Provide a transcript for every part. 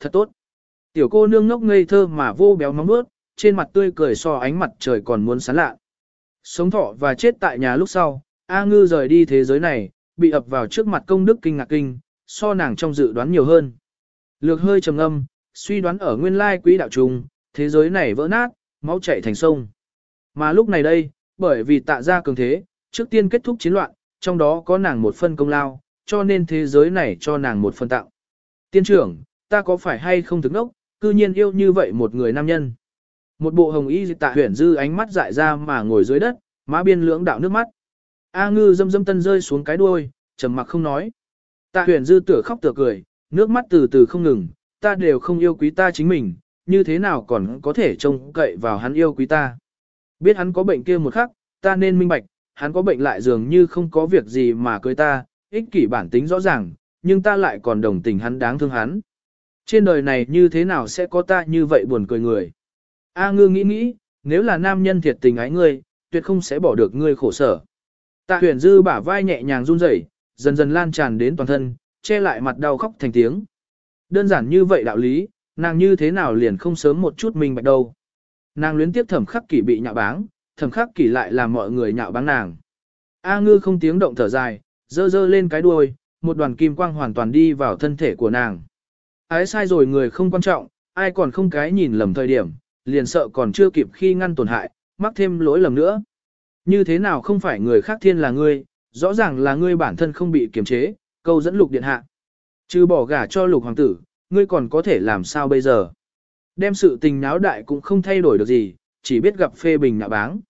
thật tốt. Tiểu cô nương ngốc ngây thơ mà vô béo móng bước, trên mặt tươi cười so ánh mặt trời còn muốn sán lạ. Sống thọ và chết tại nhà lúc sau, A Ngư rời đi thế giới này, bị ập vào trước mặt công đức kinh ngạc kinh, so nàng trong dự đoán nhiều hơn. Lược hơi trầm âm, suy đoán ở nguyên lai quỹ đạo trùng, thế giới này vỡ nát, máu chảy thành sông. Mà lúc này đây, bởi vì tạ ra cường thế, trước tiên kết thúc chiến loạn, trong đó có nàng một phân công lao, cho nên thế giới này cho nàng một phân tạo. Tiên trưởng, ta có phải hay không thức ốc, cư nhiên yêu như vậy một người nam nhân. Một bộ hồng y tạ huyền dư ánh mắt dại ra mà ngồi dưới đất, má biên lưỡng đạo nước mắt. A ngư dâm dâm tân rơi xuống cái đuôi, trầm mặc không nói. Tạ huyền dư tựa khóc tựa cười, nước mắt từ từ không ngừng, ta đều không yêu quý ta chính mình, như thế nào còn có thể trông cậy vào hắn yêu quý ta. Biết hắn có bệnh kia một khắc, ta nên minh bạch, hắn có bệnh lại dường như không có việc gì mà cưới ta, ích kỷ bản tính rõ ràng, nhưng ta lại còn đồng tình hắn đáng thương hắn. Trên đời này như thế nào sẽ có ta như vậy buồn cười người. A ngư nghĩ nghĩ, nếu là nam nhân thiệt tình ái ngươi, tuyệt không sẽ bỏ được ngươi khổ sở. Tạ huyền dư bả vai nhẹ nhàng run rẩy, dần dần lan tràn đến toàn thân, che lại mặt đau khóc thành tiếng. Đơn giản như vậy đạo lý, nàng như thế nào liền không sớm một chút mình bạch đâu. Nàng luyến tiếp thẩm khắc kỷ bị nhạo báng, thẩm khắc kỷ lại làm mọi người nhạo báng nàng. A ngư không tiếng động thở dài, dơ dơ lên cái đuôi, một đoàn kim quang hoàn toàn đi vào thân thể của nàng. Ái sai rồi người không quan trọng, ai còn không cái nhìn lầm thời điểm, liền sợ còn chưa kịp khi ngăn tổn hại, mắc thêm lỗi lầm nữa. Như thế nào không phải người khác thiên là ngươi, rõ ràng là ngươi bản thân không bị kiềm chế, câu dẫn lục điện hạ. Chứ bỏ gả cho lục hoàng tử, ngươi còn có thể làm sao bây giờ? Đem sự tình náo đại cũng không thay đổi được gì, chỉ biết gặp phê bình nạ báng.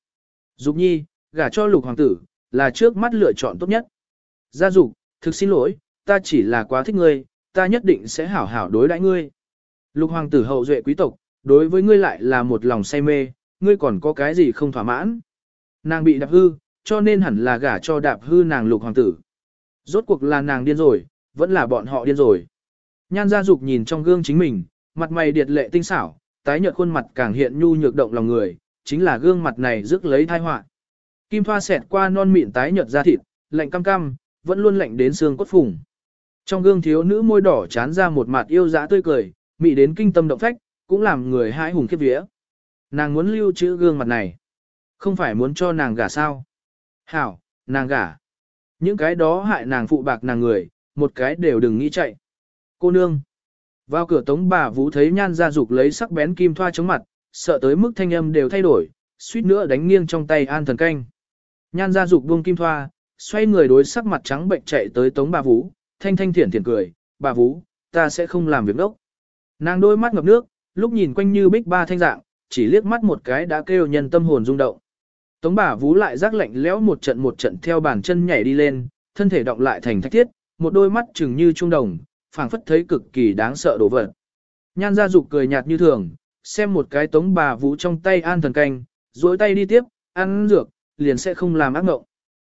Dục nhi, gả cho lục hoàng tử, là trước mắt lựa chọn tốt nhất. Gia dục, thực xin lỗi, ta chỉ là quá thích ngươi, ta nhất định sẽ hảo hảo đối đãi ngươi. Lục hoàng tử hậu duệ quý tộc, đối với ngươi lại là một lòng say mê, ngươi còn có cái gì không thỏa mãn. Nàng bị đạp hư, cho nên hẳn là gả cho đạp hư nàng lục hoàng tử. Rốt cuộc là nàng điên rồi, vẫn là bọn họ điên rồi. Nhan gia dục nhìn trong gương chính mình, mặt mày điệt lệ tinh xảo, tái nhợt khuôn mặt càng hiện nhu nhược động lòng người, chính là gương mặt này rước lấy thai họa. Kim thoa xẹt qua non mịn tái nhợt da thịt, lạnh cam cam, vẫn luôn lạnh đến xương cốt phùng. Trong gương thiếu nữ môi đỏ chán ra một mặt yêu dã tươi cười, mị đến kinh tâm động phách, cũng làm người hãi hùng khiếp vía. Nàng muốn lưu trữ gương mặt này, không phải muốn cho nàng gả sao? Hảo, nàng gả. Những cái đó hại nàng phụ bạc nàng người, một cái đều đừng nghĩ chạy. Cô nương. Vào cửa tống bà vũ thấy nhan gia dục lấy sắc bén kim thoa chống mặt, sợ tới mức thanh âm đều thay đổi, suýt nữa đánh nghiêng trong tay an thần canh. Nhan gia dục buông kim thoa, xoay người đối sắc mặt trắng bệnh chạy tới tống bà vũ, thanh thanh thiển thiển cười, bà vũ, ta sẽ không làm việc đốc. Nàng đôi mắt ngập nước, lúc nhìn quanh như bích ba thanh dạng, chỉ liếc mắt một cái đã kêu nhân tâm hồn rung động. Tống bà vũ lại rác lạnh lẽo một trận một trận theo bàn chân nhảy đi lên, thân thể động lại thành thách thiết, một đôi mắt chừng như trung đồng, phảng phất thấy cực kỳ đáng sợ đồ vật. Nhan gia dục cười nhạt như thường, xem một cái tống bà vũ trong tay an thần canh, duỗi tay đi tiếp, ăn dược, liền sẽ không làm ác ngộng.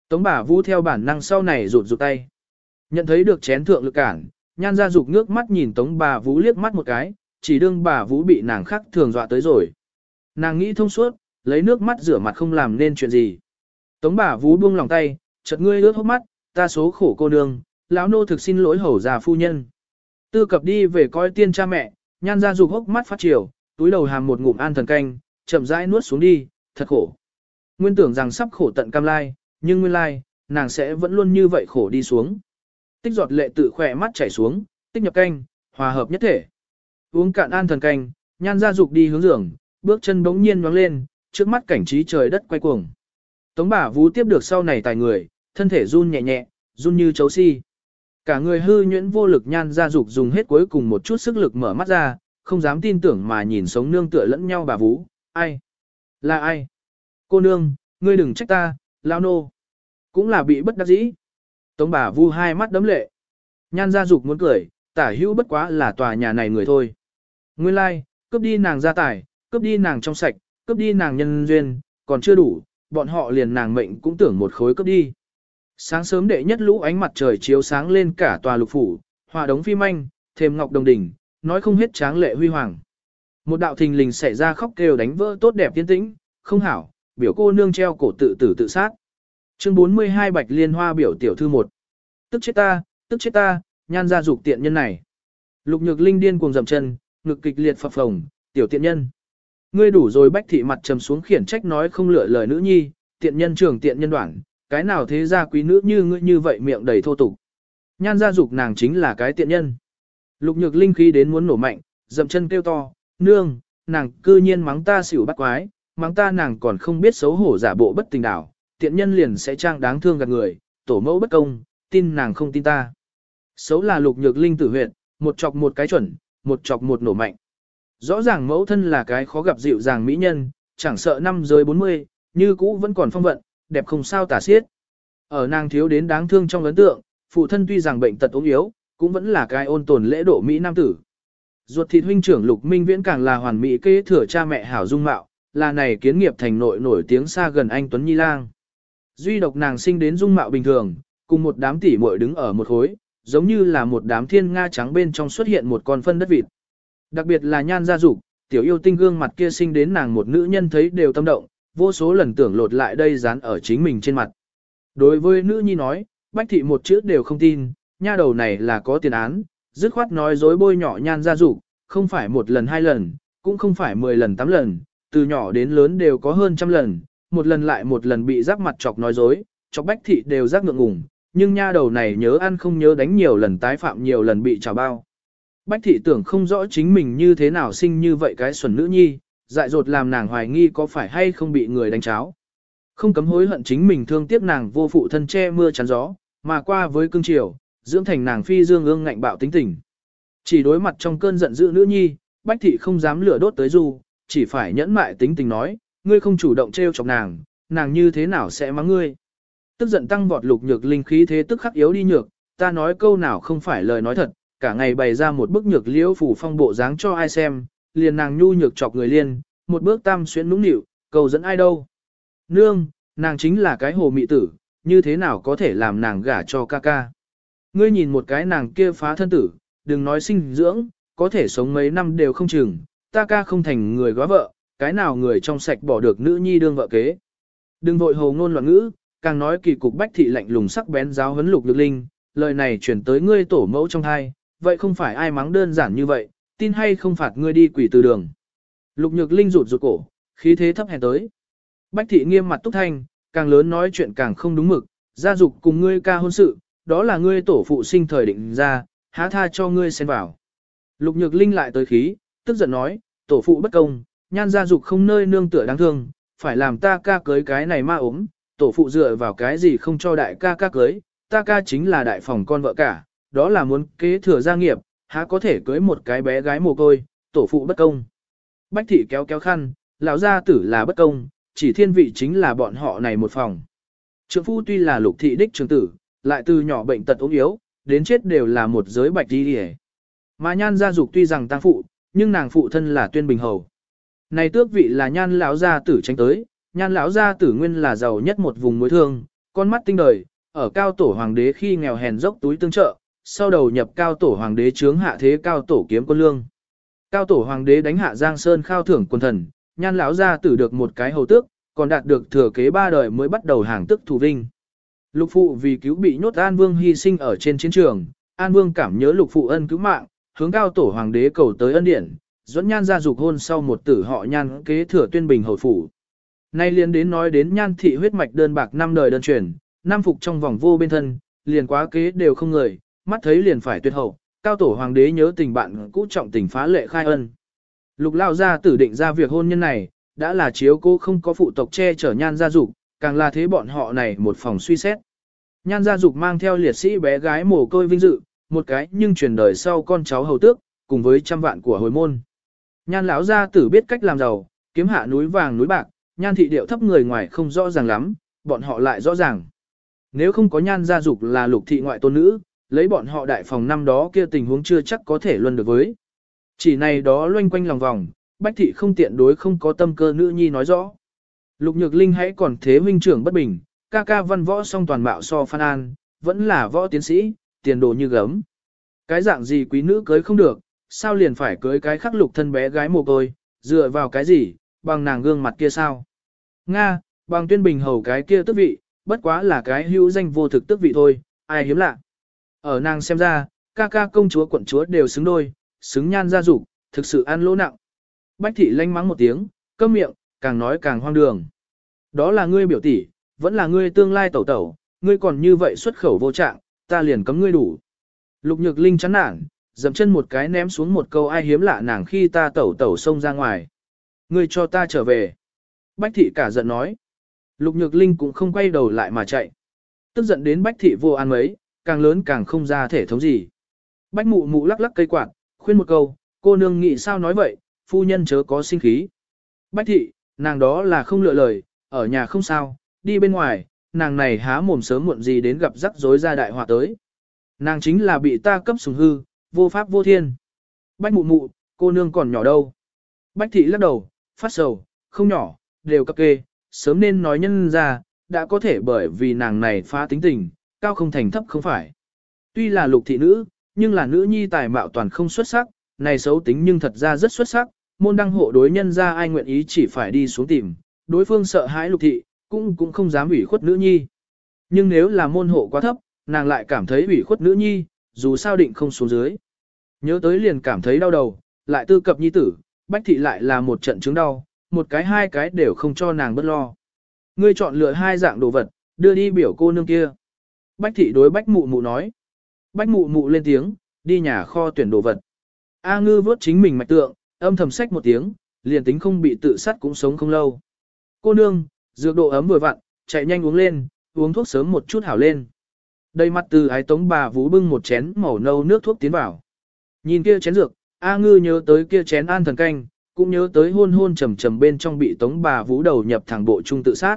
Tống bà vũ theo bản năng sau này rụt rụt tay. Nhận thấy được chén thượng lực cản, nhan gia dục ngước mắt nhìn tống bà vũ liếc mắt một cái, chỉ đương bà vũ bị nàng khắc thường dọa tới rồi. Nàng nghĩ thông suốt, lấy nước mắt rửa mặt không làm nên chuyện gì. Tống bà vũ buông lòng tay, chợt ngươi ướt hốc mắt, ta số khổ cô nương, lão nô thực xin lỗi hầu già phu nhân. Tư cập đi về coi tiên cha mẹ, nhan ra dục hốc mắt phát chiều, túi đầu hàm một ngụm an thần canh, chậm rãi nuốt xuống đi, thật khổ. Nguyên tưởng rằng sắp khổ tận cam lai, nhưng nguyên lai, nàng sẽ vẫn luôn như vậy khổ đi xuống. Tích giọt lệ tự khỏe mắt chảy xuống, tích nhập canh, hòa hợp nhất thể. Uống cạn an thần canh, nhan ra dục đi hướng giường, bước chân bỗng nhiên nhoáng lên, trước mắt cảnh trí trời đất quay cuồng. Tống bả vú tiếp được sau này tài người, thân thể run nhẹ nhẹ, run như chấu si. Cả người hư nhuyễn vô lực nhan ra dục dùng hết cuối cùng một chút sức lực mở mắt ra, không dám tin tưởng mà nhìn sống nương tựa lẫn nhau bà Vũ, ai? Là ai? Cô nương, ngươi đừng trách ta, lao nô. Cũng là bị bất đắc dĩ. Tống bà Vu hai mắt đấm lệ. Nhan gia dục muốn cười, tả hữu bất quá là tòa nhà này người thôi. Nguyên lai, like, cướp đi nàng gia tài, cướp đi nàng trong sạch, cướp đi nàng nhân duyên, còn chưa đủ, bọn họ liền nàng mệnh cũng tưởng một khối cướp đi. Sáng sớm đệ nhất lũ ánh mặt trời chiếu sáng lên cả tòa lục phủ, hòa đống phi manh, thêm ngọc đồng đỉnh, nói không hết tráng lệ huy hoàng. Một đạo thình lình xảy ra khóc kêu đánh vỡ tốt đẹp tiên tĩnh, không hảo, biểu cô nương treo cổ tự tử tự sát. Chương 42 Bạch Liên Hoa biểu tiểu thư một. Tức chết ta, tức chết ta, nhan ra dục tiện nhân này. Lục nhược linh điên cuồng dậm chân, ngực kịch liệt phập phồng, tiểu tiện nhân. Ngươi đủ rồi bách thị mặt trầm xuống khiển trách nói không lựa lời nữ nhi, tiện nhân trưởng tiện nhân đoạn, cái nào thế ra quý nữ như ngươi như vậy miệng đầy thô tục. Nhan gia dục nàng chính là cái tiện nhân. Lục nhược linh khí đến muốn nổ mạnh, dậm chân kêu to, nương, nàng cư nhiên mắng ta xỉu bắt quái, mắng ta nàng còn không biết xấu hổ giả bộ bất tình đảo, tiện nhân liền sẽ trang đáng thương gạt người, tổ mẫu bất công, tin nàng không tin ta. Xấu là lục nhược linh tử huyện, một chọc một cái chuẩn, một chọc một nổ mạnh. Rõ ràng mẫu thân là cái khó gặp dịu dàng mỹ nhân, chẳng sợ năm giới 40, như cũ vẫn còn phong vận, đẹp không sao tả xiết. Ở nàng thiếu đến đáng thương trong ấn tượng, phụ thân tuy rằng bệnh tật ốm yếu, cũng vẫn là cái ôn tồn lễ độ mỹ nam tử. Ruột thịt huynh trưởng Lục Minh Viễn càng là hoàn mỹ kế thừa cha mẹ hảo dung mạo, là này kiến nghiệp thành nội nổi tiếng xa gần anh Tuấn Nhi Lang. Duy độc nàng sinh đến dung mạo bình thường, cùng một đám tỷ muội đứng ở một khối, giống như là một đám thiên nga trắng bên trong xuất hiện một con phân đất vịt. Đặc biệt là nhan gia dục, tiểu yêu tinh gương mặt kia sinh đến nàng một nữ nhân thấy đều tâm động, vô số lần tưởng lột lại đây dán ở chính mình trên mặt. Đối với nữ nhi nói, bách thị một chữ đều không tin, nha đầu này là có tiền án, dứt khoát nói dối bôi nhỏ nhan gia dục, không phải một lần hai lần, cũng không phải mười lần tám lần, từ nhỏ đến lớn đều có hơn trăm lần, một lần lại một lần bị rác mặt chọc nói dối, chọc bách thị đều rác ngượng ngùng, nhưng nha đầu này nhớ ăn không nhớ đánh nhiều lần tái phạm nhiều lần bị trào bao. Bách thị tưởng không rõ chính mình như thế nào sinh như vậy cái xuẩn nữ nhi, dại dột làm nàng hoài nghi có phải hay không bị người đánh cháo. Không cấm hối hận chính mình thương tiếc nàng vô phụ thân che mưa chắn gió, mà qua với cương triều, dưỡng thành nàng phi dương ương ngạnh bạo tính tình. Chỉ đối mặt trong cơn giận dữ nữ nhi, bách thị không dám lửa đốt tới du, chỉ phải nhẫn mại tính tình nói, ngươi không chủ động trêu chọc nàng, nàng như thế nào sẽ mắng ngươi. Tức giận tăng vọt lục nhược linh khí thế tức khắc yếu đi nhược, ta nói câu nào không phải lời nói thật, cả ngày bày ra một bức nhược liễu phủ phong bộ dáng cho ai xem, liền nàng nhu nhược chọc người liên, một bước tam xuyên nũng nịu, cầu dẫn ai đâu. Nương, nàng chính là cái hồ mị tử, như thế nào có thể làm nàng gả cho ca ca. Ngươi nhìn một cái nàng kia phá thân tử, đừng nói sinh dưỡng, có thể sống mấy năm đều không chừng, ta ca không thành người góa vợ, cái nào người trong sạch bỏ được nữ nhi đương vợ kế. Đừng vội hồ ngôn loạn ngữ, càng nói kỳ cục bách thị lạnh lùng sắc bén giáo huấn lục lực linh, lời này chuyển tới ngươi tổ mẫu trong hai, vậy không phải ai mắng đơn giản như vậy, tin hay không phạt ngươi đi quỷ từ đường. Lục nhược linh rụt rụt cổ, khí thế thấp hèn tới. Bách thị nghiêm mặt túc thanh, càng lớn nói chuyện càng không đúng mực, gia dục cùng ngươi ca hôn sự, đó là ngươi tổ phụ sinh thời định ra, há tha cho ngươi xen vào. Lục nhược linh lại tới khí, tức giận nói, tổ phụ bất công, nhan gia dục không nơi nương tựa đáng thương, phải làm ta ca cưới cái này ma ốm, tổ phụ dựa vào cái gì không cho đại ca ca cưới, ta ca chính là đại phòng con vợ cả, đó là muốn kế thừa gia nghiệp, há có thể cưới một cái bé gái mồ côi, tổ phụ bất công. Bách thị kéo kéo khăn, lão gia tử là bất công, chỉ thiên vị chính là bọn họ này một phòng. Trượng phu tuy là lục thị đích trường tử, lại từ nhỏ bệnh tật ốm yếu, đến chết đều là một giới bạch đi đi Mà nhan gia dục tuy rằng tăng phụ, nhưng nàng phụ thân là tuyên bình hầu. Này tước vị là nhan lão gia tử tránh tới, nhan lão gia tử nguyên là giàu nhất một vùng mối thương, con mắt tinh đời, ở cao tổ hoàng đế khi nghèo hèn dốc túi tương trợ, sau đầu nhập cao tổ hoàng đế chướng hạ thế cao tổ kiếm quân lương. Cao tổ hoàng đế đánh hạ Giang Sơn khao thưởng quân thần, nhan lão gia tử được một cái hầu tước, còn đạt được thừa kế ba đời mới bắt đầu hàng tức thủ vinh. Lục phụ vì cứu bị nhốt An Vương hy sinh ở trên chiến trường, An Vương cảm nhớ lục phụ ân cứu mạng, hướng cao tổ hoàng đế cầu tới ân điển, dẫn nhan gia dục hôn sau một tử họ nhan kế thừa tuyên bình hầu phủ. Nay liền đến nói đến nhan thị huyết mạch đơn bạc năm đời đơn truyền, nam phục trong vòng vô bên thân, liền quá kế đều không người, mắt thấy liền phải tuyệt hậu, cao tổ hoàng đế nhớ tình bạn cũ trọng tình phá lệ khai ân. Lục lao gia tử định ra việc hôn nhân này, đã là chiếu cô không có phụ tộc che chở nhan gia dục, càng là thế bọn họ này một phòng suy xét. Nhan gia dục mang theo liệt sĩ bé gái mồ côi vinh dự, một cái nhưng truyền đời sau con cháu hầu tước, cùng với trăm vạn của hồi môn. Nhan lão gia tử biết cách làm giàu, kiếm hạ núi vàng núi bạc, nhan thị điệu thấp người ngoài không rõ ràng lắm, bọn họ lại rõ ràng. Nếu không có nhan gia dục là lục thị ngoại tôn nữ, lấy bọn họ đại phòng năm đó kia tình huống chưa chắc có thể luân được với. Chỉ này đó loanh quanh lòng vòng, bách thị không tiện đối không có tâm cơ nữ nhi nói rõ. Lục nhược linh hãy còn thế huynh trưởng bất bình, ca ca văn võ song toàn bạo so phan an, vẫn là võ tiến sĩ, tiền đồ như gấm. Cái dạng gì quý nữ cưới không được, sao liền phải cưới cái khắc lục thân bé gái mồ côi, dựa vào cái gì, bằng nàng gương mặt kia sao? Nga, bằng tuyên bình hầu cái kia tức vị, bất quá là cái hữu danh vô thực tức vị thôi, ai hiếm lạ. Ở nàng xem ra, ca ca công chúa quận chúa đều xứng đôi, xứng nhan gia dục, thực sự ăn lỗ nặng. Bách thị lanh mắng một tiếng, câm miệng, càng nói càng hoang đường. Đó là ngươi biểu tỷ, vẫn là ngươi tương lai tẩu tẩu, ngươi còn như vậy xuất khẩu vô trạng, ta liền cấm ngươi đủ. Lục nhược linh chán nản, dậm chân một cái ném xuống một câu ai hiếm lạ nàng khi ta tẩu tẩu xông ra ngoài. Ngươi cho ta trở về. Bách thị cả giận nói. Lục nhược linh cũng không quay đầu lại mà chạy. Tức giận đến bách thị vô an mấy, càng lớn càng không ra thể thống gì. Bách mụ mụ lắc lắc cây quạt, khuyên một câu, cô nương nghĩ sao nói vậy, phu nhân chớ có sinh khí. Bách thị, nàng đó là không lựa lời, ở nhà không sao, đi bên ngoài, nàng này há mồm sớm muộn gì đến gặp rắc rối ra đại họa tới. Nàng chính là bị ta cấp sùng hư, vô pháp vô thiên. Bách mụ mụ, cô nương còn nhỏ đâu. Bách thị lắc đầu, phát sầu, không nhỏ, đều cấp kê, sớm nên nói nhân ra, đã có thể bởi vì nàng này phá tính tình, cao không thành thấp không phải. Tuy là lục thị nữ, nhưng là nữ nhi tài mạo toàn không xuất sắc, này xấu tính nhưng thật ra rất xuất sắc, môn đăng hộ đối nhân ra ai nguyện ý chỉ phải đi xuống tìm, đối phương sợ hãi lục thị, cũng cũng không dám ủy khuất nữ nhi. Nhưng nếu là môn hộ quá thấp, nàng lại cảm thấy ủy khuất nữ nhi, dù sao định không xuống dưới. Nhớ tới liền cảm thấy đau đầu, lại tư cập nhi tử, bách thị lại là một trận chứng đau, một cái hai cái đều không cho nàng bất lo. Ngươi chọn lựa hai dạng đồ vật, đưa đi biểu cô nương kia. Bách thị đối bách mụ mụ nói. Bách mụ mụ lên tiếng, đi nhà kho tuyển đồ vật. A ngư vớt chính mình mạch tượng, âm thầm sách một tiếng, liền tính không bị tự sát cũng sống không lâu. Cô nương, dược độ ấm vừa vặn, chạy nhanh uống lên, uống thuốc sớm một chút hảo lên. Đây mặt từ ái tống bà vũ bưng một chén màu nâu nước thuốc tiến vào. Nhìn kia chén dược, A ngư nhớ tới kia chén an thần canh, cũng nhớ tới hôn hôn trầm trầm bên trong bị tống bà vũ đầu nhập thẳng bộ trung tự sát.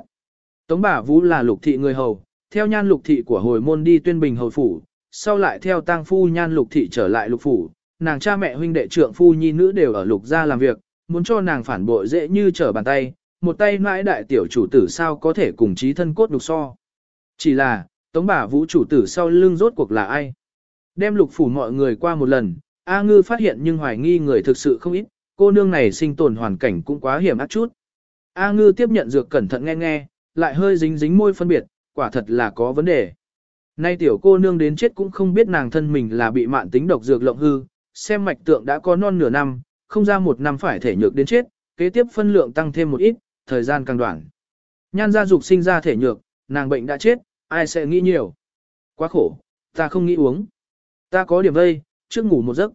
Tống bà vũ là lục thị người hầu, theo nhan lục thị của hồi môn đi tuyên bình hầu phủ, sau lại theo tang phu nhan lục thị trở lại lục phủ, nàng cha mẹ huynh đệ trượng phu nhi nữ đều ở lục gia làm việc, muốn cho nàng phản bội dễ như trở bàn tay, một tay mãi đại tiểu chủ tử sao có thể cùng chí thân cốt đục so. Chỉ là, tống bà vũ chủ tử sau lưng rốt cuộc là ai? Đem lục phủ mọi người qua một lần, A ngư phát hiện nhưng hoài nghi người thực sự không ít, cô nương này sinh tồn hoàn cảnh cũng quá hiểm ác chút. A ngư tiếp nhận dược cẩn thận nghe nghe, lại hơi dính dính môi phân biệt, quả thật là có vấn đề. Nay tiểu cô nương đến chết cũng không biết nàng thân mình là bị mạn tính độc dược lộng hư, xem mạch tượng đã có non nửa năm, không ra một năm phải thể nhược đến chết, kế tiếp phân lượng tăng thêm một ít, thời gian càng đoạn. Nhan gia dục sinh ra thể nhược, nàng bệnh đã chết, ai sẽ nghĩ nhiều. Quá khổ, ta không nghĩ uống. Ta có điểm vây, trước ngủ một giấc.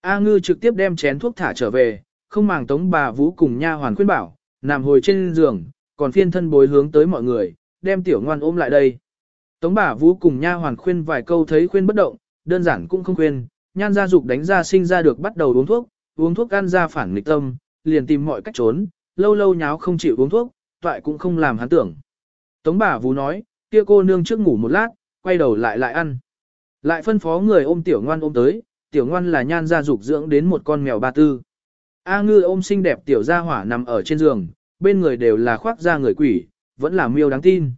A ngư trực tiếp đem chén thuốc thả trở về, không màng tống bà vũ cùng nha hoàn khuyên bảo, nằm hồi trên giường, còn phiên thân bối hướng tới mọi người, đem tiểu ngoan ôm lại đây. Tống bà vũ cùng nha hoàn khuyên vài câu thấy khuyên bất động, đơn giản cũng không khuyên, nhan gia dục đánh ra sinh ra được bắt đầu uống thuốc, uống thuốc gan ra phản nghịch tâm, liền tìm mọi cách trốn, lâu lâu nháo không chịu uống thuốc, toại cũng không làm hắn tưởng. Tống bà vũ nói, kia cô nương trước ngủ một lát, quay đầu lại lại ăn. Lại phân phó người ôm tiểu ngoan ôm tới, tiểu ngoan là nhan gia dục dưỡng đến một con mèo ba tư. A ngư ôm xinh đẹp tiểu gia hỏa nằm ở trên giường, bên người đều là khoác da người quỷ, vẫn là miêu đáng tin.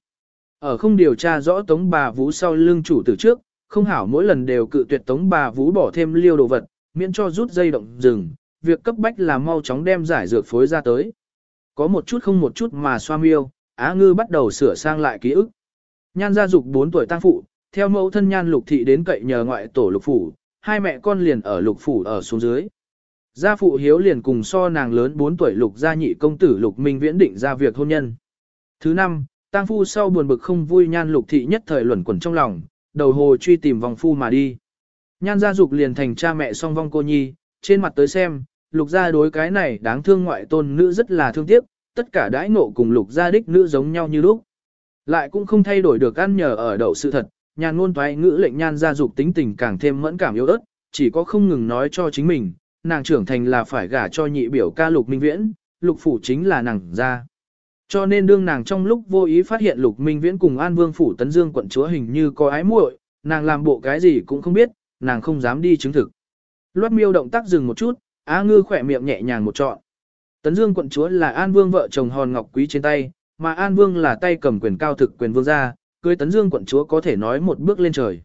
Ở không điều tra rõ tống bà vũ sau lưng chủ từ trước, không hảo mỗi lần đều cự tuyệt tống bà vũ bỏ thêm liêu đồ vật, miễn cho rút dây động rừng, việc cấp bách là mau chóng đem giải dược phối ra tới. Có một chút không một chút mà xoa miêu, Á ngư bắt đầu sửa sang lại ký ức. Nhan gia dục 4 tuổi tăng phụ, theo mẫu thân nhan lục thị đến cậy nhờ ngoại tổ lục phủ, hai mẹ con liền ở lục phủ ở xuống dưới. Gia phụ hiếu liền cùng so nàng lớn 4 tuổi lục gia nhị công tử lục minh viễn định ra việc hôn nhân. Thứ năm, tang phu sau buồn bực không vui nhan lục thị nhất thời luẩn quẩn trong lòng, đầu hồ truy tìm vòng phu mà đi. Nhan gia dục liền thành cha mẹ song vong cô nhi, trên mặt tới xem, lục gia đối cái này đáng thương ngoại tôn nữ rất là thương tiếc, tất cả đãi ngộ cùng lục gia đích nữ giống nhau như lúc. Lại cũng không thay đổi được ăn nhờ ở đậu sự thật, nhàn ngôn toái ngữ lệnh nhan gia dục tính tình càng thêm mẫn cảm yếu ớt, chỉ có không ngừng nói cho chính mình, nàng trưởng thành là phải gả cho nhị biểu ca lục minh viễn, lục phủ chính là nàng gia. Cho nên đương nàng trong lúc vô ý phát hiện lục minh viễn cùng an vương phủ tấn dương quận chúa hình như có ái muội, nàng làm bộ cái gì cũng không biết, nàng không dám đi chứng thực. Loát miêu động tác dừng một chút, á ngư khỏe miệng nhẹ nhàng một trọn. Tấn dương quận chúa là an vương vợ chồng hòn ngọc quý trên tay, mà an vương là tay cầm quyền cao thực quyền vương gia, cưới tấn dương quận chúa có thể nói một bước lên trời.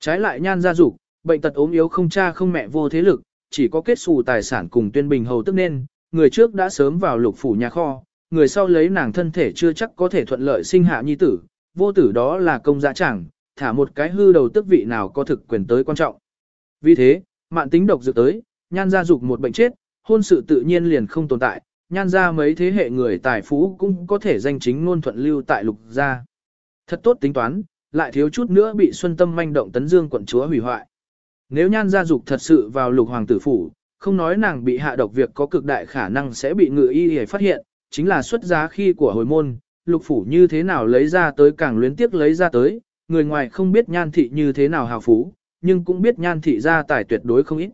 Trái lại nhan gia dục, bệnh tật ốm yếu không cha không mẹ vô thế lực, chỉ có kết xù tài sản cùng tuyên bình hầu tức nên, người trước đã sớm vào lục phủ nhà kho, người sau lấy nàng thân thể chưa chắc có thể thuận lợi sinh hạ nhi tử, vô tử đó là công gia chẳng, thả một cái hư đầu tức vị nào có thực quyền tới quan trọng. Vì thế, mạng tính độc dược tới, nhan gia dục một bệnh chết, hôn sự tự nhiên liền không tồn tại, nhan gia mấy thế hệ người tài phú cũng có thể danh chính ngôn thuận lưu tại lục gia. Thật tốt tính toán, lại thiếu chút nữa bị Xuân Tâm manh động tấn dương quận chúa hủy hoại. Nếu nhan gia dục thật sự vào lục hoàng tử phủ, không nói nàng bị hạ độc việc có cực đại khả năng sẽ bị ngự y để phát hiện, chính là xuất giá khi của hồi môn, lục phủ như thế nào lấy ra tới càng luyến tiếc lấy ra tới, người ngoài không biết nhan thị như thế nào hào phú, nhưng cũng biết nhan thị ra tài tuyệt đối không ít.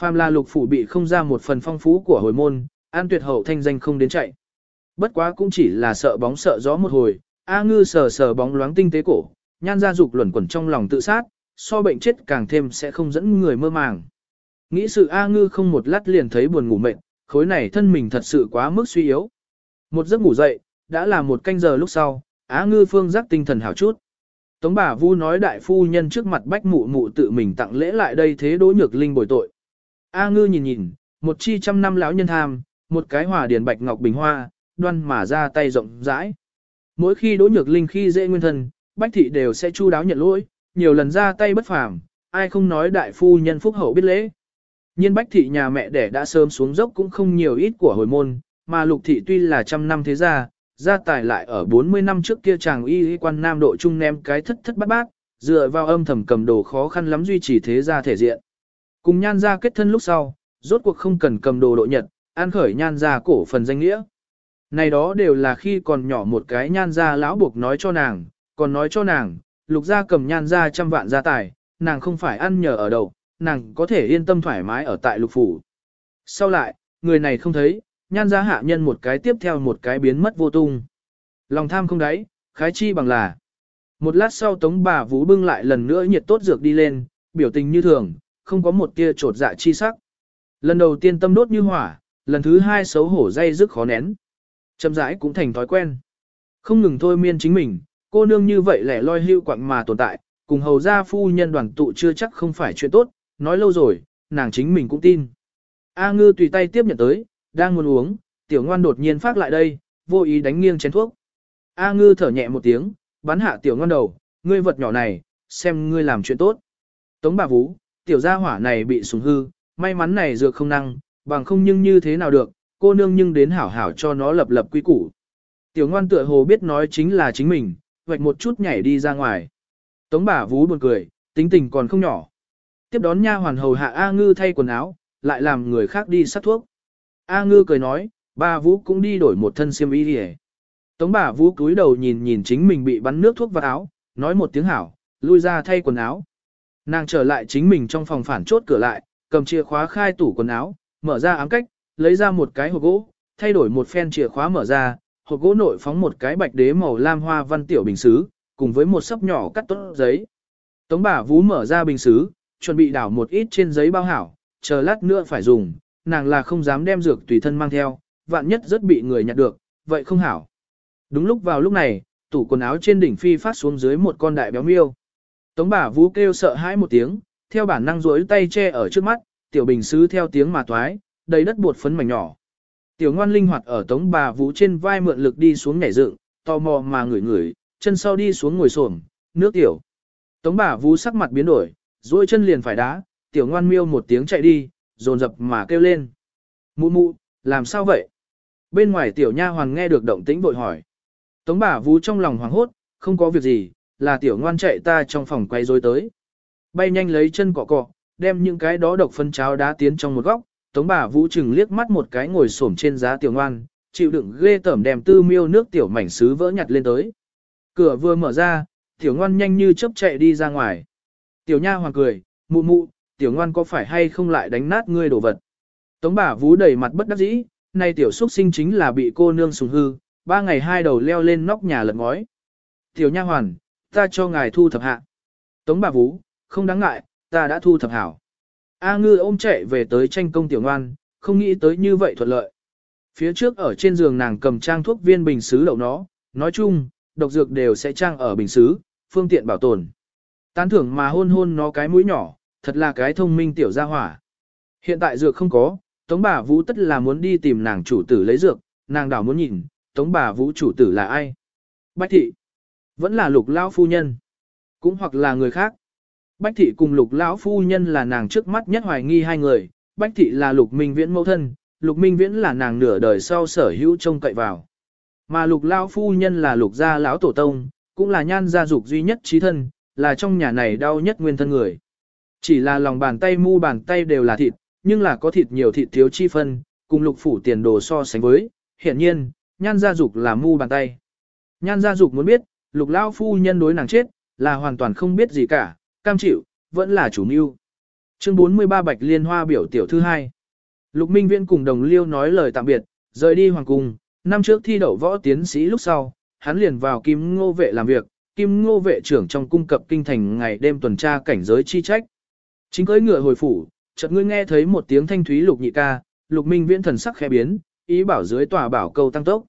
Phàm là lục phủ bị không ra một phần phong phú của hồi môn, an tuyệt hậu thanh danh không đến chạy. Bất quá cũng chỉ là sợ bóng sợ gió một hồi, A ngư sờ sờ bóng loáng tinh tế cổ, nhan ra dục luẩn quẩn trong lòng tự sát, so bệnh chết càng thêm sẽ không dẫn người mơ màng. Nghĩ sự A ngư không một lát liền thấy buồn ngủ mệt, khối này thân mình thật sự quá mức suy yếu. Một giấc ngủ dậy, đã là một canh giờ lúc sau, A ngư phương giác tinh thần hảo chút. Tống bà vu nói đại phu nhân trước mặt bách mụ mụ tự mình tặng lễ lại đây thế đỗ nhược linh bồi tội. A ngư nhìn nhìn, một chi trăm năm lão nhân tham, một cái hòa điền bạch ngọc bình hoa, đoan mà ra tay rộng rãi. Mỗi khi đỗ nhược linh khi dễ nguyên thân, bách thị đều sẽ chu đáo nhận lỗi, nhiều lần ra tay bất phàm, ai không nói đại phu nhân phúc hậu biết lễ. Nhiên bách thị nhà mẹ đẻ đã sớm xuống dốc cũng không nhiều ít của hồi môn, mà lục thị tuy là trăm năm thế gia, gia tài lại ở 40 năm trước kia chàng y quan nam độ trung ném cái thất thất bát bát, dựa vào âm thầm cầm đồ khó khăn lắm duy trì thế gia thể diện. Cùng nhan gia kết thân lúc sau, rốt cuộc không cần cầm đồ độ nhật, an khởi nhan gia cổ phần danh nghĩa. Này đó đều là khi còn nhỏ một cái nhan gia lão buộc nói cho nàng, còn nói cho nàng, lục gia cầm nhan gia trăm vạn gia tài, nàng không phải ăn nhờ ở đầu, nàng có thể yên tâm thoải mái ở tại lục phủ. Sau lại, người này không thấy, nhan gia hạ nhân một cái tiếp theo một cái biến mất vô tung. Lòng tham không đáy, khái chi bằng là. Một lát sau tống bà vũ bưng lại lần nữa nhiệt tốt dược đi lên, biểu tình như thường, không có một tia trột dạ chi sắc. Lần đầu tiên tâm đốt như hỏa, lần thứ hai xấu hổ dây dứt khó nén. Châm rãi cũng thành thói quen. Không ngừng thôi miên chính mình, cô nương như vậy lẻ loi hưu quặng mà tồn tại, cùng hầu gia phu nhân đoàn tụ chưa chắc không phải chuyện tốt, nói lâu rồi, nàng chính mình cũng tin. A ngư tùy tay tiếp nhận tới, đang muốn uống, tiểu ngoan đột nhiên phát lại đây, vô ý đánh nghiêng chén thuốc. A ngư thở nhẹ một tiếng, bắn hạ tiểu ngoan đầu, ngươi vật nhỏ này, xem ngươi làm chuyện tốt. Tống bà vũ, tiểu gia hỏa này bị sủng hư, may mắn này dược không năng, bằng không nhưng như thế nào được, cô nương nhưng đến hảo hảo cho nó lập lập quy củ. Tiểu ngoan tựa hồ biết nói chính là chính mình, vạch một chút nhảy đi ra ngoài. Tống bà vú buồn cười, tính tình còn không nhỏ. Tiếp đón nha hoàn hầu hạ A ngư thay quần áo, lại làm người khác đi sát thuốc. A ngư cười nói, bà vũ cũng đi đổi một thân xiêm y đi Tống bà vũ cúi đầu nhìn nhìn chính mình bị bắn nước thuốc vào áo, nói một tiếng hảo, lui ra thay quần áo. Nàng trở lại chính mình trong phòng phản chốt cửa lại, cầm chìa khóa khai tủ quần áo, mở ra ám cách, lấy ra một cái hộp gỗ, thay đổi một phen chìa khóa mở ra, hộp gỗ nội phóng một cái bạch đế màu lam hoa văn tiểu bình xứ, cùng với một sấp nhỏ cắt tốt giấy. Tống bà vú mở ra bình xứ, chuẩn bị đảo một ít trên giấy bao hảo, chờ lát nữa phải dùng, nàng là không dám đem dược tùy thân mang theo, vạn nhất rất bị người nhặt được, vậy không hảo. Đúng lúc vào lúc này, tủ quần áo trên đỉnh phi phát xuống dưới một con đại béo miêu. Tống bà vú kêu sợ hãi một tiếng, theo bản năng duỗi tay che ở trước mắt, tiểu bình sứ theo tiếng mà toái, đầy đất bột phấn mảnh nhỏ. Tiểu ngoan linh hoạt ở tống bà vũ trên vai mượn lực đi xuống nhảy dựng, tò mò mà ngửi ngửi, chân sau đi xuống ngồi xổm, nước tiểu. Tống bà vũ sắc mặt biến đổi, duỗi chân liền phải đá, tiểu ngoan miêu một tiếng chạy đi, dồn dập mà kêu lên. Mụ mụ, làm sao vậy? Bên ngoài tiểu nha hoàng nghe được động tĩnh vội hỏi. Tống bà vũ trong lòng hoảng hốt, không có việc gì, là tiểu ngoan chạy ta trong phòng quay rối tới. Bay nhanh lấy chân cọ cọ, đem những cái đó độc phân cháo đá tiến trong một góc, Tống bà Vũ Trừng liếc mắt một cái ngồi xổm trên giá tiểu ngoan, chịu đựng ghê tởm đem tư miêu nước tiểu mảnh sứ vỡ nhặt lên tới. Cửa vừa mở ra, tiểu ngoan nhanh như chớp chạy đi ra ngoài. Tiểu nha hoàng cười, mụ mụ, tiểu ngoan có phải hay không lại đánh nát ngươi đồ vật. Tống bà Vũ đầy mặt bất đắc dĩ, nay tiểu xuất sinh chính là bị cô nương sùng hư, ba ngày hai đầu leo lên nóc nhà lật ngói. Tiểu nha hoàn, ta cho ngài thu thập hạ. Tống bà Vũ, không đáng ngại, ta đã thu thập hảo. A ngư ôm chạy về tới tranh công tiểu ngoan, không nghĩ tới như vậy thuận lợi. Phía trước ở trên giường nàng cầm trang thuốc viên bình xứ đậu nó, nói chung, độc dược đều sẽ trang ở bình xứ, phương tiện bảo tồn. Tán thưởng mà hôn hôn nó cái mũi nhỏ, thật là cái thông minh tiểu gia hỏa. Hiện tại dược không có, Tống bà Vũ tất là muốn đi tìm nàng chủ tử lấy dược, nàng đảo muốn nhìn, Tống bà Vũ chủ tử là ai? Bách thị. Vẫn là lục lao phu nhân. cũng hoặc là người khác. Bách thị cùng lục lão phu nhân là nàng trước mắt nhất hoài nghi hai người, Bách thị là Lục Minh Viễn mẫu thân, Lục Minh Viễn là nàng nửa đời sau sở hữu trông cậy vào. Mà Lục Lão phu nhân là Lục gia lão tổ tông, cũng là nhan gia dục duy nhất trí thân, là trong nhà này đau nhất nguyên thân người. Chỉ là lòng bàn tay mu bàn tay đều là thịt, nhưng là có thịt nhiều thịt thiếu chi phân, cùng lục phủ tiền đồ so sánh với, hiện nhiên, nhan gia dục là mu bàn tay. Nhan gia dục muốn biết, lục Lão phu nhân đối nàng chết, là hoàn toàn không biết gì cả, cam chịu, vẫn là chủ mưu. Chương 43 Bạch Liên Hoa biểu tiểu thư hai. Lục Minh Viễn cùng đồng liêu nói lời tạm biệt, rời đi hoàng cung, năm trước thi đậu võ tiến sĩ lúc sau, hắn liền vào kim ngô vệ làm việc, kim ngô vệ trưởng trong cung cập kinh thành ngày đêm tuần tra cảnh giới chi trách. Chính cưỡi ngựa hồi phủ, chợt ngươi nghe thấy một tiếng thanh thúy lục nhị ca, lục minh viễn thần sắc khẽ biến, ý bảo dưới tòa bảo câu tăng tốc.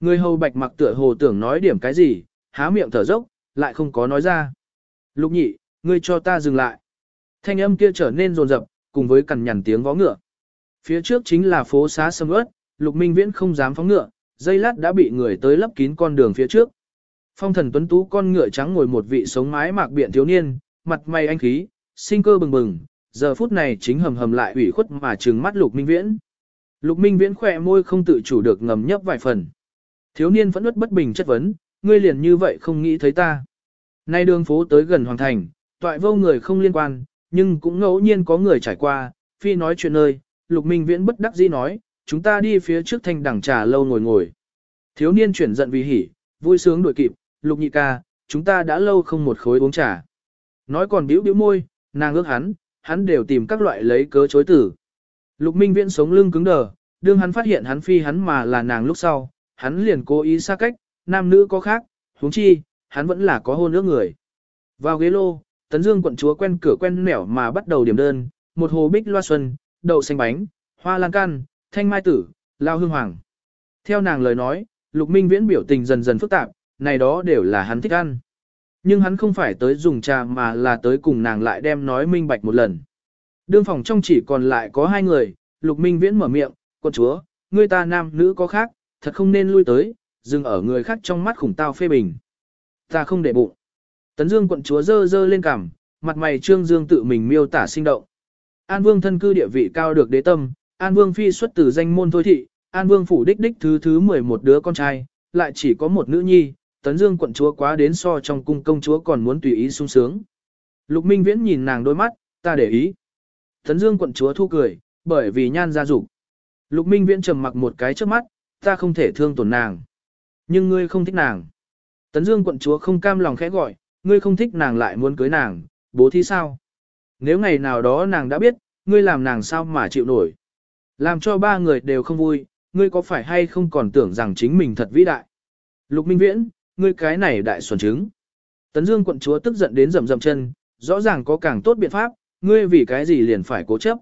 Người hầu bạch mặc tựa hồ tưởng nói điểm cái gì, há miệng thở dốc, lại không có nói ra. Lục nhị, ngươi cho ta dừng lại. Thanh âm kia trở nên rồn rập, cùng với cằn nhằn tiếng vó ngựa. Phía trước chính là phố xá sầm ớt, lục minh viễn không dám phóng ngựa, dây lát đã bị người tới lấp kín con đường phía trước. Phong thần tuấn tú con ngựa trắng ngồi một vị sống mái mạc biện thiếu niên, mặt mày anh khí, sinh cơ bừng bừng, giờ phút này chính hầm hầm lại ủy khuất mà trừng mắt lục minh viễn. Lục minh viễn khỏe môi không tự chủ được ngầm nhấp vài phần. Thiếu niên vẫn ướt bất bình chất vấn, ngươi liền như vậy không nghĩ thấy ta. Nay đường phố tới gần hoàng thành, toại vô người không liên quan, nhưng cũng ngẫu nhiên có người trải qua, phi nói chuyện nơi, lục minh viễn bất đắc dĩ nói, chúng ta đi phía trước thanh đẳng trà lâu ngồi ngồi. Thiếu niên chuyển giận vì hỉ, vui sướng đuổi kịp, lục nhị ca, chúng ta đã lâu không một khối uống trà. Nói còn biểu biểu môi, nàng ước hắn, hắn đều tìm các loại lấy cớ chối tử. Lục Minh Viễn sống lưng cứng đờ, đương hắn phát hiện hắn phi hắn mà là nàng lúc sau, hắn liền cố ý xa cách, nam nữ có khác, huống chi, hắn vẫn là có hôn ước người. Vào ghế lô, Tấn Dương quận chúa quen cửa quen nẻo mà bắt đầu điểm đơn, một hồ bích loa xuân, đậu xanh bánh, hoa lan can, thanh mai tử, lao hương hoàng. Theo nàng lời nói, Lục Minh Viễn biểu tình dần dần phức tạp, này đó đều là hắn thích ăn. Nhưng hắn không phải tới dùng trà mà là tới cùng nàng lại đem nói minh bạch một lần. Đương phòng trong chỉ còn lại có hai người, Lục Minh Viễn mở miệng, quận chúa, người ta nam nữ có khác, thật không nên lui tới, dừng ở người khác trong mắt khủng tao phê bình. Ta không để bụng. Tấn Dương quận chúa dơ dơ lên cằm, mặt mày trương dương tự mình miêu tả sinh động. An Vương thân cư địa vị cao được đế tâm, An Vương phi xuất từ danh môn thôi thị, An Vương phủ đích đích thứ thứ 11 đứa con trai, lại chỉ có một nữ nhi, Tấn Dương quận chúa quá đến so trong cung công chúa còn muốn tùy ý sung sướng. Lục Minh Viễn nhìn nàng đôi mắt, ta để ý. Tấn Dương quận chúa thu cười, bởi vì nhan gia dục. Lục Minh Viễn trầm mặc một cái trước mắt, ta không thể thương tổn nàng. Nhưng ngươi không thích nàng. Tấn Dương quận chúa không cam lòng khẽ gọi, ngươi không thích nàng lại muốn cưới nàng, bố thí sao? Nếu ngày nào đó nàng đã biết, ngươi làm nàng sao mà chịu nổi. Làm cho ba người đều không vui, ngươi có phải hay không còn tưởng rằng chính mình thật vĩ đại. Lục Minh Viễn, ngươi cái này đại xuẩn trứng. Tấn Dương quận chúa tức giận đến rầm rầm chân, rõ ràng có càng tốt biện pháp, ngươi vì cái gì liền phải cố chấp.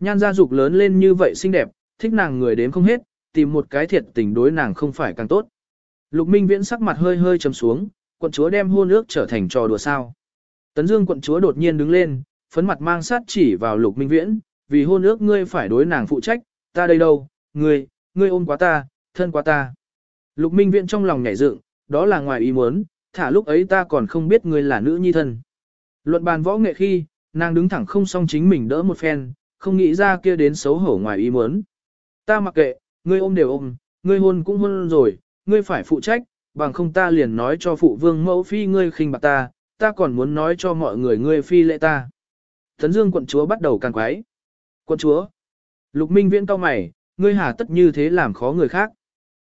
Nhan gia dục lớn lên như vậy xinh đẹp, thích nàng người đến không hết, tìm một cái thiệt tình đối nàng không phải càng tốt. Lục Minh Viễn sắc mặt hơi hơi trầm xuống, quận chúa đem hôn ước trở thành trò đùa sao. Tấn Dương quận chúa đột nhiên đứng lên, phấn mặt mang sát chỉ vào Lục Minh Viễn, vì hôn ước ngươi phải đối nàng phụ trách, ta đây đâu, ngươi, ngươi ôm quá ta, thân quá ta. Lục Minh Viễn trong lòng nhảy dựng, đó là ngoài ý muốn, thả lúc ấy ta còn không biết ngươi là nữ nhi thân. Luận bàn võ nghệ khi, nàng đứng thẳng không song chính mình đỡ một phen, không nghĩ ra kia đến xấu hổ ngoài ý muốn. Ta mặc kệ, ngươi ôm đều ôm, ngươi hôn cũng hôn rồi, ngươi phải phụ trách, bằng không ta liền nói cho phụ vương mẫu phi ngươi khinh bạc ta, ta còn muốn nói cho mọi người ngươi phi lệ ta. Thấn Dương quận chúa bắt đầu càng quái. Quận chúa, lục minh viễn cao mày, ngươi hà tất như thế làm khó người khác.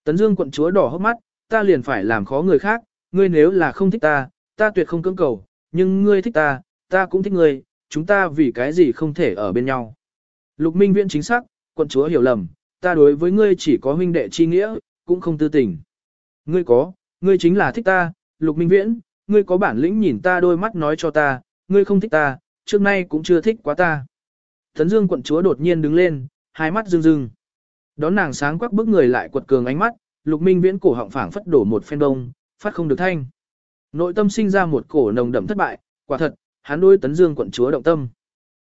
Tấn Dương quận chúa đỏ hốc mắt, ta liền phải làm khó người khác, ngươi nếu là không thích ta, ta tuyệt không cưỡng cầu, nhưng ngươi thích ta, ta cũng thích ngươi, chúng ta vì cái gì không thể ở bên nhau. Lục Minh Viễn chính xác, quận chúa hiểu lầm, ta đối với ngươi chỉ có huynh đệ chi nghĩa, cũng không tư tình. Ngươi có, ngươi chính là thích ta, Lục Minh Viễn, ngươi có bản lĩnh nhìn ta đôi mắt nói cho ta, ngươi không thích ta, trước nay cũng chưa thích quá ta. Tấn Dương quận chúa đột nhiên đứng lên, hai mắt rưng rưng. Đón nàng sáng quắc bức người lại quật cường ánh mắt, Lục Minh Viễn cổ họng phảng phất đổ một phen đông, phát không được thanh. Nội tâm sinh ra một cổ nồng đậm thất bại, quả thật, hắn đối Tấn Dương quận chúa động tâm.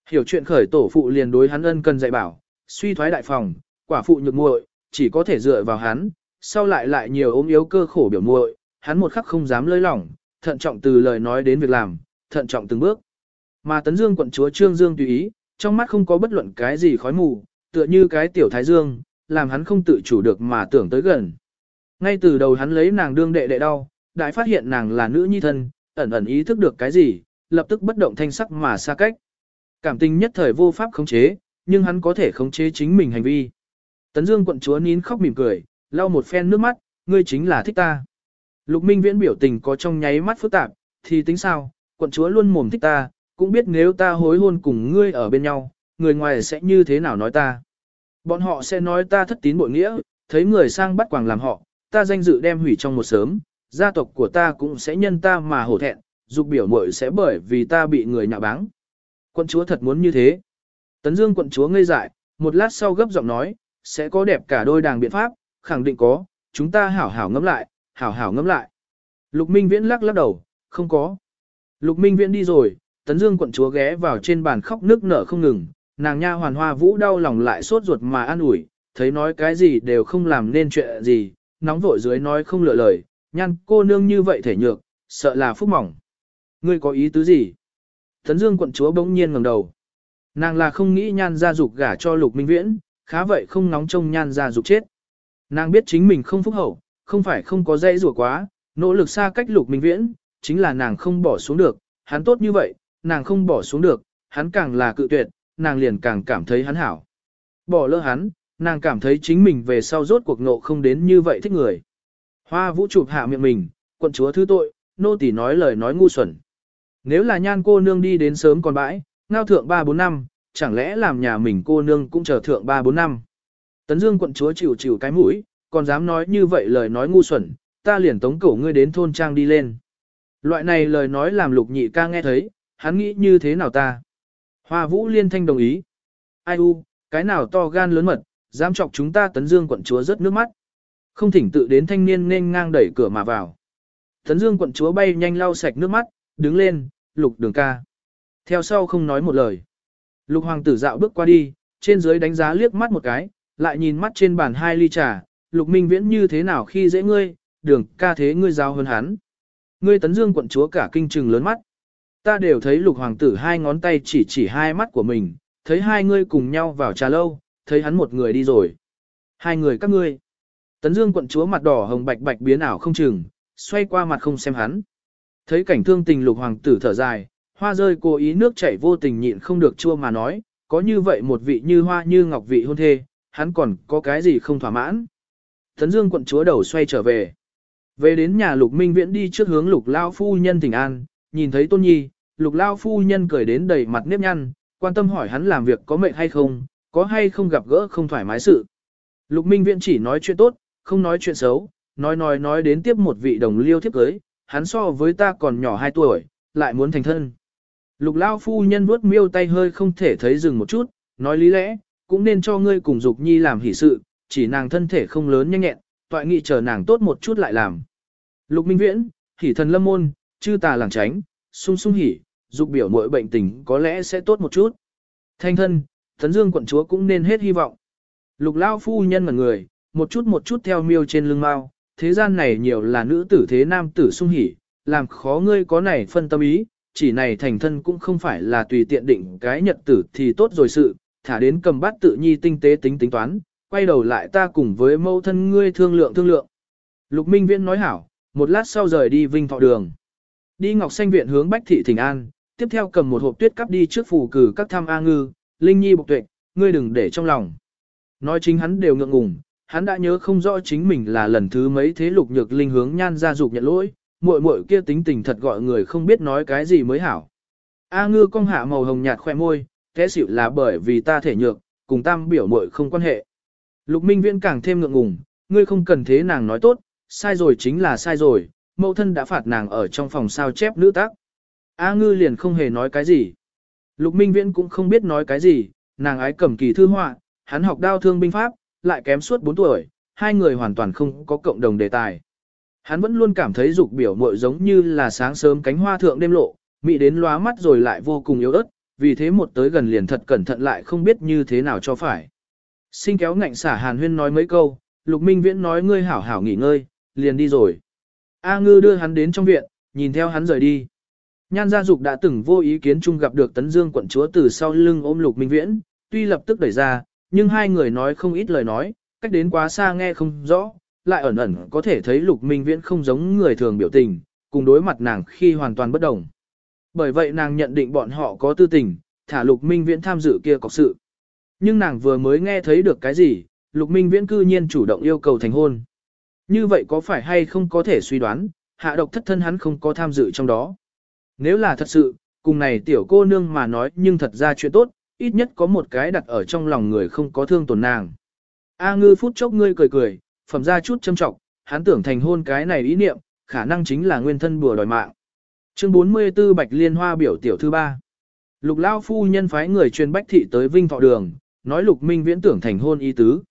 Hiểu chuyện khởi tổ phụ liền đối hắn ân cần dạy bảo, suy thoái đại phòng, quả phụ nhược muội, chỉ có thể dựa vào hắn, sau lại lại nhiều ốm yếu cơ khổ biểu muội, hắn một khắc không dám lơi lỏng, thận trọng từ lời nói đến việc làm, thận trọng từng bước. Mà Tấn Dương quận chúa Trương Dương tùy ý, trong mắt không có bất luận cái gì khói mù, tựa như cái tiểu thái dương, làm hắn không tự chủ được mà tưởng tới gần. Ngay từ đầu hắn lấy nàng đương đệ đệ đau, đại phát hiện nàng là nữ nhi thân, ẩn ẩn ý thức được cái gì, lập tức bất động thanh sắc mà xa cách. Cảm tình nhất thời vô pháp khống chế, nhưng hắn có thể khống chế chính mình hành vi. Tấn Dương quận chúa nín khóc mỉm cười, lau một phen nước mắt, ngươi chính là thích ta. Lục Minh Viễn biểu tình có trong nháy mắt phức tạp, thì tính sao, quận chúa luôn mồm thích ta, cũng biết nếu ta hối hôn cùng ngươi ở bên nhau, người ngoài sẽ như thế nào nói ta. Bọn họ sẽ nói ta thất tín bội nghĩa, thấy người sang bắt quàng làm họ, ta danh dự đem hủy trong một sớm, gia tộc của ta cũng sẽ nhân ta mà hổ thẹn, dục biểu muội sẽ bởi vì ta bị người nhạ báng. Quận chúa thật muốn như thế. Tấn Dương quận chúa ngây dại, một lát sau gấp giọng nói, sẽ có đẹp cả đôi đàng biện pháp, khẳng định có, chúng ta hảo hảo ngẫm lại, hảo hảo ngẫm lại. Lục Minh Viễn lắc lắc đầu, không có. Lục Minh Viễn đi rồi, Tấn Dương quận chúa ghé vào trên bàn khóc nước nở không ngừng, nàng nha hoàn hoa vũ đau lòng lại sốt ruột mà an ủi, thấy nói cái gì đều không làm nên chuyện gì, nóng vội dưới nói không lựa lời, nhan cô nương như vậy thể nhược, sợ là phúc mỏng. Ngươi có ý tứ gì? Tấn Dương quận chúa bỗng nhiên ngẩng đầu. Nàng là không nghĩ nhan gia dục gả cho lục minh viễn, khá vậy không nóng trông nhan gia dục chết. Nàng biết chính mình không phúc hậu, không phải không có dây rủa quá, nỗ lực xa cách lục minh viễn, chính là nàng không bỏ xuống được, hắn tốt như vậy, nàng không bỏ xuống được, hắn càng là cự tuyệt, nàng liền càng cảm thấy hắn hảo. Bỏ lỡ hắn, nàng cảm thấy chính mình về sau rốt cuộc nộ không đến như vậy thích người. Hoa vũ chụp hạ miệng mình, quận chúa thứ tội, nô tỳ nói lời nói ngu xuẩn. Nếu là nhan cô nương đi đến sớm còn bãi, ngao thượng 3-4 năm, chẳng lẽ làm nhà mình cô nương cũng chờ thượng 3-4 năm. Tấn Dương quận chúa chịu chịu cái mũi, còn dám nói như vậy lời nói ngu xuẩn, ta liền tống cổ ngươi đến thôn trang đi lên. Loại này lời nói làm lục nhị ca nghe thấy, hắn nghĩ như thế nào ta. Hoa vũ liên thanh đồng ý. Ai u, cái nào to gan lớn mật, dám chọc chúng ta tấn dương quận chúa rớt nước mắt. Không thỉnh tự đến thanh niên nên ngang đẩy cửa mà vào. Tấn dương quận chúa bay nhanh lau sạch nước mắt, đứng lên, lục đường ca. Theo sau không nói một lời. Lục hoàng tử dạo bước qua đi, trên dưới đánh giá liếc mắt một cái, lại nhìn mắt trên bàn hai ly trà, lục minh viễn như thế nào khi dễ ngươi, đường ca thế ngươi giao hơn hắn. Ngươi tấn dương quận chúa cả kinh trừng lớn mắt. Ta đều thấy lục hoàng tử hai ngón tay chỉ chỉ hai mắt của mình, thấy hai ngươi cùng nhau vào trà lâu, thấy hắn một người đi rồi. Hai người các ngươi. Tấn dương quận chúa mặt đỏ hồng bạch bạch biến ảo không chừng, xoay qua mặt không xem hắn. Thấy cảnh thương tình lục hoàng tử thở dài, hoa rơi cố ý nước chảy vô tình nhịn không được chua mà nói, có như vậy một vị như hoa như ngọc vị hôn thê, hắn còn có cái gì không thỏa mãn. Thấn dương quận chúa đầu xoay trở về. Về đến nhà lục minh viễn đi trước hướng lục lao phu nhân thỉnh an, nhìn thấy tôn nhi, lục lao phu nhân cười đến đầy mặt nếp nhăn, quan tâm hỏi hắn làm việc có mệt hay không, có hay không gặp gỡ không thoải mái sự. Lục minh viễn chỉ nói chuyện tốt, không nói chuyện xấu, nói nói nói đến tiếp một vị đồng liêu thiếp cưới, hắn so với ta còn nhỏ 2 tuổi, lại muốn thành thân. Lục lao phu nhân vuốt miêu tay hơi không thể thấy dừng một chút, nói lý lẽ, cũng nên cho ngươi cùng dục nhi làm hỷ sự, chỉ nàng thân thể không lớn nhanh nhẹn, toại nghị chờ nàng tốt một chút lại làm. Lục Minh Viễn, hỷ thần lâm môn, chư tà làng tránh, sung sung hỉ, dục biểu mỗi bệnh tình có lẽ sẽ tốt một chút. Thanh thân, thần dương quận chúa cũng nên hết hy vọng. Lục lao phu nhân mà người, một chút một chút theo miêu trên lưng mao, thế gian này nhiều là nữ tử thế nam tử sung hỉ, làm khó ngươi có này phân tâm ý, chỉ này thành thân cũng không phải là tùy tiện định cái nhật tử thì tốt rồi sự, thả đến cầm bát tự nhi tinh tế tính tính toán, quay đầu lại ta cùng với mâu thân ngươi thương lượng thương lượng. Lục Minh Viễn nói hảo, một lát sau rời đi Vinh Thọ Đường. Đi Ngọc Xanh Viện hướng Bách Thị Thịnh An, tiếp theo cầm một hộp tuyết cắp đi trước phủ cử các tham A ngư, Linh Nhi bộc tuệ, ngươi đừng để trong lòng. Nói chính hắn đều ngượng ngùng, hắn đã nhớ không rõ chính mình là lần thứ mấy thế lục nhược linh hướng nhan ra dục nhận lỗi, muội muội kia tính tình thật gọi người không biết nói cái gì mới hảo. A ngư cong hạ màu hồng nhạt khoe môi, thế xỉu là bởi vì ta thể nhược, cùng tam biểu muội không quan hệ. Lục Minh Viễn càng thêm ngượng ngùng, ngươi không cần thế nàng nói tốt, sai rồi chính là sai rồi, mẫu thân đã phạt nàng ở trong phòng sao chép nữ tác. A ngư liền không hề nói cái gì. Lục Minh Viễn cũng không biết nói cái gì, nàng ái cầm kỳ thư họa, hắn học đao thương binh pháp, lại kém suốt 4 tuổi, hai người hoàn toàn không có cộng đồng đề tài. Hắn vẫn luôn cảm thấy dục biểu muội giống như là sáng sớm cánh hoa thượng đêm lộ, mị đến lóa mắt rồi lại vô cùng yếu ớt, vì thế một tới gần liền thật cẩn thận lại không biết như thế nào cho phải. Sinh kéo ngạnh xả hàn huyên nói mấy câu, lục minh viễn nói ngươi hảo hảo nghỉ ngơi, liền đi rồi. A ngư đưa hắn đến trong viện, nhìn theo hắn rời đi. Nhan gia dục đã từng vô ý kiến chung gặp được tấn dương quận chúa từ sau lưng ôm lục minh viễn, tuy lập tức đẩy ra, nhưng hai người nói không ít lời nói, cách đến quá xa nghe không rõ, lại ẩn ẩn có thể thấy lục minh viễn không giống người thường biểu tình, cùng đối mặt nàng khi hoàn toàn bất đồng. Bởi vậy nàng nhận định bọn họ có tư tình, thả lục minh viễn tham dự kia cọc sự. Nhưng nàng vừa mới nghe thấy được cái gì, lục minh viễn cư nhiên chủ động yêu cầu thành hôn. Như vậy có phải hay không có thể suy đoán, hạ độc thất thân hắn không có tham dự trong đó. Nếu là thật sự, cùng này tiểu cô nương mà nói nhưng thật ra chuyện tốt, ít nhất có một cái đặt ở trong lòng người không có thương tổn nàng. A ngư phút chốc ngươi cười cười, phẩm ra chút châm trọng, hắn tưởng thành hôn cái này ý niệm, khả năng chính là nguyên thân bùa đòi mạng. Chương 44 Bạch Liên Hoa biểu tiểu thư ba. Lục Lao phu nhân phái người truyền Bách Thị tới Vinh Thọ Đường, nói Lục Minh viễn tưởng thành hôn ý tứ.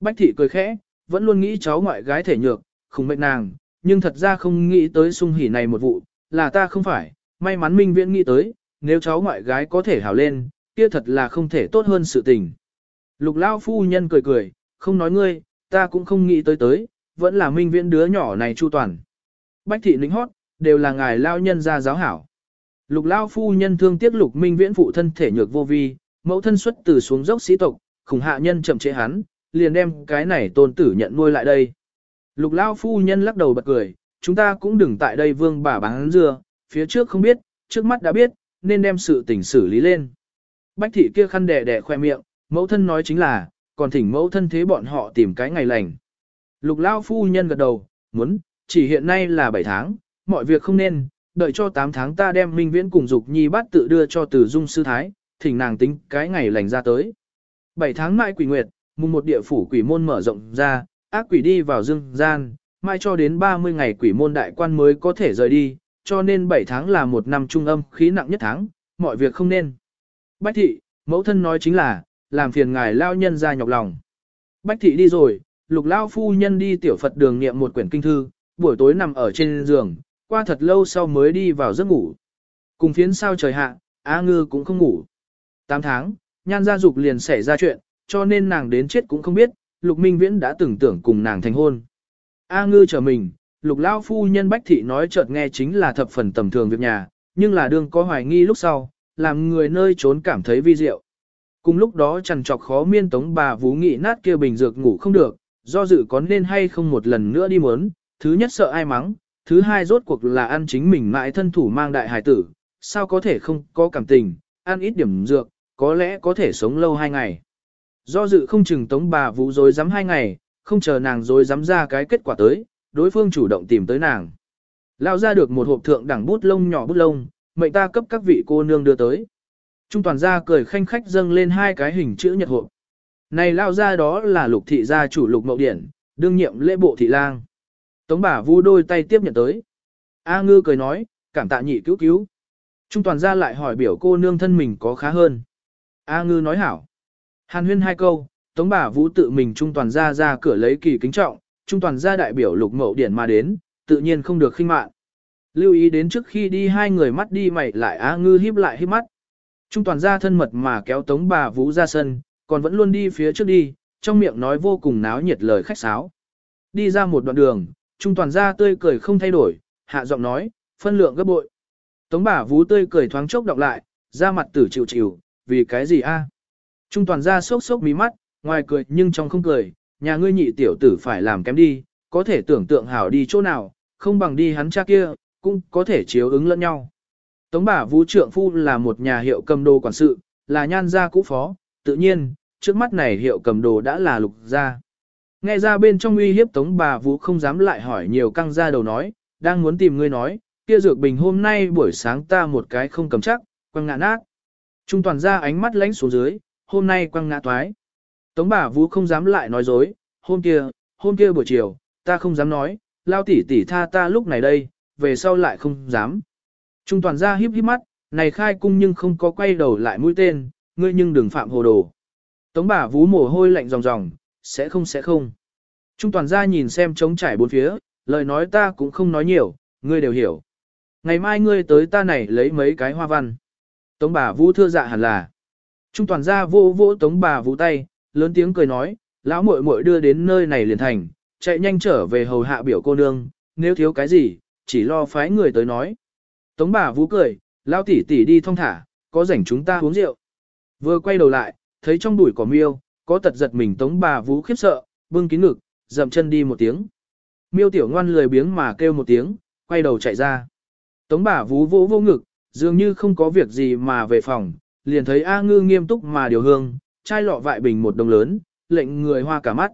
Bách Thị cười khẽ, vẫn luôn nghĩ cháu ngoại gái thể nhược, không mệnh nàng, nhưng thật ra không nghĩ tới sung hỉ này một vụ, là ta không phải, may mắn Minh viễn nghĩ tới, nếu cháu ngoại gái có thể hảo lên, kia thật là không thể tốt hơn sự tình. Lục Lao phu nhân cười cười, không nói ngươi, ta cũng không nghĩ tới tới, vẫn là Minh viễn đứa nhỏ này chu toàn. Bách Thị lính hót, đều là ngài lao nhân gia giáo hảo. Lục lao phu nhân thương tiếc lục minh viễn phụ thân thể nhược vô vi, mẫu thân xuất từ xuống dốc sĩ tộc, khủng hạ nhân chậm chế hắn, liền đem cái này tôn tử nhận nuôi lại đây. Lục lao phu nhân lắc đầu bật cười, chúng ta cũng đừng tại đây vương bà bán dưa, phía trước không biết, trước mắt đã biết, nên đem sự tình xử lý lên. Bách thị kia khăn đẻ đẻ khoe miệng, mẫu thân nói chính là, còn thỉnh mẫu thân thế bọn họ tìm cái ngày lành. Lục lao phu nhân gật đầu, muốn, chỉ hiện nay là 7 tháng, mọi việc không nên, đợi cho 8 tháng ta đem Minh Viễn cùng Dục Nhi bắt tự đưa cho tử Dung sư thái, thỉnh nàng tính cái ngày lành ra tới. 7 tháng mai quỷ nguyệt, mùng một địa phủ quỷ môn mở rộng ra, ác quỷ đi vào dương gian, mai cho đến 30 ngày quỷ môn đại quan mới có thể rời đi, cho nên 7 tháng là một năm trung âm khí nặng nhất tháng, mọi việc không nên. Bách thị, mẫu thân nói chính là, làm phiền ngài lao nhân ra nhọc lòng. Bách thị đi rồi, lục lao phu nhân đi tiểu Phật đường niệm một quyển kinh thư, buổi tối nằm ở trên giường, qua thật lâu sau mới đi vào giấc ngủ. Cùng phiến sao trời hạ, Á Ngư cũng không ngủ. 8 tháng, nhan gia dục liền xảy ra chuyện, cho nên nàng đến chết cũng không biết, Lục Minh Viễn đã tưởng tưởng cùng nàng thành hôn. A Ngư chờ mình, Lục Lao Phu Nhân Bách Thị nói chợt nghe chính là thập phần tầm thường việc nhà, nhưng là đương có hoài nghi lúc sau, làm người nơi trốn cảm thấy vi diệu. Cùng lúc đó trằn trọc khó miên tống bà vú nghị nát kia bình dược ngủ không được, do dự có nên hay không một lần nữa đi muốn, thứ nhất sợ ai mắng, thứ hai rốt cuộc là ăn chính mình mãi thân thủ mang đại hài tử, sao có thể không có cảm tình, ăn ít điểm dược, có lẽ có thể sống lâu hai ngày. Do dự không chừng tống bà vũ dối dám hai ngày, không chờ nàng dối dám ra cái kết quả tới, đối phương chủ động tìm tới nàng. Lao ra được một hộp thượng đẳng bút lông nhỏ bút lông, mệnh ta cấp các vị cô nương đưa tới. Trung toàn gia cười khanh khách dâng lên hai cái hình chữ nhật hộp. Này lao ra đó là lục thị gia chủ lục mậu điển, đương nhiệm lễ bộ thị lang. Tống bà vu đôi tay tiếp nhận tới. A ngư cười nói, cảm tạ nhị cứu cứu. Trung toàn gia lại hỏi biểu cô nương thân mình có khá hơn. A ngư nói hảo. Hàn huyên hai câu, tống bà vũ tự mình trung toàn gia ra cửa lấy kỳ kính trọng, trung toàn gia đại biểu lục mậu điển mà đến, tự nhiên không được khinh mạn. Lưu ý đến trước khi đi hai người mắt đi mày lại A ngư híp lại híp mắt. Trung toàn gia thân mật mà kéo tống bà vũ ra sân, còn vẫn luôn đi phía trước đi, trong miệng nói vô cùng náo nhiệt lời khách sáo. Đi ra một đoạn đường, Trung toàn gia tươi cười không thay đổi, hạ giọng nói, phân lượng gấp bội. Tống bà vú tươi cười thoáng chốc đọc lại, ra mặt tử chịu chịu, vì cái gì a? Trung toàn gia sốc sốc mí mắt, ngoài cười nhưng trong không cười, nhà ngươi nhị tiểu tử phải làm kém đi, có thể tưởng tượng hảo đi chỗ nào, không bằng đi hắn cha kia, cũng có thể chiếu ứng lẫn nhau. Tống bà vũ trượng phu là một nhà hiệu cầm đồ quản sự, là nhan gia cũ phó, tự nhiên, trước mắt này hiệu cầm đồ đã là lục gia. Nghe ra bên trong uy hiếp tống bà vũ không dám lại hỏi nhiều căng ra đầu nói, đang muốn tìm ngươi nói, kia dược bình hôm nay buổi sáng ta một cái không cầm chắc, quăng ngã nát. Trung toàn ra ánh mắt lánh xuống dưới, hôm nay quăng ngã toái. Tống bà vũ không dám lại nói dối, hôm kia, hôm kia buổi chiều, ta không dám nói, lao tỉ tỉ tha ta lúc này đây, về sau lại không dám. Trung toàn ra híp híp mắt, này khai cung nhưng không có quay đầu lại mũi tên, ngươi nhưng đừng phạm hồ đồ. Tống bà vũ mồ hôi lạnh ròng ròng, sẽ không sẽ không. Trung toàn gia nhìn xem trống trải bốn phía, lời nói ta cũng không nói nhiều, ngươi đều hiểu. Ngày mai ngươi tới ta này lấy mấy cái hoa văn. Tống bà vũ thưa dạ hẳn là. Trung toàn gia vô vô tống bà vũ tay, lớn tiếng cười nói, lão muội muội đưa đến nơi này liền thành, chạy nhanh trở về hầu hạ biểu cô nương, nếu thiếu cái gì, chỉ lo phái người tới nói. Tống bà vũ cười, lão tỷ tỷ đi thong thả, có rảnh chúng ta uống rượu. Vừa quay đầu lại, thấy trong bụi có miêu, có tật giật mình tống bà vũ khiếp sợ, bưng kín ngực, dậm chân đi một tiếng. Miêu tiểu ngoan lười biếng mà kêu một tiếng, quay đầu chạy ra. Tống bà vũ vỗ vô ngực, dường như không có việc gì mà về phòng, liền thấy A ngư nghiêm túc mà điều hương, chai lọ vại bình một đồng lớn, lệnh người hoa cả mắt.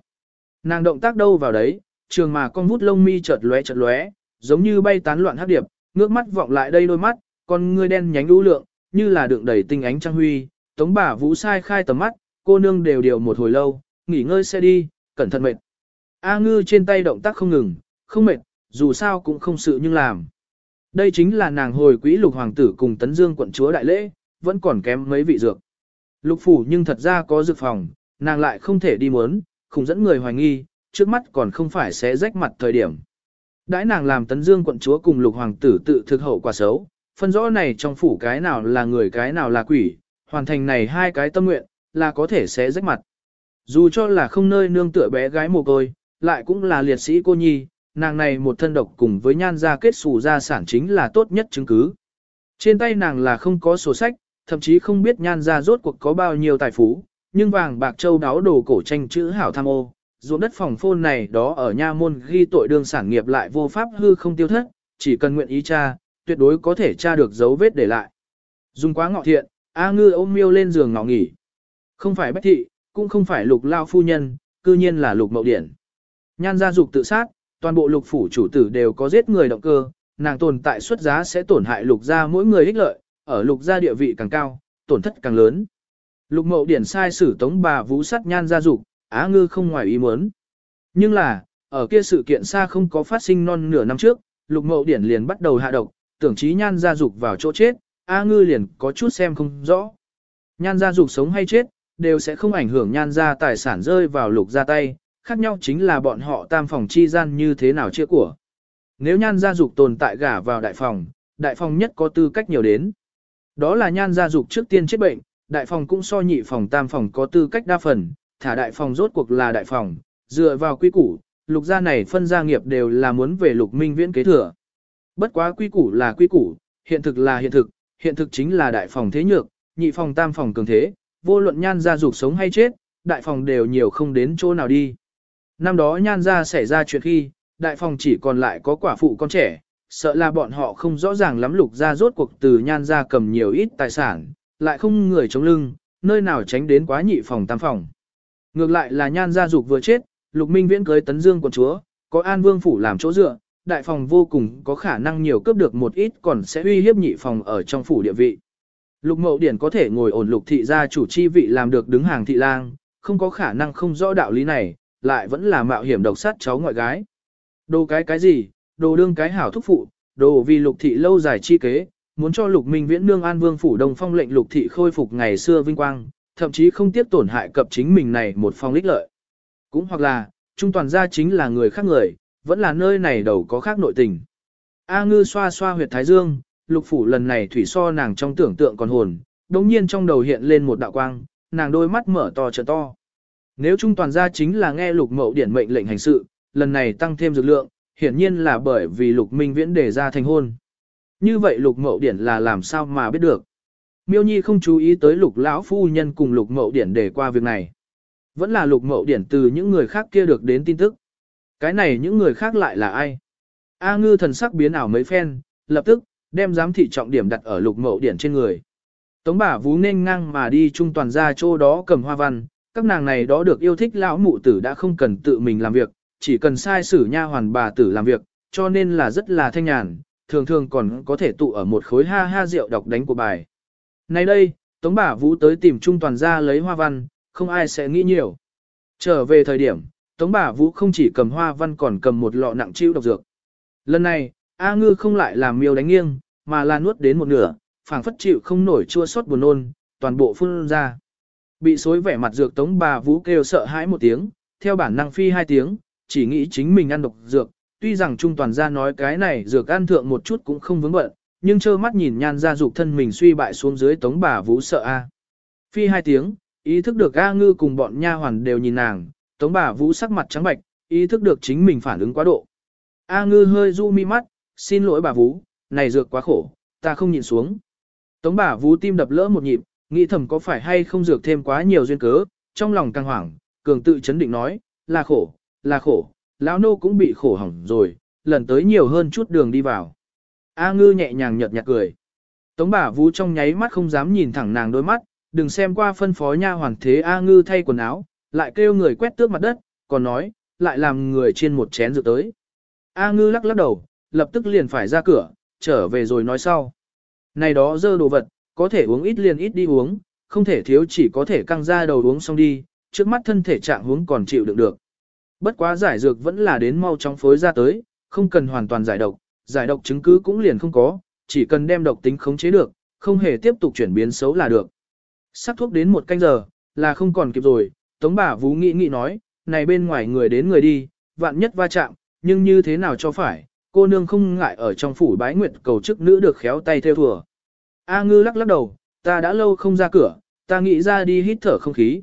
Nàng động tác đâu vào đấy, trường mà con vút lông mi chợt lóe chợt lóe, giống như bay tán loạn hấp điệp, ngước mắt vọng lại đây đôi mắt, con ngươi đen nhánh u lượng, như là đựng đầy tinh ánh trăng huy, tống bà vũ sai khai tầm mắt, cô nương đều điều một hồi lâu, nghỉ ngơi sẽ đi, cẩn thận mệt. A ngư trên tay động tác không ngừng, không mệt, dù sao cũng không sự nhưng làm. Đây chính là nàng hồi quỹ lục hoàng tử cùng tấn dương quận chúa đại lễ, vẫn còn kém mấy vị dược. Lục phủ nhưng thật ra có dược phòng, nàng lại không thể đi muốn, không dẫn người hoài nghi, trước mắt còn không phải sẽ rách mặt thời điểm. Đãi nàng làm tấn dương quận chúa cùng lục hoàng tử tự thực hậu quả xấu, phân rõ này trong phủ cái nào là người cái nào là quỷ, hoàn thành này hai cái tâm nguyện, là có thể sẽ rách mặt. Dù cho là không nơi nương tựa bé gái mồ côi, lại cũng là liệt sĩ cô nhi, nàng này một thân độc cùng với nhan gia kết xù gia sản chính là tốt nhất chứng cứ. Trên tay nàng là không có sổ sách, thậm chí không biết nhan gia rốt cuộc có bao nhiêu tài phú, nhưng vàng bạc châu đáo đồ cổ tranh chữ hảo tham ô, ruộng đất phòng phôn này đó ở nha môn ghi tội đương sản nghiệp lại vô pháp hư không tiêu thất, chỉ cần nguyện ý cha tuyệt đối có thể tra được dấu vết để lại. Dùng quá ngọ thiện, A ngư ôm miêu lên giường ngọ nghỉ. Không phải bách thị, cũng không phải lục lao phu nhân, cư nhiên là lục mậu điển. Nhan gia dục tự sát, toàn bộ lục phủ chủ tử đều có giết người động cơ, nàng tồn tại xuất giá sẽ tổn hại lục gia mỗi người ích lợi, ở lục gia địa vị càng cao, tổn thất càng lớn. Lục mậu điển sai sử tống bà vũ sắt nhan gia dục, á ngư không ngoài ý muốn. Nhưng là, ở kia sự kiện xa không có phát sinh non nửa năm trước, lục mậu điển liền bắt đầu hạ độc, tưởng chí nhan gia dục vào chỗ chết, á ngư liền có chút xem không rõ. Nhan gia dục sống hay chết, đều sẽ không ảnh hưởng nhan gia tài sản rơi vào lục gia tay, khác nhau chính là bọn họ tam phòng chi gian như thế nào chia của. Nếu nhan gia dục tồn tại gả vào đại phòng, đại phòng nhất có tư cách nhiều đến. Đó là nhan gia dục trước tiên chết bệnh, đại phòng cũng so nhị phòng tam phòng có tư cách đa phần, thả đại phòng rốt cuộc là đại phòng, dựa vào quy củ, lục gia này phân gia nghiệp đều là muốn về lục minh viễn kế thừa. Bất quá quy củ là quy củ, hiện thực là hiện thực, hiện thực chính là đại phòng thế nhược, nhị phòng tam phòng cường thế, vô luận nhan gia dục sống hay chết, đại phòng đều nhiều không đến chỗ nào đi. Năm đó nhan gia xảy ra chuyện khi, đại phòng chỉ còn lại có quả phụ con trẻ, sợ là bọn họ không rõ ràng lắm lục gia rốt cuộc từ nhan gia cầm nhiều ít tài sản, lại không người chống lưng, nơi nào tránh đến quá nhị phòng tam phòng. Ngược lại là nhan gia dục vừa chết, lục minh viễn cưới tấn dương quận chúa, có an vương phủ làm chỗ dựa, đại phòng vô cùng có khả năng nhiều cướp được một ít còn sẽ uy hiếp nhị phòng ở trong phủ địa vị. Lục mậu điển có thể ngồi ổn lục thị gia chủ chi vị làm được đứng hàng thị lang, không có khả năng không rõ đạo lý này, lại vẫn là mạo hiểm độc sát cháu ngoại gái. Đồ cái cái gì, đồ đương cái hảo thúc phụ, đồ vì lục thị lâu dài chi kế, muốn cho lục minh viễn nương an vương phủ đồng phong lệnh lục thị khôi phục ngày xưa vinh quang, thậm chí không tiếc tổn hại cập chính mình này một phong lích lợi. Cũng hoặc là, trung toàn gia chính là người khác người, vẫn là nơi này đầu có khác nội tình. A ngư xoa xoa huyệt thái dương, lục phủ lần này thủy so nàng trong tưởng tượng còn hồn, đồng nhiên trong đầu hiện lên một đạo quang, nàng đôi mắt mở to trợ to. Nếu trung toàn gia chính là nghe lục mậu điển mệnh lệnh hành sự, lần này tăng thêm dược lượng, hiển nhiên là bởi vì lục minh viễn đề ra thành hôn. Như vậy lục mậu điển là làm sao mà biết được. Miêu Nhi không chú ý tới lục lão phu nhân cùng lục mậu điển để qua việc này. Vẫn là lục mậu điển từ những người khác kia được đến tin tức. Cái này những người khác lại là ai? A ngư thần sắc biến ảo mấy phen, lập tức, đem giám thị trọng điểm đặt ở lục mậu điển trên người. Tống bà vú nên ngang mà đi trung toàn ra chỗ đó cầm hoa văn, các nàng này đó được yêu thích lão mụ tử đã không cần tự mình làm việc, chỉ cần sai sử nha hoàn bà tử làm việc, cho nên là rất là thanh nhàn, thường thường còn có thể tụ ở một khối ha ha rượu đọc đánh của bài. Nay đây, Tống bà Vũ tới tìm Trung Toàn ra lấy hoa văn, không ai sẽ nghĩ nhiều. Trở về thời điểm, Tống bà Vũ không chỉ cầm hoa văn còn cầm một lọ nặng chịu độc dược. Lần này, A Ngư không lại làm miêu đánh nghiêng, mà là nuốt đến một nửa, phảng phất chịu không nổi chua xót buồn nôn, toàn bộ phun ra. Bị xối vẻ mặt dược Tống bà Vũ kêu sợ hãi một tiếng, theo bản năng phi hai tiếng, chỉ nghĩ chính mình ăn độc dược. Tuy rằng Trung Toàn gia nói cái này dược ăn thượng một chút cũng không vướng bận, nhưng trơ mắt nhìn nhan ra dục thân mình suy bại xuống dưới tống bà vũ sợ a. Phi hai tiếng, ý thức được A ngư cùng bọn nha hoàn đều nhìn nàng, tống bà vũ sắc mặt trắng bạch, ý thức được chính mình phản ứng quá độ. A ngư hơi du mi mắt, xin lỗi bà vũ, này dược quá khổ, ta không nhìn xuống. Tống bà vũ tim đập lỡ một nhịp, nghĩ thầm có phải hay không dược thêm quá nhiều duyên cớ, trong lòng căng hoảng, cường tự chấn định nói, là khổ, là khổ, lão nô cũng bị khổ hỏng rồi, lần tới nhiều hơn chút đường đi vào. A ngư nhẹ nhàng nhợt nhạt cười. Tống bà vú trong nháy mắt không dám nhìn thẳng nàng đôi mắt, đừng xem qua phân phó nha hoàn thế A ngư thay quần áo, lại kêu người quét tước mặt đất, còn nói, lại làm người chiên một chén rượu tới. A ngư lắc lắc đầu, lập tức liền phải ra cửa, trở về rồi nói sau. Này đó dơ đồ vật, có thể uống ít liền ít đi uống, không thể thiếu chỉ có thể căng ra đầu uống xong đi, trước mắt thân thể trạng uống còn chịu đựng được. Bất quá giải dược vẫn là đến mau chóng phối ra tới, không cần hoàn toàn giải độc, giải độc chứng cứ cũng liền không có, chỉ cần đem độc tính khống chế được, không hề tiếp tục chuyển biến xấu là được. Sắc thuốc đến một canh giờ, là không còn kịp rồi, Tống bà Vú nghĩ nghĩ nói, này bên ngoài người đến người đi, vạn nhất va chạm, nhưng như thế nào cho phải, cô nương không ngại ở trong phủ bái nguyệt cầu chức nữ được khéo tay theo thừa. A ngư lắc lắc đầu, ta đã lâu không ra cửa, ta nghĩ ra đi hít thở không khí.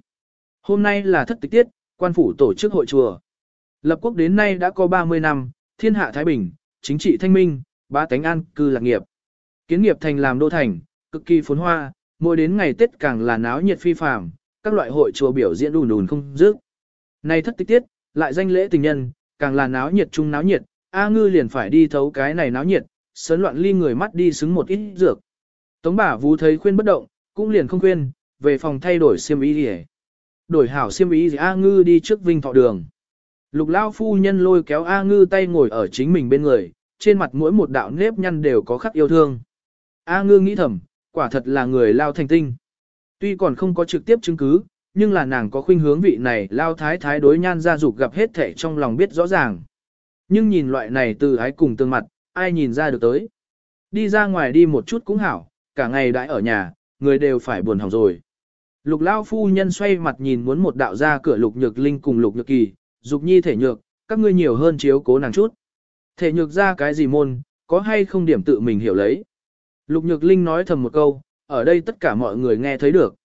Hôm nay là thất tịch tiết, quan phủ tổ chức hội chùa. Lập quốc đến nay đã có 30 năm, thiên hạ Thái Bình, chính trị thanh minh, ba tánh an cư lạc nghiệp. Kiến nghiệp thành làm đô thành, cực kỳ phồn hoa, mỗi đến ngày Tết càng là náo nhiệt phi phàm, các loại hội chùa biểu diễn đùn đùn không dứt. Nay thất tịch tiết, lại danh lễ tình nhân, càng là náo nhiệt chung náo nhiệt, A ngư liền phải đi thấu cái này náo nhiệt, sớn loạn ly người mắt đi xứng một ít dược. Tống bà vú thấy khuyên bất động, cũng liền không khuyên, về phòng thay đổi xiêm y đi Đổi hảo xiêm y gì A ngư đi trước vinh thọ đường. Lục lao phu nhân lôi kéo A ngư tay ngồi ở chính mình bên người, trên mặt mỗi một đạo nếp nhăn đều có khắc yêu thương. A ngư nghĩ thầm, quả thật là người lao thành tinh. Tuy còn không có trực tiếp chứng cứ, nhưng là nàng có khuynh hướng vị này lao thái thái đối nhan ra dục gặp hết thể trong lòng biết rõ ràng. Nhưng nhìn loại này từ ái cùng tương mặt, ai nhìn ra được tới. Đi ra ngoài đi một chút cũng hảo, cả ngày đãi ở nhà, người đều phải buồn hỏng rồi. Lục lao phu nhân xoay mặt nhìn muốn một đạo ra cửa lục nhược linh cùng lục nhược kỳ, dục nhi thể nhược, các ngươi nhiều hơn chiếu cố nàng chút. Thể nhược ra cái gì môn, có hay không điểm tự mình hiểu lấy. Lục nhược linh nói thầm một câu, ở đây tất cả mọi người nghe thấy được.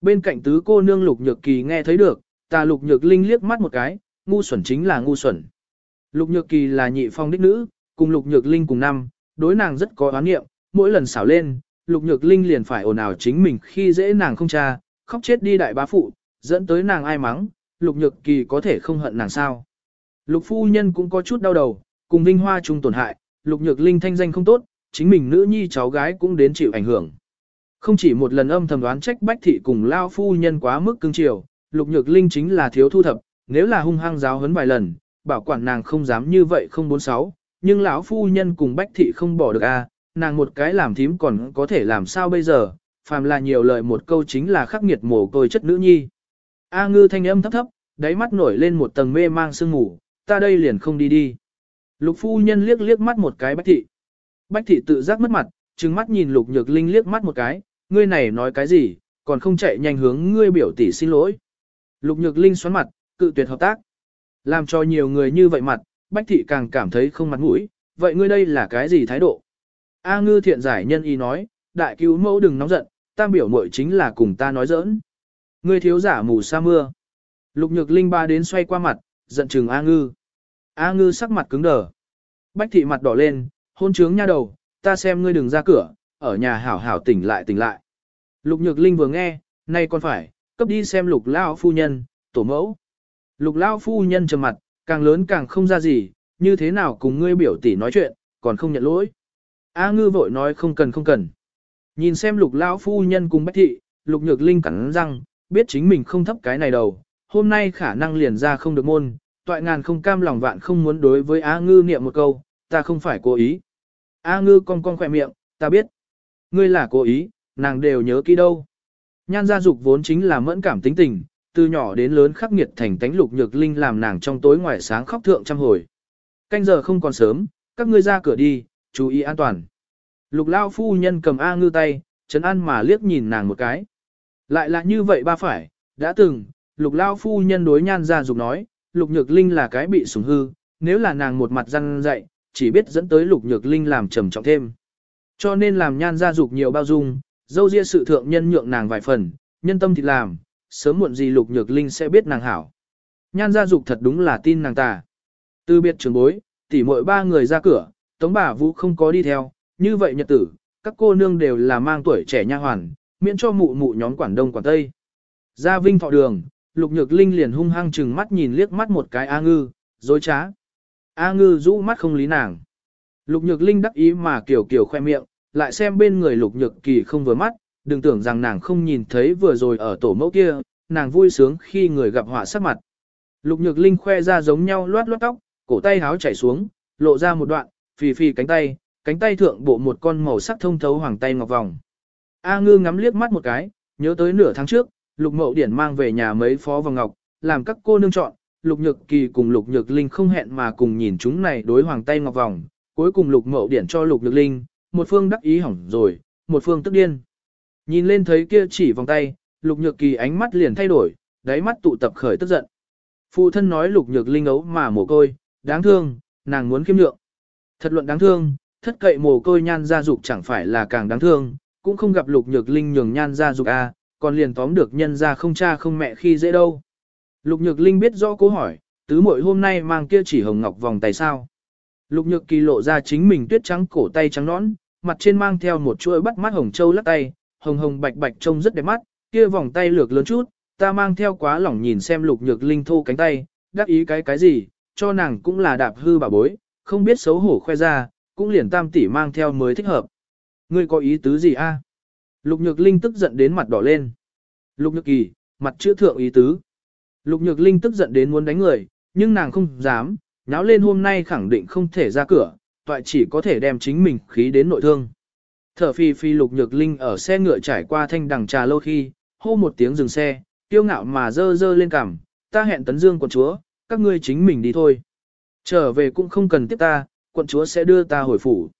Bên cạnh tứ cô nương lục nhược kỳ nghe thấy được, ta lục nhược linh liếc mắt một cái, ngu xuẩn chính là ngu xuẩn. Lục nhược kỳ là nhị phong đích nữ, cùng lục nhược linh cùng năm, đối nàng rất có oán nghiệm, mỗi lần xảo lên, lục nhược linh liền phải ồn ào chính mình khi dễ nàng không cha, khóc chết đi đại bá phụ, dẫn tới nàng ai mắng, lục nhược kỳ có thể không hận nàng sao. Lục phu nhân cũng có chút đau đầu, cùng vinh hoa chung tổn hại, lục nhược linh thanh danh không tốt, chính mình nữ nhi cháu gái cũng đến chịu ảnh hưởng. Không chỉ một lần âm thầm đoán trách bách thị cùng lao phu nhân quá mức cưng chiều, lục nhược linh chính là thiếu thu thập, nếu là hung hăng giáo huấn vài lần, bảo quản nàng không dám như vậy không bốn sáu, nhưng lão phu nhân cùng bách thị không bỏ được a, nàng một cái làm thím còn có thể làm sao bây giờ, phàm là nhiều lời một câu chính là khắc nghiệt mồ côi chất nữ nhi. A ngư thanh âm thấp thấp, đáy mắt nổi lên một tầng mê mang sương ngủ, ta đây liền không đi đi. Lục phu nhân liếc liếc mắt một cái bách thị. Bách thị tự giác mất mặt, trừng mắt nhìn lục nhược linh liếc mắt một cái, ngươi này nói cái gì, còn không chạy nhanh hướng ngươi biểu tỷ xin lỗi. Lục nhược linh xoắn mặt, cự tuyệt hợp tác. Làm cho nhiều người như vậy mặt, bách thị càng cảm thấy không mặt mũi, vậy ngươi đây là cái gì thái độ? A ngư thiện giải nhân ý nói, đại cứu mẫu đừng nóng giận, tam biểu muội chính là cùng ta nói giỡn. Ngươi thiếu giả mù sa mưa. Lục nhược linh ba đến xoay qua mặt, giận chừng A ngư. A ngư sắc mặt cứng đờ. Bách thị mặt đỏ lên, hôn trướng nha đầu, ta xem ngươi đừng ra cửa, ở nhà hảo hảo tỉnh lại tỉnh lại. Lục nhược linh vừa nghe, nay còn phải, cấp đi xem lục lao phu nhân, tổ mẫu. Lục lao phu nhân trầm mặt, càng lớn càng không ra gì, như thế nào cùng ngươi biểu tỷ nói chuyện, còn không nhận lỗi. A ngư vội nói không cần không cần. Nhìn xem lục lão phu nhân cùng bách thị, lục nhược linh cắn răng, biết chính mình không thấp cái này đầu, hôm nay khả năng liền ra không được môn, toại ngàn không cam lòng vạn không muốn đối với A ngư niệm một câu, ta không phải cố ý. A ngư cong cong khỏe miệng, ta biết. Ngươi là cố ý, nàng đều nhớ kỹ đâu. Nhan gia dục vốn chính là mẫn cảm tính tình, từ nhỏ đến lớn khắc nghiệt thành tánh lục nhược linh làm nàng trong tối ngoài sáng khóc thượng trăm hồi. Canh giờ không còn sớm, các ngươi ra cửa đi, chú ý an toàn. Lục lao phu nhân cầm A ngư tay, chấn an mà liếc nhìn nàng một cái. Lại là như vậy ba phải, đã từng, lục lao phu nhân đối nhan gia dục nói, lục nhược linh là cái bị sủng hư, nếu là nàng một mặt răng dạy, chỉ biết dẫn tới lục nhược linh làm trầm trọng thêm. Cho nên làm nhan gia dục nhiều bao dung, dâu ria sự thượng nhân nhượng nàng vài phần, nhân tâm thì làm, sớm muộn gì lục nhược linh sẽ biết nàng hảo. Nhan gia dục thật đúng là tin nàng ta. Từ biệt trường bối, tỉ muội ba người ra cửa, tống bà vũ không có đi theo, như vậy nhật tử, các cô nương đều là mang tuổi trẻ nha hoàn, miễn cho mụ mụ nhóm quản đông quản tây. Ra vinh thọ đường, lục nhược linh liền hung hăng chừng mắt nhìn liếc mắt một cái A ngư, dối trá. A ngư rũ mắt không lý nàng. Lục nhược linh đắc ý mà kiểu kiểu khoe miệng, lại xem bên người lục nhược kỳ không vừa mắt, đừng tưởng rằng nàng không nhìn thấy vừa rồi ở tổ mẫu kia, nàng vui sướng khi người gặp họa sắc mặt. Lục nhược linh khoe ra giống nhau loát loát tóc, cổ tay háo chảy xuống, lộ ra một đoạn, phì phì cánh tay, cánh tay thượng bộ một con màu sắc thông thấu hoàng tay ngọc vòng. A ngư ngắm liếc mắt một cái, nhớ tới nửa tháng trước, lục mậu điển mang về nhà mấy phó vòng ngọc, làm các cô nương chọn, lục nhược kỳ cùng lục nhược linh không hẹn mà cùng nhìn chúng này đối hoàng tay ngọc vòng, cuối cùng lục mậu điển cho lục nhược linh, một phương đắc ý hỏng rồi, một phương tức điên. Nhìn lên thấy kia chỉ vòng tay, lục nhược kỳ ánh mắt liền thay đổi, đáy mắt tụ tập khởi tức giận. Phụ thân nói lục nhược linh ấu mà mồ côi, đáng thương, nàng muốn kiêm lượng. Thật luận đáng thương, thất cậy mồ côi nhan gia dục chẳng phải là càng đáng thương, cũng không gặp lục nhược linh nhường nhan gia dục a, còn liền tóm được nhân gia không cha không mẹ khi dễ đâu. Lục nhược linh biết rõ câu hỏi, tứ muội hôm nay mang kia chỉ hồng ngọc vòng tay sao. Lục nhược kỳ lộ ra chính mình tuyết trắng cổ tay trắng nõn, mặt trên mang theo một chuỗi bắt mắt hồng châu lắc tay, hồng hồng bạch bạch trông rất đẹp mắt, kia vòng tay lược lớn chút, ta mang theo quá lỏng nhìn xem lục nhược linh thô cánh tay, đắc ý cái cái gì, cho nàng cũng là đạp hư bà bối, không biết xấu hổ khoe ra, cũng liền tam tỷ mang theo mới thích hợp. Ngươi có ý tứ gì a? Lục nhược linh tức giận đến mặt đỏ lên. Lục nhược kỳ, mặt chữa thượng ý tứ. Lục nhược linh tức giận đến muốn đánh người, nhưng nàng không dám, nháo lên hôm nay khẳng định không thể ra cửa, toại chỉ có thể đem chính mình khí đến nội thương. Thở phi phi lục nhược linh ở xe ngựa trải qua thanh đằng trà lâu khi, hô một tiếng dừng xe, kiêu ngạo mà dơ dơ lên cằm, ta hẹn tấn dương quận chúa, các ngươi chính mình đi thôi. Trở về cũng không cần tiếp ta, quận chúa sẽ đưa ta hồi phủ.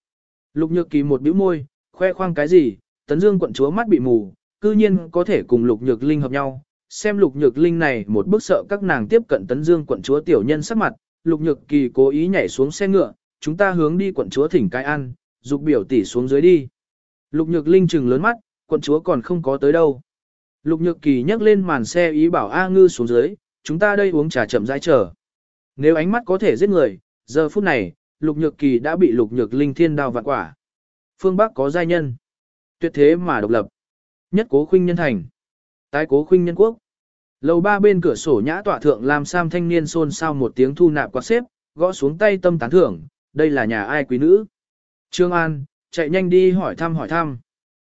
Lục nhược kỳ một bĩu môi, khoe khoang cái gì, tấn dương quận chúa mắt bị mù, cư nhiên có thể cùng lục nhược linh hợp nhau. Xem lục nhược linh này một bức sợ các nàng tiếp cận tấn dương quận chúa tiểu nhân sắc mặt, lục nhược kỳ cố ý nhảy xuống xe ngựa, chúng ta hướng đi quận chúa thỉnh cái ăn, dục biểu tỷ xuống dưới đi. Lục nhược linh trừng lớn mắt, quận chúa còn không có tới đâu. Lục nhược kỳ nhấc lên màn xe ý bảo A ngư xuống dưới, chúng ta đây uống trà chậm rãi chờ. Nếu ánh mắt có thể giết người, giờ phút này, lục nhược kỳ đã bị lục nhược linh thiên đao vạn quả. Phương Bắc có giai nhân. Tuyệt thế mà độc lập. Nhất cố khuynh nhân thành. Tái cố khuynh nhân quốc. Lầu ba bên cửa sổ nhã tọa thượng làm sam thanh niên xôn xao một tiếng thu nạp quạt xếp, gõ xuống tay tâm tán thưởng, đây là nhà ai quý nữ. Trương An, chạy nhanh đi hỏi thăm hỏi thăm.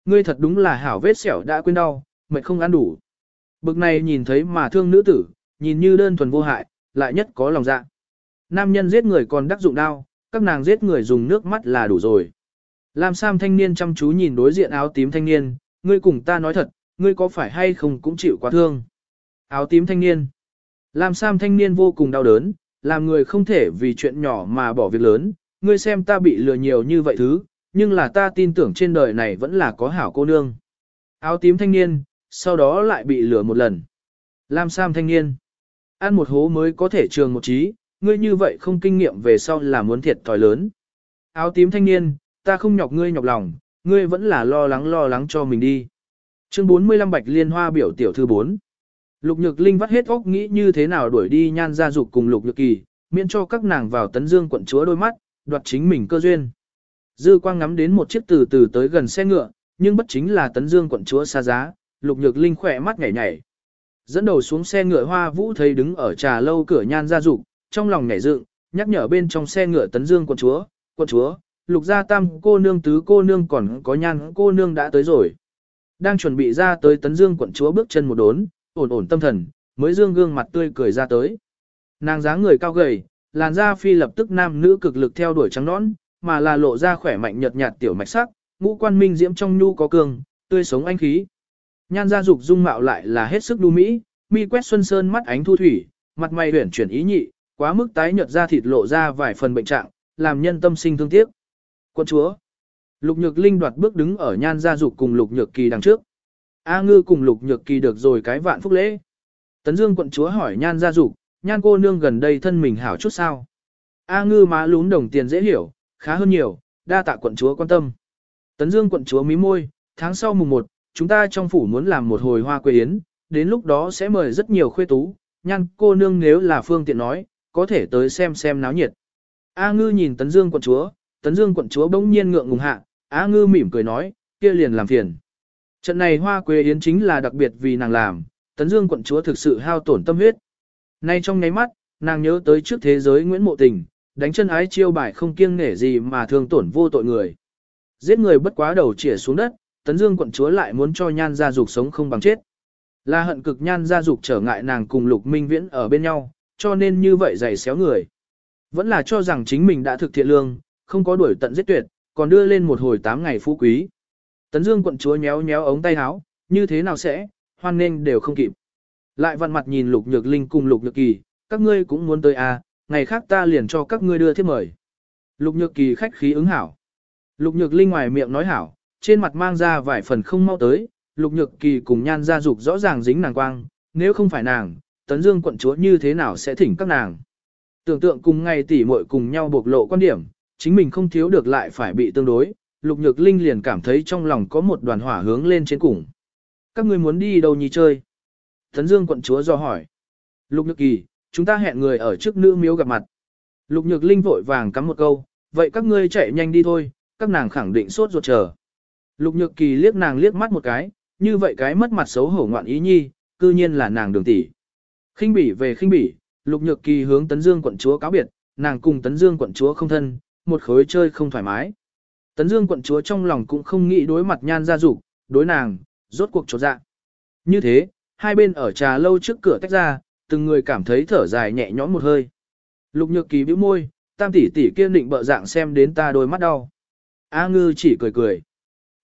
Ngươi thật đúng là hảo vết sẹo đã quên đau, mệt không ăn đủ. Bực này nhìn thấy mà thương nữ tử, nhìn như đơn thuần vô hại, lại nhất có lòng dạ. Nam nhân giết người còn đắc dụng đao, các nàng giết người dùng nước mắt là đủ rồi. Lam Sam thanh niên chăm chú nhìn đối diện áo tím thanh niên, ngươi cùng ta nói thật, ngươi có phải hay không cũng chịu quá thương. Áo tím thanh niên. Lam Sam thanh niên vô cùng đau đớn, làm người không thể vì chuyện nhỏ mà bỏ việc lớn, ngươi xem ta bị lừa nhiều như vậy thứ, nhưng là ta tin tưởng trên đời này vẫn là có hảo cô nương. Áo tím thanh niên, sau đó lại bị lừa một lần. Lam Sam thanh niên. Ăn một hố mới có thể trường một trí, ngươi như vậy không kinh nghiệm về sau là muốn thiệt thòi lớn. Áo tím thanh niên, ta không nhọc ngươi nhọc lòng, ngươi vẫn là lo lắng lo lắng cho mình đi. Chương 45 Bạch Liên Hoa biểu tiểu thư 4. Lục Nhược Linh vắt hết óc nghĩ như thế nào đuổi đi nhan gia dục cùng Lục Nhược Kỳ, miễn cho các nàng vào tấn dương quận chúa đôi mắt, đoạt chính mình cơ duyên. Dư quang ngắm đến một chiếc từ từ tới gần xe ngựa, nhưng bất chính là tấn dương quận chúa xa giá, Lục Nhược Linh khỏe mắt nhảy nhảy. Dẫn đầu xuống xe ngựa hoa vũ thấy đứng ở trà lâu cửa nhan gia dục, trong lòng nhảy dựng, nhắc nhở bên trong xe ngựa tấn dương quận chúa, quận chúa, lục gia tam cô nương tứ cô nương còn có nhan cô nương đã tới rồi. Đang chuẩn bị ra tới tấn dương quận chúa bước chân một đốn, ổn ổn tâm thần, mới dương gương mặt tươi cười ra tới. Nàng dáng người cao gầy, làn da phi lập tức nam nữ cực lực theo đuổi trắng nõn, mà là lộ ra khỏe mạnh nhợt nhạt tiểu mạch sắc, ngũ quan minh diễm trong nhu có cường, tươi sống anh khí. Nhan gia dục dung mạo lại là hết sức đu mỹ, mi quét xuân sơn mắt ánh thu thủy, mặt mày huyển chuyển ý nhị, quá mức tái nhợt ra thịt lộ ra vài phần bệnh trạng, làm nhân tâm sinh thương tiếc. Quân chúa. Lục Nhược Linh đoạt bước đứng ở nhan gia dục cùng Lục Nhược Kỳ đằng trước. A Ngư cùng Lục Nhược Kỳ được rồi cái vạn phúc lễ. Tấn Dương quận chúa hỏi nhan gia dục, nhan cô nương gần đây thân mình hảo chút sao. A Ngư má lún đồng tiền dễ hiểu, khá hơn nhiều, đa tạ quận chúa quan tâm. Tấn Dương quận chúa mí môi, tháng sau mùng 1, chúng ta trong phủ muốn làm một hồi hoa quê yến, đến lúc đó sẽ mời rất nhiều khuê tú, nhan cô nương nếu là phương tiện nói, có thể tới xem xem náo nhiệt. A ngư nhìn tấn dương quận chúa, tấn dương quận chúa bỗng nhiên ngượng ngùng hạ, a ngư mỉm cười nói, kia liền làm phiền. Trận này hoa quê yến chính là đặc biệt vì nàng làm, tấn dương quận chúa thực sự hao tổn tâm huyết. Nay trong nháy mắt, nàng nhớ tới trước thế giới Nguyễn Mộ Tình, đánh chân ái chiêu bài không kiêng nể gì mà thường tổn vô tội người. Giết người bất quá đầu chĩa xuống đất, tấn dương quận chúa lại muốn cho nhan gia dục sống không bằng chết. Là hận cực nhan gia dục trở ngại nàng cùng lục minh viễn ở bên nhau, cho nên như vậy giày xéo người. Vẫn là cho rằng chính mình đã thực thiện lương, không có đuổi tận giết tuyệt, còn đưa lên một hồi tám ngày phú quý. Tấn Dương quận chúa nhéo nhéo ống tay áo, như thế nào sẽ, hoan nên đều không kịp. Lại vặn mặt nhìn Lục Nhược Linh cùng Lục Nhược Kỳ, các ngươi cũng muốn tới à, ngày khác ta liền cho các ngươi đưa thiếp mời. Lục Nhược Kỳ khách khí ứng hảo. Lục Nhược Linh ngoài miệng nói hảo, trên mặt mang ra vài phần không mau tới, Lục Nhược Kỳ cùng nhan gia dục rõ ràng dính nàng quang, nếu không phải nàng, Tấn Dương quận chúa như thế nào sẽ thỉnh các nàng. Tưởng tượng cùng ngày tỷ muội cùng nhau bộc lộ quan điểm, chính mình không thiếu được lại phải bị tương đối, Lục Nhược Linh liền cảm thấy trong lòng có một đoàn hỏa hướng lên trên cùng. Các ngươi muốn đi đâu nhì chơi? Tấn Dương quận chúa do hỏi. Lục Nhược Kỳ, chúng ta hẹn người ở trước nữ miếu gặp mặt. Lục Nhược Linh vội vàng cắm một câu, vậy các ngươi chạy nhanh đi thôi, các nàng khẳng định sốt ruột chờ. Lục Nhược Kỳ liếc nàng liếc mắt một cái, như vậy cái mất mặt xấu hổ ngoạn ý nhi, cư nhiên là nàng đường tỷ. Khinh bỉ về khinh bỉ, Lục Nhược Kỳ hướng Tấn Dương quận chúa cáo biệt, nàng cùng Tấn Dương quận chúa không thân, một khối chơi không thoải mái. Tấn Dương quận chúa trong lòng cũng không nghĩ đối mặt nhan gia dục, đối nàng, rốt cuộc trột dạ. Như thế, hai bên ở trà lâu trước cửa tách ra, từng người cảm thấy thở dài nhẹ nhõm một hơi. Lục nhược kỳ bĩu môi, tam tỷ tỷ kia định bợ dạng xem đến ta đôi mắt đau. A ngư chỉ cười cười.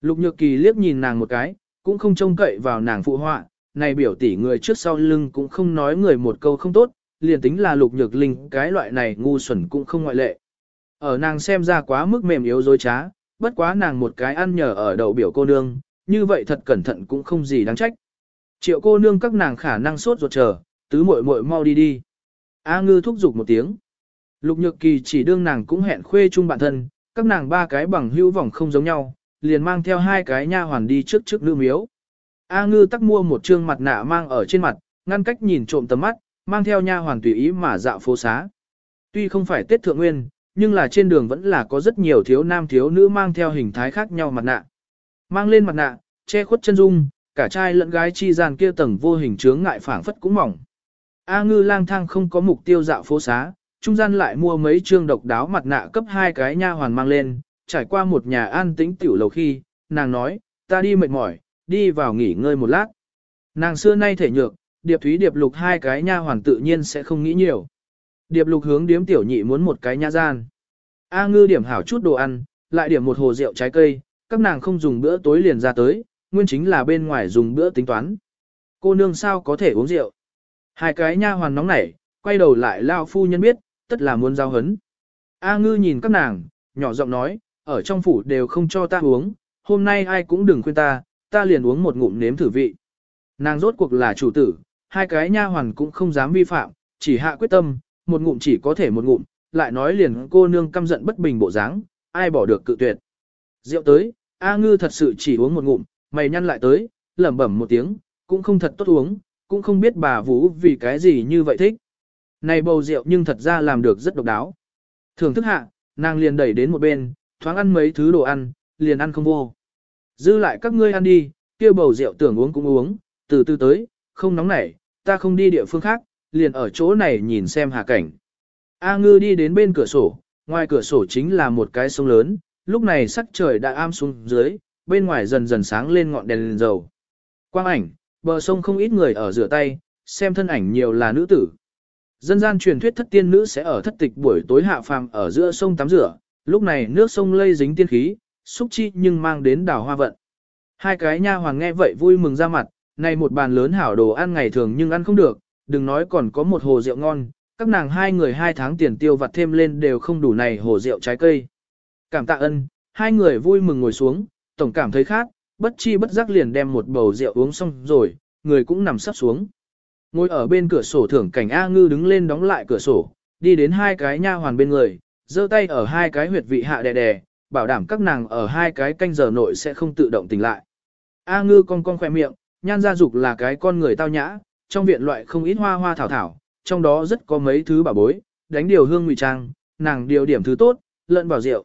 Lục nhược kỳ liếc nhìn nàng một cái, cũng không trông cậy vào nàng phụ họa, này biểu tỷ người trước sau lưng cũng không nói người một câu không tốt, liền tính là lục nhược linh cái loại này ngu xuẩn cũng không ngoại lệ. Ở nàng xem ra quá mức mềm yếu dối trá, bất quá nàng một cái ăn nhờ ở đầu biểu cô nương, như vậy thật cẩn thận cũng không gì đáng trách. Triệu cô nương các nàng khả năng sốt ruột chờ, tứ muội muội mau đi đi. A ngư thúc giục một tiếng. Lục nhược kỳ chỉ đương nàng cũng hẹn khuê chung bạn thân, các nàng ba cái bằng hữu vòng không giống nhau, liền mang theo hai cái nha hoàn đi trước trước nữ miếu. A ngư tắc mua một trương mặt nạ mang ở trên mặt, ngăn cách nhìn trộm tầm mắt, mang theo nha hoàn tùy ý mà dạo phố xá. Tuy không phải Tết Thượng Nguyên, nhưng là trên đường vẫn là có rất nhiều thiếu nam thiếu nữ mang theo hình thái khác nhau mặt nạ. Mang lên mặt nạ, che khuất chân dung, cả trai lẫn gái chi gian kia tầng vô hình chướng ngại phảng phất cũng mỏng. A ngư lang thang không có mục tiêu dạo phố xá, trung gian lại mua mấy trương độc đáo mặt nạ cấp hai cái nha hoàn mang lên, trải qua một nhà an tĩnh tiểu lầu khi, nàng nói, ta đi mệt mỏi, đi vào nghỉ ngơi một lát. Nàng xưa nay thể nhược, điệp thúy điệp lục hai cái nha hoàn tự nhiên sẽ không nghĩ nhiều. Điệp lục hướng điếm tiểu nhị muốn một cái nha gian. A ngư điểm hảo chút đồ ăn, lại điểm một hồ rượu trái cây, các nàng không dùng bữa tối liền ra tới, nguyên chính là bên ngoài dùng bữa tính toán. Cô nương sao có thể uống rượu? Hai cái nha hoàn nóng nảy, quay đầu lại lao phu nhân biết, tất là muốn giao hấn. A ngư nhìn các nàng, nhỏ giọng nói, ở trong phủ đều không cho ta uống, hôm nay ai cũng đừng khuyên ta, ta liền uống một ngụm nếm thử vị. Nàng rốt cuộc là chủ tử, hai cái nha hoàn cũng không dám vi phạm, chỉ hạ quyết tâm, một ngụm chỉ có thể một ngụm, lại nói liền cô nương căm giận bất bình bộ dáng, ai bỏ được cự tuyệt. Rượu tới, A ngư thật sự chỉ uống một ngụm, mày nhăn lại tới, lẩm bẩm một tiếng, cũng không thật tốt uống, cũng không biết bà Vũ vì cái gì như vậy thích. Này bầu rượu nhưng thật ra làm được rất độc đáo. Thưởng thức hạ, nàng liền đẩy đến một bên, thoáng ăn mấy thứ đồ ăn, liền ăn không vô. Dư lại các ngươi ăn đi, kia bầu rượu tưởng uống cũng uống, từ từ tới, không nóng nảy, ta không đi địa phương khác, liền ở chỗ này nhìn xem hà cảnh. A ngư đi đến bên cửa sổ, ngoài cửa sổ chính là một cái sông lớn, lúc này sắc trời đã am xuống dưới, bên ngoài dần dần sáng lên ngọn đèn, đèn dầu. Quang ảnh, bờ sông không ít người ở rửa tay, xem thân ảnh nhiều là nữ tử. Dân gian truyền thuyết thất tiên nữ sẽ ở thất tịch buổi tối hạ phàm ở giữa sông tắm rửa, lúc này nước sông lây dính tiên khí, xúc chi nhưng mang đến đảo hoa vận. Hai cái nha hoàng nghe vậy vui mừng ra mặt, này một bàn lớn hảo đồ ăn ngày thường nhưng ăn không được, đừng nói còn có một hồ rượu ngon, các nàng hai người hai tháng tiền tiêu vặt thêm lên đều không đủ này hồ rượu trái cây. Cảm tạ ân, hai người vui mừng ngồi xuống, tổng cảm thấy khác bất chi bất giác liền đem một bầu rượu uống xong rồi, người cũng nằm sắp xuống. Ngồi ở bên cửa sổ thưởng cảnh A ngư đứng lên đóng lại cửa sổ, đi đến hai cái nha hoàn bên người, giơ tay ở hai cái huyệt vị hạ đè đè, bảo đảm các nàng ở hai cái canh giờ nội sẽ không tự động tỉnh lại. A ngư con con khoe miệng, nhan gia dục là cái con người tao nhã, trong viện loại không ít hoa hoa thảo thảo, trong đó rất có mấy thứ bảo bối, đánh điều hương ngụy trang, nàng điều điểm thứ tốt, lợn bảo rượu.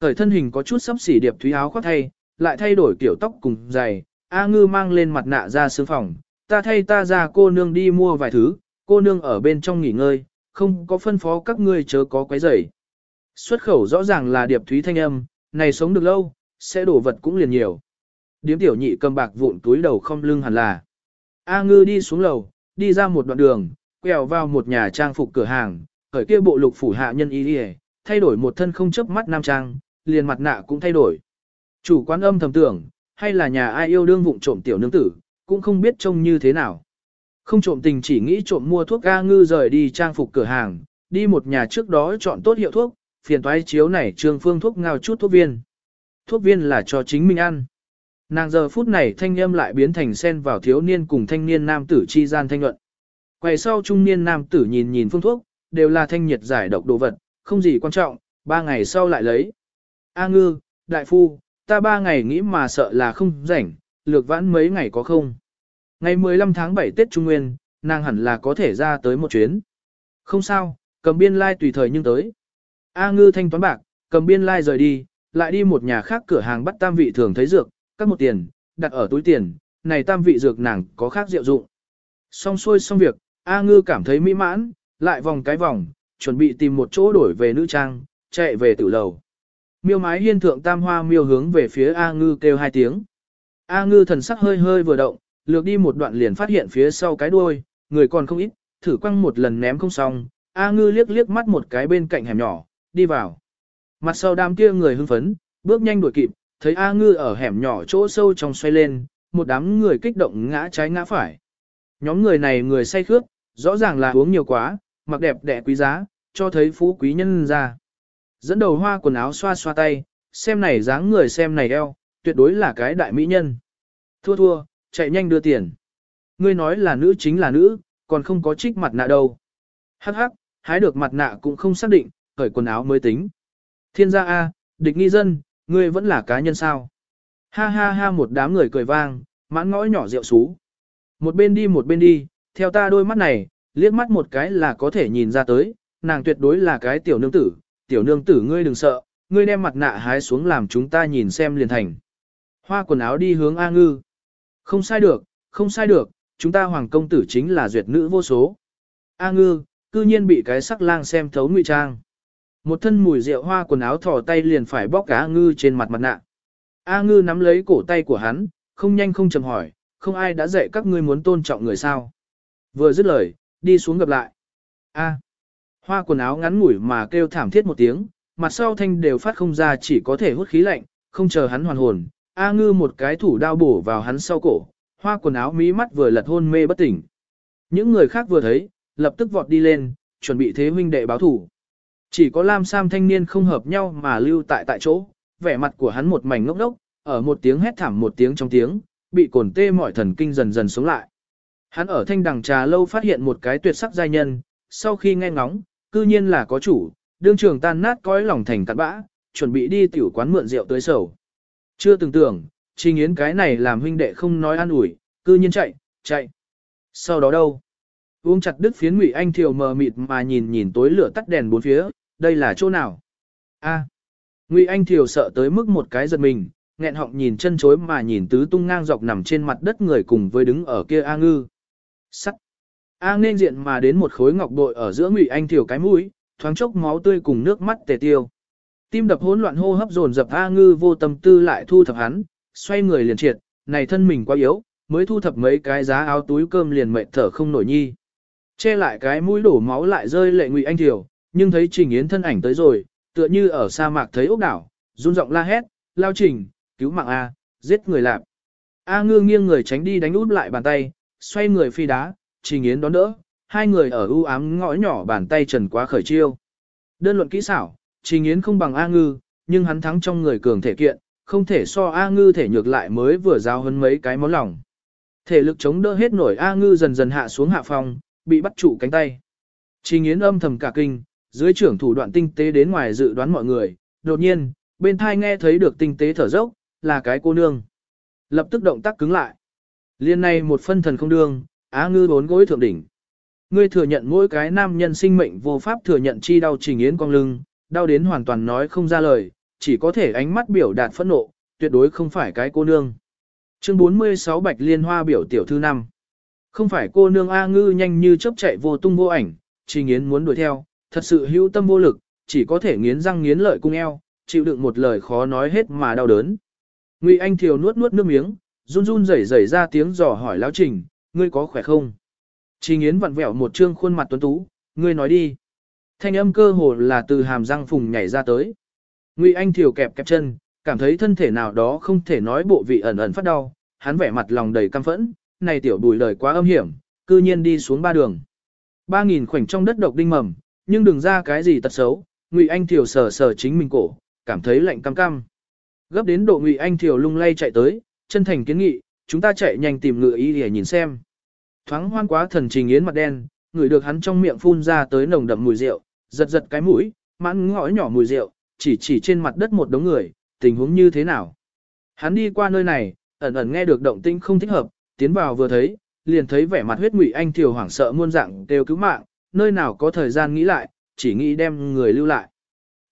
Thời thân hình có chút sắp xỉ điệp thúy áo khoác thay, lại thay đổi kiểu tóc cùng dày, A ngư mang lên mặt nạ ra sướng phòng, ta thay ta ra cô nương đi mua vài thứ, cô nương ở bên trong nghỉ ngơi, không có phân phó các ngươi chớ có quấy rầy. Xuất khẩu rõ ràng là điệp thúy thanh âm, này sống được lâu, sẽ đổ vật cũng liền nhiều. Điếm tiểu nhị cầm bạc vụn túi đầu không lưng hẳn là. A ngư đi xuống lầu, đi ra một đoạn đường, quẹo vào một nhà trang phục cửa hàng, khởi kia bộ lục phủ hạ nhân y thay đổi một thân không chớp mắt nam trang, liền mặt nạ cũng thay đổi. Chủ quán âm thầm tưởng, hay là nhà ai yêu đương vụng trộm tiểu nương tử, cũng không biết trông như thế nào. Không trộm tình chỉ nghĩ trộm mua thuốc A ngư rời đi trang phục cửa hàng, đi một nhà trước đó chọn tốt hiệu thuốc, phiền toái chiếu này trương phương thuốc ngao chút thuốc viên. Thuốc viên là cho chính mình ăn. Nàng giờ phút này thanh âm lại biến thành sen vào thiếu niên cùng thanh niên nam tử chi gian thanh luận. Quay sau trung niên nam tử nhìn nhìn phương thuốc, đều là thanh nhiệt giải độc đồ vật, không gì quan trọng, ba ngày sau lại lấy. A ngư, đại phu, ta ba ngày nghĩ mà sợ là không rảnh, lược vãn mấy ngày có không. Ngày 15 tháng 7 Tết Trung Nguyên, nàng hẳn là có thể ra tới một chuyến. Không sao, cầm biên lai like tùy thời nhưng tới. A ngư thanh toán bạc, cầm biên lai like rời đi, lại đi một nhà khác cửa hàng bắt tam vị thường thấy dược, cắt một tiền, đặt ở túi tiền, này tam vị dược nàng có khác diệu dụng. Xong xuôi xong việc, A ngư cảm thấy mỹ mãn, lại vòng cái vòng, chuẩn bị tìm một chỗ đổi về nữ trang, chạy về tử lầu. Miêu mái hiên thượng tam hoa miêu hướng về phía A ngư kêu hai tiếng. A ngư thần sắc hơi hơi vừa động, lược đi một đoạn liền phát hiện phía sau cái đuôi, người còn không ít, thử quăng một lần ném không xong. A ngư liếc liếc mắt một cái bên cạnh hẻm nhỏ, đi vào. Mặt sau đám kia người hưng phấn, bước nhanh đuổi kịp, thấy A ngư ở hẻm nhỏ chỗ sâu trong xoay lên, một đám người kích động ngã trái ngã phải. Nhóm người này người say khước, rõ ràng là uống nhiều quá, mặc đẹp đẽ quý giá, cho thấy phú quý nhân ra. Dẫn đầu hoa quần áo xoa xoa tay, xem này dáng người xem này eo, tuyệt đối là cái đại mỹ nhân. Thua thua, chạy nhanh đưa tiền. Ngươi nói là nữ chính là nữ, còn không có trích mặt nạ đâu. Hắc hắc, hái được mặt nạ cũng không xác định, cởi quần áo mới tính. Thiên gia A, địch nghi dân, ngươi vẫn là cá nhân sao. Ha ha ha một đám người cười vang, mãn ngõ nhỏ rượu xú. Một bên đi một bên đi, theo ta đôi mắt này, liếc mắt một cái là có thể nhìn ra tới, nàng tuyệt đối là cái tiểu nương tử, tiểu nương tử ngươi đừng sợ, ngươi đem mặt nạ hái xuống làm chúng ta nhìn xem liền thành. Hoa quần áo đi hướng A ngư. Không sai được, không sai được, chúng ta hoàng công tử chính là duyệt nữ vô số. A ngư, cư nhiên bị cái sắc lang xem thấu ngụy trang. Một thân mùi rượu hoa quần áo thò tay liền phải bóc cá ngư trên mặt mặt nạ. A ngư nắm lấy cổ tay của hắn, không nhanh không chậm hỏi, không ai đã dạy các ngươi muốn tôn trọng người sao. Vừa dứt lời, đi xuống gặp lại. A. Hoa quần áo ngắn ngủi mà kêu thảm thiết một tiếng, mặt sau thanh đều phát không ra chỉ có thể hút khí lạnh, không chờ hắn hoàn hồn. A ngư một cái thủ đao bổ vào hắn sau cổ, hoa quần áo mí mắt vừa lật hôn mê bất tỉnh. Những người khác vừa thấy, lập tức vọt đi lên, chuẩn bị thế huynh đệ báo thủ. Chỉ có Lam Sam thanh niên không hợp nhau mà lưu tại tại chỗ, vẻ mặt của hắn một mảnh ngốc ngốc, ở một tiếng hét thảm một tiếng trong tiếng, bị cồn tê mọi thần kinh dần dần sống lại. Hắn ở thanh đằng trà lâu phát hiện một cái tuyệt sắc giai nhân, sau khi nghe ngóng, cư nhiên là có chủ, đương trường tan nát cõi lòng thành cặn bã, chuẩn bị đi tiểu quán mượn rượu tới sầu. Chưa từng tưởng, trình yến cái này làm huynh đệ không nói an ủi, cư nhiên chạy, chạy. Sau đó đâu? Uống chặt đứt phiến ngụy anh thiều mờ mịt mà nhìn nhìn tối lửa tắt đèn bốn phía, đây là chỗ nào? A. Ngụy anh thiều sợ tới mức một cái giật mình, nghẹn họng nhìn chân chối mà nhìn tứ tung ngang dọc nằm trên mặt đất người cùng với đứng ở kia A ngư. Sắt. A nên diện mà đến một khối ngọc bội ở giữa Ngụy Anh Thiều cái mũi, thoáng chốc máu tươi cùng nước mắt tề tiêu. Tim đập hỗn loạn hô hấp dồn dập A Ngư vô tâm tư lại thu thập hắn, xoay người liền triệt, này thân mình quá yếu, mới thu thập mấy cái giá áo túi cơm liền mệt thở không nổi nhi. Che lại cái mũi đổ máu lại rơi lệ Ngụy Anh thiểu, nhưng thấy Trình Yến thân ảnh tới rồi, tựa như ở sa mạc thấy ốc đảo, run giọng la hét, lao Trình, cứu mạng A, giết người lạp. A Ngư nghiêng người tránh đi đánh út lại bàn tay, xoay người phi đá, Trình Yến đón đỡ, hai người ở ưu ám ngõ nhỏ bàn tay trần quá khởi chiêu. Đơn luận kỹ xảo, Trình Yến không bằng A Ngư, nhưng hắn thắng trong người cường thể kiện, không thể so A Ngư thể nhược lại mới vừa giao hơn mấy cái món lòng. Thể lực chống đỡ hết nổi A Ngư dần dần hạ xuống hạ phòng, bị bắt trụ cánh tay. Trình Yến âm thầm cả kinh, dưới trưởng thủ đoạn tinh tế đến ngoài dự đoán mọi người, đột nhiên, bên thai nghe thấy được tinh tế thở dốc, là cái cô nương. Lập tức động tác cứng lại. Liên này một phân thần không đương, Á ngư bốn gối thượng đỉnh. Ngươi thừa nhận mỗi cái nam nhân sinh mệnh vô pháp thừa nhận chi đau trình yến cong lưng, đau đến hoàn toàn nói không ra lời, chỉ có thể ánh mắt biểu đạt phẫn nộ, tuyệt đối không phải cái cô nương. Chương 46 Bạch Liên Hoa biểu tiểu thư năm. Không phải cô nương A ngư nhanh như chớp chạy vô tung vô ảnh, chỉ nghiến muốn đuổi theo, thật sự hữu tâm vô lực, chỉ có thể nghiến răng nghiến lợi cung eo, chịu đựng một lời khó nói hết mà đau đớn. Ngụy Anh Thiều nuốt nuốt nước miếng, run run rẩy rẩy ra tiếng dò hỏi lão trình, ngươi có khỏe không? Chỉ nghiến vặn vẹo một trương khuôn mặt tuấn tú, ngươi nói đi. Thanh âm cơ hồ là từ hàm răng phùng nhảy ra tới. Ngụy Anh Thiều kẹp kẹp chân, cảm thấy thân thể nào đó không thể nói bộ vị ẩn ẩn phát đau, hắn vẻ mặt lòng đầy căm phẫn, này tiểu bùi lời quá âm hiểm, cư nhiên đi xuống ba đường. Ba nghìn khoảnh trong đất độc đinh mầm, nhưng đừng ra cái gì tật xấu, Ngụy Anh Thiều sờ sờ chính mình cổ, cảm thấy lạnh cam cam. Gấp đến độ Ngụy Anh Thiều lung lay chạy tới, chân thành kiến nghị, chúng ta chạy nhanh tìm ngựa y để nhìn xem. Thoáng hoan quá thần trình yến mặt đen, người được hắn trong miệng phun ra tới nồng đậm mùi rượu, giật giật cái mũi, mãn ngõ nhỏ mùi rượu, chỉ chỉ trên mặt đất một đống người, tình huống như thế nào. Hắn đi qua nơi này, ẩn ẩn nghe được động tĩnh không thích hợp, tiến vào vừa thấy, liền thấy vẻ mặt huyết ngụy anh thiều hoảng sợ muôn dạng đều cứu mạng, nơi nào có thời gian nghĩ lại, chỉ nghĩ đem người lưu lại.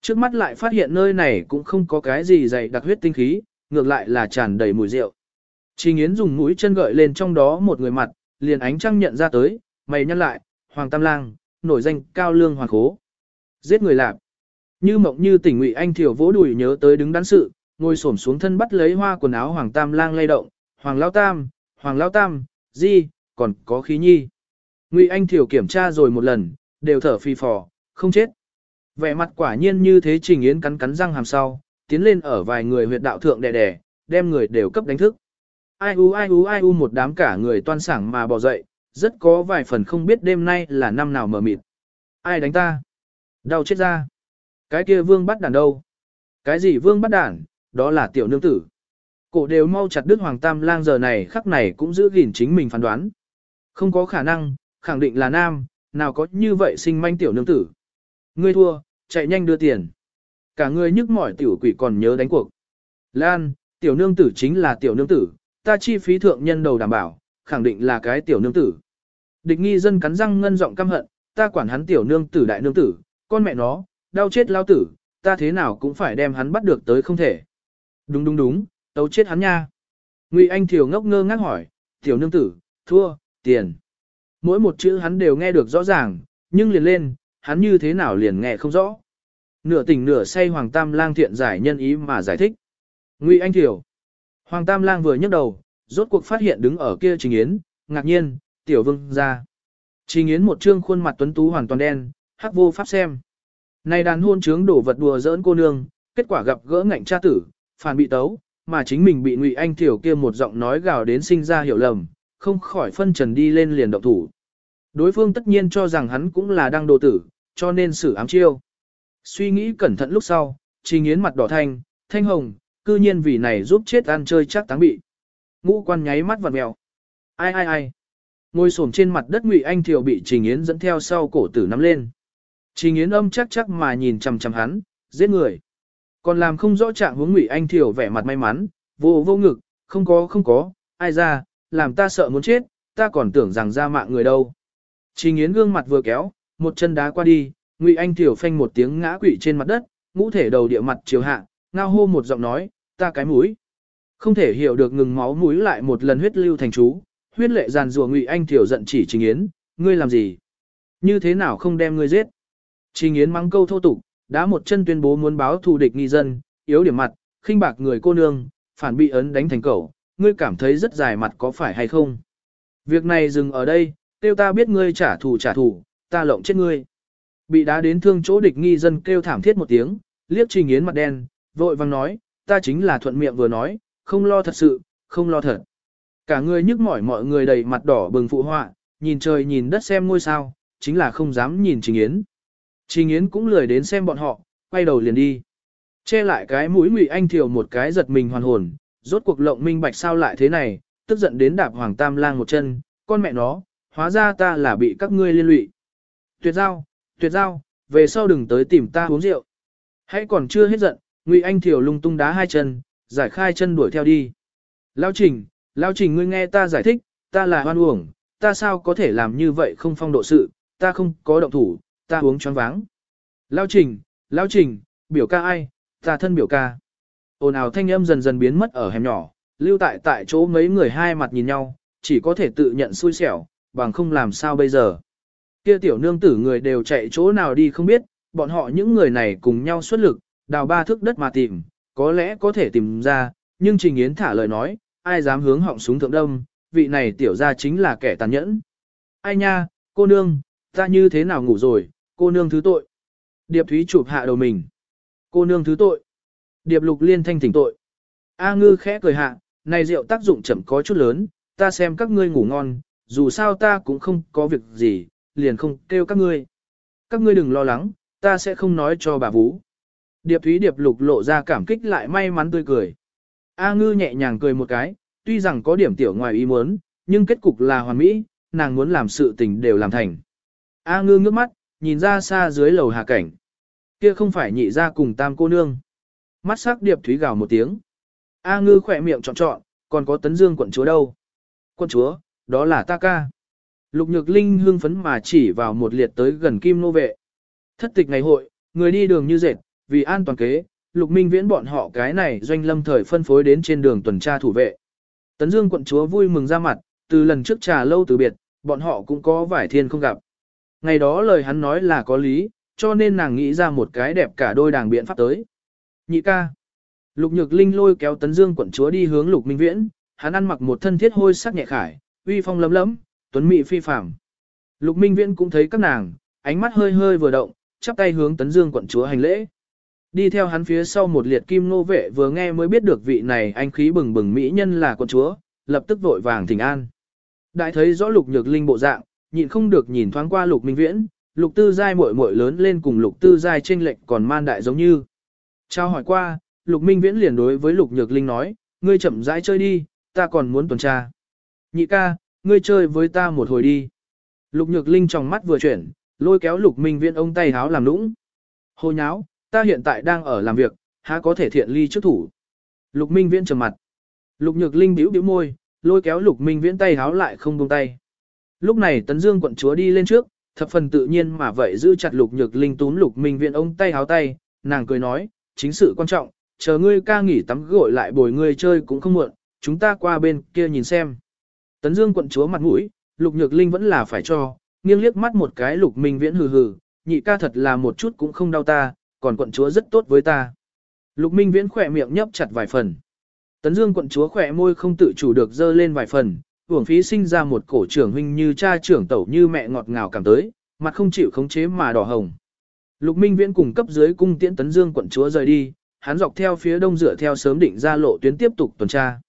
Trước mắt lại phát hiện nơi này cũng không có cái gì dày đặc huyết tinh khí, ngược lại là tràn đầy mùi rượu. Trình Nghiến dùng mũi chân gợi lên trong đó một người mặt, liền ánh trăng nhận ra tới, mày nhăn lại, Hoàng Tam Lang, nổi danh cao lương hoàng khố. Giết người lạp. Như mộng như tỉnh ngụy anh thiểu vỗ đùi nhớ tới đứng đắn sự, ngồi xổm xuống thân bắt lấy hoa quần áo Hoàng Tam Lang lay động, Hoàng Lao Tam, Hoàng Lao Tam, Di, còn có khí nhi. Ngụy Anh Thiểu kiểm tra rồi một lần, đều thở phi phò, không chết. Vẻ mặt quả nhiên như thế Trình Yến cắn cắn răng hàm sau, tiến lên ở vài người huyệt đạo thượng đè đè, đem người đều cấp đánh thức. Ai u ai u ai u một đám cả người toan sảng mà bỏ dậy, rất có vài phần không biết đêm nay là năm nào mở mịt. Ai đánh ta? Đau chết ra. Cái kia vương bắt đàn đâu? Cái gì vương bắt đàn? Đó là tiểu nương tử. Cổ đều mau chặt đứt hoàng tam lang giờ này khắc này cũng giữ gìn chính mình phán đoán. Không có khả năng, khẳng định là nam, nào có như vậy sinh manh tiểu nương tử. Ngươi thua, chạy nhanh đưa tiền. Cả ngươi nhức mỏi tiểu quỷ còn nhớ đánh cuộc. Lan, tiểu nương tử chính là tiểu nương tử, ta chi phí thượng nhân đầu đảm bảo, khẳng định là cái tiểu nương tử. Địch nghi dân cắn răng ngân giọng căm hận, ta quản hắn tiểu nương tử đại nương tử, con mẹ nó, đau chết lao tử, ta thế nào cũng phải đem hắn bắt được tới không thể. Đúng đúng đúng, tấu chết hắn nha. Ngụy Anh Thiều ngốc ngơ ngác hỏi, tiểu nương tử, thua, tiền. Mỗi một chữ hắn đều nghe được rõ ràng, nhưng liền lên, hắn như thế nào liền nghe không rõ. Nửa tỉnh nửa say Hoàng Tam Lang thiện giải nhân ý mà giải thích. Ngụy Anh Thiều. Hoàng Tam Lang vừa nhấc đầu, rốt cuộc phát hiện đứng ở kia Trình Yến, ngạc nhiên, tiểu vương ra. Trình Yến một trương khuôn mặt tuấn tú hoàn toàn đen, hắc vô pháp xem. Này đàn hôn trướng đổ vật đùa giỡn cô nương, kết quả gặp gỡ ngạnh cha tử, phản bị tấu, mà chính mình bị Ngụy Anh Thiểu kia một giọng nói gào đến sinh ra hiểu lầm, không khỏi phân trần đi lên liền động thủ. Đối phương tất nhiên cho rằng hắn cũng là đang đồ tử, cho nên xử ám chiêu. Suy nghĩ cẩn thận lúc sau, Trình Yến mặt đỏ thanh, thanh hồng, cư nhiên vì này giúp chết ăn chơi chắc táng bị. Ngũ quan nháy mắt vặn mèo. Ai ai ai. Ngồi xổm trên mặt đất Ngụy Anh Thiều bị Trình Yến dẫn theo sau cổ tử nắm lên. Trình Yến âm chắc chắc mà nhìn chằm chằm hắn, giết người. Còn làm không rõ trạng hướng Ngụy Anh thiểu vẻ mặt may mắn, vô vô ngực, không có không có, ai ra, làm ta sợ muốn chết, ta còn tưởng rằng ra mạng người đâu. Trình Yến gương mặt vừa kéo, một chân đá qua đi, Ngụy Anh thiểu phanh một tiếng ngã quỵ trên mặt đất, ngũ thể đầu địa mặt chiều hạ, ngao hô một giọng nói, ta cái mũi. Không thể hiểu được ngừng máu mũi lại một lần huyết lưu thành chú, huyết lệ giàn rùa Ngụy Anh thiểu giận chỉ Trình Yến, ngươi làm gì? Như thế nào không đem ngươi giết? Trình Yến mắng câu thô tục, đã một chân tuyên bố muốn báo thù địch nghi dân, yếu điểm mặt, khinh bạc người cô nương, phản bị ấn đánh thành cẩu, ngươi cảm thấy rất dài mặt có phải hay không? Việc này dừng ở đây, tiêu ta biết ngươi trả thù trả thù, ta lộng chết ngươi. Bị đá đến thương chỗ địch nghi dân kêu thảm thiết một tiếng, liếc Trình Yến mặt đen, vội vang nói, ta chính là thuận miệng vừa nói, không lo thật sự, không lo thật. Cả người nhức mỏi mọi người đầy mặt đỏ bừng phụ họa, nhìn trời nhìn đất xem ngôi sao, chính là không dám nhìn Trình Yến. Trình Yến cũng lười đến xem bọn họ, quay đầu liền đi. Che lại cái mũi Ngụy Anh Thiều một cái giật mình hoàn hồn, rốt cuộc lộng minh bạch sao lại thế này, tức giận đến đạp Hoàng Tam Lang một chân, con mẹ nó, hóa ra ta là bị các ngươi liên lụy. Tuyệt giao, tuyệt giao, về sau đừng tới tìm ta uống rượu. Hãy còn chưa hết giận, Ngụy Anh Thiều lung tung đá hai chân, giải khai chân đuổi theo đi. Lao Trình, Lao Trình ngươi nghe ta giải thích, ta là hoan uổng, ta sao có thể làm như vậy không phong độ sự, ta không có động thủ, ta uống choáng váng. Lao Trình, Lao Trình, biểu ca ai, ta thân biểu ca. Ồn ào thanh âm dần dần biến mất ở hẻm nhỏ, lưu tại tại chỗ mấy người hai mặt nhìn nhau, chỉ có thể tự nhận xui xẻo, bằng không làm sao bây giờ. Kia tiểu nương tử người đều chạy chỗ nào đi không biết, bọn họ những người này cùng nhau xuất lực, đào ba thước đất mà tìm, có lẽ có thể tìm ra, nhưng Trình Yến thả lời nói, ai dám hướng họng súng thượng đông, vị này tiểu ra chính là kẻ tàn nhẫn. Ai nha, cô nương, ta như thế nào ngủ rồi, cô nương thứ tội. Điệp Thúy chụp hạ đầu mình. Cô nương thứ tội. Điệp Lục liên thanh thỉnh tội. A ngư khẽ cười hạ, này rượu tác dụng chậm có chút lớn, ta xem các ngươi ngủ ngon, dù sao ta cũng không có việc gì, liền không kêu các ngươi. Các ngươi đừng lo lắng, ta sẽ không nói cho bà Vũ. Điệp Thúy Điệp Lục lộ ra cảm kích lại may mắn tươi cười. A ngư nhẹ nhàng cười một cái, tuy rằng có điểm tiểu ngoài ý muốn, nhưng kết cục là hoàn mỹ, nàng muốn làm sự tình đều làm thành. A ngư ngước mắt, nhìn ra xa dưới lầu hạ cảnh. Kia không phải nhị ra cùng tam cô nương. Mắt sắc điệp thúy gào một tiếng. A ngư khỏe miệng trọn trọn, còn có tấn dương quận chúa đâu. Quận chúa, đó là ta ca. Lục nhược linh hương phấn mà chỉ vào một liệt tới gần kim nô vệ. Thất tịch ngày hội, người đi đường như dệt, vì an toàn kế, lục minh viễn bọn họ cái này doanh lâm thời phân phối đến trên đường tuần tra thủ vệ. Tấn dương quận chúa vui mừng ra mặt, từ lần trước trà lâu từ biệt, bọn họ cũng có vải thiên không gặp. Ngày đó lời hắn nói là có lý, cho nên nàng nghĩ ra một cái đẹp cả đôi đàng biện pháp tới. Nhị ca. Lục Nhược Linh lôi kéo Tấn Dương quận chúa đi hướng Lục Minh Viễn, hắn ăn mặc một thân thiết hôi sắc nhẹ khải, uy phong lấm lấm, tuấn mỹ phi phàm. Lục Minh Viễn cũng thấy các nàng, ánh mắt hơi hơi vừa động, chắp tay hướng Tấn Dương quận chúa hành lễ. Đi theo hắn phía sau một liệt kim nô vệ vừa nghe mới biết được vị này anh khí bừng bừng mỹ nhân là quận chúa, lập tức vội vàng thỉnh an. Đại thấy rõ Lục Nhược Linh bộ dạng, nhịn không được nhìn thoáng qua Lục Minh Viễn, Lục Tư Giai muội muội lớn lên cùng Lục Tư Giai trên lệch còn man đại giống như. Trao hỏi qua, Lục Minh Viễn liền đối với Lục Nhược Linh nói, ngươi chậm rãi chơi đi, ta còn muốn tuần tra. Nhị ca, ngươi chơi với ta một hồi đi. Lục Nhược Linh trong mắt vừa chuyển, lôi kéo Lục Minh Viễn ông tay háo làm lũng Hồ nháo, ta hiện tại đang ở làm việc, há có thể thiện ly trước thủ. Lục Minh Viễn trầm mặt. Lục Nhược Linh bĩu bĩu môi, lôi kéo Lục Minh Viễn tay háo lại không buông tay. Lúc này Tấn Dương quận chúa đi lên trước, thập phần tự nhiên mà vậy giữ chặt Lục Nhược Linh túm Lục Minh Viễn ông tay háo tay, nàng cười nói, chính sự quan trọng, chờ ngươi ca nghỉ tắm gội lại bồi ngươi chơi cũng không muộn, chúng ta qua bên kia nhìn xem. Tấn Dương quận chúa mặt mũi, Lục Nhược Linh vẫn là phải cho, nghiêng liếc mắt một cái Lục Minh Viễn hừ hừ, nhị ca thật là một chút cũng không đau ta, còn quận chúa rất tốt với ta. Lục Minh Viễn khỏe miệng nhấp chặt vài phần. Tấn Dương quận chúa khỏe môi không tự chủ được dơ lên vài phần, uổng phí sinh ra một cổ trưởng huynh như cha trưởng tẩu như mẹ ngọt ngào cảm tới, mặt không chịu khống chế mà đỏ hồng. Lục Minh Viễn cùng cấp dưới cung tiễn Tấn Dương quận chúa rời đi, hắn dọc theo phía đông dựa theo sớm định ra lộ tuyến tiếp tục tuần tra.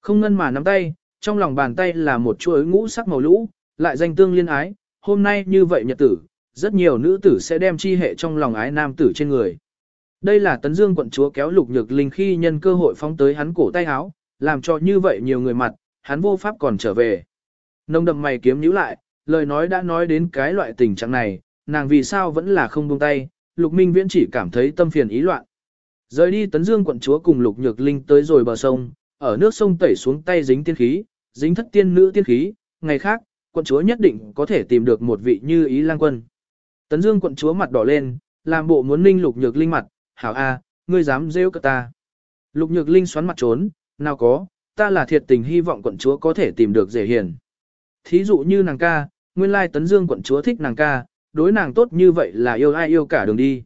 Không ngân mà nắm tay, trong lòng bàn tay là một chuỗi ngũ sắc màu lũ, lại danh tương liên ái, hôm nay như vậy nhật tử, rất nhiều nữ tử sẽ đem chi hệ trong lòng ái nam tử trên người. Đây là Tấn Dương quận chúa kéo Lục Nhược Linh khi nhân cơ hội phóng tới hắn cổ tay áo, làm cho như vậy nhiều người mặt, hắn vô pháp còn trở về. Nông đậm mày kiếm nhíu lại, lời nói đã nói đến cái loại tình trạng này, nàng vì sao vẫn là không buông tay, Lục Minh Viễn chỉ cảm thấy tâm phiền ý loạn. Rời đi Tấn Dương quận chúa cùng Lục Nhược Linh tới rồi bờ sông, ở nước sông tẩy xuống tay dính tiên khí, dính thất tiên nữ tiên khí, ngày khác, quận chúa nhất định có thể tìm được một vị như ý lang quân. Tấn Dương quận chúa mặt đỏ lên, làm bộ muốn ninh Lục Nhược Linh mặt, hảo a, ngươi dám rêu cả ta. Lục Nhược Linh xoắn mặt trốn, nào có, ta là thiệt tình hy vọng quận chúa có thể tìm được dễ hiền. Thí dụ như nàng ca, nguyên lai Tấn Dương quận chúa thích nàng ca, đối nàng tốt như vậy là yêu ai yêu cả đường đi.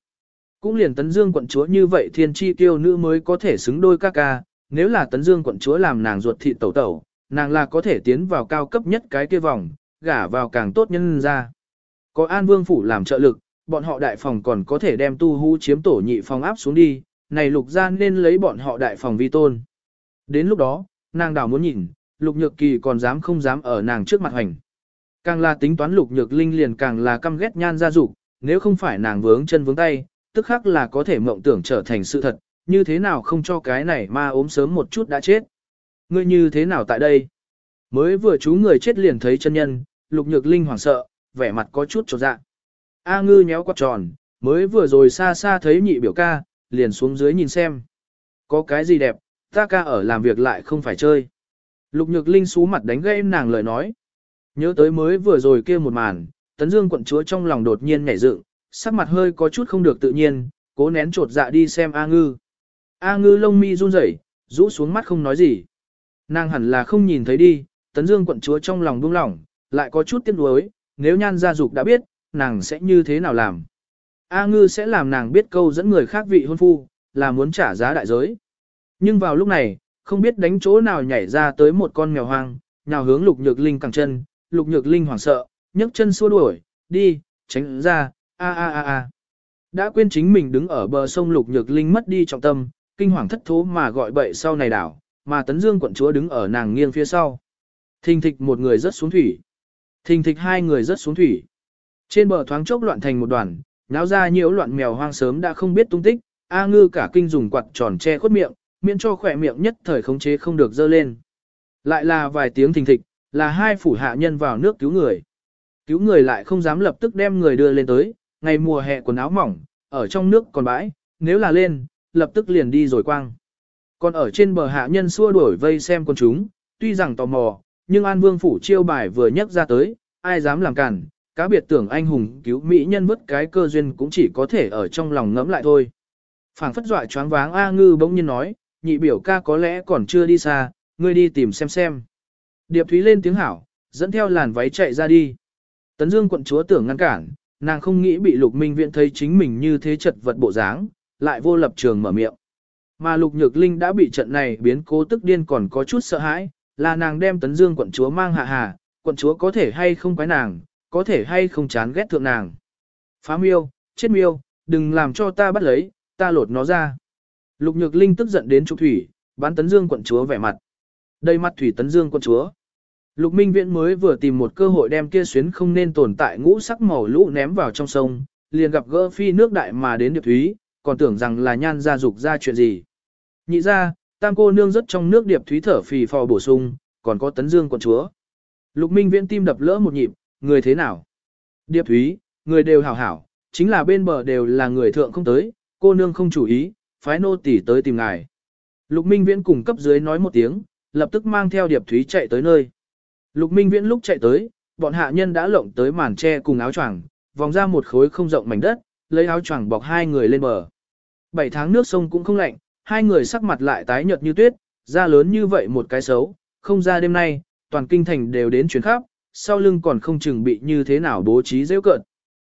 Cũng liền Tấn Dương quận chúa như vậy thiên chi tiêu nữ mới có thể xứng đôi ca ca, nếu là Tấn Dương quận chúa làm nàng ruột thịt tẩu tẩu, nàng là có thể tiến vào cao cấp nhất cái kia vòng, gả vào càng tốt nhân ra. Có An Vương phủ làm trợ lực, bọn họ đại phòng còn có thể đem tu hú chiếm tổ nhị phòng áp xuống đi, này lục gian nên lấy bọn họ đại phòng vi tôn. Đến lúc đó, nàng đảo muốn nhìn, lục nhược kỳ còn dám không dám ở nàng trước mặt hành. Càng là tính toán lục nhược linh liền càng là căm ghét nhan gia dục nếu không phải nàng vướng chân vướng tay, tức khắc là có thể mộng tưởng trở thành sự thật, như thế nào không cho cái này ma ốm sớm một chút đã chết. Ngươi như thế nào tại đây? Mới vừa chú người chết liền thấy chân nhân, lục nhược linh hoảng sợ, vẻ mặt có chút trột dạ. A ngư nhéo quạt tròn, mới vừa rồi xa xa thấy nhị biểu ca, liền xuống dưới nhìn xem. Có cái gì đẹp, ta ca ở làm việc lại không phải chơi. Lục nhược linh xú mặt đánh gây nàng lời nói. Nhớ tới mới vừa rồi kia một màn, tấn dương quận chúa trong lòng đột nhiên nhảy dựng, sắc mặt hơi có chút không được tự nhiên, cố nén trột dạ đi xem A ngư. A ngư lông mi run rẩy, rũ xuống mắt không nói gì. Nàng hẳn là không nhìn thấy đi, tấn dương quận chúa trong lòng buông lỏng, lại có chút tiếc nuối, nếu nhan gia dục đã biết, nàng sẽ như thế nào làm. A ngư sẽ làm nàng biết câu dẫn người khác vị hôn phu, là muốn trả giá đại giới. Nhưng vào lúc này, không biết đánh chỗ nào nhảy ra tới một con mèo hoang, nhào hướng lục nhược linh cẳng chân, lục nhược linh hoảng sợ, nhấc chân xua đuổi, đi, tránh ra, a a a a. Đã quên chính mình đứng ở bờ sông lục nhược linh mất đi trọng tâm, kinh hoàng thất thố mà gọi bậy sau này đảo, mà tấn dương quận chúa đứng ở nàng nghiêng phía sau. Thình thịch một người rất xuống thủy. Thình thịch hai người rất xuống thủy. Trên bờ thoáng chốc loạn thành một đoàn, náo ra nhiễu loạn mèo hoang sớm đã không biết tung tích, A ngư cả kinh dùng quạt tròn che khuất miệng, miễn cho khỏe miệng nhất thời khống chế không được dơ lên. Lại là vài tiếng thình thịch, là hai phủ hạ nhân vào nước cứu người. Cứu người lại không dám lập tức đem người đưa lên tới, ngày mùa hè quần áo mỏng, ở trong nước còn bãi, nếu là lên, lập tức liền đi rồi quang. Còn ở trên bờ hạ nhân xua đuổi vây xem con chúng, tuy rằng tò mò, nhưng An Vương phủ chiêu bài vừa nhắc ra tới, ai dám làm cản, cá biệt tưởng anh hùng cứu mỹ nhân vứt cái cơ duyên cũng chỉ có thể ở trong lòng ngẫm lại thôi. Phảng phất dọa choáng váng A Ngư bỗng nhiên nói, nhị biểu ca có lẽ còn chưa đi xa, ngươi đi tìm xem xem. Điệp Thúy lên tiếng hảo, dẫn theo làn váy chạy ra đi. Tấn Dương quận chúa tưởng ngăn cản, nàng không nghĩ bị Lục Minh Viễn thấy chính mình như thế chật vật bộ dáng, lại vô lập trường mở miệng. Mà Lục Nhược Linh đã bị trận này biến cố tức điên còn có chút sợ hãi, là nàng đem Tấn Dương quận chúa mang hạ hà, quận chúa có thể hay không quái nàng, có thể hay không chán ghét thượng nàng. Phá miêu, chết miêu, đừng làm cho ta bắt lấy, ta lột nó ra. Lục Nhược Linh tức giận đến trục thủy, bán Tấn Dương quận chúa vẻ mặt. Đây mặt thủy Tấn Dương quận chúa. Lục Minh Viễn mới vừa tìm một cơ hội đem kia xuyến không nên tồn tại ngũ sắc màu lũ ném vào trong sông, liền gặp gỡ phi nước đại mà đến Điệp Thúy, còn tưởng rằng là nhan gia dục ra chuyện gì. Nhị ra, tam cô nương rất trong nước Điệp Thúy thở phì phò bổ sung, còn có Tấn Dương quận chúa. Lục Minh Viễn tim đập lỡ một nhịp, người thế nào? Điệp Thúy, người đều hảo hảo, chính là bên bờ đều là người thượng không tới, cô nương không chủ ý, phái nô tỳ tới tìm ngài. Lục Minh Viễn cùng cấp dưới nói một tiếng, lập tức mang theo Điệp Thúy chạy tới nơi. Lục Minh Viễn lúc chạy tới, bọn hạ nhân đã lộng tới màn tre cùng áo choàng, vòng ra một khối không rộng mảnh đất, lấy áo choàng bọc hai người lên bờ. Bảy tháng nước sông cũng không lạnh, hai người sắc mặt lại tái nhợt như tuyết, da lớn như vậy một cái xấu, không ra đêm nay, toàn kinh thành đều đến chuyến khắp, sau lưng còn không chừng bị như thế nào bố trí rêu cợt.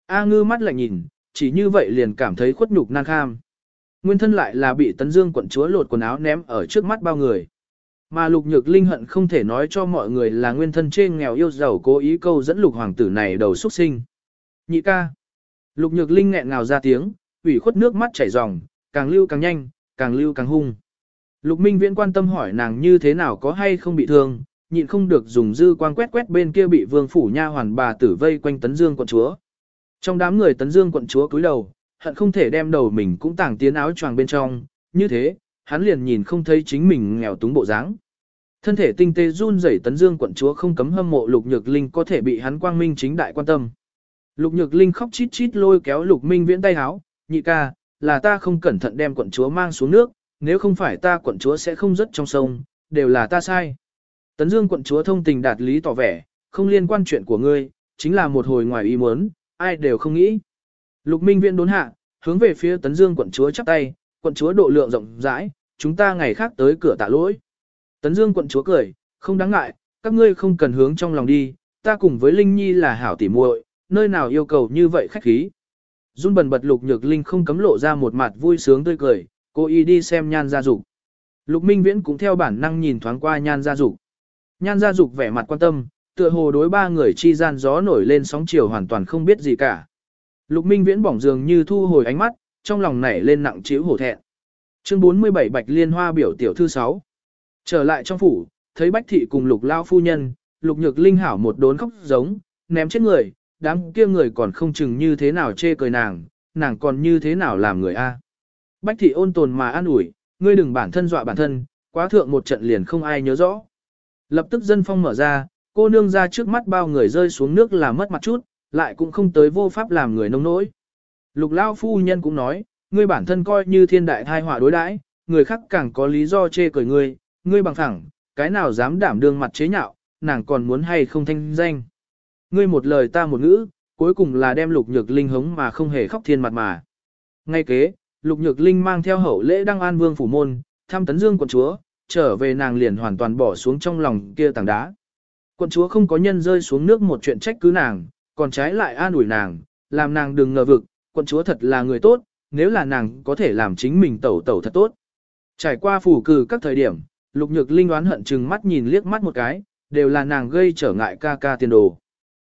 A ngư mắt lạnh nhìn, chỉ như vậy liền cảm thấy khuất nhục nan kham. Nguyên thân lại là bị tấn dương quận chúa lột quần áo ném ở trước mắt bao người. Mà lục nhược linh hận không thể nói cho mọi người là nguyên thân trên nghèo yêu giàu cố ý câu dẫn lục hoàng tử này đầu xuất sinh. Nhị ca. Lục nhược linh nghẹn ngào ra tiếng, ủy khuất nước mắt chảy ròng, càng lưu càng nhanh, càng lưu càng hung. Lục minh viễn quan tâm hỏi nàng như thế nào có hay không bị thương, nhịn không được dùng dư quang quét quét bên kia bị vương phủ nha hoàn bà tử vây quanh tấn dương quận chúa. Trong đám người tấn dương quận chúa cúi đầu, hận không thể đem đầu mình cũng tàng tiến áo choàng bên trong, như thế, hắn liền nhìn không thấy chính mình nghèo túng bộ dáng. Thân thể tinh tế run rẩy tấn dương quận chúa không cấm hâm mộ lục nhược linh có thể bị hắn quang minh chính đại quan tâm. Lục nhược linh khóc chít chít lôi kéo lục minh viễn tay háo, nhị ca, là ta không cẩn thận đem quận chúa mang xuống nước, nếu không phải ta quận chúa sẽ không rớt trong sông, đều là ta sai. Tấn dương quận chúa thông tình đạt lý tỏ vẻ, không liên quan chuyện của ngươi, chính là một hồi ngoài ý muốn, ai đều không nghĩ. Lục minh viễn đốn hạ, hướng về phía tấn dương quận chúa chắp tay, quận chúa độ lượng rộng rãi, chúng ta ngày khác tới cửa tạ lỗi. Tấn Dương quận chúa cười, không đáng ngại, các ngươi không cần hướng trong lòng đi, ta cùng với Linh Nhi là hảo tỉ muội, nơi nào yêu cầu như vậy khách khí. Dung bần bật lục nhược Linh không cấm lộ ra một mặt vui sướng tươi cười, cô y đi xem nhan gia dục. Lục Minh Viễn cũng theo bản năng nhìn thoáng qua nhan gia dục. Nhan gia dục vẻ mặt quan tâm, tựa hồ đối ba người chi gian gió nổi lên sóng chiều hoàn toàn không biết gì cả. Lục Minh Viễn bỏng dường như thu hồi ánh mắt, trong lòng nảy lên nặng trĩu hổ thẹn. Chương 47 Bạch Liên Hoa biểu tiểu thư 6 Trở lại trong phủ, thấy Bách Thị cùng lục lao phu nhân, lục nhược linh hảo một đốn khóc giống, ném chết người, đám kia người còn không chừng như thế nào chê cười nàng, nàng còn như thế nào làm người a. Bách Thị ôn tồn mà an ủi, ngươi đừng bản thân dọa bản thân, quá thượng một trận liền không ai nhớ rõ. Lập tức dân phong mở ra, cô nương ra trước mắt bao người rơi xuống nước là mất mặt chút, lại cũng không tới vô pháp làm người nông nỗi. Lục lao phu nhân cũng nói, ngươi bản thân coi như thiên đại thai họa đối đãi, người khác càng có lý do chê cười ngươi, ngươi bằng thẳng, cái nào dám đảm đương mặt chế nhạo, nàng còn muốn hay không thanh danh. Ngươi một lời ta một ngữ, cuối cùng là đem lục nhược linh hống mà không hề khóc thiên mặt mà. Ngay kế, Lục Nhược Linh mang theo hậu lễ đăng an vương phủ môn, thăm tấn dương quận chúa, trở về nàng liền hoàn toàn bỏ xuống trong lòng kia tảng đá. Quận chúa không có nhân rơi xuống nước một chuyện trách cứ nàng, còn trái lại an ủi nàng, làm nàng đừng ngờ vực, quận chúa thật là người tốt, nếu là nàng có thể làm chính mình tẩu tẩu thật tốt. Trải qua phủ cử các thời điểm, Lục Nhược Linh đoán hận chừng mắt nhìn liếc mắt một cái, đều là nàng gây trở ngại ca ca tiền đồ.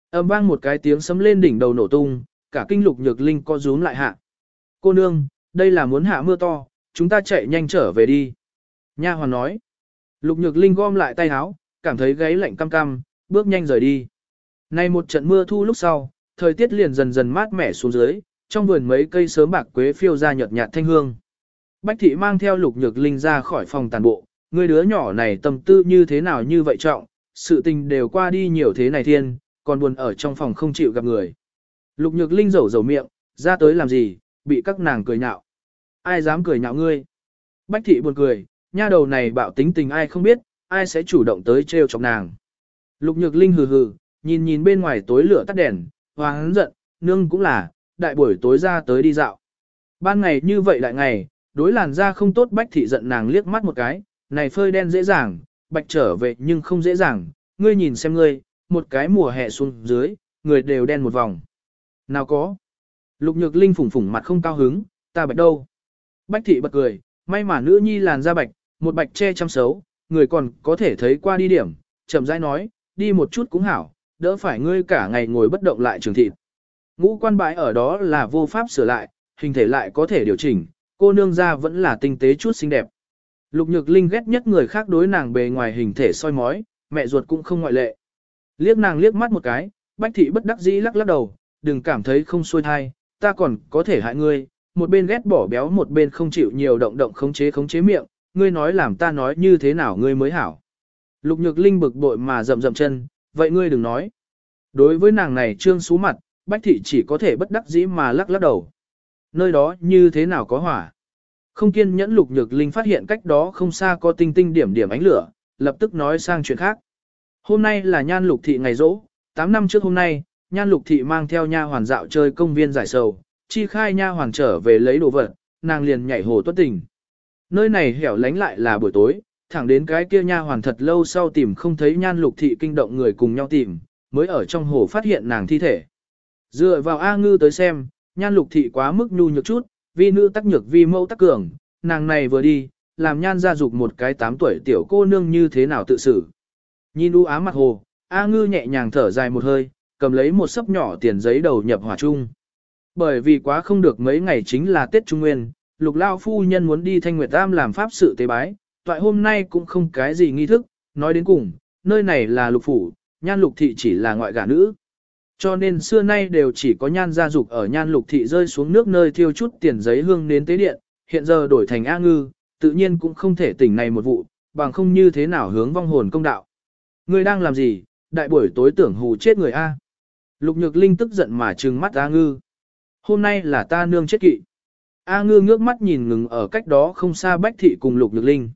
Âm vang một cái tiếng sấm lên đỉnh đầu nổ tung, cả kinh Lục Nhược Linh co rúm lại hạ. Cô nương, đây là muốn hạ mưa to, chúng ta chạy nhanh trở về đi. Nha hoàn nói. Lục Nhược Linh gom lại tay áo, cảm thấy gáy lạnh cam cam, bước nhanh rời đi. Nay một trận mưa thu lúc sau, thời tiết liền dần dần mát mẻ xuống dưới, trong vườn mấy cây sớm bạc quế phiêu ra nhợt nhạt thanh hương. Bách thị mang theo Lục Nhược Linh ra khỏi phòng tàn bộ, người đứa nhỏ này tâm tư như thế nào như vậy trọng, sự tình đều qua đi nhiều thế này thiên, còn buồn ở trong phòng không chịu gặp người. Lục Nhược Linh rầu rầu miệng, ra tới làm gì, bị các nàng cười nhạo. Ai dám cười nhạo ngươi? Bách thị buồn cười, nha đầu này bạo tính tình ai không biết, ai sẽ chủ động tới trêu chọc nàng. Lục Nhược Linh hừ hừ, nhìn nhìn bên ngoài tối lửa tắt đèn, hắn giận, nương cũng là, đại buổi tối ra tới đi dạo. Ban ngày như vậy lại ngày, đối làn da không tốt bách thị giận nàng liếc mắt một cái, này phơi đen dễ dàng, bạch trở về nhưng không dễ dàng, ngươi nhìn xem ngươi, một cái mùa hè xuống dưới, người đều đen một vòng. Nào có. Lục nhược linh phủng phủng mặt không cao hứng, ta bạch đâu. Bách thị bật cười, may mà nữ nhi làn da bạch, một bạch che chăm xấu, người còn có thể thấy qua đi điểm, chậm rãi nói, đi một chút cũng hảo, đỡ phải ngươi cả ngày ngồi bất động lại trường thịt. Ngũ quan bãi ở đó là vô pháp sửa lại, hình thể lại có thể điều chỉnh, cô nương ra vẫn là tinh tế chút xinh đẹp. Lục Nhược Linh ghét nhất người khác đối nàng bề ngoài hình thể soi mói, mẹ ruột cũng không ngoại lệ. Liếc nàng liếc mắt một cái, Bách thị bất đắc dĩ lắc lắc đầu, đừng cảm thấy không xuôi thai, ta còn có thể hại ngươi, một bên ghét bỏ béo một bên không chịu nhiều động động khống chế khống chế miệng, ngươi nói làm ta nói như thế nào ngươi mới hảo. Lục Nhược Linh bực bội mà rậm rậm chân, vậy ngươi đừng nói. Đối với nàng này trương xú mặt, Bách thị chỉ có thể bất đắc dĩ mà lắc lắc đầu. Nơi đó như thế nào có hỏa? Không kiên nhẫn lục nhược linh phát hiện cách đó không xa có tinh tinh điểm điểm ánh lửa, lập tức nói sang chuyện khác. Hôm nay là nhan lục thị ngày rỗ, 8 năm trước hôm nay, nhan lục thị mang theo nha hoàn dạo chơi công viên giải sầu, chi khai nha hoàn trở về lấy đồ vật, nàng liền nhảy hồ tuất tình. Nơi này hẻo lánh lại là buổi tối, thẳng đến cái kia nha hoàn thật lâu sau tìm không thấy nhan lục thị kinh động người cùng nhau tìm, mới ở trong hồ phát hiện nàng thi thể. Dựa vào A ngư tới xem, nhan lục thị quá mức nhu nhược chút, vi nữ tắc nhược vi mẫu tắc cường, nàng này vừa đi, làm nhan ra dục một cái tám tuổi tiểu cô nương như thế nào tự xử. Nhìn u ám mặt hồ, A ngư nhẹ nhàng thở dài một hơi, cầm lấy một sấp nhỏ tiền giấy đầu nhập hỏa chung. Bởi vì quá không được mấy ngày chính là Tết Trung Nguyên, lục lao phu nhân muốn đi thanh nguyệt tam làm pháp sự tế bái, toại hôm nay cũng không cái gì nghi thức, nói đến cùng, nơi này là lục phủ, nhan lục thị chỉ là ngoại gả nữ. Cho nên xưa nay đều chỉ có nhan gia dục ở nhan lục thị rơi xuống nước nơi thiêu chút tiền giấy hương đến tế điện, hiện giờ đổi thành A ngư, tự nhiên cũng không thể tỉnh này một vụ, bằng không như thế nào hướng vong hồn công đạo. Người đang làm gì, đại buổi tối tưởng hù chết người A. Lục nhược linh tức giận mà trừng mắt A ngư. Hôm nay là ta nương chết kỵ. A ngư ngước mắt nhìn ngừng ở cách đó không xa bách thị cùng lục nhược linh.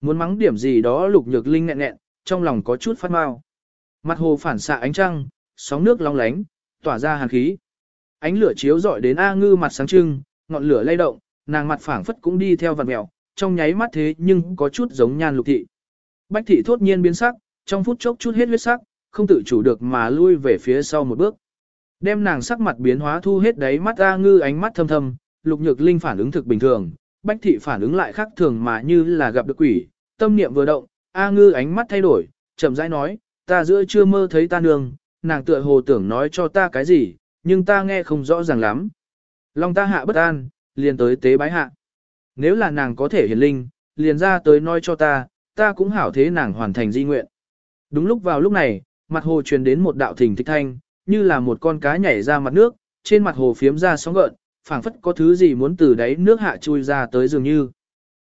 Muốn mắng điểm gì đó lục nhược linh nghẹn nghẹn, trong lòng có chút phát mau. Mặt hồ phản xạ ánh trăng, sóng nước long lánh, tỏa ra hàn khí. Ánh lửa chiếu rọi đến A Ngư mặt sáng trưng, ngọn lửa lay động, nàng mặt phảng phất cũng đi theo vặn mèo, trong nháy mắt thế nhưng có chút giống nhan lục thị. Bách thị thốt nhiên biến sắc, trong phút chốc chút hết huyết sắc, không tự chủ được mà lui về phía sau một bước. Đem nàng sắc mặt biến hóa thu hết đáy mắt A Ngư ánh mắt thâm thâm, lục nhược linh phản ứng thực bình thường, bách thị phản ứng lại khác thường mà như là gặp được quỷ, tâm niệm vừa động, A Ngư ánh mắt thay đổi, chậm rãi nói, ta giữa chưa mơ thấy ta nương, nàng tựa hồ tưởng nói cho ta cái gì, nhưng ta nghe không rõ ràng lắm. Long ta hạ bất an, liền tới tế bái hạ. Nếu là nàng có thể hiển linh, liền ra tới nói cho ta, ta cũng hảo thế nàng hoàn thành di nguyện. Đúng lúc vào lúc này, mặt hồ truyền đến một đạo thình thích thanh, như là một con cá nhảy ra mặt nước, trên mặt hồ phiếm ra sóng gợn, phảng phất có thứ gì muốn từ đáy nước hạ chui ra tới dường như.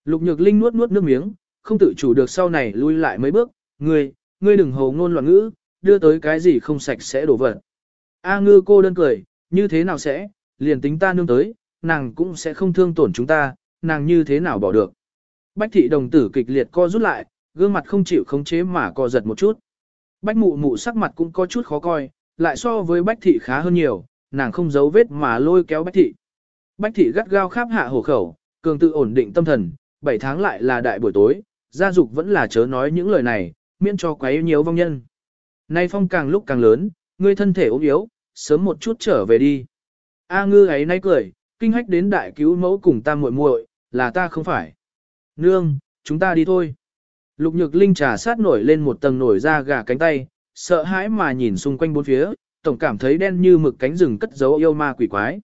Lục Nhược Linh nuốt nuốt nước miếng, không tự chủ được sau này lui lại mấy bước, ngươi, ngươi đừng hồ ngôn loạn ngữ, đưa tới cái gì không sạch sẽ đổ vật. A ngư cô đơn cười, như thế nào sẽ, liền tính ta nương tới, nàng cũng sẽ không thương tổn chúng ta, nàng như thế nào bỏ được. Bách thị đồng tử kịch liệt co rút lại, gương mặt không chịu khống chế mà co giật một chút. Bách mụ mụ sắc mặt cũng có chút khó coi, lại so với bách thị khá hơn nhiều, nàng không giấu vết mà lôi kéo bách thị. Bách thị gắt gao kháp hạ hổ khẩu, cường tự ổn định tâm thần, 7 tháng lại là đại buổi tối, gia dục vẫn là chớ nói những lời này, miễn cho quấy nhiều vong nhân. Nay phong càng lúc càng lớn, ngươi thân thể ốm yếu, sớm một chút trở về đi. A ngư ấy nay cười, kinh hách đến đại cứu mẫu cùng ta muội muội, là ta không phải. Nương, chúng ta đi thôi. Lục nhược linh trà sát nổi lên một tầng nổi da gà cánh tay, sợ hãi mà nhìn xung quanh bốn phía, tổng cảm thấy đen như mực cánh rừng cất giấu yêu ma quỷ quái.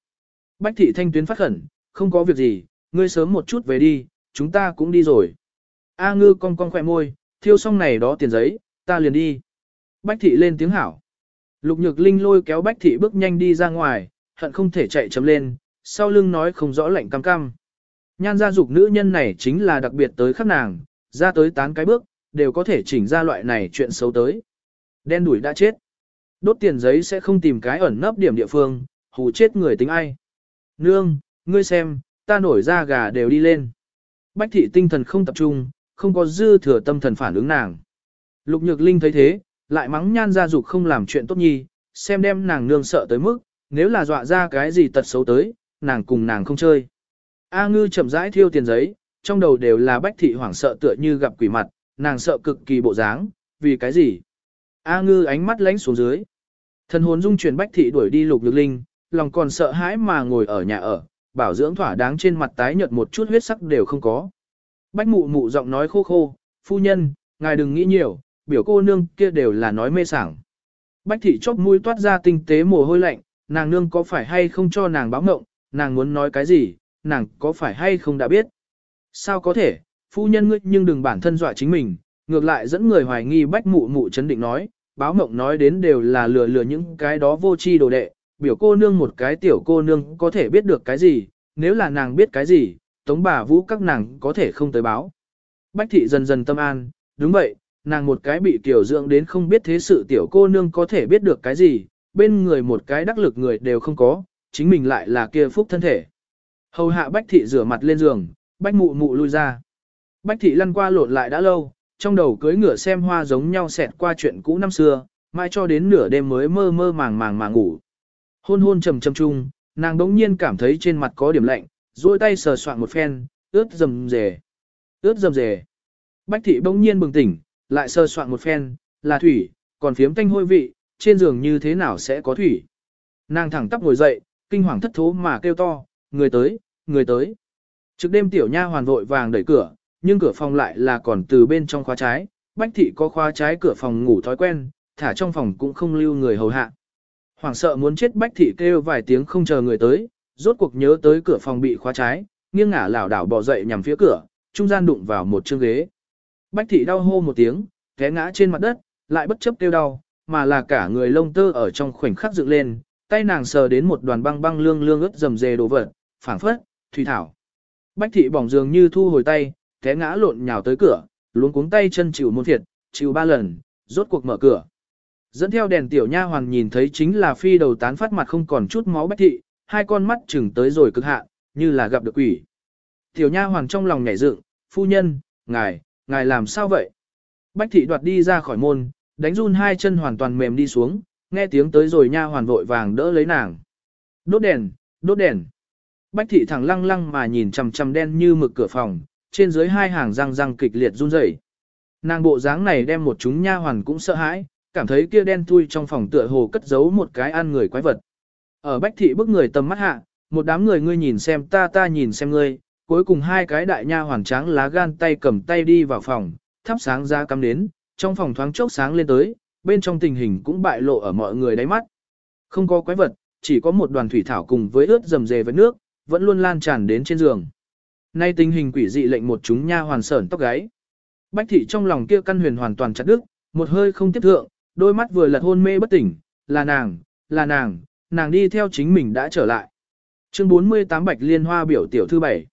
Bách thị thanh tuyến phát khẩn, không có việc gì, ngươi sớm một chút về đi, chúng ta cũng đi rồi. A ngư cong cong khỏe môi, thiêu xong này đó tiền giấy, ta liền đi. Bách thị lên tiếng hảo. Lục nhược linh lôi kéo bách thị bước nhanh đi ra ngoài, hận không thể chạy chấm lên, sau lưng nói không rõ lạnh cam cam. Nhan gia dục nữ nhân này chính là đặc biệt tới khắc nàng, ra tới tán cái bước, đều có thể chỉnh ra loại này chuyện xấu tới. Đen đuổi đã chết. Đốt tiền giấy sẽ không tìm cái ẩn nấp điểm địa phương, hù chết người tính ai. Nương, ngươi xem, ta nổi ra gà đều đi lên. Bách thị tinh thần không tập trung, không có dư thừa tâm thần phản ứng nàng. Lục nhược linh thấy thế, lại mắng nhan gia dục không làm chuyện tốt nhi, xem đem nàng nương sợ tới mức, nếu là dọa ra cái gì tật xấu tới, nàng cùng nàng không chơi. A ngư chậm rãi thiêu tiền giấy, trong đầu đều là bách thị hoảng sợ tựa như gặp quỷ mặt, nàng sợ cực kỳ bộ dáng, vì cái gì? A ngư ánh mắt lánh xuống dưới. Thần hồn dung chuyển bách thị đuổi đi lục nhược linh, lòng còn sợ hãi mà ngồi ở nhà ở, bảo dưỡng thỏa đáng trên mặt tái nhợt một chút huyết sắc đều không có. Bách mụ mụ giọng nói khô khô, phu nhân, ngài đừng nghĩ nhiều, biểu cô nương kia đều là nói mê sảng. Bách thị chóp mũi toát ra tinh tế mồ hôi lạnh, nàng nương có phải hay không cho nàng báo ngộng, nàng muốn nói cái gì, nàng có phải hay không đã biết. Sao có thể, phu nhân ngươi nhưng đừng bản thân dọa chính mình, ngược lại dẫn người hoài nghi bách mụ mụ chấn định nói, báo mộng nói đến đều là lừa lừa những cái đó vô tri đồ đệ, biểu cô nương một cái tiểu cô nương có thể biết được cái gì, nếu là nàng biết cái gì, tống bà vũ các nàng có thể không tới báo. Bách thị dần dần tâm an, đúng vậy, nàng một cái bị tiểu dưỡng đến không biết thế sự tiểu cô nương có thể biết được cái gì, bên người một cái đắc lực người đều không có, chính mình lại là kia phúc thân thể. Hầu hạ bách thị rửa mặt lên giường, bách mụ mụ lui ra. Bách thị lăn qua lộn lại đã lâu, trong đầu cưới ngựa xem hoa giống nhau xẹt qua chuyện cũ năm xưa, mai cho đến nửa đêm mới mơ mơ màng màng mà ngủ. Hôn hôn trầm trầm chung, nàng đống nhiên cảm thấy trên mặt có điểm lạnh, duỗi tay sờ soạn một phen, ướt rầm rề. Ướt rầm rề. Bách thị bỗng nhiên bừng tỉnh, lại sờ soạn một phen, là thủy, còn phiếm tanh hôi vị, trên giường như thế nào sẽ có thủy. Nàng thẳng tắp ngồi dậy, kinh hoàng thất thố mà kêu to, người tới, người tới. Trước đêm tiểu nha hoàn vội vàng đẩy cửa, nhưng cửa phòng lại là còn từ bên trong khóa trái, bách thị có khóa trái cửa phòng ngủ thói quen, thả trong phòng cũng không lưu người hầu hạ hoảng sợ muốn chết bách thị kêu vài tiếng không chờ người tới, rốt cuộc nhớ tới cửa phòng bị khóa trái, nghiêng ngả lảo đảo bò dậy nhằm phía cửa, trung gian đụng vào một chương ghế. Bách thị đau hô một tiếng, té ngã trên mặt đất, lại bất chấp kêu đau, mà là cả người lông tơ ở trong khoảnh khắc dựng lên, tay nàng sờ đến một đoàn băng băng lương lương ướt dầm dề đồ vật, phảng phất, thủy thảo. Bách thị bỏng dường như thu hồi tay, té ngã lộn nhào tới cửa, luống cuống tay chân chịu môn thiệt, chịu ba lần, rốt cuộc mở cửa. Dẫn theo đèn tiểu nha hoàng nhìn thấy chính là phi đầu tán phát mặt không còn chút máu bách thị, hai con mắt chừng tới rồi cực hạn, như là gặp được quỷ. Tiểu nha hoàng trong lòng nhảy dựng, phu nhân, ngài, ngài làm sao vậy? Bách thị đoạt đi ra khỏi môn, đánh run hai chân hoàn toàn mềm đi xuống, nghe tiếng tới rồi nha hoàn vội vàng đỡ lấy nàng. Đốt đèn, đốt đèn. Bách thị thẳng lăng lăng mà nhìn chằm chằm đen như mực cửa phòng, trên dưới hai hàng răng răng kịch liệt run rẩy. Nàng bộ dáng này đem một chúng nha hoàn cũng sợ hãi, cảm thấy kia đen thui trong phòng tựa hồ cất giấu một cái ăn người quái vật. Ở bách thị bức người tầm mắt hạ, một đám người ngươi nhìn xem ta ta nhìn xem ngươi, cuối cùng hai cái đại nha hoàn tráng lá gan tay cầm tay đi vào phòng, thắp sáng ra cắm đến, trong phòng thoáng chốc sáng lên tới, bên trong tình hình cũng bại lộ ở mọi người đáy mắt. Không có quái vật, chỉ có một đoàn thủy thảo cùng với ướt dầm dề với nước, vẫn luôn lan tràn đến trên giường. Nay tình hình quỷ dị lệnh một chúng nha hoàn sởn tóc gáy. Bách thị trong lòng kia căn huyền hoàn toàn chặt đứt, một hơi không tiếp thượng, đôi mắt vừa lật hôn mê bất tỉnh, là nàng, là nàng, nàng đi theo chính mình đã trở lại. Chương 48 Bạch Liên Hoa biểu tiểu thư 7.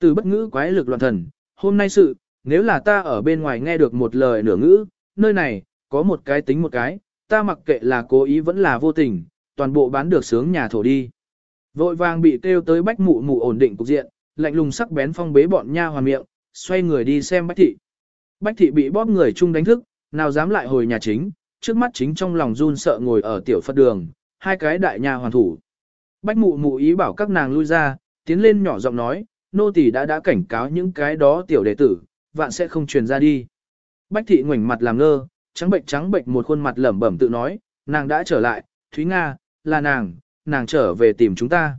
Từ bất ngữ quái lực loạn thần, hôm nay sự, nếu là ta ở bên ngoài nghe được một lời nửa ngữ, nơi này, có một cái tính một cái, ta mặc kệ là cố ý vẫn là vô tình, toàn bộ bán được sướng nhà thổ đi. Vội vàng bị kêu tới bách mụ mụ ổn định cục diện, lạnh lùng sắc bén phong bế bọn nha hoàn miệng, xoay người đi xem bách thị. Bách thị bị bóp người chung đánh thức, nào dám lại hồi nhà chính, trước mắt chính trong lòng run sợ ngồi ở tiểu phật đường, hai cái đại nhà hoàn thủ. Bách mụ mụ ý bảo các nàng lui ra, tiến lên nhỏ giọng nói, nô tỳ đã đã cảnh cáo những cái đó tiểu đệ tử, vạn sẽ không truyền ra đi. Bách thị ngoảnh mặt làm ngơ, trắng bệnh trắng bệnh một khuôn mặt lẩm bẩm tự nói, nàng đã trở lại, Thúy Nga, là nàng, nàng trở về tìm chúng ta.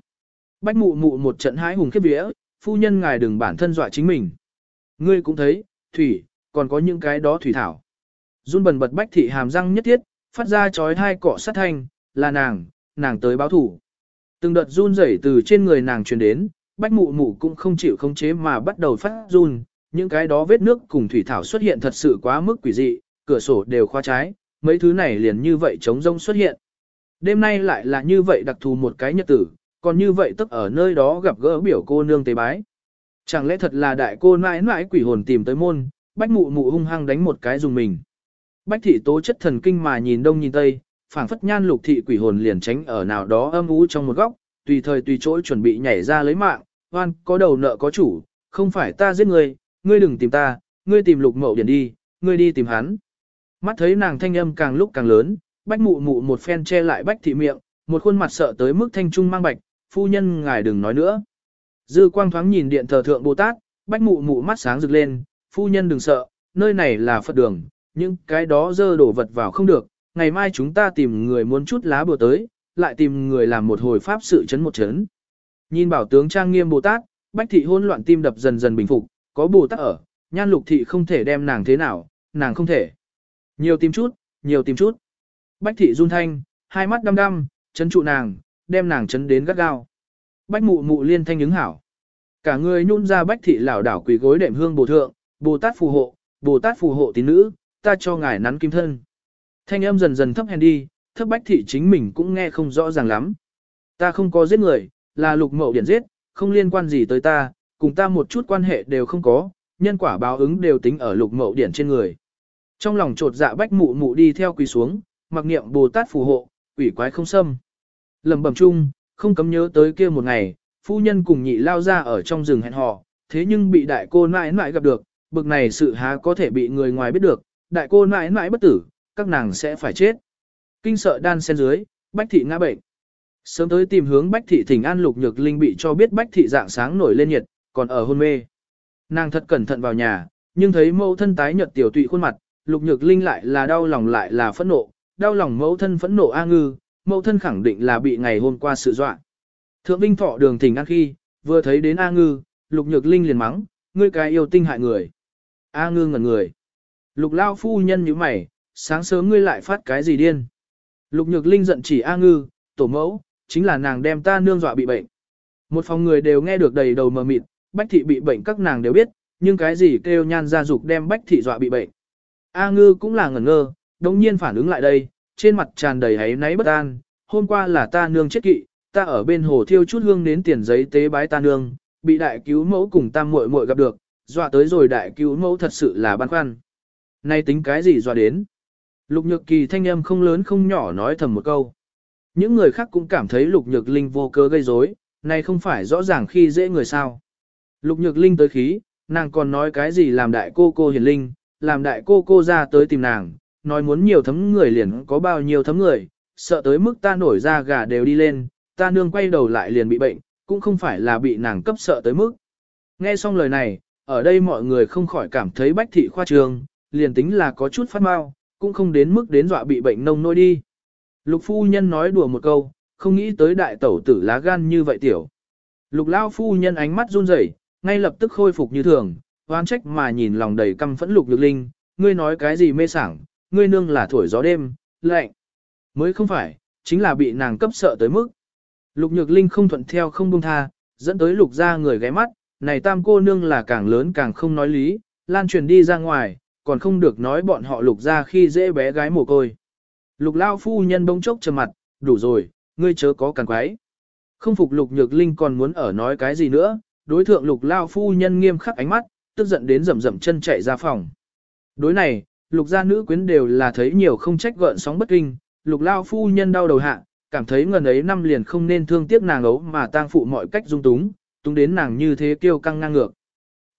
Bách mụ mụ một trận hái hùng khiếp vía, phu nhân ngài đừng bản thân dọa chính mình. Ngươi cũng thấy, thủy, còn có những cái đó thủy thảo. Run bần bật bách thị hàm răng nhất thiết, phát ra chói hai cọ sát thanh, là nàng, nàng tới báo thủ. Từng đợt run rẩy từ trên người nàng truyền đến, bách mụ mụ cũng không chịu khống chế mà bắt đầu phát run, những cái đó vết nước cùng thủy thảo xuất hiện thật sự quá mức quỷ dị, cửa sổ đều khóa trái, mấy thứ này liền như vậy trống rông xuất hiện. Đêm nay lại là như vậy đặc thù một cái nhật tử, còn như vậy tức ở nơi đó gặp gỡ biểu cô nương tế bái. Chẳng lẽ thật là đại cô mãi mãi quỷ hồn tìm tới môn, bách mụ mụ hung hăng đánh một cái dùng mình. Bách thị tố chất thần kinh mà nhìn đông nhìn tây, phảng phất nhan lục thị quỷ hồn liền tránh ở nào đó âm u trong một góc, tùy thời tùy chỗ chuẩn bị nhảy ra lấy mạng, hoan, có đầu nợ có chủ, không phải ta giết ngươi, ngươi đừng tìm ta, ngươi tìm lục mậu điển đi, ngươi đi tìm hắn. Mắt thấy nàng thanh âm càng lúc càng lớn, bách mụ mụ một phen che lại bách thị miệng, một khuôn mặt sợ tới mức thanh trung mang bạch, phu nhân ngài đừng nói nữa. Dư quang thoáng nhìn điện thờ thượng Bồ Tát, bách mụ mụ mắt sáng rực lên, phu nhân đừng sợ, nơi này là Phật đường, nhưng cái đó dơ đổ vật vào không được, ngày mai chúng ta tìm người muốn chút lá bùa tới, lại tìm người làm một hồi pháp sự chấn một chấn. Nhìn bảo tướng trang nghiêm Bồ Tát, bách thị hỗn loạn tim đập dần dần bình phục, có Bồ Tát ở, nhan lục thị không thể đem nàng thế nào, nàng không thể. Nhiều tìm chút, nhiều tìm chút. Bách thị run thanh, hai mắt đăm đăm, chấn trụ nàng, đem nàng chấn đến gắt gao. Bách mụ mụ liên thanh ứng hảo. Cả người nhún ra bách thị lảo đảo quỳ gối đệm hương bồ thượng, Bồ Tát phù hộ, Bồ Tát phù hộ tín nữ, ta cho ngài nắn kim thân. Thanh âm dần dần thấp hèn đi, thấp bách thị chính mình cũng nghe không rõ ràng lắm. Ta không có giết người, là lục mậu điển giết, không liên quan gì tới ta, cùng ta một chút quan hệ đều không có, nhân quả báo ứng đều tính ở lục mậu điển trên người. Trong lòng trột dạ bách mụ mụ đi theo quỳ xuống, mặc niệm Bồ Tát phù hộ, quỷ quái không xâm. Lầm bầm chung, không cấm nhớ tới kia một ngày, phu nhân cùng nhị lao ra ở trong rừng hẹn hò, thế nhưng bị đại cô nãi nãi gặp được, bực này sự há có thể bị người ngoài biết được, đại cô mãi mãi bất tử, các nàng sẽ phải chết. Kinh sợ đan sen dưới, bách thị ngã bệnh. Sớm tới tìm hướng bách thị thỉnh an lục nhược linh bị cho biết bách thị dạng sáng nổi lên nhiệt, còn ở hôn mê. Nàng thật cẩn thận vào nhà, nhưng thấy mẫu thân tái nhợt tiểu tụy khuôn mặt, lục nhược linh lại là đau lòng lại là phẫn nộ, đau lòng mẫu thân phẫn nộ A ngư, mẫu thân khẳng định là bị ngày hôm qua sự dọa. Thượng Vinh Thọ đường thỉnh an khi, vừa thấy đến A ngư, lục nhược linh liền mắng, ngươi cái yêu tinh hại người. A ngư ngẩn người. Lục lao phu nhân như mày, sáng sớm ngươi lại phát cái gì điên. Lục nhược linh giận chỉ A ngư, tổ mẫu, chính là nàng đem ta nương dọa bị bệnh. Một phòng người đều nghe được đầy đầu mờ mịt, bách thị bị bệnh các nàng đều biết, nhưng cái gì kêu nhan gia dục đem bách thị dọa bị bệnh. A ngư cũng là ngẩn ngơ, đồng nhiên phản ứng lại đây, trên mặt tràn đầy hấy náy bất an, hôm qua là ta nương chết kỵ, ta ở bên hồ thiêu chút hương đến tiền giấy tế bái ta nương, bị đại cứu mẫu cùng tam muội muội gặp được, dọa tới rồi đại cứu mẫu thật sự là băn khoăn. Nay tính cái gì dọa đến? Lục nhược kỳ thanh âm không lớn không nhỏ nói thầm một câu. Những người khác cũng cảm thấy lục nhược linh vô cớ gây rối, này không phải rõ ràng khi dễ người sao. Lục nhược linh tới khí, nàng còn nói cái gì làm đại cô cô hiền linh, làm đại cô cô ra tới tìm nàng, nói muốn nhiều thấm người liền có bao nhiêu thấm người, sợ tới mức ta nổi ra gà đều đi lên, ta nương quay đầu lại liền bị bệnh, cũng không phải là bị nàng cấp sợ tới mức. Nghe xong lời này, ở đây mọi người không khỏi cảm thấy bách thị khoa trương liền tính là có chút phát mau, cũng không đến mức đến dọa bị bệnh nông nôi đi. Lục phu nhân nói đùa một câu, không nghĩ tới đại tẩu tử lá gan như vậy tiểu. Lục lao phu nhân ánh mắt run rẩy, ngay lập tức khôi phục như thường, oán trách mà nhìn lòng đầy căm phẫn lục nhược linh, ngươi nói cái gì mê sảng, ngươi nương là thổi gió đêm, lạnh. Mới không phải, chính là bị nàng cấp sợ tới mức. Lục nhược linh không thuận theo không buông tha, dẫn tới lục ra người ghé mắt, này tam cô nương là càng lớn càng không nói lý, lan truyền đi ra ngoài, còn không được nói bọn họ lục ra khi dễ bé gái mồ côi. Lục lao phu nhân bỗng chốc trầm mặt, đủ rồi, ngươi chớ có càng quái. Không phục lục nhược linh còn muốn ở nói cái gì nữa, đối thượng lục lao phu nhân nghiêm khắc ánh mắt, tức giận đến rầm rầm chân chạy ra phòng. Đối này, lục gia nữ quyến đều là thấy nhiều không trách gợn sóng bất kinh, lục lao phu nhân đau đầu hạ, cảm thấy ngần ấy năm liền không nên thương tiếc nàng ấu mà tang phụ mọi cách dung túng, túng đến nàng như thế kiêu căng ngang ngược.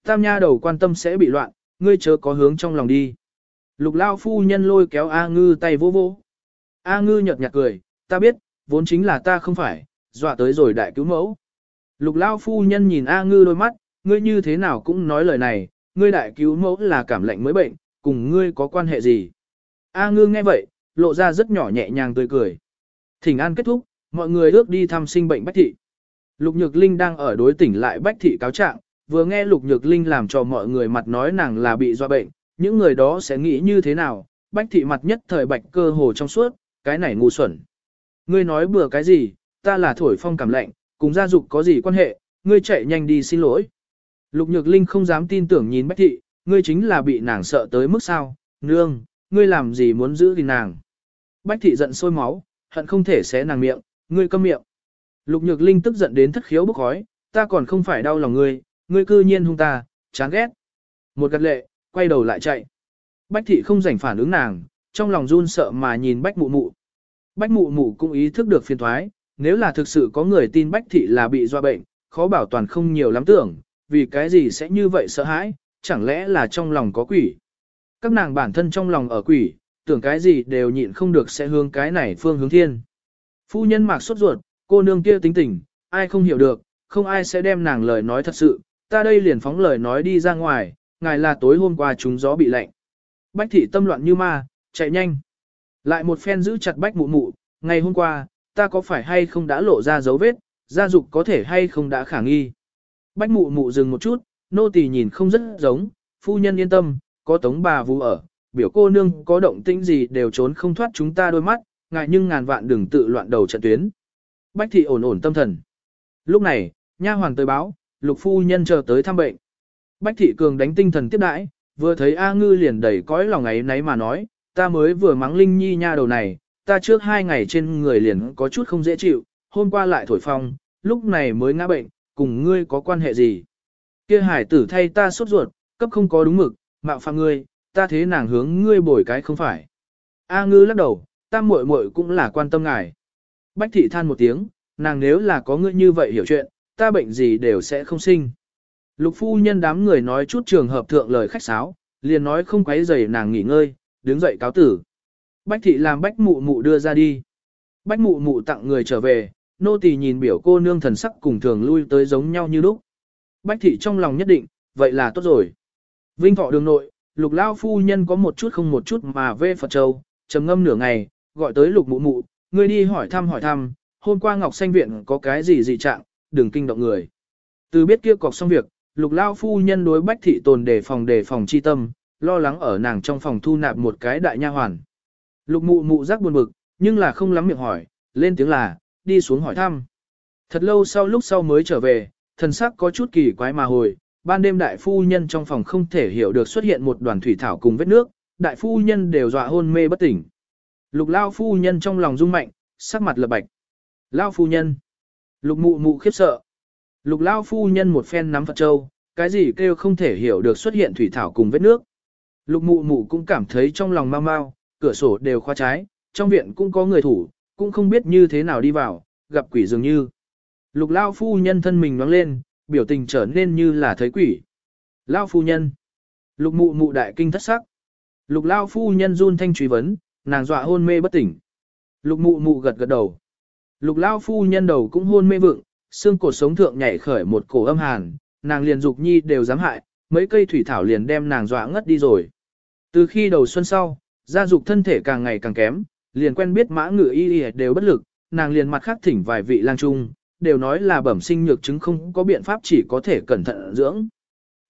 Tam nha đầu quan tâm sẽ bị loạn, ngươi chớ có hướng trong lòng đi. Lục lao phu nhân lôi kéo A ngư tay vô vô. A ngư nhợt nhạt cười, ta biết, vốn chính là ta không phải, dọa tới rồi đại cứu mẫu. Lục lao phu nhân nhìn A ngư đôi mắt, ngươi như thế nào cũng nói lời này, ngươi đại cứu mẫu là cảm lạnh mới bệnh, cùng ngươi có quan hệ gì. A ngư nghe vậy, lộ ra rất nhỏ nhẹ nhàng tươi cười. Thỉnh an kết thúc, mọi người ước đi thăm sinh bệnh Bách Thị. Lục Nhược Linh đang ở đối tỉnh lại Bách Thị cáo trạng, vừa nghe Lục Nhược Linh làm cho mọi người mặt nói nàng là bị do bệnh, những người đó sẽ nghĩ như thế nào, Bách Thị mặt nhất thời bạch cơ hồ trong suốt, cái này ngu xuẩn. Ngươi nói bừa cái gì, ta là thổi phong cảm lạnh, cùng gia dục có gì quan hệ, ngươi chạy nhanh đi xin lỗi. Lục Nhược Linh không dám tin tưởng nhìn Bách Thị, ngươi chính là bị nàng sợ tới mức sao, nương, ngươi làm gì muốn giữ gìn nàng. Bách Thị giận sôi máu, hận không thể xé nàng miệng, ngươi câm miệng. Lục Nhược Linh tức giận đến thất khiếu bốc khói, ta còn không phải đau lòng ngươi, ngươi cư nhiên hung ta, chán ghét. Một gật lệ, quay đầu lại chạy. Bách Thị không rảnh phản ứng nàng, trong lòng run sợ mà nhìn Bách Mụ Mụ. Bách Mụ Mụ cũng ý thức được phiền thoái, nếu là thực sự có người tin Bách Thị là bị doa bệnh, khó bảo toàn không nhiều lắm tưởng, vì cái gì sẽ như vậy sợ hãi, chẳng lẽ là trong lòng có quỷ. Các nàng bản thân trong lòng ở quỷ, tưởng cái gì đều nhịn không được sẽ hướng cái này phương hướng thiên. Phu nhân mạc sốt ruột, cô nương kia tính tình, ai không hiểu được, không ai sẽ đem nàng lời nói thật sự, ta đây liền phóng lời nói đi ra ngoài, ngài là tối hôm qua chúng gió bị lạnh. Bách thị tâm loạn như ma, chạy nhanh. Lại một phen giữ chặt bách mụ mụ, ngày hôm qua, ta có phải hay không đã lộ ra dấu vết, gia dục có thể hay không đã khả nghi. Bách mụ mụ dừng một chút, nô tỳ nhìn không rất giống, phu nhân yên tâm, có tống bà vũ ở, biểu cô nương có động tĩnh gì đều trốn không thoát chúng ta đôi mắt, ngại nhưng ngàn vạn đừng tự loạn đầu trận tuyến. Bách thị ổn ổn tâm thần. Lúc này, nha hoàng tới báo, lục phu nhân chờ tới thăm bệnh. Bách thị cường đánh tinh thần tiếp đãi, vừa thấy A ngư liền đẩy cõi lòng ấy nấy mà nói, ta mới vừa mắng linh nhi nha đầu này, ta trước hai ngày trên người liền có chút không dễ chịu, hôm qua lại thổi phong, lúc này mới ngã bệnh, cùng ngươi có quan hệ gì. Kia hải tử thay ta sốt ruột, cấp không có đúng mực, mạo phạm ngươi, ta thế nàng hướng ngươi bồi cái không phải. A ngư lắc đầu, ta muội muội cũng là quan tâm ngài. Bách thị than một tiếng, nàng nếu là có ngươi như vậy hiểu chuyện, ta bệnh gì đều sẽ không sinh. Lục phu nhân đám người nói chút trường hợp thượng lời khách sáo, liền nói không quấy rầy nàng nghỉ ngơi, đứng dậy cáo tử. Bách thị làm bách mụ mụ đưa ra đi. Bách mụ mụ tặng người trở về, nô tỳ nhìn biểu cô nương thần sắc cùng thường lui tới giống nhau như lúc. Bách thị trong lòng nhất định, vậy là tốt rồi. Vinh thọ đường nội, lục lao phu nhân có một chút không một chút mà về Phật Châu, trầm ngâm nửa ngày, gọi tới lục mụ mụ, người đi hỏi thăm hỏi thăm, hôm qua Ngọc Xanh Viện có cái gì dị trạng, đừng kinh động người. Từ biết kia cọc xong việc, lục lao phu nhân đối bách thị tồn đề phòng đề phòng chi tâm, lo lắng ở nàng trong phòng thu nạp một cái đại nha hoàn. Lục mụ mụ rắc buồn bực, nhưng là không lắm miệng hỏi, lên tiếng là, đi xuống hỏi thăm. Thật lâu sau lúc sau mới trở về, thần sắc có chút kỳ quái mà hồi, ban đêm đại phu nhân trong phòng không thể hiểu được xuất hiện một đoàn thủy thảo cùng vết nước, đại phu nhân đều dọa hôn mê bất tỉnh. Lục lao phu nhân trong lòng rung mạnh, sắc mặt lập bạch. Lao phu nhân. Lục mụ mụ khiếp sợ. Lục lao phu nhân một phen nắm Phật Châu, cái gì kêu không thể hiểu được xuất hiện thủy thảo cùng vết nước. Lục mụ mụ cũng cảm thấy trong lòng mau mau, cửa sổ đều khóa trái, trong viện cũng có người thủ, cũng không biết như thế nào đi vào, gặp quỷ dường như. Lục lao phu nhân thân mình nóng lên, biểu tình trở nên như là thấy quỷ. Lao phu nhân. Lục mụ mụ đại kinh thất sắc. Lục lao phu nhân run thanh truy vấn, nàng dọa hôn mê bất tỉnh. Lục mụ mụ gật gật đầu. Lục lao phu nhân đầu cũng hôn mê vượng, xương cổ sống thượng nhảy khởi một cổ âm hàn, nàng liền dục nhi đều dám hại, mấy cây thủy thảo liền đem nàng dọa ngất đi rồi. Từ khi đầu xuân sau, gia dục thân thể càng ngày càng kém, liền quen biết mã ngựa y y đều bất lực, nàng liền mặt khác thỉnh vài vị lang trung, đều nói là bẩm sinh nhược chứng không có biện pháp chỉ có thể cẩn thận dưỡng.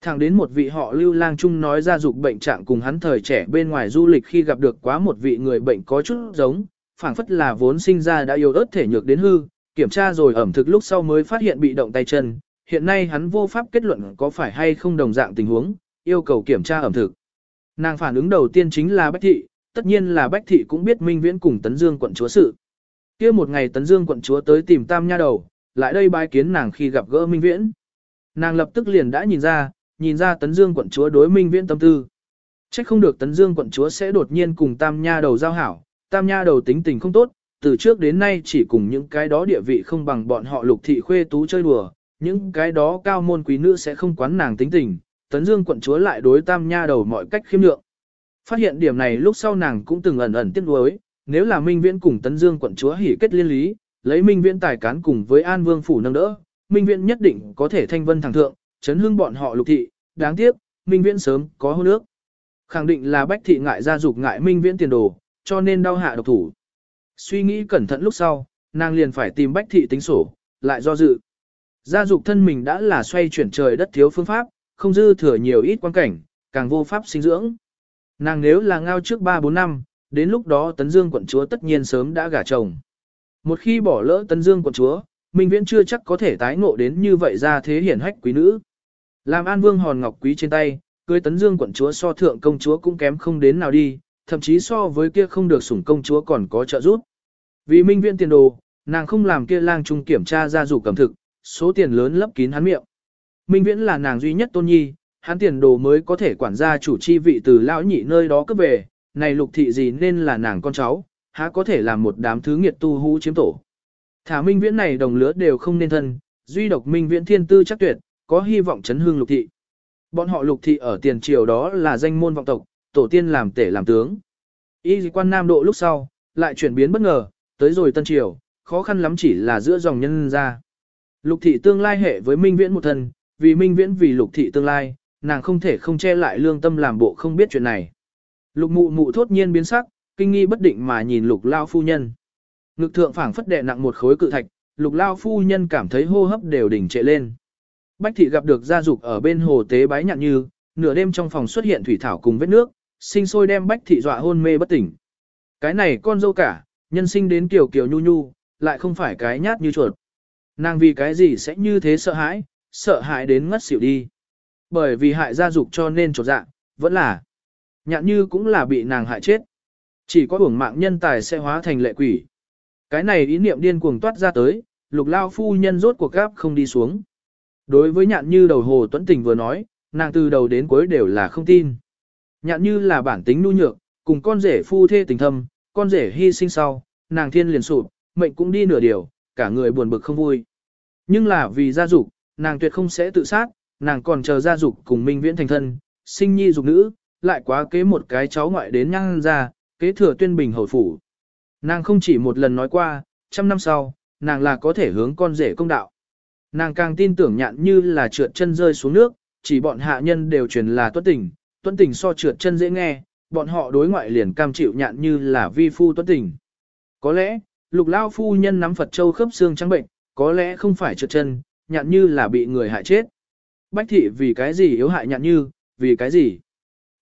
Thẳng đến một vị họ lưu lang trung nói ra dục bệnh trạng cùng hắn thời trẻ bên ngoài du lịch khi gặp được quá một vị người bệnh có chút giống, phảng phất là vốn sinh ra đã yếu ớt thể nhược đến hư, kiểm tra rồi ẩm thực lúc sau mới phát hiện bị động tay chân, hiện nay hắn vô pháp kết luận có phải hay không đồng dạng tình huống, yêu cầu kiểm tra ẩm thực. Nàng phản ứng đầu tiên chính là Bách Thị, tất nhiên là Bách Thị cũng biết Minh Viễn cùng Tấn Dương quận chúa sự. kia một ngày Tấn Dương quận chúa tới tìm Tam Nha Đầu, lại đây bái kiến nàng khi gặp gỡ Minh Viễn. Nàng lập tức liền đã nhìn ra, nhìn ra Tấn Dương quận chúa đối Minh Viễn tâm tư. Chắc không được Tấn Dương quận chúa sẽ đột nhiên cùng Tam Nha Đầu giao hảo, Tam Nha Đầu tính tình không tốt, từ trước đến nay chỉ cùng những cái đó địa vị không bằng bọn họ lục thị khuê tú chơi đùa, những cái đó cao môn quý nữ sẽ không quán nàng tính tình, Tấn Dương quận chúa lại đối Tam Nha Đầu mọi cách khiêm lượng. Phát hiện điểm này lúc sau nàng cũng từng ẩn ẩn tiếc nuối, nếu là Minh Viễn cùng Tấn Dương quận chúa hỉ kết liên lý, lấy Minh Viễn tài cán cùng với An Vương phủ nâng đỡ, Minh Viễn nhất định có thể thanh vân thẳng thượng, chấn hương bọn họ lục thị, đáng tiếc, Minh Viễn sớm có hôn nước. Khẳng định là bách thị ngại gia dục ngại Minh Viễn tiền đồ, cho nên đau hạ độc thủ. Suy nghĩ cẩn thận lúc sau, nàng liền phải tìm bách thị tính sổ, lại do dự. Gia dục thân mình đã là xoay chuyển trời đất thiếu phương pháp, không dư thừa nhiều ít quan cảnh, càng vô pháp sinh dưỡng. Nàng nếu là ngao trước 3-4 năm, đến lúc đó Tấn Dương quận chúa tất nhiên sớm đã gả chồng. Một khi bỏ lỡ Tấn Dương quận chúa, Minh Viễn chưa chắc có thể tái ngộ đến như vậy ra thế hiển hách quý nữ. Làm An Vương hòn ngọc quý trên tay, cưới Tấn Dương quận chúa so thượng công chúa cũng kém không đến nào đi, thậm chí so với kia không được sủng công chúa còn có trợ giúp. Vì Minh viện tiền đồ, nàng không làm kia lang trung kiểm tra ra dù cầm thực, số tiền lớn lấp kín hắn miệng. Minh Viễn là nàng duy nhất tôn nhi, hắn tiền đồ mới có thể quản gia chủ chi vị từ lão nhị nơi đó cấp về, này lục thị gì nên là nàng con cháu, há có thể làm một đám thứ nghiệt tu hú chiếm tổ. Thả Minh Viễn này đồng lứa đều không nên thân, duy độc Minh Viễn thiên tư chắc tuyệt, có hy vọng chấn hương lục thị. Bọn họ lục thị ở tiền triều đó là danh môn vọng tộc, tổ tiên làm tể làm tướng. Y quan nam độ lúc sau, lại chuyển biến bất ngờ, tới rồi tân triều, khó khăn lắm chỉ là giữa dòng nhân ra. Lục thị tương lai hệ với Minh Viễn một thân, vì Minh Viễn vì lục thị tương lai, nàng không thể không che lại lương tâm làm bộ không biết chuyện này. Lục mụ mụ thốt nhiên biến sắc, kinh nghi bất định mà nhìn lục lao phu nhân. Ngực thượng phảng phất đè nặng một khối cự thạch, lục lao phu nhân cảm thấy hô hấp đều đỉnh trệ lên. Bách thị gặp được gia dục ở bên hồ tế bái nhạn như, nửa đêm trong phòng xuất hiện thủy thảo cùng vết nước, sinh sôi đem bách thị dọa hôn mê bất tỉnh. Cái này con dâu cả, nhân sinh đến kiểu kiểu nhu nhu, lại không phải cái nhát như chuột. Nàng vì cái gì sẽ như thế sợ hãi, sợ hãi đến ngất xỉu đi. Bởi vì hại gia dục cho nên trột dạ, vẫn là. Nhạn như cũng là bị nàng hại chết. Chỉ có uổng mạng nhân tài sẽ hóa thành lệ quỷ. Cái này ý niệm điên cuồng toát ra tới, lục lao phu nhân rốt cuộc gáp không đi xuống. Đối với nhạn như đầu hồ tuấn tình vừa nói, nàng từ đầu đến cuối đều là không tin. Nhạn như là bản tính nu nhược, cùng con rể phu thê tình thâm, con rể hy sinh sau, nàng thiên liền sụp, mệnh cũng đi nửa điều, cả người buồn bực không vui. Nhưng là vì gia dục, nàng tuyệt không sẽ tự sát, nàng còn chờ gia dục cùng Minh Viễn thành thân, sinh nhi dục nữ, lại quá kế một cái cháu ngoại đến nhang ra, kế thừa tuyên bình hồi phủ. Nàng không chỉ một lần nói qua, trăm năm sau, nàng là có thể hướng con rể công đạo. Nàng càng tin tưởng nhạn như là trượt chân rơi xuống nước, chỉ bọn hạ nhân đều truyền là tuất tình, tuấn tình so trượt chân dễ nghe, bọn họ đối ngoại liền cam chịu nhạn như là vi phu tuấn tình. Có lẽ, lục lao phu nhân nắm Phật châu khớp xương trắng bệnh, có lẽ không phải trượt chân, nhạn như là bị người hại chết. Bách thị vì cái gì yếu hại nhạn như, vì cái gì?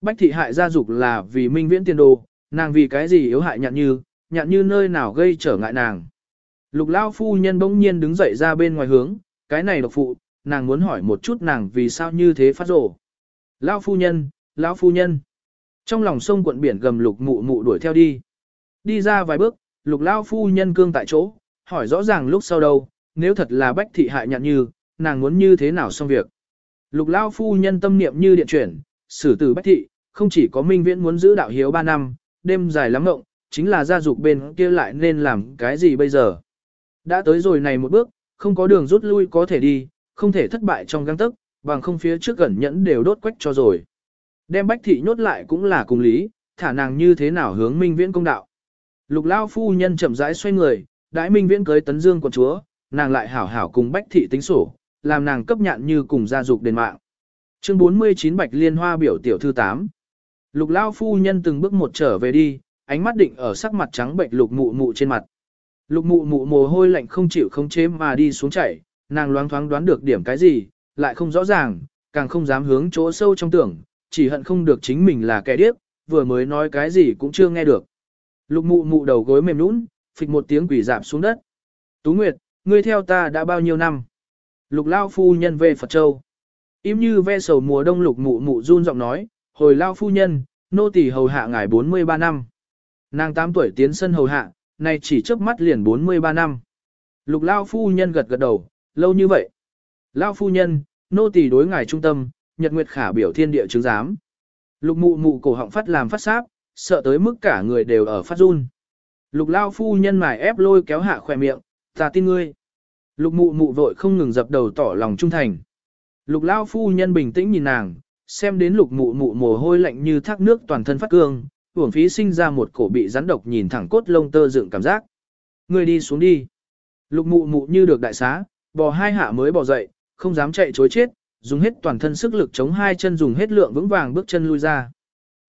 Bách thị hại gia dục là vì minh viễn tiền đồ, nàng vì cái gì yếu hại nhạn như, nhạn như nơi nào gây trở ngại nàng. Lục lao phu nhân bỗng nhiên đứng dậy ra bên ngoài hướng, cái này độc phụ, nàng muốn hỏi một chút nàng vì sao như thế phát rổ. Lao phu nhân, lão phu nhân. Trong lòng sông quận biển gầm lục mụ mụ đuổi theo đi. Đi ra vài bước, lục lão phu nhân cương tại chỗ, hỏi rõ ràng lúc sau đâu, nếu thật là bách thị hại nhạn như, nàng muốn như thế nào xong việc. Lục lão phu nhân tâm niệm như điện chuyển, xử tử bách thị, không chỉ có minh viễn muốn giữ đạo hiếu 3 năm, đêm dài lắm ngộng, chính là gia dục bên kia lại nên làm cái gì bây giờ. Đã tới rồi này một bước, không có đường rút lui có thể đi, không thể thất bại trong găng tức, bằng không phía trước gần nhẫn đều đốt quách cho rồi. Đem bách thị nhốt lại cũng là cùng lý, thả nàng như thế nào hướng minh viễn công đạo. Lục lao phu nhân chậm rãi xoay người, đãi minh viễn cưới tấn dương quận chúa, nàng lại hảo hảo cùng bách thị tính sổ, làm nàng cấp nhạn như cùng gia dục đền mạng. Chương 49 Bạch Liên Hoa biểu tiểu thư 8 Lục lao phu nhân từng bước một trở về đi, ánh mắt định ở sắc mặt trắng bệnh lục mụ mụ trên mặt. Lục mụ mụ mồ hôi lạnh không chịu không chế mà đi xuống chảy, nàng loáng thoáng đoán được điểm cái gì, lại không rõ ràng, càng không dám hướng chỗ sâu trong tưởng, chỉ hận không được chính mình là kẻ điếc, vừa mới nói cái gì cũng chưa nghe được. Lục mụ mụ đầu gối mềm nũng, phịch một tiếng quỷ dạp xuống đất. Tú Nguyệt, ngươi theo ta đã bao nhiêu năm? Lục lao phu nhân về Phật Châu. Im như ve sầu mùa đông lục mụ mụ run giọng nói, hồi lao phu nhân, nô tỳ hầu hạ ngài 43 năm. Nàng 8 tuổi tiến sân hầu hạ, nay chỉ chớp mắt liền 43 năm. Lục lao phu nhân gật gật đầu, lâu như vậy. Lao phu nhân, nô tỳ đối ngài trung tâm, nhật nguyệt khả biểu thiên địa chứng giám. Lục mụ mụ cổ họng phát làm phát sáp, sợ tới mức cả người đều ở phát run. Lục lao phu nhân mài ép lôi kéo hạ khỏe miệng, ta tin ngươi. Lục mụ mụ vội không ngừng dập đầu tỏ lòng trung thành. Lục lao phu nhân bình tĩnh nhìn nàng, xem đến lục mụ mụ mồ hôi lạnh như thác nước toàn thân phát cương, uổng phí sinh ra một cổ bị rắn độc nhìn thẳng cốt lông tơ dựng cảm giác. Ngươi đi xuống đi. Lục mụ mụ như được đại xá, bò hai hạ mới bò dậy, không dám chạy chối chết, dùng hết toàn thân sức lực chống hai chân dùng hết lượng vững vàng bước chân lui ra.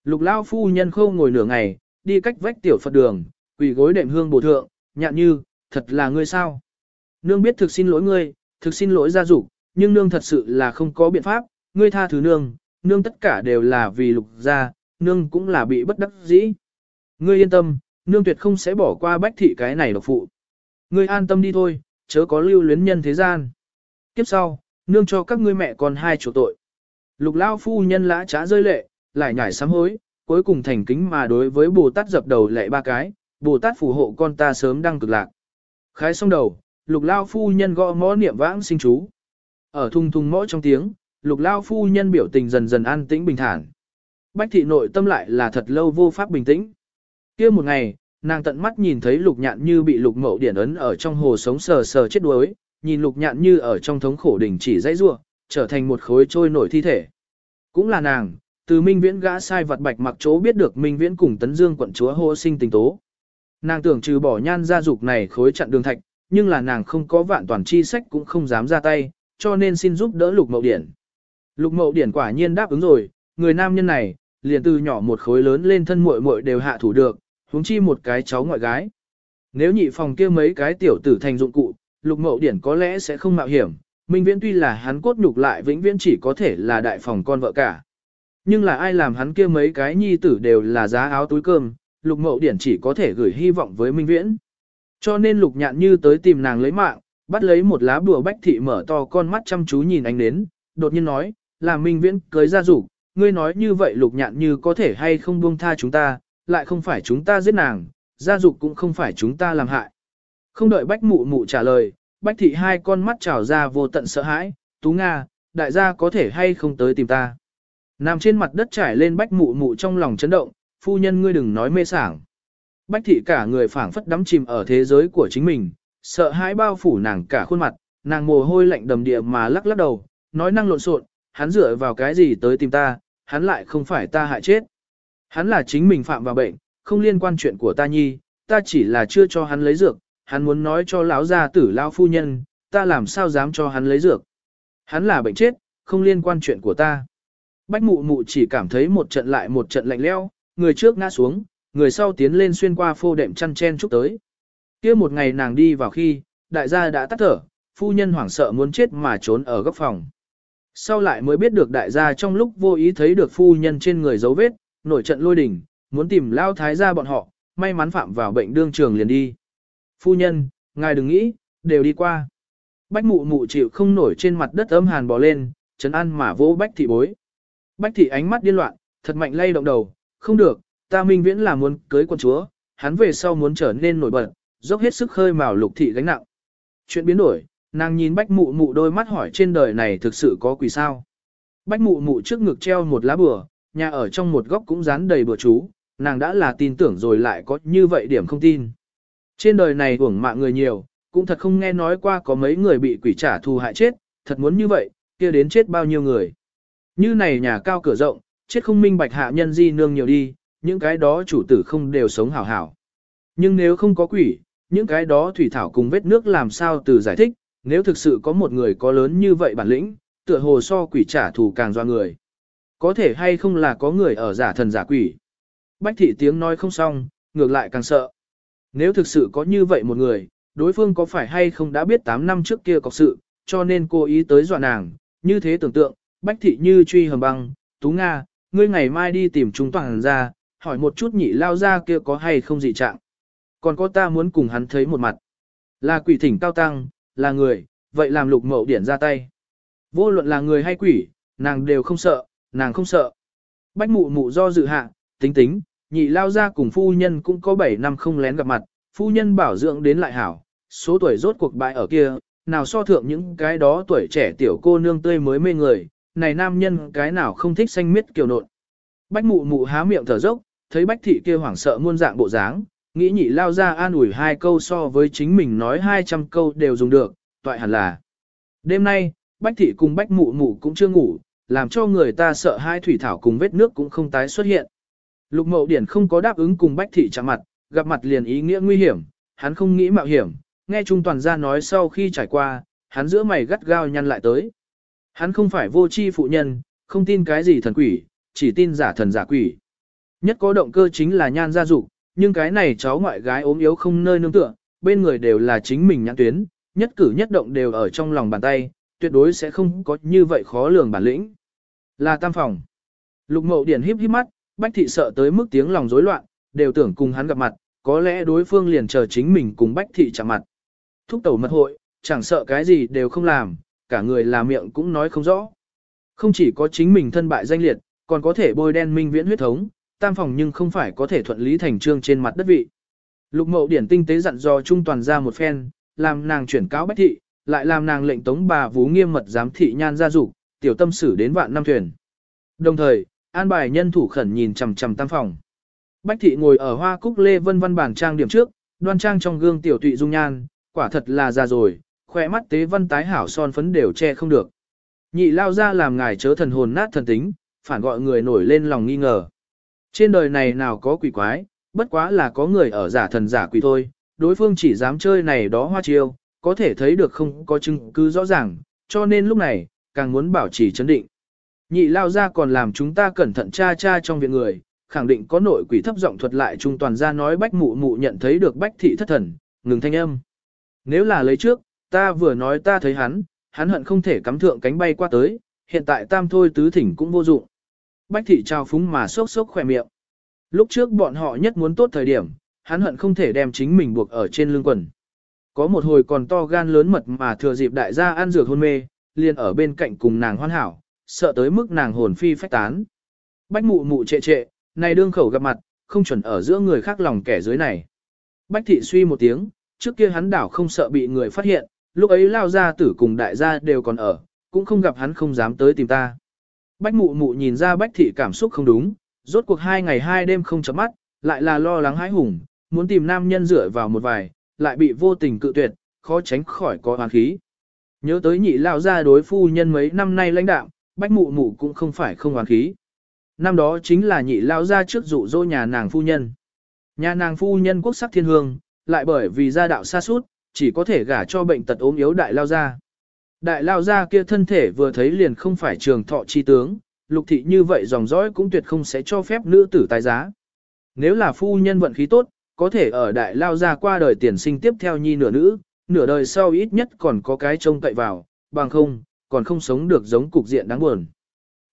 Lục lao phu nhân khâu ngồi nửa ngày, đi cách vách tiểu Phật đường, quỳ gối đệm hương bổ thượng, nhạn như, thật là ngươi sao? Nương biết thực xin lỗi ngươi, thực xin lỗi gia dục, nhưng nương thật sự là không có biện pháp, ngươi tha thứ nương, nương tất cả đều là vì lục gia, nương cũng là bị bất đắc dĩ. Ngươi yên tâm, nương tuyệt không sẽ bỏ qua bách thị cái này độc phụ. Ngươi an tâm đi thôi, chớ có lưu luyến nhân thế gian. Kiếp sau, nương cho các ngươi mẹ con hai chỗ tội. Lục lao phu nhân lã trá rơi lệ, lại nhảy sám hối, cuối cùng thành kính mà đối với Bồ Tát dập đầu lệ ba cái, Bồ Tát phù hộ con ta sớm đăng cực lạc. Khái xong đầu, lục lao phu nhân gõ mõ niệm vãng sinh chú. Ở thung thung mõ trong tiếng, lục lao phu nhân biểu tình dần dần an tĩnh bình thản. Bách thị nội tâm lại là thật lâu vô pháp bình tĩnh. kia một ngày, nàng tận mắt nhìn thấy lục nhạn như bị lục mậu điển ấn ở trong hồ sống sờ sờ chết đuối, nhìn lục nhạn như ở trong thống khổ đỉnh chỉ dãy rua, trở thành một khối trôi nổi thi thể. Cũng là nàng, từ minh viễn gã sai vật bạch mặc chỗ biết được minh viễn cùng tấn dương quận chúa hô sinh tình tố. Nàng tưởng trừ bỏ nhan gia dục này khối chặn đường thạch, nhưng là nàng không có vạn toàn chi sách cũng không dám ra tay, cho nên xin giúp đỡ lục mậu điển. Lục mậu điển quả nhiên đáp ứng rồi, người nam nhân này, liền từ nhỏ một khối lớn lên thân muội muội đều hạ thủ được, huống chi một cái cháu ngoại gái. Nếu nhị phòng kia mấy cái tiểu tử thành dụng cụ, lục mậu điển có lẽ sẽ không mạo hiểm, minh viễn tuy là hắn cốt nhục lại vĩnh viễn chỉ có thể là đại phòng con vợ cả. Nhưng là ai làm hắn kia mấy cái nhi tử đều là giá áo túi cơm, lục mậu điển chỉ có thể gửi hy vọng với minh viễn. Cho nên lục nhạn như tới tìm nàng lấy mạng, bắt lấy một lá bùa bách thị mở to con mắt chăm chú nhìn anh đến, đột nhiên nói, là minh viễn cưới ra rủ, ngươi nói như vậy lục nhạn như có thể hay không buông tha chúng ta, lại không phải chúng ta giết nàng, gia dục cũng không phải chúng ta làm hại. Không đợi bách mụ mụ trả lời, bách thị hai con mắt trào ra vô tận sợ hãi, tú Nga, đại gia có thể hay không tới tìm ta. Nằm trên mặt đất trải lên bách mụ mụ trong lòng chấn động, phu nhân ngươi đừng nói mê sảng. Bách thị cả người phảng phất đắm chìm ở thế giới của chính mình, sợ hãi bao phủ nàng cả khuôn mặt, nàng mồ hôi lạnh đầm địa mà lắc lắc đầu, nói năng lộn xộn, hắn dựa vào cái gì tới tìm ta, hắn lại không phải ta hại chết. Hắn là chính mình phạm vào bệnh, không liên quan chuyện của ta nhi, ta chỉ là chưa cho hắn lấy dược, hắn muốn nói cho lão gia tử lão phu nhân, ta làm sao dám cho hắn lấy dược. Hắn là bệnh chết, không liên quan chuyện của ta. Bách mụ mụ chỉ cảm thấy một trận lại một trận lạnh leo, người trước ngã xuống, người sau tiến lên xuyên qua phô đệm chăn chen chúc tới. kia một ngày nàng đi vào khi, đại gia đã tắt thở, phu nhân hoảng sợ muốn chết mà trốn ở góc phòng. Sau lại mới biết được đại gia trong lúc vô ý thấy được phu nhân trên người dấu vết, nổi trận lôi đỉnh, muốn tìm lao thái gia bọn họ, may mắn phạm vào bệnh đương trường liền đi. Phu nhân, ngài đừng nghĩ, đều đi qua. Bách mụ mụ chịu không nổi trên mặt đất ấm hàn bò lên, chấn ăn mà vỗ bách thị bối. Bách thị ánh mắt điên loạn, thật mạnh lay động đầu, không được, ta minh viễn là muốn cưới con chúa, hắn về sau muốn trở nên nổi bật, dốc hết sức khơi mào lục thị gánh nặng. Chuyện biến đổi, nàng nhìn bách mụ mụ đôi mắt hỏi trên đời này thực sự có quỷ sao. Bách mụ mụ trước ngực treo một lá bừa, nhà ở trong một góc cũng dán đầy bừa chú, nàng đã là tin tưởng rồi lại có như vậy điểm không tin. Trên đời này uổng mạng người nhiều, cũng thật không nghe nói qua có mấy người bị quỷ trả thù hại chết, thật muốn như vậy, kia đến chết bao nhiêu người. Như này nhà cao cửa rộng, chết không minh bạch hạ nhân di nương nhiều đi, những cái đó chủ tử không đều sống hảo hảo. Nhưng nếu không có quỷ, những cái đó thủy thảo cùng vết nước làm sao từ giải thích, nếu thực sự có một người có lớn như vậy bản lĩnh, tựa hồ so quỷ trả thù càng doa người. Có thể hay không là có người ở giả thần giả quỷ. Bách thị tiếng nói không xong, ngược lại càng sợ. Nếu thực sự có như vậy một người, đối phương có phải hay không đã biết 8 năm trước kia có sự, cho nên cô ý tới dọa nàng, như thế tưởng tượng, bách thị như truy hầm băng, tú Nga, ngươi ngày mai đi tìm chúng toàn ra, hỏi một chút nhị lao ra kia có hay không dị trạng. Còn có ta muốn cùng hắn thấy một mặt. Là quỷ thỉnh cao tăng, là người, vậy làm lục mậu điển ra tay. Vô luận là người hay quỷ, nàng đều không sợ, nàng không sợ. Bách mụ mụ do dự hạ, tính tính, nhị lao ra cùng phu nhân cũng có 7 năm không lén gặp mặt, phu nhân bảo dưỡng đến lại hảo, số tuổi rốt cuộc bại ở kia, nào so thượng những cái đó tuổi trẻ tiểu cô nương tươi mới mê người, này nam nhân cái nào không thích xanh miết kiều nộn. Bách mụ mụ há miệng thở dốc, thấy bách thị kia hoảng sợ muôn dạng bộ dáng, nghĩ nhị lao ra an ủi hai câu so với chính mình nói 200 câu đều dùng được, toại hẳn là. Đêm nay, bách thị cùng bách mụ mụ cũng chưa ngủ, làm cho người ta sợ hai thủy thảo cùng vết nước cũng không tái xuất hiện. Lục mậu điển không có đáp ứng cùng bách thị chạm mặt, gặp mặt liền ý nghĩa nguy hiểm, hắn không nghĩ mạo hiểm, nghe Trung toàn gia nói sau khi trải qua, hắn giữa mày gắt gao nhăn lại tới. Hắn không phải vô tri phụ nhân, không tin cái gì thần quỷ, chỉ tin giả thần giả quỷ. Nhất có động cơ chính là nhan gia dục, nhưng cái này cháu ngoại gái ốm yếu không nơi nương tựa, bên người đều là chính mình nhãn tuyến, nhất cử nhất động đều ở trong lòng bàn tay, tuyệt đối sẽ không có như vậy khó lường bản lĩnh. Là tam phòng. Lục mậu điển híp híp mắt, bách thị sợ tới mức tiếng lòng rối loạn, đều tưởng cùng hắn gặp mặt, có lẽ đối phương liền chờ chính mình cùng bách thị chạm mặt. Thúc tẩu mật hội, chẳng sợ cái gì đều không làm, cả người là miệng cũng nói không rõ. Không chỉ có chính mình thân bại danh liệt, còn có thể bôi đen minh viễn huyết thống, tam phòng nhưng không phải có thể thuận lý thành trương trên mặt đất vị. Lục mậu điển tinh tế dặn dò trung toàn ra một phen, làm nàng chuyển cáo bách thị, lại làm nàng lệnh tống bà vú nghiêm mật giám thị nhan gia dục, tiểu tâm xử đến vạn năm thuyền. Đồng thời, an bài nhân thủ khẩn nhìn chằm chằm tam phòng. Bách thị ngồi ở hoa cúc lê vân văn bản trang điểm trước, đoan trang trong gương tiểu tụy dung nhan, quả thật là già rồi, khỏe mắt tế văn tái hảo son phấn đều che không được. Nhị lao ra làm ngài chớ thần hồn nát thần tính, phản gọi người nổi lên lòng nghi ngờ. Trên đời này nào có quỷ quái, bất quá là có người ở giả thần giả quỷ thôi, đối phương chỉ dám chơi này đó hoa chiêu, có thể thấy được không có chứng cứ rõ ràng, cho nên lúc này, càng muốn bảo trì chấn định. Nhị lao ra còn làm chúng ta cẩn thận cha cha trong viện người, khẳng định có nội quỷ thấp giọng thuật lại trung toàn ra nói bách mụ mụ nhận thấy được bách thị thất thần, ngừng thanh âm. Nếu là lấy trước, ta vừa nói ta thấy hắn, hắn hận không thể cắm thượng cánh bay qua tới, hiện tại tam thôi tứ thỉnh cũng vô dụng. Bách thị trao phúng mà sốc sốc khỏe miệng. Lúc trước bọn họ nhất muốn tốt thời điểm, hắn hận không thể đem chính mình buộc ở trên lưng quần. Có một hồi còn to gan lớn mật mà thừa dịp đại gia ăn dược hôn mê, liền ở bên cạnh cùng nàng hoan hảo, sợ tới mức nàng hồn phi phách tán. Bách mụ mụ trệ trệ, này đương khẩu gặp mặt, không chuẩn ở giữa người khác lòng kẻ dưới này. Bách thị suy một tiếng, trước kia hắn đảo không sợ bị người phát hiện, lúc ấy lao ra tử cùng đại gia đều còn ở, cũng không gặp hắn không dám tới tìm ta. Bách mụ mụ nhìn ra bách thị cảm xúc không đúng, rốt cuộc hai ngày hai đêm không chấm mắt, lại là lo lắng hãi hùng, muốn tìm nam nhân rửa vào một vài, lại bị vô tình cự tuyệt, khó tránh khỏi có oán khí. Nhớ tới nhị lao ra đối phu nhân mấy năm nay lãnh đạo, bách mụ mụ cũng không phải không oán khí. Năm đó chính là nhị lao ra trước dụ dỗ nhà nàng phu nhân. Nhà nàng phu nhân quốc sắc thiên hương, lại bởi vì gia đạo xa suốt, chỉ có thể gả cho bệnh tật ốm yếu đại lao ra. Đại lao ra kia thân thể vừa thấy liền không phải trường thọ chi tướng, lục thị như vậy dòng dõi cũng tuyệt không sẽ cho phép nữ tử tài giá. Nếu là phu nhân vận khí tốt, có thể ở đại lao ra qua đời tiền sinh tiếp theo nhi nửa nữ, nửa đời sau ít nhất còn có cái trông cậy vào, bằng không, còn không sống được giống cục diện đáng buồn.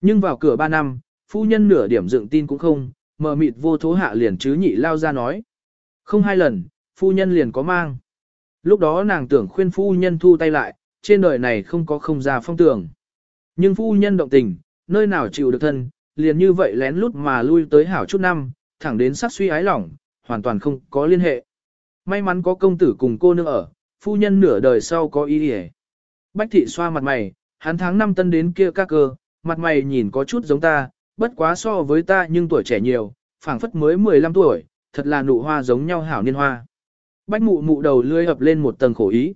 Nhưng vào cửa ba năm, phu nhân nửa điểm dựng tin cũng không, mờ mịt vô thố hạ liền chứ nhị lao ra nói. Không hai lần, phu nhân liền có mang. Lúc đó nàng tưởng khuyên phu nhân thu tay lại, trên đời này không có không ra phong tưởng. Nhưng phu nhân động tình, nơi nào chịu được thân, liền như vậy lén lút mà lui tới hảo chút năm, thẳng đến sát suy ái lỏng, hoàn toàn không có liên hệ. May mắn có công tử cùng cô nương ở, phu nhân nửa đời sau có ý hề. Bách thị xoa mặt mày, hắn tháng năm tân đến kia các cơ, mặt mày nhìn có chút giống ta, bất quá so với ta nhưng tuổi trẻ nhiều, phảng phất mới 15 tuổi, thật là nụ hoa giống nhau hảo niên hoa. Bách mụ mụ đầu lươi hợp lên một tầng khổ ý.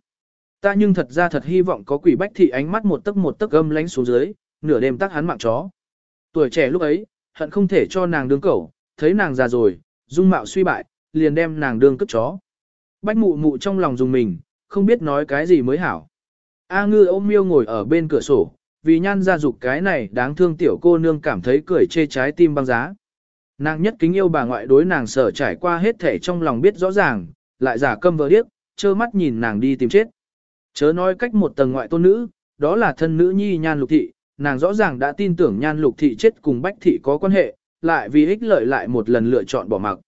Ta nhưng thật ra thật hy vọng có quỷ bách thị ánh mắt một tấc một tấc gâm lánh xuống dưới, nửa đêm tắc hắn mạng chó. Tuổi trẻ lúc ấy, hận không thể cho nàng đương cẩu, thấy nàng già rồi, dung mạo suy bại, liền đem nàng đương cất chó. Bách mụ mụ trong lòng dùng mình, không biết nói cái gì mới hảo. A ngư ôm miêu ngồi ở bên cửa sổ, vì nhan ra dục cái này đáng thương tiểu cô nương cảm thấy cười chê trái tim băng giá. Nàng nhất kính yêu bà ngoại đối nàng sở trải qua hết thể trong lòng biết rõ ràng, lại giả câm vợ điếc, trơ mắt nhìn nàng đi tìm chết. Chớ nói cách một tầng ngoại tôn nữ, đó là thân nữ nhi nhan lục thị, nàng rõ ràng đã tin tưởng nhan lục thị chết cùng bách thị có quan hệ, lại vì ích lợi lại một lần lựa chọn bỏ mặc.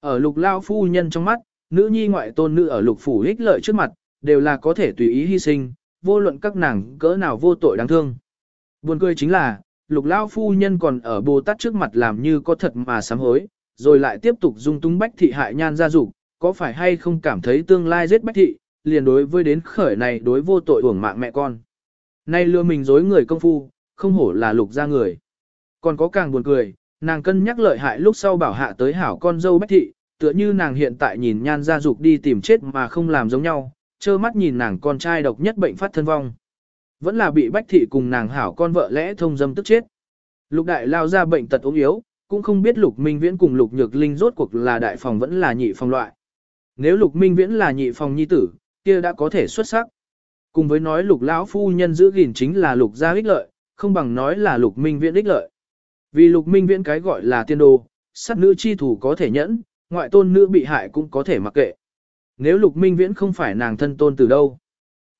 Ở lục lao phu nhân trong mắt, nữ nhi ngoại tôn nữ ở lục phủ ích lợi trước mặt, đều là có thể tùy ý hy sinh, vô luận các nàng cỡ nào vô tội đáng thương. Buồn cười chính là, lục lao phu nhân còn ở Bồ Tát trước mặt làm như có thật mà sám hối, rồi lại tiếp tục dung túng bách thị hại nhan gia dục có phải hay không cảm thấy tương lai giết bách thị, liền đối với đến khởi này đối vô tội uổng mạng mẹ con. Nay lừa mình dối người công phu, không hổ là lục ra người. Còn có càng buồn cười, nàng cân nhắc lợi hại lúc sau bảo hạ tới hảo con dâu bách thị, tựa như nàng hiện tại nhìn nhan gia dục đi tìm chết mà không làm giống nhau, trơ mắt nhìn nàng con trai độc nhất bệnh phát thân vong. Vẫn là bị bách thị cùng nàng hảo con vợ lẽ thông dâm tức chết. Lục đại lao ra bệnh tật ốm yếu, cũng không biết lục minh viễn cùng lục nhược linh rốt cuộc là đại phòng vẫn là nhị phòng loại. Nếu lục minh viễn là nhị phòng nhi tử, kia đã có thể xuất sắc. Cùng với nói lục lão phu nhân giữ gìn chính là lục gia ích lợi, không bằng nói là lục minh viễn ích lợi. Vì lục minh viễn cái gọi là tiên đồ, sát nữ chi thủ có thể nhẫn, ngoại tôn nữ bị hại cũng có thể mặc kệ. Nếu lục minh viễn không phải nàng thân tôn từ đâu.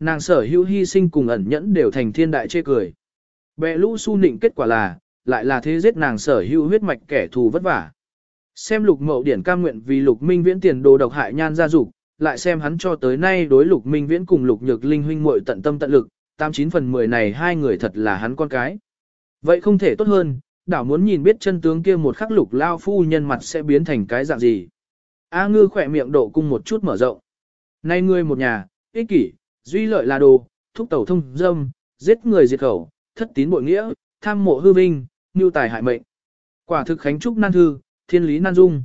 Nàng sở hữu hy sinh cùng ẩn nhẫn đều thành thiên đại chê cười. Bệ lũ su nịnh kết quả là, lại là thế giết nàng sở hữu huyết mạch kẻ thù vất vả. Xem lục mậu điển cam nguyện vì lục minh viễn tiền đồ độc hại nhan gia dục, lại xem hắn cho tới nay đối lục minh viễn cùng lục nhược linh huynh muội tận tâm tận lực, 89 phần 10 này hai người thật là hắn con cái. Vậy không thể tốt hơn, đảo muốn nhìn biết chân tướng kia một khắc lục lao phu nhân mặt sẽ biến thành cái dạng gì. A ngư khỏe miệng độ cung một chút mở rộng. Nay ngươi một nhà, ích kỷ, duy lợi là đồ, thúc tẩu thông dâm, giết người diệt khẩu, thất tín bội nghĩa, tham mộ hư vinh, nưu tài hại mệnh. Quả thực khánh trúc nan thư, thiên lý nan dung.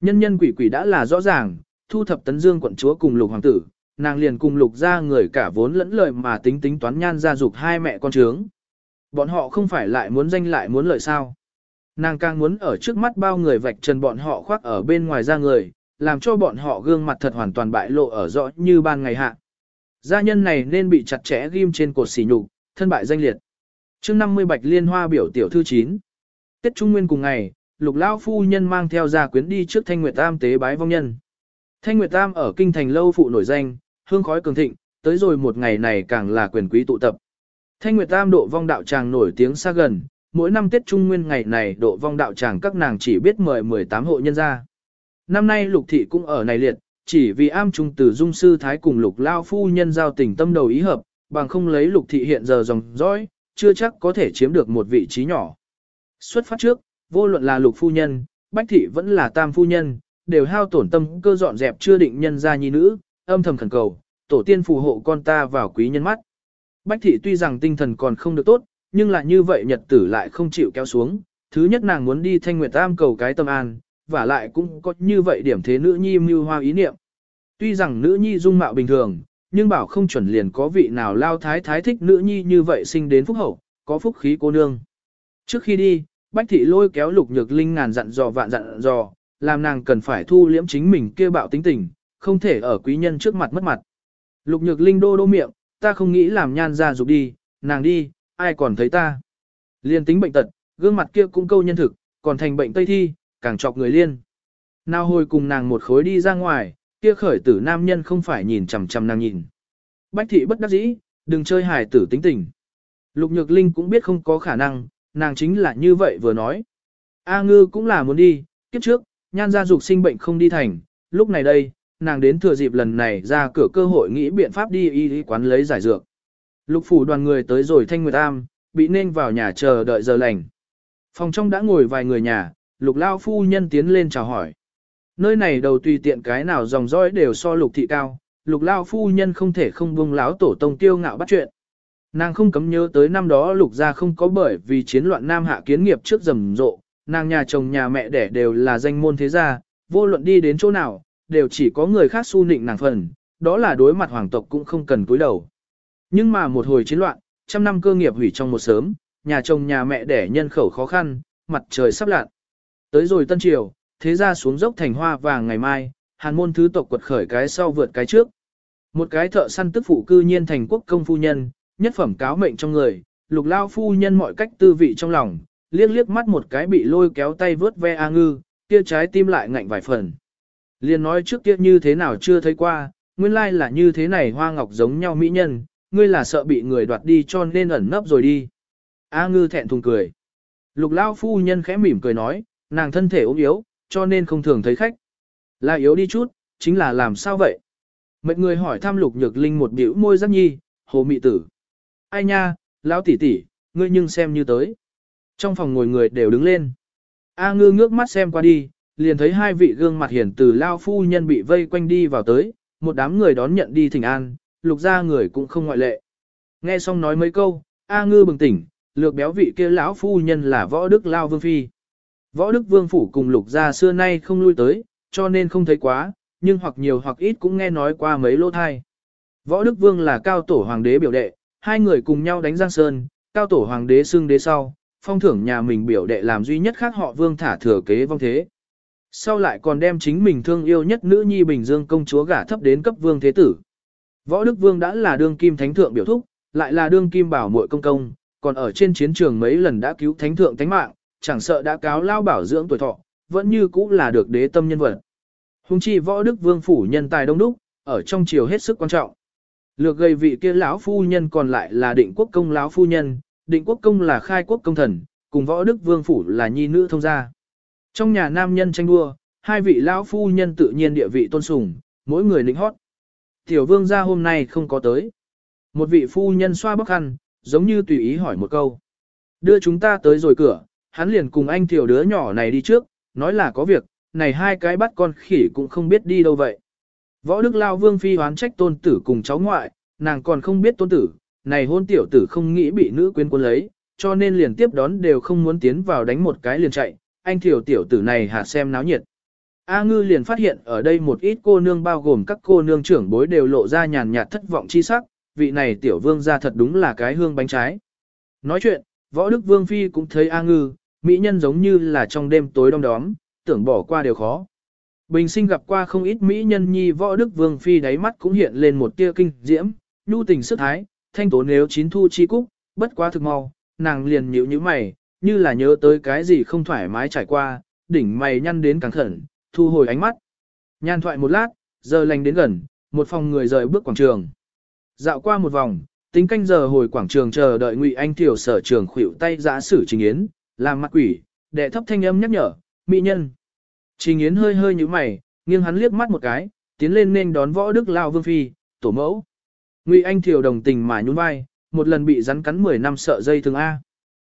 Nhân nhân quỷ quỷ đã là rõ ràng, thu thập tấn dương quận chúa cùng lục hoàng tử, nàng liền cùng lục ra người cả vốn lẫn lợi mà tính tính toán nhan ra dục hai mẹ con trướng. Bọn họ không phải lại muốn danh lại muốn lợi sao. Nàng càng muốn ở trước mắt bao người vạch trần bọn họ khoác ở bên ngoài ra người, làm cho bọn họ gương mặt thật hoàn toàn bại lộ ở rõ như ban ngày hạ. Gia nhân này nên bị chặt chẽ ghim trên cột xỉ nhục, thân bại danh liệt. chương 50 bạch liên hoa biểu tiểu thư 9. Tết Trung Nguyên cùng ngày, lục lao phu nhân mang theo gia quyến đi trước thanh nguyệt tam tế bái vong nhân. Thanh nguyệt tam ở kinh thành lâu phụ nổi danh, hương khói cường thịnh, tới rồi một ngày này càng là quyền quý tụ tập. Thanh nguyệt tam độ vong đạo tràng nổi tiếng xa gần, mỗi năm Tết Trung Nguyên ngày này độ vong đạo tràng các nàng chỉ biết mời 18 hộ nhân ra. Năm nay lục thị cũng ở này liệt, chỉ vì am trung tử dung sư thái cùng lục lao phu nhân giao tình tâm đầu ý hợp, bằng không lấy lục thị hiện giờ dòng dõi, chưa chắc có thể chiếm được một vị trí nhỏ. Xuất phát trước, vô luận là lục phu nhân, bách thị vẫn là tam phu nhân, đều hao tổn tâm cơ dọn dẹp chưa định nhân ra nhi nữ, âm thầm khẩn cầu, tổ tiên phù hộ con ta vào quý nhân mắt. Bách thị tuy rằng tinh thần còn không được tốt, nhưng là như vậy nhật tử lại không chịu kéo xuống. Thứ nhất nàng muốn đi thanh nguyệt tam cầu cái tâm an, và lại cũng có như vậy điểm thế nữ nhi mưu hoa ý niệm. Tuy rằng nữ nhi dung mạo bình thường, nhưng bảo không chuẩn liền có vị nào lao thái thái thích nữ nhi như vậy sinh đến phúc hậu, có phúc khí cô nương. Trước khi đi, Bách thị lôi kéo lục nhược linh ngàn dặn dò vạn dặn dò, làm nàng cần phải thu liễm chính mình kia bạo tính tình, không thể ở quý nhân trước mặt mất mặt. Lục nhược linh đô đô miệng, ta không nghĩ làm nhan ra dục đi, nàng đi, ai còn thấy ta. Liên tính bệnh tật, gương mặt kia cũng câu nhân thực, còn thành bệnh tây thi, càng chọc người liên. Nào hồi cùng nàng một khối đi ra ngoài, kia khởi tử nam nhân không phải nhìn chằm chằm nàng nhìn. Bách thị bất đắc dĩ, đừng chơi hài tử tính tình. Lục Nhược Linh cũng biết không có khả năng, nàng chính là như vậy vừa nói. A ngư cũng là muốn đi, kiếp trước, nhan gia dục sinh bệnh không đi thành, lúc này đây, nàng đến thừa dịp lần này ra cửa cơ hội nghĩ biện pháp đi y y quán lấy giải dược. Lục phủ đoàn người tới rồi thanh nguyệt am, bị nên vào nhà chờ đợi giờ lành. Phòng trong đã ngồi vài người nhà, lục lao phu nhân tiến lên chào hỏi. Nơi này đầu tùy tiện cái nào dòng dõi đều so lục thị cao, lục lao phu nhân không thể không buông láo tổ tông tiêu ngạo bắt chuyện. Nàng không cấm nhớ tới năm đó lục gia không có bởi vì chiến loạn nam hạ kiến nghiệp trước rầm rộ, nàng nhà chồng nhà mẹ đẻ đều là danh môn thế gia, vô luận đi đến chỗ nào, đều chỉ có người khác su nịnh nàng phần, đó là đối mặt hoàng tộc cũng không cần cúi đầu. Nhưng mà một hồi chiến loạn, trăm năm cơ nghiệp hủy trong một sớm, nhà chồng nhà mẹ đẻ nhân khẩu khó khăn, mặt trời sắp lặn. Tới rồi tân triều, thế gia xuống dốc thành hoa vàng ngày mai, hàn môn thứ tộc quật khởi cái sau vượt cái trước. Một cái thợ săn tức phụ cư nhiên thành quốc công phu nhân, nhất phẩm cáo mệnh trong người, lục lao phu nhân mọi cách tư vị trong lòng, liếc liếc mắt một cái bị lôi kéo tay vớt ve A ngư, kia trái tim lại ngạnh vài phần. Liên nói trước kia như thế nào chưa thấy qua, nguyên lai là như thế này hoa ngọc giống nhau mỹ nhân, ngươi là sợ bị người đoạt đi cho nên ẩn nấp rồi đi. A ngư thẹn thùng cười. Lục lao phu nhân khẽ mỉm cười nói, nàng thân thể ốm yếu, cho nên không thường thấy khách. Là yếu đi chút, chính là làm sao vậy? Mệnh người hỏi thăm lục nhược linh một biểu môi giác nhi, hồ mị tử. Ai nha, lão tỷ tỷ, ngươi nhưng xem như tới. Trong phòng ngồi người đều đứng lên. A ngư ngước mắt xem qua đi, liền thấy hai vị gương mặt hiển từ lao phu nhân bị vây quanh đi vào tới, một đám người đón nhận đi thỉnh an, lục ra người cũng không ngoại lệ. Nghe xong nói mấy câu, A ngư bừng tỉnh, lược béo vị kia lão phu nhân là võ đức lao vương phi. Võ đức vương phủ cùng lục gia xưa nay không lui tới, cho nên không thấy quá, nhưng hoặc nhiều hoặc ít cũng nghe nói qua mấy lô thai. Võ đức vương là cao tổ hoàng đế biểu đệ, hai người cùng nhau đánh Giang Sơn, cao tổ hoàng đế xưng đế sau, phong thưởng nhà mình biểu đệ làm duy nhất khác họ vương thả thừa kế vong thế. Sau lại còn đem chính mình thương yêu nhất nữ nhi Bình Dương công chúa gả thấp đến cấp vương thế tử. Võ Đức Vương đã là đương kim thánh thượng biểu thúc, lại là đương kim bảo muội công công, còn ở trên chiến trường mấy lần đã cứu thánh thượng thánh mạng, chẳng sợ đã cáo lao bảo dưỡng tuổi thọ, vẫn như cũ là được đế tâm nhân vật. Hùng chi Võ Đức Vương phủ nhân tài đông đúc, ở trong triều hết sức quan trọng. Lược gây vị kia lão phu nhân còn lại là định quốc công lão phu nhân, định quốc công là khai quốc công thần, cùng võ đức vương phủ là nhi nữ thông gia. Trong nhà nam nhân tranh đua, hai vị lão phu nhân tự nhiên địa vị tôn sùng, mỗi người lĩnh hót. Tiểu vương gia hôm nay không có tới. Một vị phu nhân xoa bóc khăn, giống như tùy ý hỏi một câu. Đưa chúng ta tới rồi cửa, hắn liền cùng anh tiểu đứa nhỏ này đi trước, nói là có việc, này hai cái bắt con khỉ cũng không biết đi đâu vậy. Võ Đức Lao Vương Phi hoán trách tôn tử cùng cháu ngoại, nàng còn không biết tôn tử, này hôn tiểu tử không nghĩ bị nữ quyến quân lấy, cho nên liền tiếp đón đều không muốn tiến vào đánh một cái liền chạy, anh tiểu tiểu tử này hạ xem náo nhiệt. A ngư liền phát hiện ở đây một ít cô nương bao gồm các cô nương trưởng bối đều lộ ra nhàn nhạt thất vọng chi sắc, vị này tiểu vương ra thật đúng là cái hương bánh trái. Nói chuyện, võ đức vương phi cũng thấy A ngư, mỹ nhân giống như là trong đêm tối đông đóm, tưởng bỏ qua đều khó. Bình sinh gặp qua không ít mỹ nhân nhi võ đức vương phi đáy mắt cũng hiện lên một tia kinh diễm, nhu tình sức thái, thanh tố nếu chín thu chi cúc, bất quá thực mau, nàng liền nhíu như mày, như là nhớ tới cái gì không thoải mái trải qua, đỉnh mày nhăn đến càng khẩn, thu hồi ánh mắt. Nhan thoại một lát, giờ lành đến gần, một phòng người rời bước quảng trường. Dạo qua một vòng, tính canh giờ hồi quảng trường chờ đợi Ngụy Anh tiểu sở trường khuỷu tay giã sử trình yến, làm mặt quỷ, đệ thấp thanh âm nhắc nhở, mỹ nhân. Trình yến hơi hơi như mày, nghiêng hắn liếc mắt một cái, tiến lên nên đón võ đức lao vương phi, tổ mẫu. Ngụy Anh Thiều đồng tình mà nhún vai, một lần bị rắn cắn 10 năm sợ dây thường A.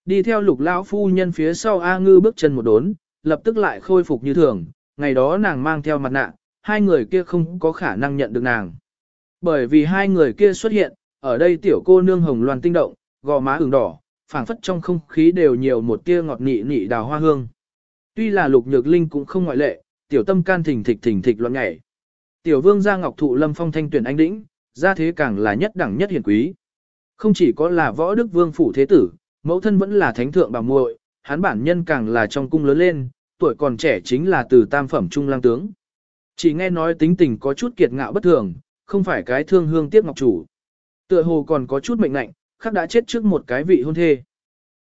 Đi theo lục lão phu nhân phía sau A ngư bước chân một đốn, lập tức lại khôi phục như thường, ngày đó nàng mang theo mặt nạ, hai người kia không có khả năng nhận được nàng. Bởi vì hai người kia xuất hiện, ở đây tiểu cô nương hồng loan tinh động, gò má ửng đỏ, phảng phất trong không khí đều nhiều một tia ngọt nị nị đào hoa hương. Tuy là lục nhược linh cũng không ngoại lệ, tiểu tâm can thỉnh thịch thỉnh thịch loạn nhảy. Tiểu vương gia ngọc thụ lâm phong thanh tuyển anh đĩnh, gia thế càng là nhất đẳng nhất hiển quý. Không chỉ có là võ đức vương phủ thế tử, mẫu thân vẫn là thánh thượng bà muội, hắn bản nhân càng là trong cung lớn lên, tuổi còn trẻ chính là từ tam phẩm trung lang tướng. Chỉ nghe nói tính tình có chút kiệt ngạo bất thường, không phải cái thương hương tiếc ngọc chủ. Tựa hồ còn có chút mệnh lệnh, khắc đã chết trước một cái vị hôn thê.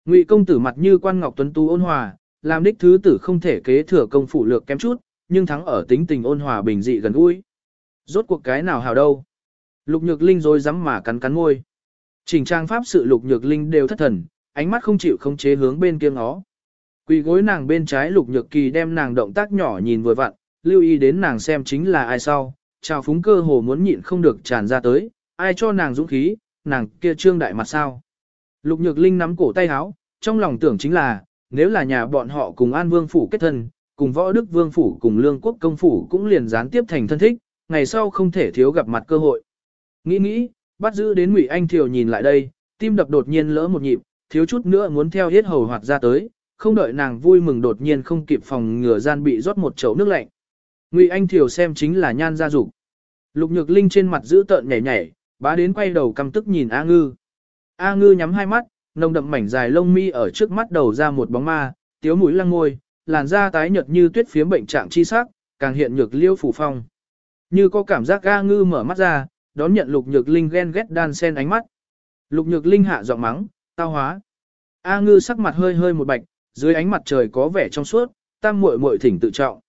Ngụy công tử mặt như quan ngọc tuấn tú ôn hòa, làm đích thứ tử không thể kế thừa công phủ lược kém chút, nhưng thắng ở tính tình ôn hòa bình dị gần gũi. Rốt cuộc cái nào hào đâu. Lục Nhược Linh rồi dám mà cắn cắn môi. Trình trang pháp sự Lục Nhược Linh đều thất thần, ánh mắt không chịu không chế hướng bên kia ngó. Quỳ gối nàng bên trái Lục Nhược Kỳ đem nàng động tác nhỏ nhìn vừa vặn, lưu ý đến nàng xem chính là ai sau, chào phúng cơ hồ muốn nhịn không được tràn ra tới, ai cho nàng dũng khí, nàng kia trương đại mặt sao. Lục Nhược Linh nắm cổ tay háo, trong lòng tưởng chính là, nếu là nhà bọn họ cùng An Vương Phủ kết thân, cùng Võ Đức Vương Phủ cùng Lương Quốc Công Phủ cũng liền gián tiếp thành thân thích, ngày sau không thể thiếu gặp mặt cơ hội. Nghĩ nghĩ, bắt giữ đến Ngụy Anh Thiều nhìn lại đây, tim đập đột nhiên lỡ một nhịp, thiếu chút nữa muốn theo hết hầu hoạt ra tới, không đợi nàng vui mừng đột nhiên không kịp phòng ngừa gian bị rót một chậu nước lạnh. Ngụy Anh Thiều xem chính là nhan gia dục. Lục Nhược Linh trên mặt giữ tợn nhảy nhảy, bá đến quay đầu căm tức nhìn A Ngư. A Ngư nhắm hai mắt, nồng đậm mảnh dài lông mi ở trước mắt đầu ra một bóng ma, tiếu mũi lăng ngôi, làn da tái nhợt như tuyết phiếm bệnh trạng chi sắc, càng hiện nhược liêu phủ phong. Như có cảm giác A Ngư mở mắt ra, đón nhận Lục Nhược Linh ghen ghét đan sen ánh mắt. Lục Nhược Linh hạ giọng mắng, tao hóa. A Ngư sắc mặt hơi hơi một bạch, dưới ánh mặt trời có vẻ trong suốt, tam muội muội thỉnh tự trọng.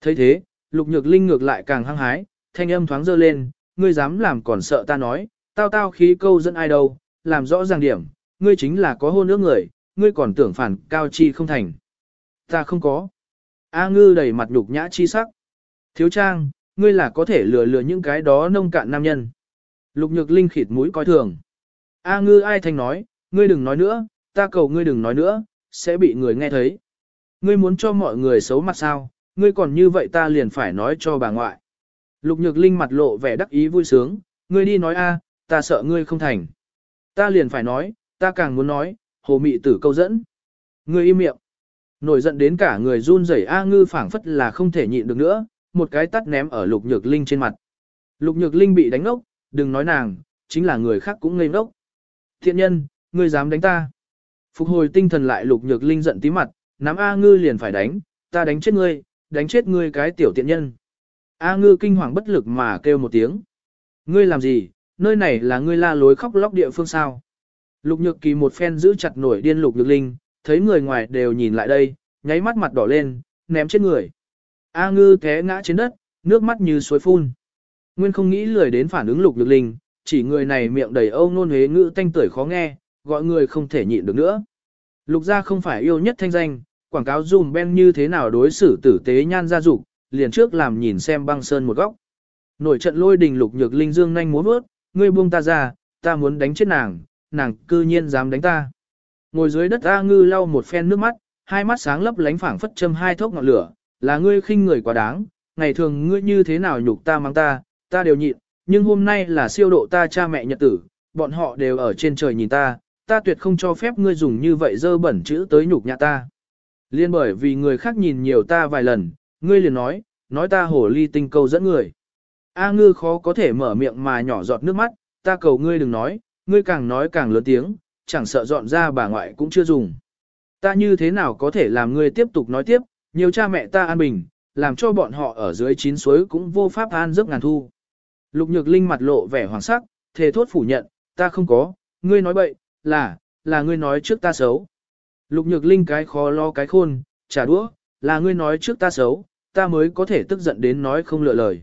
thấy thế, Lục Nhược Linh ngược lại càng hăng hái, thanh âm thoáng dơ lên, ngươi dám làm còn sợ ta nói, tao tao khí câu dẫn ai đâu, làm rõ ràng điểm, ngươi chính là có hôn ước người, ngươi còn tưởng phản cao chi không thành. Ta không có. A ngư đầy mặt nhục nhã chi sắc. Thiếu trang, ngươi là có thể lừa lừa những cái đó nông cạn nam nhân. Lục nhược linh khịt mũi coi thường. A ngư ai thanh nói, ngươi đừng nói nữa, ta cầu ngươi đừng nói nữa, sẽ bị người nghe thấy. Ngươi muốn cho mọi người xấu mặt sao, ngươi còn như vậy ta liền phải nói cho bà ngoại. Lục nhược linh mặt lộ vẻ đắc ý vui sướng, ngươi đi nói a, ta sợ ngươi không thành. Ta liền phải nói, ta càng muốn nói, hồ mị tử câu dẫn. Ngươi im miệng. Nổi giận đến cả người run rẩy A ngư phảng phất là không thể nhịn được nữa, một cái tắt ném ở lục nhược linh trên mặt. Lục nhược linh bị đánh ngốc, đừng nói nàng, chính là người khác cũng ngây ngốc. Thiện nhân, ngươi dám đánh ta. Phục hồi tinh thần lại lục nhược linh giận tí mặt, nắm A ngư liền phải đánh, ta đánh chết ngươi, đánh chết ngươi cái tiểu tiện nhân. A ngư kinh hoàng bất lực mà kêu một tiếng. Ngươi làm gì, nơi này là ngươi la lối khóc lóc địa phương sao. Lục nhược kỳ một phen giữ chặt nổi điên lục nhược linh, thấy người ngoài đều nhìn lại đây, nháy mắt mặt đỏ lên, ném trên người. A ngư té ngã trên đất, nước mắt như suối phun. Nguyên không nghĩ lười đến phản ứng lục nhược linh, chỉ người này miệng đầy âu nôn huế ngữ tanh tuổi khó nghe, gọi người không thể nhịn được nữa. Lục gia không phải yêu nhất thanh danh, quảng cáo dùm ben như thế nào đối xử tử tế nhan gia dục, liền trước làm nhìn xem băng sơn một góc. Nổi trận lôi đình lục nhược linh dương nhanh muốn bước, ngươi buông ta ra, ta muốn đánh chết nàng, nàng cư nhiên dám đánh ta. Ngồi dưới đất A ngư lau một phen nước mắt, hai mắt sáng lấp lánh phảng phất châm hai thốc ngọn lửa, là ngươi khinh người quá đáng, ngày thường ngươi như thế nào nhục ta mang ta, ta đều nhịn, nhưng hôm nay là siêu độ ta cha mẹ nhật tử, bọn họ đều ở trên trời nhìn ta, ta tuyệt không cho phép ngươi dùng như vậy dơ bẩn chữ tới nhục nhã ta. Liên bởi vì người khác nhìn nhiều ta vài lần, ngươi liền nói, nói ta hổ ly tinh câu dẫn người. A ngư khó có thể mở miệng mà nhỏ giọt nước mắt, ta cầu ngươi đừng nói, ngươi càng nói càng lớn tiếng, chẳng sợ dọn ra bà ngoại cũng chưa dùng. Ta như thế nào có thể làm ngươi tiếp tục nói tiếp, nhiều cha mẹ ta an bình, làm cho bọn họ ở dưới chín suối cũng vô pháp an giấc ngàn thu. Lục nhược linh mặt lộ vẻ hoàng sắc, thề thốt phủ nhận, ta không có, ngươi nói bậy, là, là ngươi nói trước ta xấu. Lục nhược linh cái khó lo cái khôn, trả đũa, là ngươi nói trước ta xấu, ta mới có thể tức giận đến nói không lựa lời.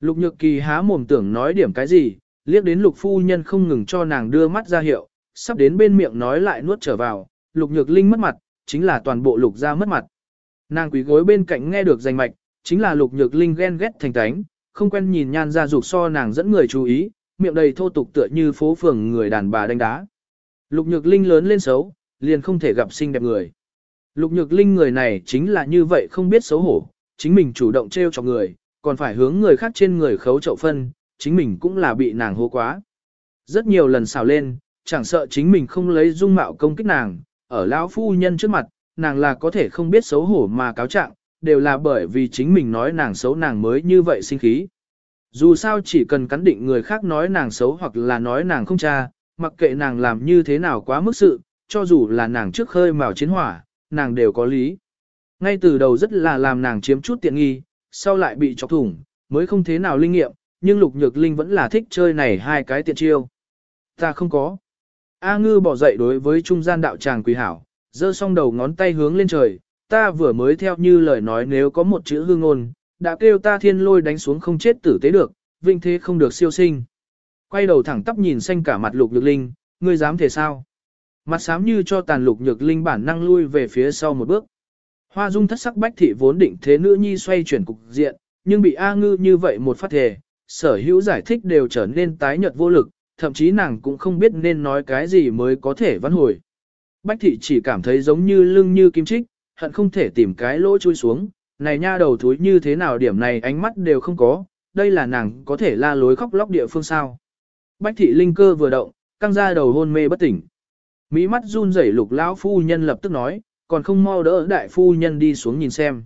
Lục nhược kỳ há mồm tưởng nói điểm cái gì, liếc đến lục phu nhân không ngừng cho nàng đưa mắt ra hiệu, sắp đến bên miệng nói lại nuốt trở vào, lục nhược linh mất mặt, chính là toàn bộ lục ra mất mặt. Nàng quý gối bên cạnh nghe được danh mạch, chính là lục nhược linh ghen ghét thành tánh, không quen nhìn nhan ra dục so nàng dẫn người chú ý, miệng đầy thô tục tựa như phố phường người đàn bà đánh đá. Lục nhược linh lớn lên xấu, liền không thể gặp xinh đẹp người. Lục nhược linh người này chính là như vậy không biết xấu hổ, chính mình chủ động treo cho người, còn phải hướng người khác trên người khấu chậu phân, chính mình cũng là bị nàng hô quá. Rất nhiều lần xào lên, chẳng sợ chính mình không lấy dung mạo công kích nàng, ở lão phu nhân trước mặt, nàng là có thể không biết xấu hổ mà cáo trạng, đều là bởi vì chính mình nói nàng xấu nàng mới như vậy sinh khí. Dù sao chỉ cần cắn định người khác nói nàng xấu hoặc là nói nàng không cha, mặc kệ nàng làm như thế nào quá mức sự, cho dù là nàng trước khơi mào chiến hỏa, nàng đều có lý. Ngay từ đầu rất là làm nàng chiếm chút tiện nghi, sau lại bị chọc thủng, mới không thế nào linh nghiệm, nhưng Lục Nhược Linh vẫn là thích chơi này hai cái tiện chiêu. Ta không có. A ngư bỏ dậy đối với trung gian đạo tràng quý hảo, giơ song đầu ngón tay hướng lên trời, ta vừa mới theo như lời nói nếu có một chữ hương ngôn, đã kêu ta thiên lôi đánh xuống không chết tử tế được, vinh thế không được siêu sinh. Quay đầu thẳng tắp nhìn xanh cả mặt lục nhược linh, ngươi dám thể sao? Mặt xám như cho tàn lục nhược linh bản năng lui về phía sau một bước. Hoa dung thất sắc bách thị vốn định thế nữ nhi xoay chuyển cục diện, nhưng bị A ngư như vậy một phát thể, sở hữu giải thích đều trở nên tái nhợt vô lực, thậm chí nàng cũng không biết nên nói cái gì mới có thể vãn hồi. Bách thị chỉ cảm thấy giống như lưng như kim trích, hận không thể tìm cái lỗ chui xuống, này nha đầu thúi như thế nào điểm này ánh mắt đều không có, đây là nàng có thể la lối khóc lóc địa phương sao. Bách thị linh cơ vừa động, căng ra đầu hôn mê bất tỉnh. Mỹ mắt run rẩy lục lão phu nhân lập tức nói, còn không mau đỡ đại phu nhân đi xuống nhìn xem.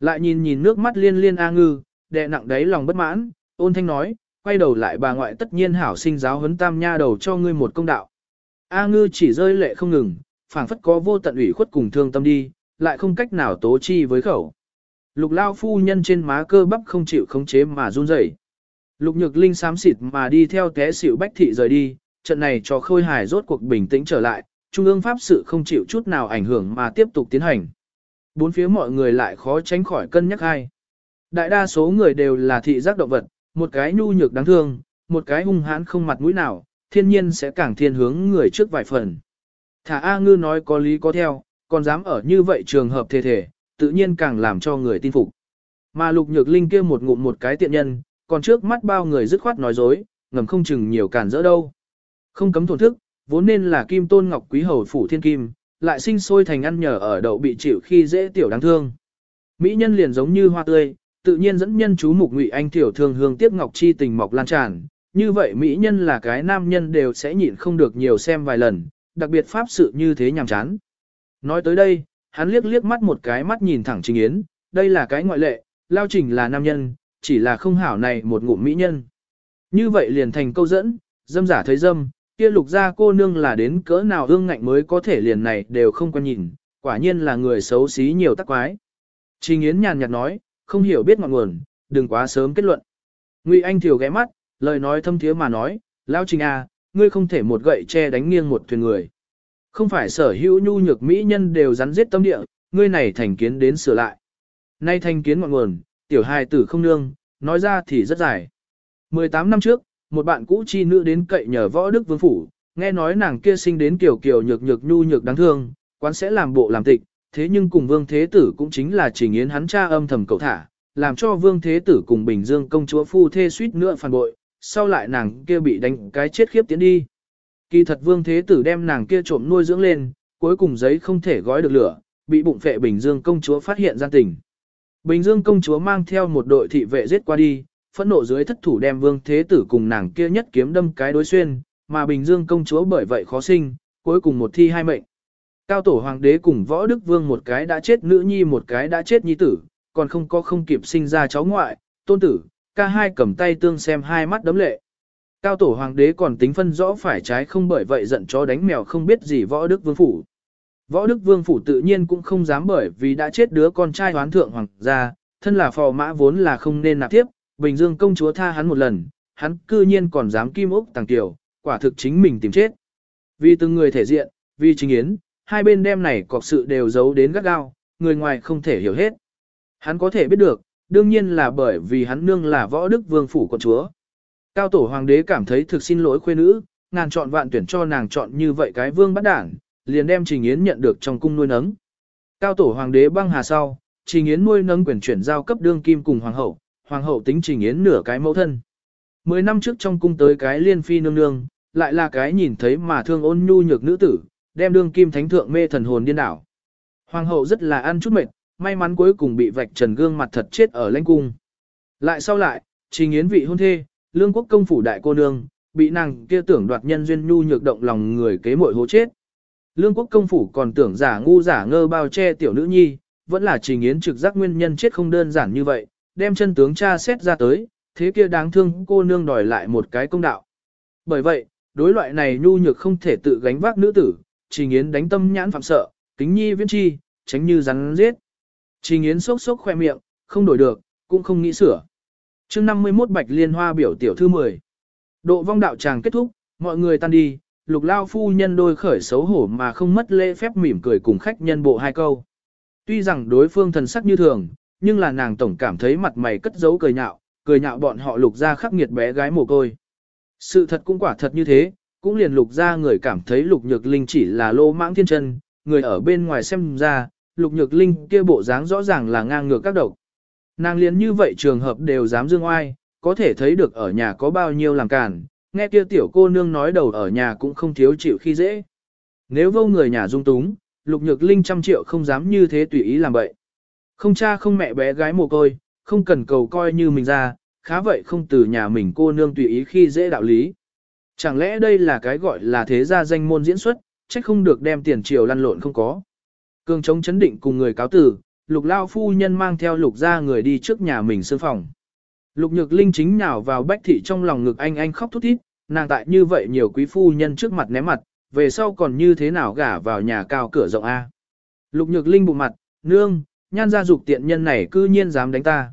Lại nhìn nhìn nước mắt liên liên A ngư, đè nặng đáy lòng bất mãn, ôn thanh nói, quay đầu lại bà ngoại tất nhiên hảo sinh giáo huấn tam nha đầu cho ngươi một công đạo. A ngư chỉ rơi lệ không ngừng, phảng phất có vô tận ủy khuất cùng thương tâm đi, lại không cách nào tố chi với khẩu. Lục lao phu nhân trên má cơ bắp không chịu khống chế mà run rẩy. Lục nhược linh xám xịt mà đi theo té xỉu bách thị rời đi, trận này cho khôi hài rốt cuộc bình tĩnh trở lại, trung ương pháp sự không chịu chút nào ảnh hưởng mà tiếp tục tiến hành. Bốn phía mọi người lại khó tránh khỏi cân nhắc hai. Đại đa số người đều là thị giác động vật, một cái nhu nhược đáng thương, một cái hung hãn không mặt mũi nào, thiên nhiên sẽ càng thiên hướng người trước vài phần. Thả A ngư nói có lý có theo, còn dám ở như vậy trường hợp thể thể, tự nhiên càng làm cho người tin phục. Mà lục nhược linh kia một ngụm một cái tiện nhân, còn trước mắt bao người dứt khoát nói dối, ngầm không chừng nhiều cản dỡ đâu. Không cấm thổn thức, vốn nên là kim tôn ngọc quý hầu phủ thiên kim, lại sinh sôi thành ăn nhờ ở đậu bị chịu khi dễ tiểu đáng thương. Mỹ nhân liền giống như hoa tươi, tự nhiên dẫn nhân chú mục ngụy anh tiểu thương hương tiếp ngọc chi tình mọc lan tràn. Như vậy Mỹ nhân là cái nam nhân đều sẽ nhịn không được nhiều xem vài lần, đặc biệt pháp sự như thế nhàm chán. Nói tới đây, hắn liếc liếc mắt một cái mắt nhìn thẳng Trình Yến, đây là cái ngoại lệ, Lao Trình là nam nhân, chỉ là không hảo này một ngụm mỹ nhân. Như vậy liền thành câu dẫn, dâm giả thấy dâm, kia lục gia cô nương là đến cỡ nào ương ngạnh mới có thể liền này đều không quan nhìn, quả nhiên là người xấu xí nhiều tắc quái. Trình Yến nhàn nhạt nói, không hiểu biết ngọn nguồn, đừng quá sớm kết luận. Ngụy Anh Thiều ghé mắt, lời nói thâm thiế mà nói, Lão Trình A, ngươi không thể một gậy che đánh nghiêng một thuyền người. Không phải sở hữu nhu nhược mỹ nhân đều rắn giết tâm địa, ngươi này thành kiến đến sửa lại. Nay thành kiến ngọn nguồn, tiểu hài tử không nương, nói ra thì rất dài. 18 năm trước, một bạn cũ chi nữ đến cậy nhờ võ đức vương phủ, nghe nói nàng kia sinh đến kiểu kiểu nhược nhược nhu nhược đáng thương, quán sẽ làm bộ làm tịch, thế nhưng cùng vương thế tử cũng chính là trình yến hắn cha âm thầm cậu thả, làm cho vương thế tử cùng Bình Dương công chúa phu thê suýt nữa phản bội, sau lại nàng kia bị đánh cái chết khiếp tiến đi. Kỳ thật vương thế tử đem nàng kia trộm nuôi dưỡng lên, cuối cùng giấy không thể gói được lửa, bị bụng phệ Bình Dương công chúa phát hiện gian tình. Bình Dương công chúa mang theo một đội thị vệ giết qua đi, phẫn nộ dưới thất thủ đem vương thế tử cùng nàng kia nhất kiếm đâm cái đối xuyên, mà Bình Dương công chúa bởi vậy khó sinh, cuối cùng một thi hai mệnh. Cao tổ hoàng đế cùng võ đức vương một cái đã chết nữ nhi một cái đã chết nhi tử, còn không có không kịp sinh ra cháu ngoại, tôn tử, ca hai cầm tay tương xem hai mắt đấm lệ. Cao tổ hoàng đế còn tính phân rõ phải trái không bởi vậy giận chó đánh mèo không biết gì võ đức vương phủ. Võ đức vương phủ tự nhiên cũng không dám bởi vì đã chết đứa con trai hoán thượng hoàng gia, thân là phò mã vốn là không nên nạp tiếp, Bình Dương công chúa tha hắn một lần, hắn cư nhiên còn dám kim ốc tàng tiểu, quả thực chính mình tìm chết. Vì từng người thể diện, vì chính yến, hai bên đem này cọc sự đều giấu đến gắt gao, người ngoài không thể hiểu hết. Hắn có thể biết được, đương nhiên là bởi vì hắn nương là võ đức vương phủ con chúa. Cao tổ hoàng đế cảm thấy thực xin lỗi khuê nữ, ngàn chọn vạn tuyển cho nàng chọn như vậy cái vương bắt đảng, liền đem Trình Yến nhận được trong cung nuôi nấng. Cao tổ hoàng đế băng hà sau, Trình Yến nuôi nấng quyền chuyển giao cấp đương kim cùng hoàng hậu, hoàng hậu tính Trình Yến nửa cái mẫu thân. Mười năm trước trong cung tới cái liên phi nương nương, lại là cái nhìn thấy mà thương ôn nhu nhược nữ tử, đem đương kim thánh thượng mê thần hồn điên đảo. Hoàng hậu rất là ăn chút mệt, may mắn cuối cùng bị vạch trần gương mặt thật chết ở lãnh cung. Lại sau lại, Trình Yến vị hôn thê, lương quốc công phủ đại cô nương, bị nàng kia tưởng đoạt nhân duyên nhu nhược động lòng người kế mội hố chết. Lương quốc công phủ còn tưởng giả ngu giả ngơ bao che tiểu nữ nhi, vẫn là Trình Yến trực giác nguyên nhân chết không đơn giản như vậy, đem chân tướng cha xét ra tới, thế kia đáng thương cô nương đòi lại một cái công đạo. Bởi vậy, đối loại này nhu nhược không thể tự gánh vác nữ tử, Trình Yến đánh tâm nhãn phạm sợ, kính nhi viễn chi, tránh như rắn giết. Trình Yến sốc sốc khoe miệng, không đổi được, cũng không nghĩ sửa. chương 51 Bạch Liên Hoa biểu tiểu thư 10. Độ vong đạo tràng kết thúc, mọi người tan đi, lục lao phu nhân đôi khởi xấu hổ mà không mất lễ phép mỉm cười cùng khách nhân bộ hai câu. Tuy rằng đối phương thần sắc như thường, nhưng là nàng tổng cảm thấy mặt mày cất giấu cười nhạo, cười nhạo bọn họ lục ra khắc nghiệt bé gái mồ côi. Sự thật cũng quả thật như thế, cũng liền lục ra người cảm thấy lục nhược linh chỉ là lô mãng thiên chân, người ở bên ngoài xem ra, lục nhược linh kia bộ dáng rõ ràng là ngang ngược các độc. Nàng liền như vậy trường hợp đều dám dương oai, có thể thấy được ở nhà có bao nhiêu làm cản, nghe kia tiểu cô nương nói đầu ở nhà cũng không thiếu chịu khi dễ. Nếu vô người nhà dung túng, lục nhược linh trăm triệu không dám như thế tùy ý làm vậy. Không cha không mẹ bé gái mồ côi, không cần cầu coi như mình ra, khá vậy không từ nhà mình cô nương tùy ý khi dễ đạo lý. Chẳng lẽ đây là cái gọi là thế gia danh môn diễn xuất, trách không được đem tiền triều lăn lộn không có. Cường chống chấn định cùng người cáo tử, lục lao phu nhân mang theo lục ra người đi trước nhà mình sương phòng. Lục nhược linh chính nhào vào bách thị trong lòng ngực anh anh khóc thút thít, nàng tại như vậy nhiều quý phu nhân trước mặt ném mặt, về sau còn như thế nào gả vào nhà cao cửa rộng A. Lục nhược linh bụng mặt, nương, nhan gia dục tiện nhân này cư nhiên dám đánh ta.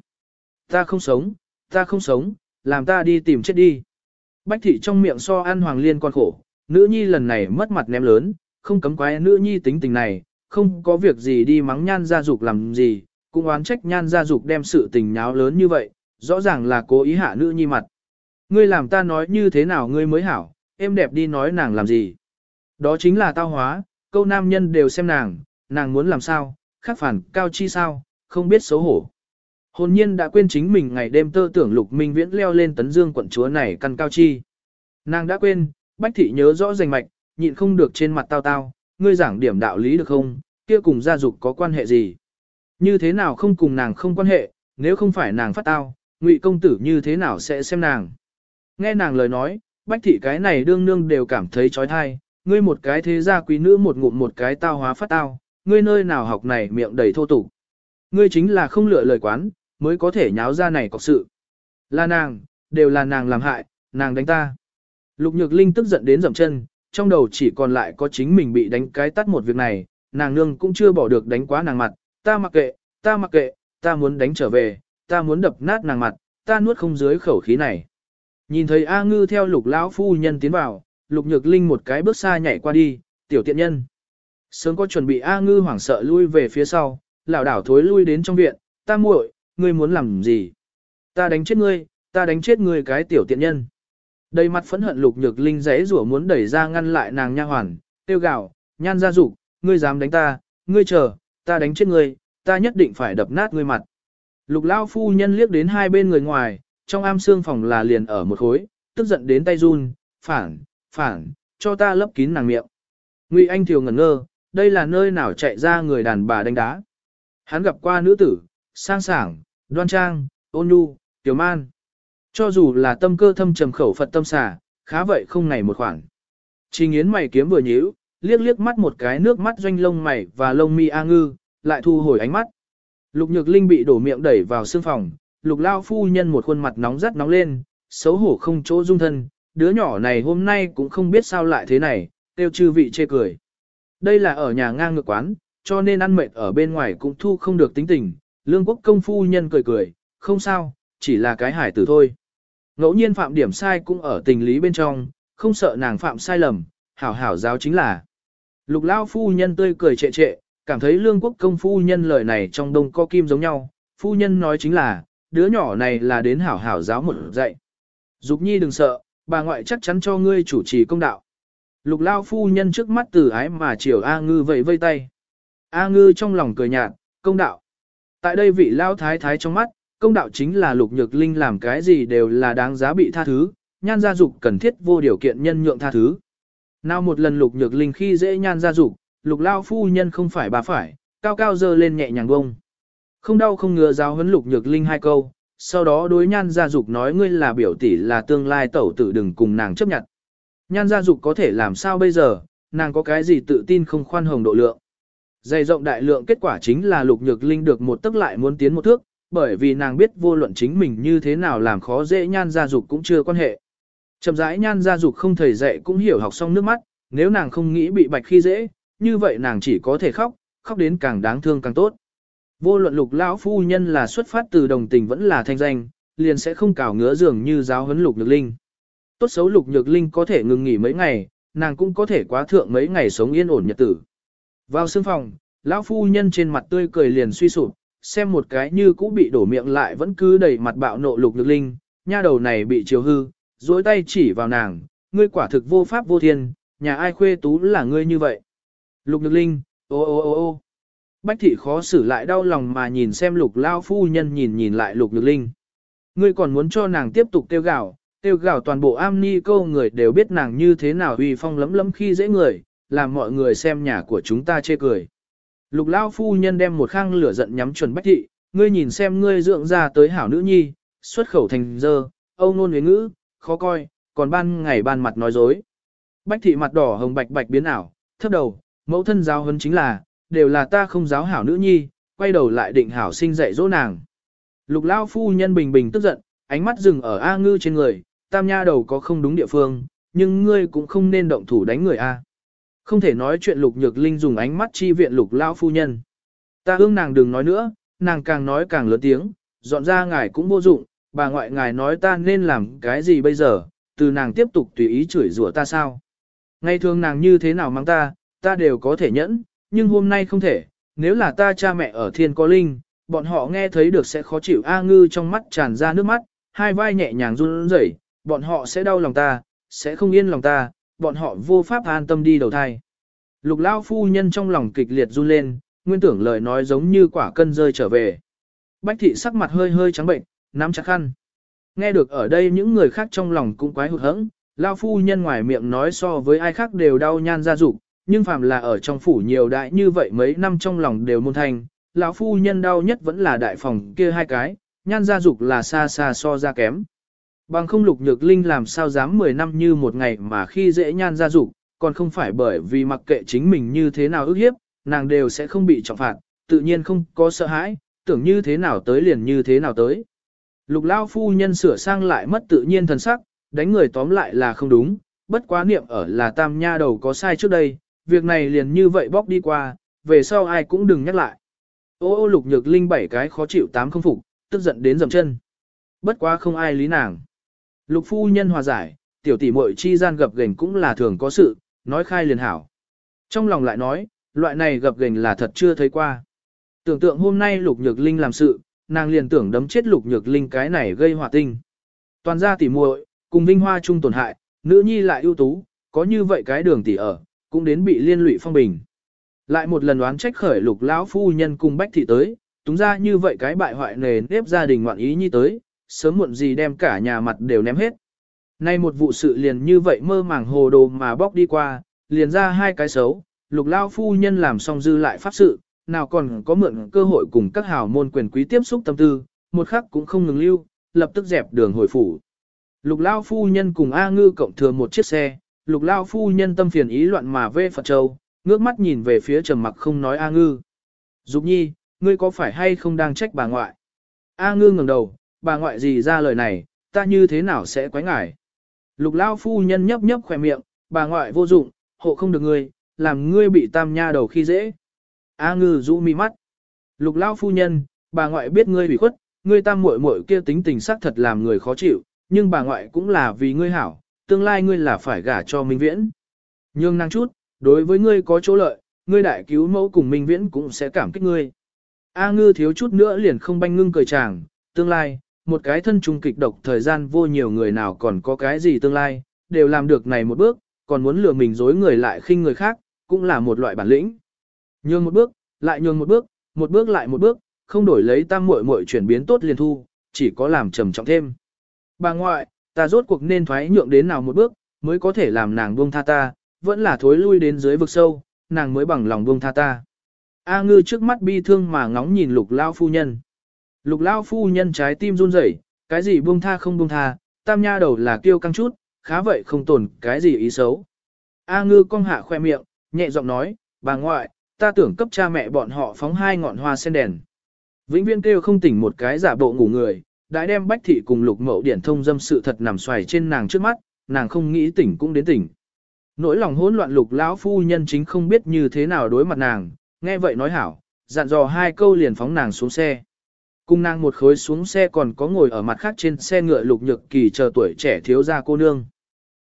Ta không sống, ta không sống, làm ta đi tìm chết đi. Bách thị trong miệng so ăn hoàng liên con khổ, nữ nhi lần này mất mặt ném lớn, không cấm quái nữ nhi tính tình này, không có việc gì đi mắng nhan gia dục làm gì, cũng oán trách nhan gia dục đem sự tình nháo lớn như vậy, rõ ràng là cố ý hạ nữ nhi mặt. Ngươi làm ta nói như thế nào ngươi mới hảo, em đẹp đi nói nàng làm gì. Đó chính là tao hóa, câu nam nhân đều xem nàng, nàng muốn làm sao, khác phản cao chi sao, không biết xấu hổ. Hồn nhiên đã quên chính mình ngày đêm tơ tưởng lục minh viễn leo lên tấn dương quận chúa này căn cao chi. Nàng đã quên, bách thị nhớ rõ rành mạch, nhịn không được trên mặt tao tao, ngươi giảng điểm đạo lý được không, kia cùng gia dục có quan hệ gì. Như thế nào không cùng nàng không quan hệ, nếu không phải nàng phát tao, ngụy công tử như thế nào sẽ xem nàng. Nghe nàng lời nói, bách thị cái này đương nương đều cảm thấy trói thai, ngươi một cái thế gia quý nữ một ngụm một cái tao hóa phát tao, ngươi nơi nào học này miệng đầy thô tục. Ngươi chính là không lựa lời quán, mới có thể nháo ra này có sự. Là nàng, đều là nàng làm hại, nàng đánh ta. Lục Nhược Linh tức giận đến dậm chân, trong đầu chỉ còn lại có chính mình bị đánh cái tắt một việc này, nàng nương cũng chưa bỏ được đánh quá nàng mặt, ta mặc kệ, ta mặc kệ, ta muốn đánh trở về, ta muốn đập nát nàng mặt, ta nuốt không dưới khẩu khí này. Nhìn thấy A Ngư theo lục lão phu nhân tiến vào, lục nhược linh một cái bước xa nhảy qua đi, tiểu tiện nhân. Sớm có chuẩn bị A Ngư hoảng sợ lui về phía sau, lảo đảo thối lui đến trong viện, ta muội, ngươi muốn làm gì? Ta đánh chết ngươi, ta đánh chết ngươi cái tiểu tiện nhân. Đầy mặt phẫn hận lục nhược linh giấy rủa muốn đẩy ra ngăn lại nàng nha hoàn, tiêu gạo, nhan ra dục, ngươi dám đánh ta, ngươi chờ, ta đánh chết ngươi, ta nhất định phải đập nát ngươi mặt. Lục lao phu nhân liếc đến hai bên người ngoài, trong am xương phòng là liền ở một khối, tức giận đến tay run, phản, phản, cho ta lấp kín nàng miệng. Ngụy Anh Thiều ngẩn ngơ, đây là nơi nào chạy ra người đàn bà đánh đá. Hắn gặp qua nữ tử, sang sảng, đoan trang, ôn nhu, tiểu man. Cho dù là tâm cơ thâm trầm khẩu Phật tâm xà, khá vậy không ngày một khoản. Trình Yến mày kiếm vừa nhíu, liếc liếc mắt một cái nước mắt doanh lông mày và lông mi a ngư, lại thu hồi ánh mắt. Lục Nhược Linh bị đổ miệng đẩy vào sương phòng, Lục Lao phu nhân một khuôn mặt nóng rất nóng lên, xấu hổ không chỗ dung thân, đứa nhỏ này hôm nay cũng không biết sao lại thế này, tiêu chư vị chê cười. Đây là ở nhà ngang ngược quán, cho nên ăn mệt ở bên ngoài cũng thu không được tính tình, lương quốc công phu nhân cười cười, không sao, chỉ là cái hải tử thôi. Ngẫu nhiên phạm điểm sai cũng ở tình lý bên trong, không sợ nàng phạm sai lầm, hảo hảo giáo chính là. Lục lao phu nhân tươi cười trệ trệ, cảm thấy lương quốc công phu nhân lời này trong đông co kim giống nhau, phu nhân nói chính là, đứa nhỏ này là đến hảo hảo giáo một dạy. Dục nhi đừng sợ, bà ngoại chắc chắn cho ngươi chủ trì công đạo. Lục lao phu nhân trước mắt từ ái mà chiều A ngư vẫy vây tay. A ngư trong lòng cười nhạt, công đạo. Tại đây vị lao thái thái trong mắt, công đạo chính là lục nhược linh làm cái gì đều là đáng giá bị tha thứ, nhan gia dục cần thiết vô điều kiện nhân nhượng tha thứ. Nào một lần lục nhược linh khi dễ nhan gia dục, lục lao phu nhân không phải bà phải, cao cao dơ lên nhẹ nhàng bông. Không đau không ngừa giáo huấn lục nhược linh hai câu, sau đó đối nhan gia dục nói ngươi là biểu tỷ là tương lai tẩu tử đừng cùng nàng chấp nhận. Nhan gia dục có thể làm sao bây giờ, nàng có cái gì tự tin không khoan hồng độ lượng. Dày rộng đại lượng kết quả chính là lục nhược linh được một tức lại muốn tiến một thước, bởi vì nàng biết vô luận chính mình như thế nào làm khó dễ nhan gia dục cũng chưa quan hệ. Chậm rãi nhan gia dục không thầy dạy cũng hiểu học xong nước mắt, nếu nàng không nghĩ bị bạch khi dễ, như vậy nàng chỉ có thể khóc, khóc đến càng đáng thương càng tốt. Vô luận lục lão phu nhân là xuất phát từ đồng tình vẫn là thanh danh, liền sẽ không cào ngứa dường như giáo huấn lục nhược linh. Tốt xấu lục nhược linh có thể ngừng nghỉ mấy ngày, nàng cũng có thể quá thượng mấy ngày sống yên ổn nhật tử. Vào sương phòng, lão phu nhân trên mặt tươi cười liền suy sụp, xem một cái như cũ bị đổ miệng lại vẫn cứ đầy mặt bạo nộ lục nhược linh, nha đầu này bị chiều hư, duỗi tay chỉ vào nàng, ngươi quả thực vô pháp vô thiên, nhà ai khuê tú là ngươi như vậy. Lục nhược linh, ô ô ô ô Bách thị khó xử lại đau lòng mà nhìn xem lục lao phu nhân nhìn nhìn lại lục nhược linh. Ngươi còn muốn cho nàng tiếp tục tiêu gạo, tiêu gạo toàn bộ am ni câu người đều biết nàng như thế nào uy phong lấm lấm khi dễ người, làm mọi người xem nhà của chúng ta chê cười. Lục lao phu nhân đem một khang lửa giận nhắm chuẩn bách thị, ngươi nhìn xem ngươi dưỡng ra tới hảo nữ nhi, xuất khẩu thành dơ, âu nôn huyến ngữ, khó coi, còn ban ngày ban mặt nói dối. Bách thị mặt đỏ hồng bạch bạch biến ảo, thấp đầu, mẫu thân giáo hấn chính là, đều là ta không giáo hảo nữ nhi, quay đầu lại định hảo sinh dạy dỗ nàng. Lục lao phu nhân bình bình tức giận, ánh mắt dừng ở A ngư trên người, tam nha đầu có không đúng địa phương, nhưng ngươi cũng không nên động thủ đánh người A. Không thể nói chuyện lục nhược linh dùng ánh mắt chi viện lục lao phu nhân. Ta ương nàng đừng nói nữa, nàng càng nói càng lớn tiếng, dọn ra ngài cũng vô dụng, bà ngoại ngài nói ta nên làm cái gì bây giờ, từ nàng tiếp tục tùy ý chửi rủa ta sao. Ngày thường nàng như thế nào mang ta, ta đều có thể nhẫn, nhưng hôm nay không thể, nếu là ta cha mẹ ở thiên có linh, bọn họ nghe thấy được sẽ khó chịu A ngư trong mắt tràn ra nước mắt, hai vai nhẹ nhàng run rẩy, bọn họ sẽ đau lòng ta, sẽ không yên lòng ta, bọn họ vô pháp an tâm đi đầu thai. Lục lao phu nhân trong lòng kịch liệt run lên, nguyên tưởng lời nói giống như quả cân rơi trở về. Bách thị sắc mặt hơi hơi trắng bệnh, nắm chặt khăn. Nghe được ở đây những người khác trong lòng cũng quái hụt hẫng, lao phu nhân ngoài miệng nói so với ai khác đều đau nhan ra dục nhưng phàm là ở trong phủ nhiều đại như vậy mấy năm trong lòng đều môn thành, lão phu nhân đau nhất vẫn là đại phòng kia hai cái, nhan gia dục là xa xa so ra kém. Bằng không lục nhược linh làm sao dám 10 năm như một ngày mà khi dễ nhan ra dục, còn không phải bởi vì mặc kệ chính mình như thế nào ức hiếp, nàng đều sẽ không bị trọng phạt, tự nhiên không có sợ hãi, tưởng như thế nào tới liền như thế nào tới. Lục lao phu nhân sửa sang lại mất tự nhiên thần sắc, đánh người tóm lại là không đúng, bất quá niệm ở là tam nha đầu có sai trước đây, việc này liền như vậy bóc đi qua, về sau ai cũng đừng nhắc lại. Ô ô lục nhược linh bảy cái khó chịu tám không phục, tức giận đến dầm chân. Bất quá không ai lý nàng. Lục phu nhân hòa giải, tiểu tỷ muội chi gian gặp gềnh cũng là thường có sự, nói khai liền hảo. Trong lòng lại nói, loại này gặp gềnh là thật chưa thấy qua. Tưởng tượng hôm nay Lục Nhược Linh làm sự, nàng liền tưởng đấm chết Lục Nhược Linh cái này gây hỏa tinh. Toàn gia tỷ muội, cùng vinh hoa chung tổn hại, nữ nhi lại ưu tú, có như vậy cái đường tỷ ở, cũng đến bị liên lụy phong bình. Lại một lần đoán trách khởi Lục lão phu nhân cùng Bách thị tới, túng ra như vậy cái bại hoại nề nếp gia đình ngoạn ý nhi tới, sớm muộn gì đem cả nhà mặt đều ném hết. Nay một vụ sự liền như vậy mơ màng hồ đồ mà bóc đi qua, liền ra hai cái xấu, lục lao phu nhân làm xong dư lại pháp sự, nào còn có mượn cơ hội cùng các hào môn quyền quý tiếp xúc tâm tư, một khắc cũng không ngừng lưu, lập tức dẹp đường hồi phủ. Lục lao phu nhân cùng A ngư cộng thừa một chiếc xe, lục lao phu nhân tâm phiền ý loạn mà vê Phật Châu, ngước mắt nhìn về phía trầm mặc không nói A ngư. Dục nhi, ngươi có phải hay không đang trách bà ngoại? A ngư ngẩng đầu, bà ngoại gì ra lời này, ta như thế nào sẽ quái ngại? Lục lao phu nhân nhấp nhấp khỏe miệng, bà ngoại vô dụng, hộ không được ngươi, làm ngươi bị tam nha đầu khi dễ. A ngư rũ mi mắt. Lục lao phu nhân, bà ngoại biết ngươi bị khuất, ngươi tam muội muội kia tính tình sắc thật làm người khó chịu, nhưng bà ngoại cũng là vì ngươi hảo, tương lai ngươi là phải gả cho Minh Viễn. Nhưng năng chút, đối với ngươi có chỗ lợi, ngươi đại cứu mẫu cùng Minh Viễn cũng sẽ cảm kích ngươi. A ngư thiếu chút nữa liền không banh ngưng cười chàng, tương lai, một cái thân trung kịch độc thời gian vô nhiều người nào còn có cái gì tương lai, đều làm được này một bước, còn muốn lừa mình dối người lại khinh người khác, cũng là một loại bản lĩnh. Nhường một bước, lại nhường một bước, một bước lại một bước, không đổi lấy tam muội muội chuyển biến tốt liền thu, chỉ có làm trầm trọng thêm. Bà ngoại, ta rốt cuộc nên thoái nhượng đến nào một bước, mới có thể làm nàng buông tha ta, vẫn là thối lui đến dưới vực sâu, nàng mới bằng lòng buông tha ta. A ngư trước mắt bi thương mà ngóng nhìn lục lao phu nhân. Lục lao phu nhân trái tim run rẩy, cái gì buông tha không buông tha, tam nha đầu là kiêu căng chút, khá vậy không tồn cái gì ý xấu. A ngư cong hạ khoe miệng, nhẹ giọng nói, bà ngoại, ta tưởng cấp cha mẹ bọn họ phóng hai ngọn hoa sen đèn. Vĩnh viên kêu không tỉnh một cái giả bộ ngủ người, đã đem bách thị cùng lục mậu điển thông dâm sự thật nằm xoài trên nàng trước mắt, nàng không nghĩ tỉnh cũng đến tỉnh. Nỗi lòng hỗn loạn lục lão phu nhân chính không biết như thế nào đối mặt nàng, nghe vậy nói hảo, dặn dò hai câu liền phóng nàng xuống xe. Cung nàng một khối xuống xe còn có ngồi ở mặt khác trên xe ngựa lục nhược kỳ chờ tuổi trẻ thiếu gia cô nương.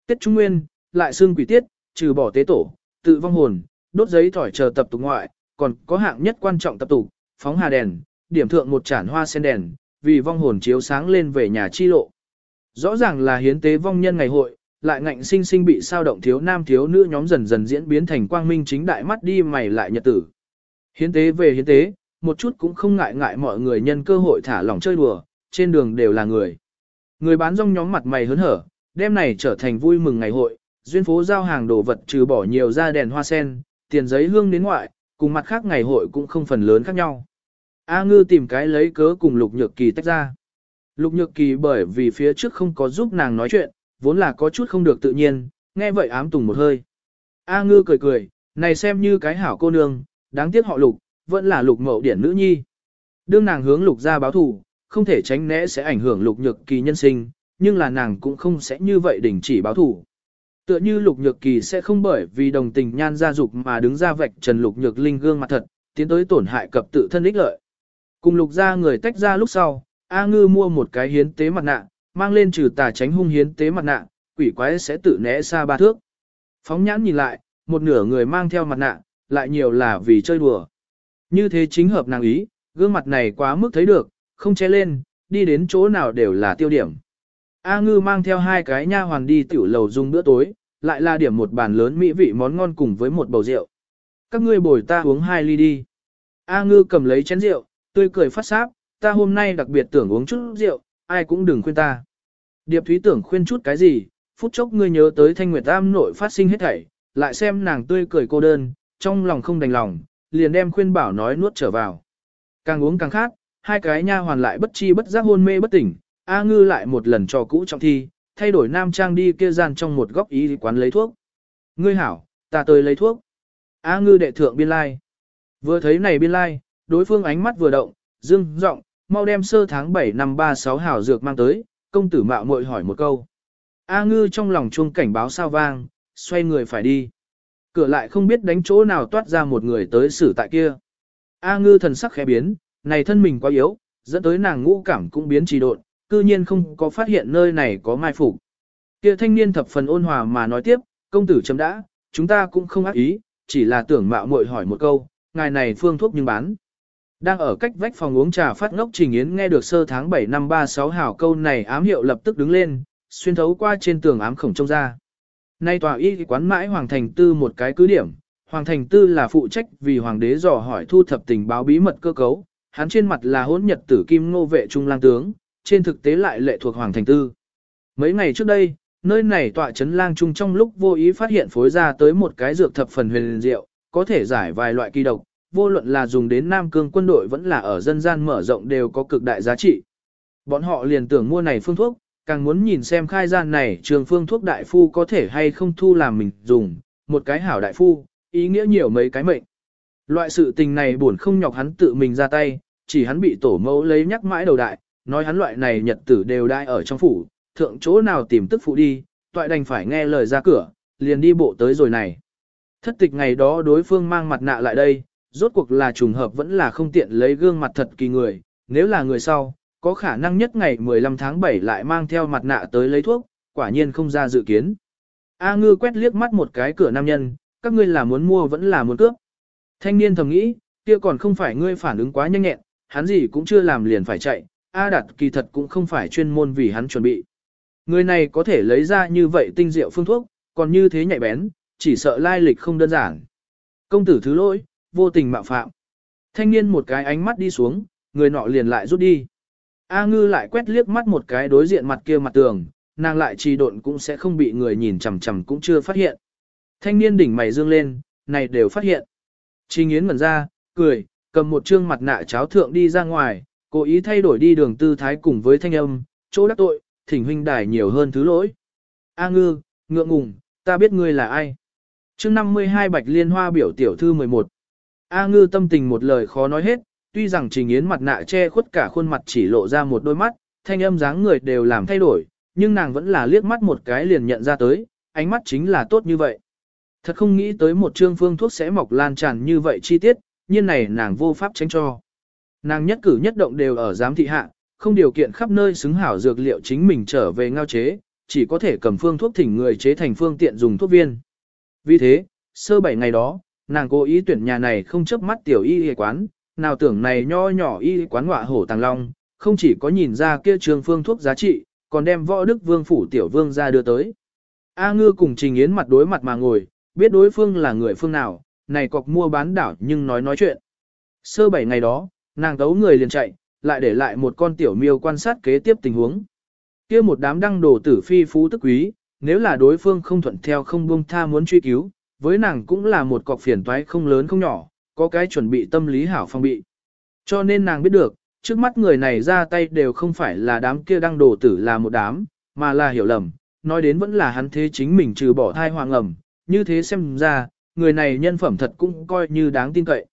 Tiết Trung Nguyên, lại xương quỷ tiết, trừ bỏ tế tổ, tự vong hồn, đốt giấy thỏi chờ tập tục ngoại, còn có hạng nhất quan trọng tập tục, phóng hà đèn, điểm thượng một chản hoa sen đèn, vì vong hồn chiếu sáng lên về nhà chi lộ. Rõ ràng là hiến tế vong nhân ngày hội, lại ngạnh sinh sinh bị sao động thiếu nam thiếu nữ nhóm dần dần diễn biến thành quang minh chính đại mắt đi mày lại nhật tử. Hiến tế về hiến tế, một chút cũng không ngại ngại mọi người nhân cơ hội thả lỏng chơi đùa, trên đường đều là người. Người bán rong nhóm mặt mày hớn hở, đêm này trở thành vui mừng ngày hội, duyên phố giao hàng đồ vật trừ bỏ nhiều ra đèn hoa sen, tiền giấy hương đến ngoại, cùng mặt khác ngày hội cũng không phần lớn khác nhau. A ngư tìm cái lấy cớ cùng lục nhược kỳ tách ra. Lục nhược kỳ bởi vì phía trước không có giúp nàng nói chuyện, vốn là có chút không được tự nhiên, nghe vậy ám tùng một hơi. A ngư cười cười, này xem như cái hảo cô nương, đáng tiếc họ lục, vẫn là lục mậu điển nữ nhi. Đương nàng hướng lục ra báo thù, không thể tránh né sẽ ảnh hưởng lục nhược kỳ nhân sinh, nhưng là nàng cũng không sẽ như vậy đình chỉ báo thù. Tựa như lục nhược kỳ sẽ không bởi vì đồng tình nhan gia dục mà đứng ra vạch trần lục nhược linh gương mặt thật, tiến tới tổn hại cập tự thân ích lợi. Cùng lục ra người tách ra lúc sau, A ngư mua một cái hiến tế mặt nạ, mang lên trừ tà tránh hung hiến tế mặt nạ, quỷ quái sẽ tự né xa ba thước. Phóng nhãn nhìn lại, một nửa người mang theo mặt nạ, lại nhiều là vì chơi đùa. Như thế chính hợp nàng ý, gương mặt này quá mức thấy được, không che lên, đi đến chỗ nào đều là tiêu điểm. A ngư mang theo hai cái nha hoàn đi tiểu lầu dùng bữa tối, lại là điểm một bàn lớn mỹ vị món ngon cùng với một bầu rượu. Các ngươi bồi ta uống hai ly đi. A ngư cầm lấy chén rượu, tươi cười phát sáp, ta hôm nay đặc biệt tưởng uống chút rượu, ai cũng đừng khuyên ta. Điệp thúy tưởng khuyên chút cái gì, phút chốc ngươi nhớ tới thanh nguyệt tam nội phát sinh hết thảy, lại xem nàng tươi cười cô đơn, trong lòng không đành lòng, liền đem khuyên bảo nói nuốt trở vào. Càng uống càng khát, hai cái nha hoàn lại bất chi bất giác hôn mê bất tỉnh, A ngư lại một lần cho cũ trọng thi, thay đổi nam trang đi kia gian trong một góc ý quán lấy thuốc. Ngươi hảo, ta tới lấy thuốc. A ngư đệ thượng biên lai. Vừa thấy này biên lai, đối phương ánh mắt vừa động, dưng, giọng mau đem sơ tháng 7 năm 36 hảo dược mang tới, công tử mạo muội hỏi một câu. A ngư trong lòng chuông cảnh báo sao vang, xoay người phải đi. Cửa lại không biết đánh chỗ nào toát ra một người tới xử tại kia. A ngư thần sắc khẽ biến, này thân mình quá yếu, dẫn tới nàng ngũ cảm cũng biến trì độn, cư nhiên không có phát hiện nơi này có mai phục. Kia thanh niên thập phần ôn hòa mà nói tiếp, công tử chấm đã, chúng ta cũng không ác ý, chỉ là tưởng mạo muội hỏi một câu, ngài này phương thuốc nhưng bán. Đang ở cách vách phòng uống trà phát ngốc Trình Yến nghe được sơ tháng 7 năm 36 hảo câu này ám hiệu lập tức đứng lên, xuyên thấu qua trên tường ám khổng trông ra. Nay tòa y quán mãi Hoàng Thành Tư một cái cứ điểm, Hoàng Thành Tư là phụ trách vì Hoàng đế dò hỏi thu thập tình báo bí mật cơ cấu, hắn trên mặt là hỗn nhật tử kim ngô vệ trung lang tướng, trên thực tế lại lệ thuộc Hoàng Thành Tư. Mấy ngày trước đây, nơi này tọa chấn lang trung trong lúc vô ý phát hiện phối ra tới một cái dược thập phần huyền diệu, có thể giải vài loại kỳ độc, vô luận là dùng đến Nam Cương quân đội vẫn là ở dân gian mở rộng đều có cực đại giá trị. Bọn họ liền tưởng mua này phương thuốc, càng muốn nhìn xem khai gian này trường phương thuốc đại phu có thể hay không thu làm mình dùng, một cái hảo đại phu, ý nghĩa nhiều mấy cái mệnh. Loại sự tình này buồn không nhọc hắn tự mình ra tay, chỉ hắn bị tổ mẫu lấy nhắc mãi đầu đại, nói hắn loại này nhật tử đều đai ở trong phủ, thượng chỗ nào tìm tức phụ đi, toại đành phải nghe lời ra cửa, liền đi bộ tới rồi này. Thất tịch ngày đó đối phương mang mặt nạ lại đây, rốt cuộc là trùng hợp vẫn là không tiện lấy gương mặt thật kỳ người, nếu là người sau, có khả năng nhất ngày 15 tháng 7 lại mang theo mặt nạ tới lấy thuốc, quả nhiên không ra dự kiến. A ngư quét liếc mắt một cái cửa nam nhân, các ngươi là muốn mua vẫn là muốn cướp. Thanh niên thầm nghĩ, kia còn không phải ngươi phản ứng quá nhanh nhẹn, hắn gì cũng chưa làm liền phải chạy, A đạt kỳ thật cũng không phải chuyên môn vì hắn chuẩn bị. Người này có thể lấy ra như vậy tinh diệu phương thuốc, còn như thế nhạy bén, chỉ sợ lai lịch không đơn giản. Công tử thứ lỗi, vô tình mạo phạm. Thanh niên một cái ánh mắt đi xuống, người nọ liền lại rút đi. A ngư lại quét liếc mắt một cái đối diện mặt kia mặt tường, nàng lại trì độn cũng sẽ không bị người nhìn chằm chằm cũng chưa phát hiện. Thanh niên đỉnh mày dương lên, này đều phát hiện. Trình Yến ngẩn ra, cười, cầm một trương mặt nạ cháo thượng đi ra ngoài, cố ý thay đổi đi đường tư thái cùng với thanh âm, chỗ đắc tội, thỉnh huynh đài nhiều hơn thứ lỗi. A ngư, ngượng ngùng, ta biết ngươi là ai. chương 52 Bạch Liên Hoa biểu tiểu thư 11. A ngư tâm tình một lời khó nói hết, tuy rằng Trình Yến mặt nạ che khuất cả khuôn mặt chỉ lộ ra một đôi mắt, thanh âm dáng người đều làm thay đổi, nhưng nàng vẫn là liếc mắt một cái liền nhận ra tới, ánh mắt chính là tốt như vậy. Thật không nghĩ tới một trương phương thuốc sẽ mọc lan tràn như vậy chi tiết, nhiên này nàng vô pháp tránh cho. Nàng nhất cử nhất động đều ở giám thị hạ, không điều kiện khắp nơi xứng hảo dược liệu chính mình trở về ngao chế, chỉ có thể cầm phương thuốc thỉnh người chế thành phương tiện dùng thuốc viên. Vì thế, sơ bảy ngày đó, nàng cố ý tuyển nhà này không chấp mắt tiểu y y quán, nào tưởng này nho nhỏ y quán ngọa hổ tàng long, không chỉ có nhìn ra kia trường phương thuốc giá trị, còn đem võ đức vương phủ tiểu vương ra đưa tới. A ngư cùng trình yến mặt đối mặt mà ngồi, biết đối phương là người phương nào, này cọc mua bán đảo nhưng nói nói chuyện. Sơ bảy ngày đó, nàng tấu người liền chạy, lại để lại một con tiểu miêu quan sát kế tiếp tình huống. kia một đám đăng đồ tử phi phú tức quý, nếu là đối phương không thuận theo không buông tha muốn truy cứu, với nàng cũng là một cọc phiền toái không lớn không nhỏ, có cái chuẩn bị tâm lý hảo phong bị. Cho nên nàng biết được, trước mắt người này ra tay đều không phải là đám kia đang đổ tử là một đám, mà là hiểu lầm, nói đến vẫn là hắn thế chính mình trừ bỏ thai hoàng ẩm, như thế xem ra, người này nhân phẩm thật cũng coi như đáng tin cậy.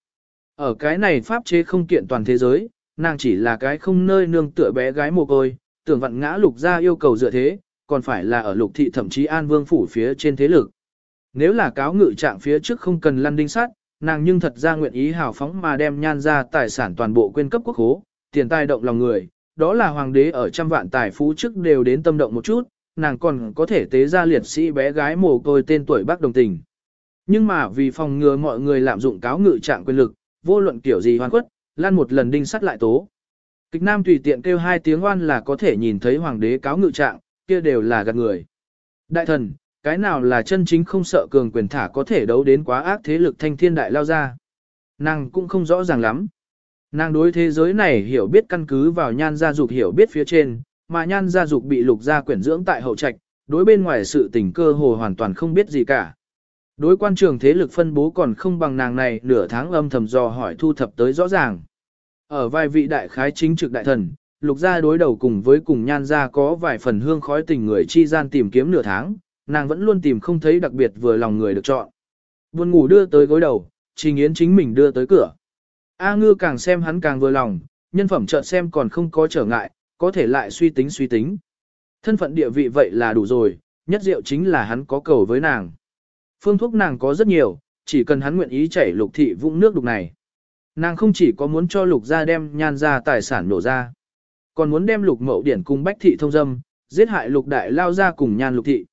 Ở cái này pháp chế không kiện toàn thế giới, nàng chỉ là cái không nơi nương tựa bé gái mồ côi, tưởng vặn ngã lục ra yêu cầu dựa thế, còn phải là ở lục thị thậm chí an vương phủ phía trên thế lực. Nếu là cáo ngự trạng phía trước không cần lăn đinh sát, nàng nhưng thật ra nguyện ý hào phóng mà đem nhan ra tài sản toàn bộ quyên cấp quốc hố, tiền tài động lòng người, đó là hoàng đế ở trăm vạn tài phú trước đều đến tâm động một chút, nàng còn có thể tế ra liệt sĩ bé gái mồ côi tên tuổi bác đồng tình. Nhưng mà vì phòng ngừa mọi người lạm dụng cáo ngự trạng quyền lực, vô luận kiểu gì hoàn quất, lan một lần đinh sắt lại tố. Kịch nam tùy tiện kêu hai tiếng oan là có thể nhìn thấy hoàng đế cáo ngự trạng, kia đều là gạt người. Đại thần, cái nào là chân chính không sợ cường quyền thả có thể đấu đến quá ác thế lực thanh thiên đại lao ra. Nàng cũng không rõ ràng lắm. Nàng đối thế giới này hiểu biết căn cứ vào nhan gia dục hiểu biết phía trên, mà nhan gia dục bị lục gia quyển dưỡng tại hậu trạch, đối bên ngoài sự tình cơ hồ hoàn toàn không biết gì cả. Đối quan trường thế lực phân bố còn không bằng nàng này nửa tháng âm thầm dò hỏi thu thập tới rõ ràng. Ở vài vị đại khái chính trực đại thần, lục gia đối đầu cùng với cùng nhan gia có vài phần hương khói tình người chi gian tìm kiếm nửa tháng, nàng vẫn luôn tìm không thấy đặc biệt vừa lòng người được chọn. Buồn ngủ đưa tới gối đầu, Trình Yến chính mình đưa tới cửa. A ngư càng xem hắn càng vừa lòng, nhân phẩm chợt xem còn không có trở ngại, có thể lại suy tính suy tính. Thân phận địa vị vậy là đủ rồi, nhất diệu chính là hắn có cầu với nàng. Phương thuốc nàng có rất nhiều, chỉ cần hắn nguyện ý chảy lục thị vũng nước đục này. Nàng không chỉ có muốn cho lục gia đem nhan ra tài sản nổ ra, còn muốn đem lục mậu điển cùng bách thị thông dâm, giết hại lục đại lao ra cùng nhan lục thị.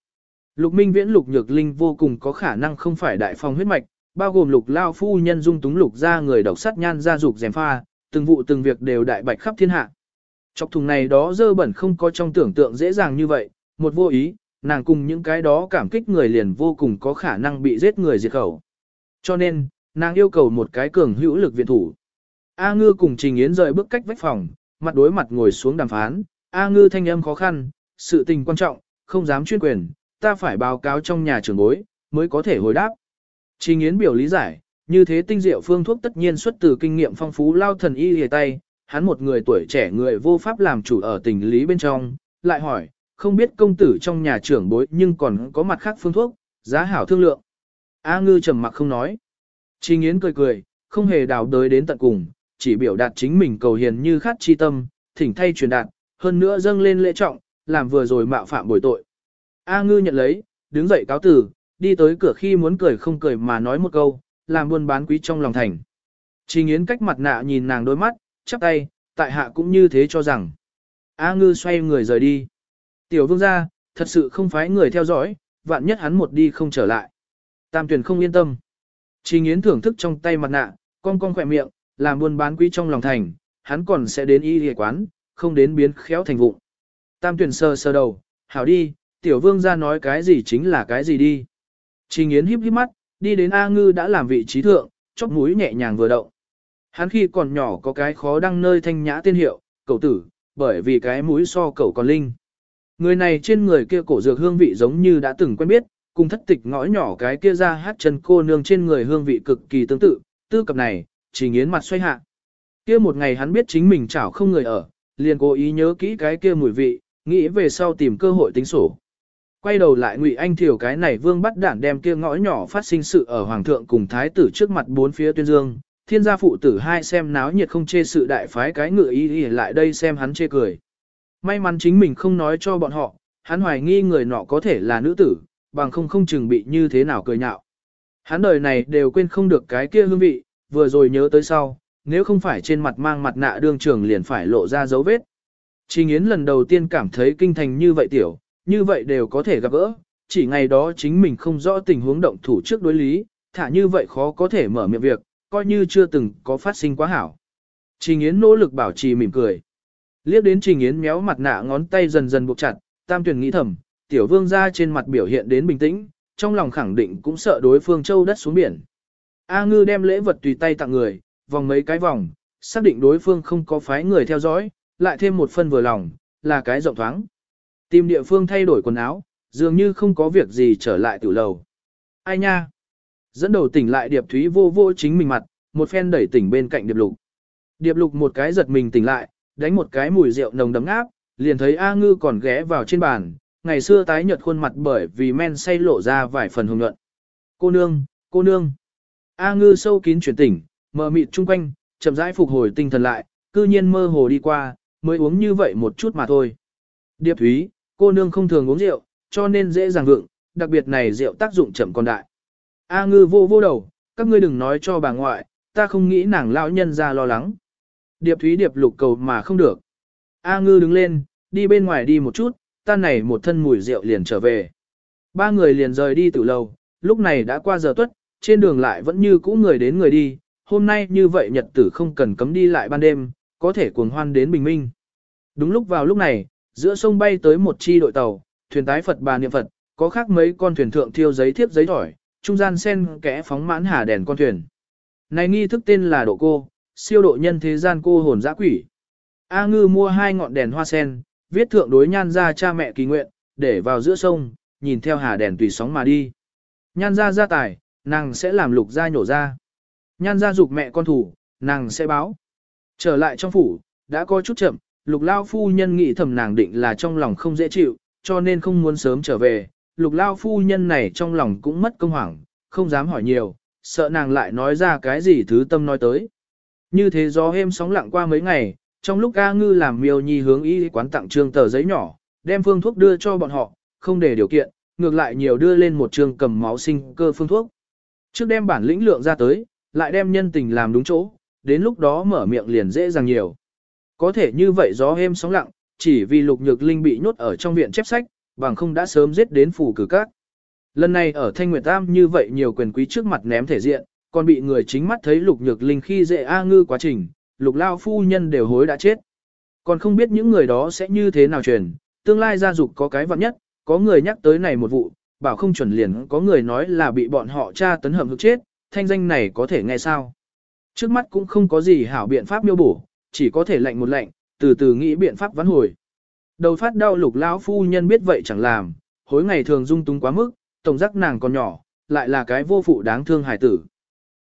Lục minh viễn lục nhược linh vô cùng có khả năng không phải đại phong huyết mạch, bao gồm lục lao phu nhân dung túng lục gia người độc sát nhan gia dục dèm pha, từng vụ từng việc đều đại bạch khắp thiên hạ. Chọc thùng này đó dơ bẩn không có trong tưởng tượng dễ dàng như vậy, một vô ý, nàng cùng những cái đó cảm kích người liền vô cùng có khả năng bị giết người diệt khẩu. Cho nên, nàng yêu cầu một cái cường hữu lực viện thủ. A ngư cùng Trình Yến rời bước cách vách phòng, mặt đối mặt ngồi xuống đàm phán, A ngư thanh âm khó khăn, sự tình quan trọng, không dám chuyên quyền, ta phải báo cáo trong nhà trưởng bối, mới có thể hồi đáp. Trình Yến biểu lý giải, như thế tinh diệu phương thuốc tất nhiên xuất từ kinh nghiệm phong phú lao thần y hề tay, hắn một người tuổi trẻ người vô pháp làm chủ ở tình lý bên trong, lại hỏi, không biết công tử trong nhà trưởng bối nhưng còn có mặt khác phương thuốc, giá hảo thương lượng. A ngư trầm mặc không nói. Trình Yến cười cười, không hề đào đới đến tận cùng, chỉ biểu đạt chính mình cầu hiền như khát chi tâm, thỉnh thay truyền đạt, hơn nữa dâng lên lễ trọng, làm vừa rồi mạo phạm bồi tội. A ngư nhận lấy, đứng dậy cáo tử, đi tới cửa khi muốn cười không cười mà nói một câu, làm buôn bán quý trong lòng thành. Trình Yến cách mặt nạ nhìn nàng đôi mắt, chắp tay, tại hạ cũng như thế cho rằng. A ngư xoay người rời đi. Tiểu vương gia, thật sự không phải người theo dõi, vạn nhất hắn một đi không trở lại. Tam tuyển không yên tâm. Trình Yến thưởng thức trong tay mặt nạ, con con khỏe miệng, làm buôn bán quý trong lòng thành, hắn còn sẽ đến y hề quán, không đến biến khéo thành vụ. Tam tuyển sơ sơ đầu, hảo đi, tiểu vương ra nói cái gì chính là cái gì đi. Trình Yến híp híp mắt, đi đến A Ngư đã làm vị trí thượng, chóp mũi nhẹ nhàng vừa động. Hắn khi còn nhỏ có cái khó đăng nơi thanh nhã tiên hiệu, cậu tử, bởi vì cái mũi so cậu còn linh. Người này trên người kia cổ dược hương vị giống như đã từng quen biết, cùng thất tịch ngõ nhỏ cái kia ra hát chân cô nương trên người hương vị cực kỳ tương tự, tư cập này, chỉ nghiến mặt xoay hạ. Kia một ngày hắn biết chính mình chảo không người ở, liền cố ý nhớ kỹ cái kia mùi vị, nghĩ về sau tìm cơ hội tính sổ. Quay đầu lại Ngụy Anh Thiều cái này vương bắt đản đem kia ngõ nhỏ phát sinh sự ở hoàng thượng cùng thái tử trước mặt bốn phía tuyên dương, thiên gia phụ tử hai xem náo nhiệt không chê sự đại phái cái ngựa ý, ý lại đây xem hắn chê cười. May mắn chính mình không nói cho bọn họ, hắn hoài nghi người nọ có thể là nữ tử, bằng không không chừng bị như thế nào cười nhạo. Hắn đời này đều quên không được cái kia hương vị, vừa rồi nhớ tới sau, nếu không phải trên mặt mang mặt nạ đương trường liền phải lộ ra dấu vết. Trình Yến lần đầu tiên cảm thấy kinh thành như vậy tiểu, như vậy đều có thể gặp gỡ, chỉ ngày đó chính mình không rõ tình huống động thủ trước đối lý, thả như vậy khó có thể mở miệng việc, coi như chưa từng có phát sinh quá hảo. Trình Yến nỗ lực bảo trì mỉm cười. Liếc đến Trình Yến méo mặt nạ ngón tay dần dần buộc chặt, Tam Tuyền nghĩ thầm, tiểu vương ra trên mặt biểu hiện đến bình tĩnh, trong lòng khẳng định cũng sợ đối phương châu đất xuống biển. A ngư đem lễ vật tùy tay tặng người, vòng mấy cái vòng, xác định đối phương không có phái người theo dõi, lại thêm một phân vừa lòng, là cái rộng thoáng. Tìm địa phương thay đổi quần áo, dường như không có việc gì trở lại tiểu lầu. Ai nha? Dẫn đầu tỉnh lại Điệp Thúy vô vô chính mình mặt, một phen đẩy tỉnh bên cạnh Điệp Lục. Điệp Lục một cái giật mình tỉnh lại, đánh một cái mùi rượu nồng đấm áp, liền thấy A Ngư còn ghé vào trên bàn, ngày xưa tái nhợt khuôn mặt bởi vì men say lộ ra vài phần hồng nhuận. Cô nương, cô nương. A Ngư sâu kín chuyển tỉnh, mờ mịt chung quanh, chậm rãi phục hồi tinh thần lại, cư nhiên mơ hồ đi qua, mới uống như vậy một chút mà thôi. Điệp Thúy, cô nương không thường uống rượu, cho nên dễ dàng vượng, đặc biệt này rượu tác dụng chậm còn đại. A ngư vô vô đầu, các ngươi đừng nói cho bà ngoại, ta không nghĩ nàng lão nhân ra lo lắng. Điệp Thúy Điệp lục cầu mà không được. A ngư đứng lên, đi bên ngoài đi một chút, ta này một thân mùi rượu liền trở về. Ba người liền rời đi từ lầu, lúc này đã qua giờ tuất, trên đường lại vẫn như cũ người đến người đi, hôm nay như vậy nhật tử không cần cấm đi lại ban đêm, có thể cuồng hoan đến bình minh. Đúng lúc vào lúc này, giữa sông bay tới một chi đội tàu, thuyền tái Phật bà niệm Phật, có khác mấy con thuyền thượng thiêu giấy thiếp giấy thỏi, trung gian sen kẽ phóng mãn hà đèn con thuyền. Này nghi thức tên là độ cô, siêu độ nhân thế gian cô hồn dã quỷ. A ngư mua hai ngọn đèn hoa sen, viết thượng đối nhan ra cha mẹ kỳ nguyện, để vào giữa sông, nhìn theo hà đèn tùy sóng mà đi. Nhan ra ra tài, nàng sẽ làm lục ra nhổ ra. Nhan ra dục mẹ con thủ, nàng sẽ báo. Trở lại trong phủ, đã có chút chậm, lục lao phu nhân nghĩ thầm nàng định là trong lòng không dễ chịu, cho nên không muốn sớm trở về. Lục lao phu nhân này trong lòng cũng mất công hoảng, không dám hỏi nhiều, sợ nàng lại nói ra cái gì thứ tâm nói tới. Như thế gió êm sóng lặng qua mấy ngày, trong lúc A Ngư làm miêu nhi hướng y quán tặng trương tờ giấy nhỏ, đem phương thuốc đưa cho bọn họ, không để điều kiện, ngược lại nhiều đưa lên một trường cầm máu sinh cơ phương thuốc. Trước đem bản lĩnh lượng ra tới, lại đem nhân tình làm đúng chỗ, đến lúc đó mở miệng liền dễ dàng nhiều. Có thể như vậy gió êm sóng lặng, chỉ vì lục nhược linh bị nhốt ở trong viện chép sách, bằng không đã sớm giết đến phủ cử các. Lần này ở Thanh Nguyệt Tam như vậy nhiều quyền quý trước mặt ném thể diện, còn bị người chính mắt thấy lục nhược linh khi dễ A ngư quá trình, lục lao phu nhân đều hối đã chết. Còn không biết những người đó sẽ như thế nào truyền, tương lai gia dục có cái vặn nhất, có người nhắc tới này một vụ, bảo không chuẩn liền có người nói là bị bọn họ tra tấn hầm hực chết, thanh danh này có thể nghe sao. Trước mắt cũng không có gì hảo biện pháp miêu bổ, chỉ có thể lệnh một lệnh, từ từ nghĩ biện pháp vãn hồi. Đầu phát đau lục lão phu nhân biết vậy chẳng làm, hối ngày thường dung túng quá mức, tổng giác nàng còn nhỏ, lại là cái vô phụ đáng thương hài tử.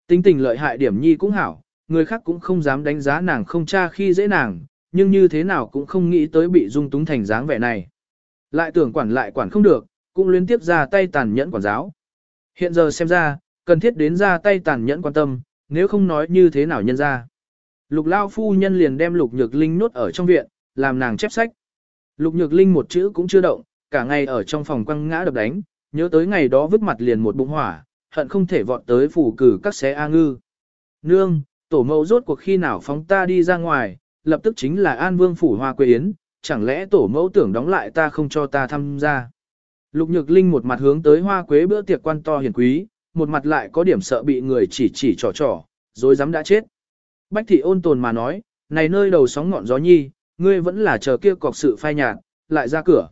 Tính tình lợi hại điểm nhi cũng hảo, người khác cũng không dám đánh giá nàng không cha khi dễ nàng, nhưng như thế nào cũng không nghĩ tới bị dung túng thành dáng vẻ này. Lại tưởng quản lại quản không được, cũng liên tiếp ra tay tàn nhẫn quản giáo. Hiện giờ xem ra, cần thiết đến ra tay tàn nhẫn quan tâm, nếu không nói như thế nào nhân ra. Lục lao phu nhân liền đem lục nhược linh nốt ở trong viện, làm nàng chép sách. Lục nhược linh một chữ cũng chưa động, cả ngày ở trong phòng quăng ngã đập đánh, nhớ tới ngày đó vứt mặt liền một bụng hỏa, hận không thể vọt tới phủ cử các xé A ngư. Nương, tổ mẫu rốt cuộc khi nào phóng ta đi ra ngoài, lập tức chính là An Vương phủ hoa quê yến, chẳng lẽ tổ mẫu tưởng đóng lại ta không cho ta tham gia. Lục Nhược Linh một mặt hướng tới hoa quế bữa tiệc quan to hiền quý, một mặt lại có điểm sợ bị người chỉ chỉ trò trò, rồi dám đã chết. Bách thị ôn tồn mà nói, này nơi đầu sóng ngọn gió nhi, ngươi vẫn là chờ kia cọc sự phai nhạt, lại ra cửa.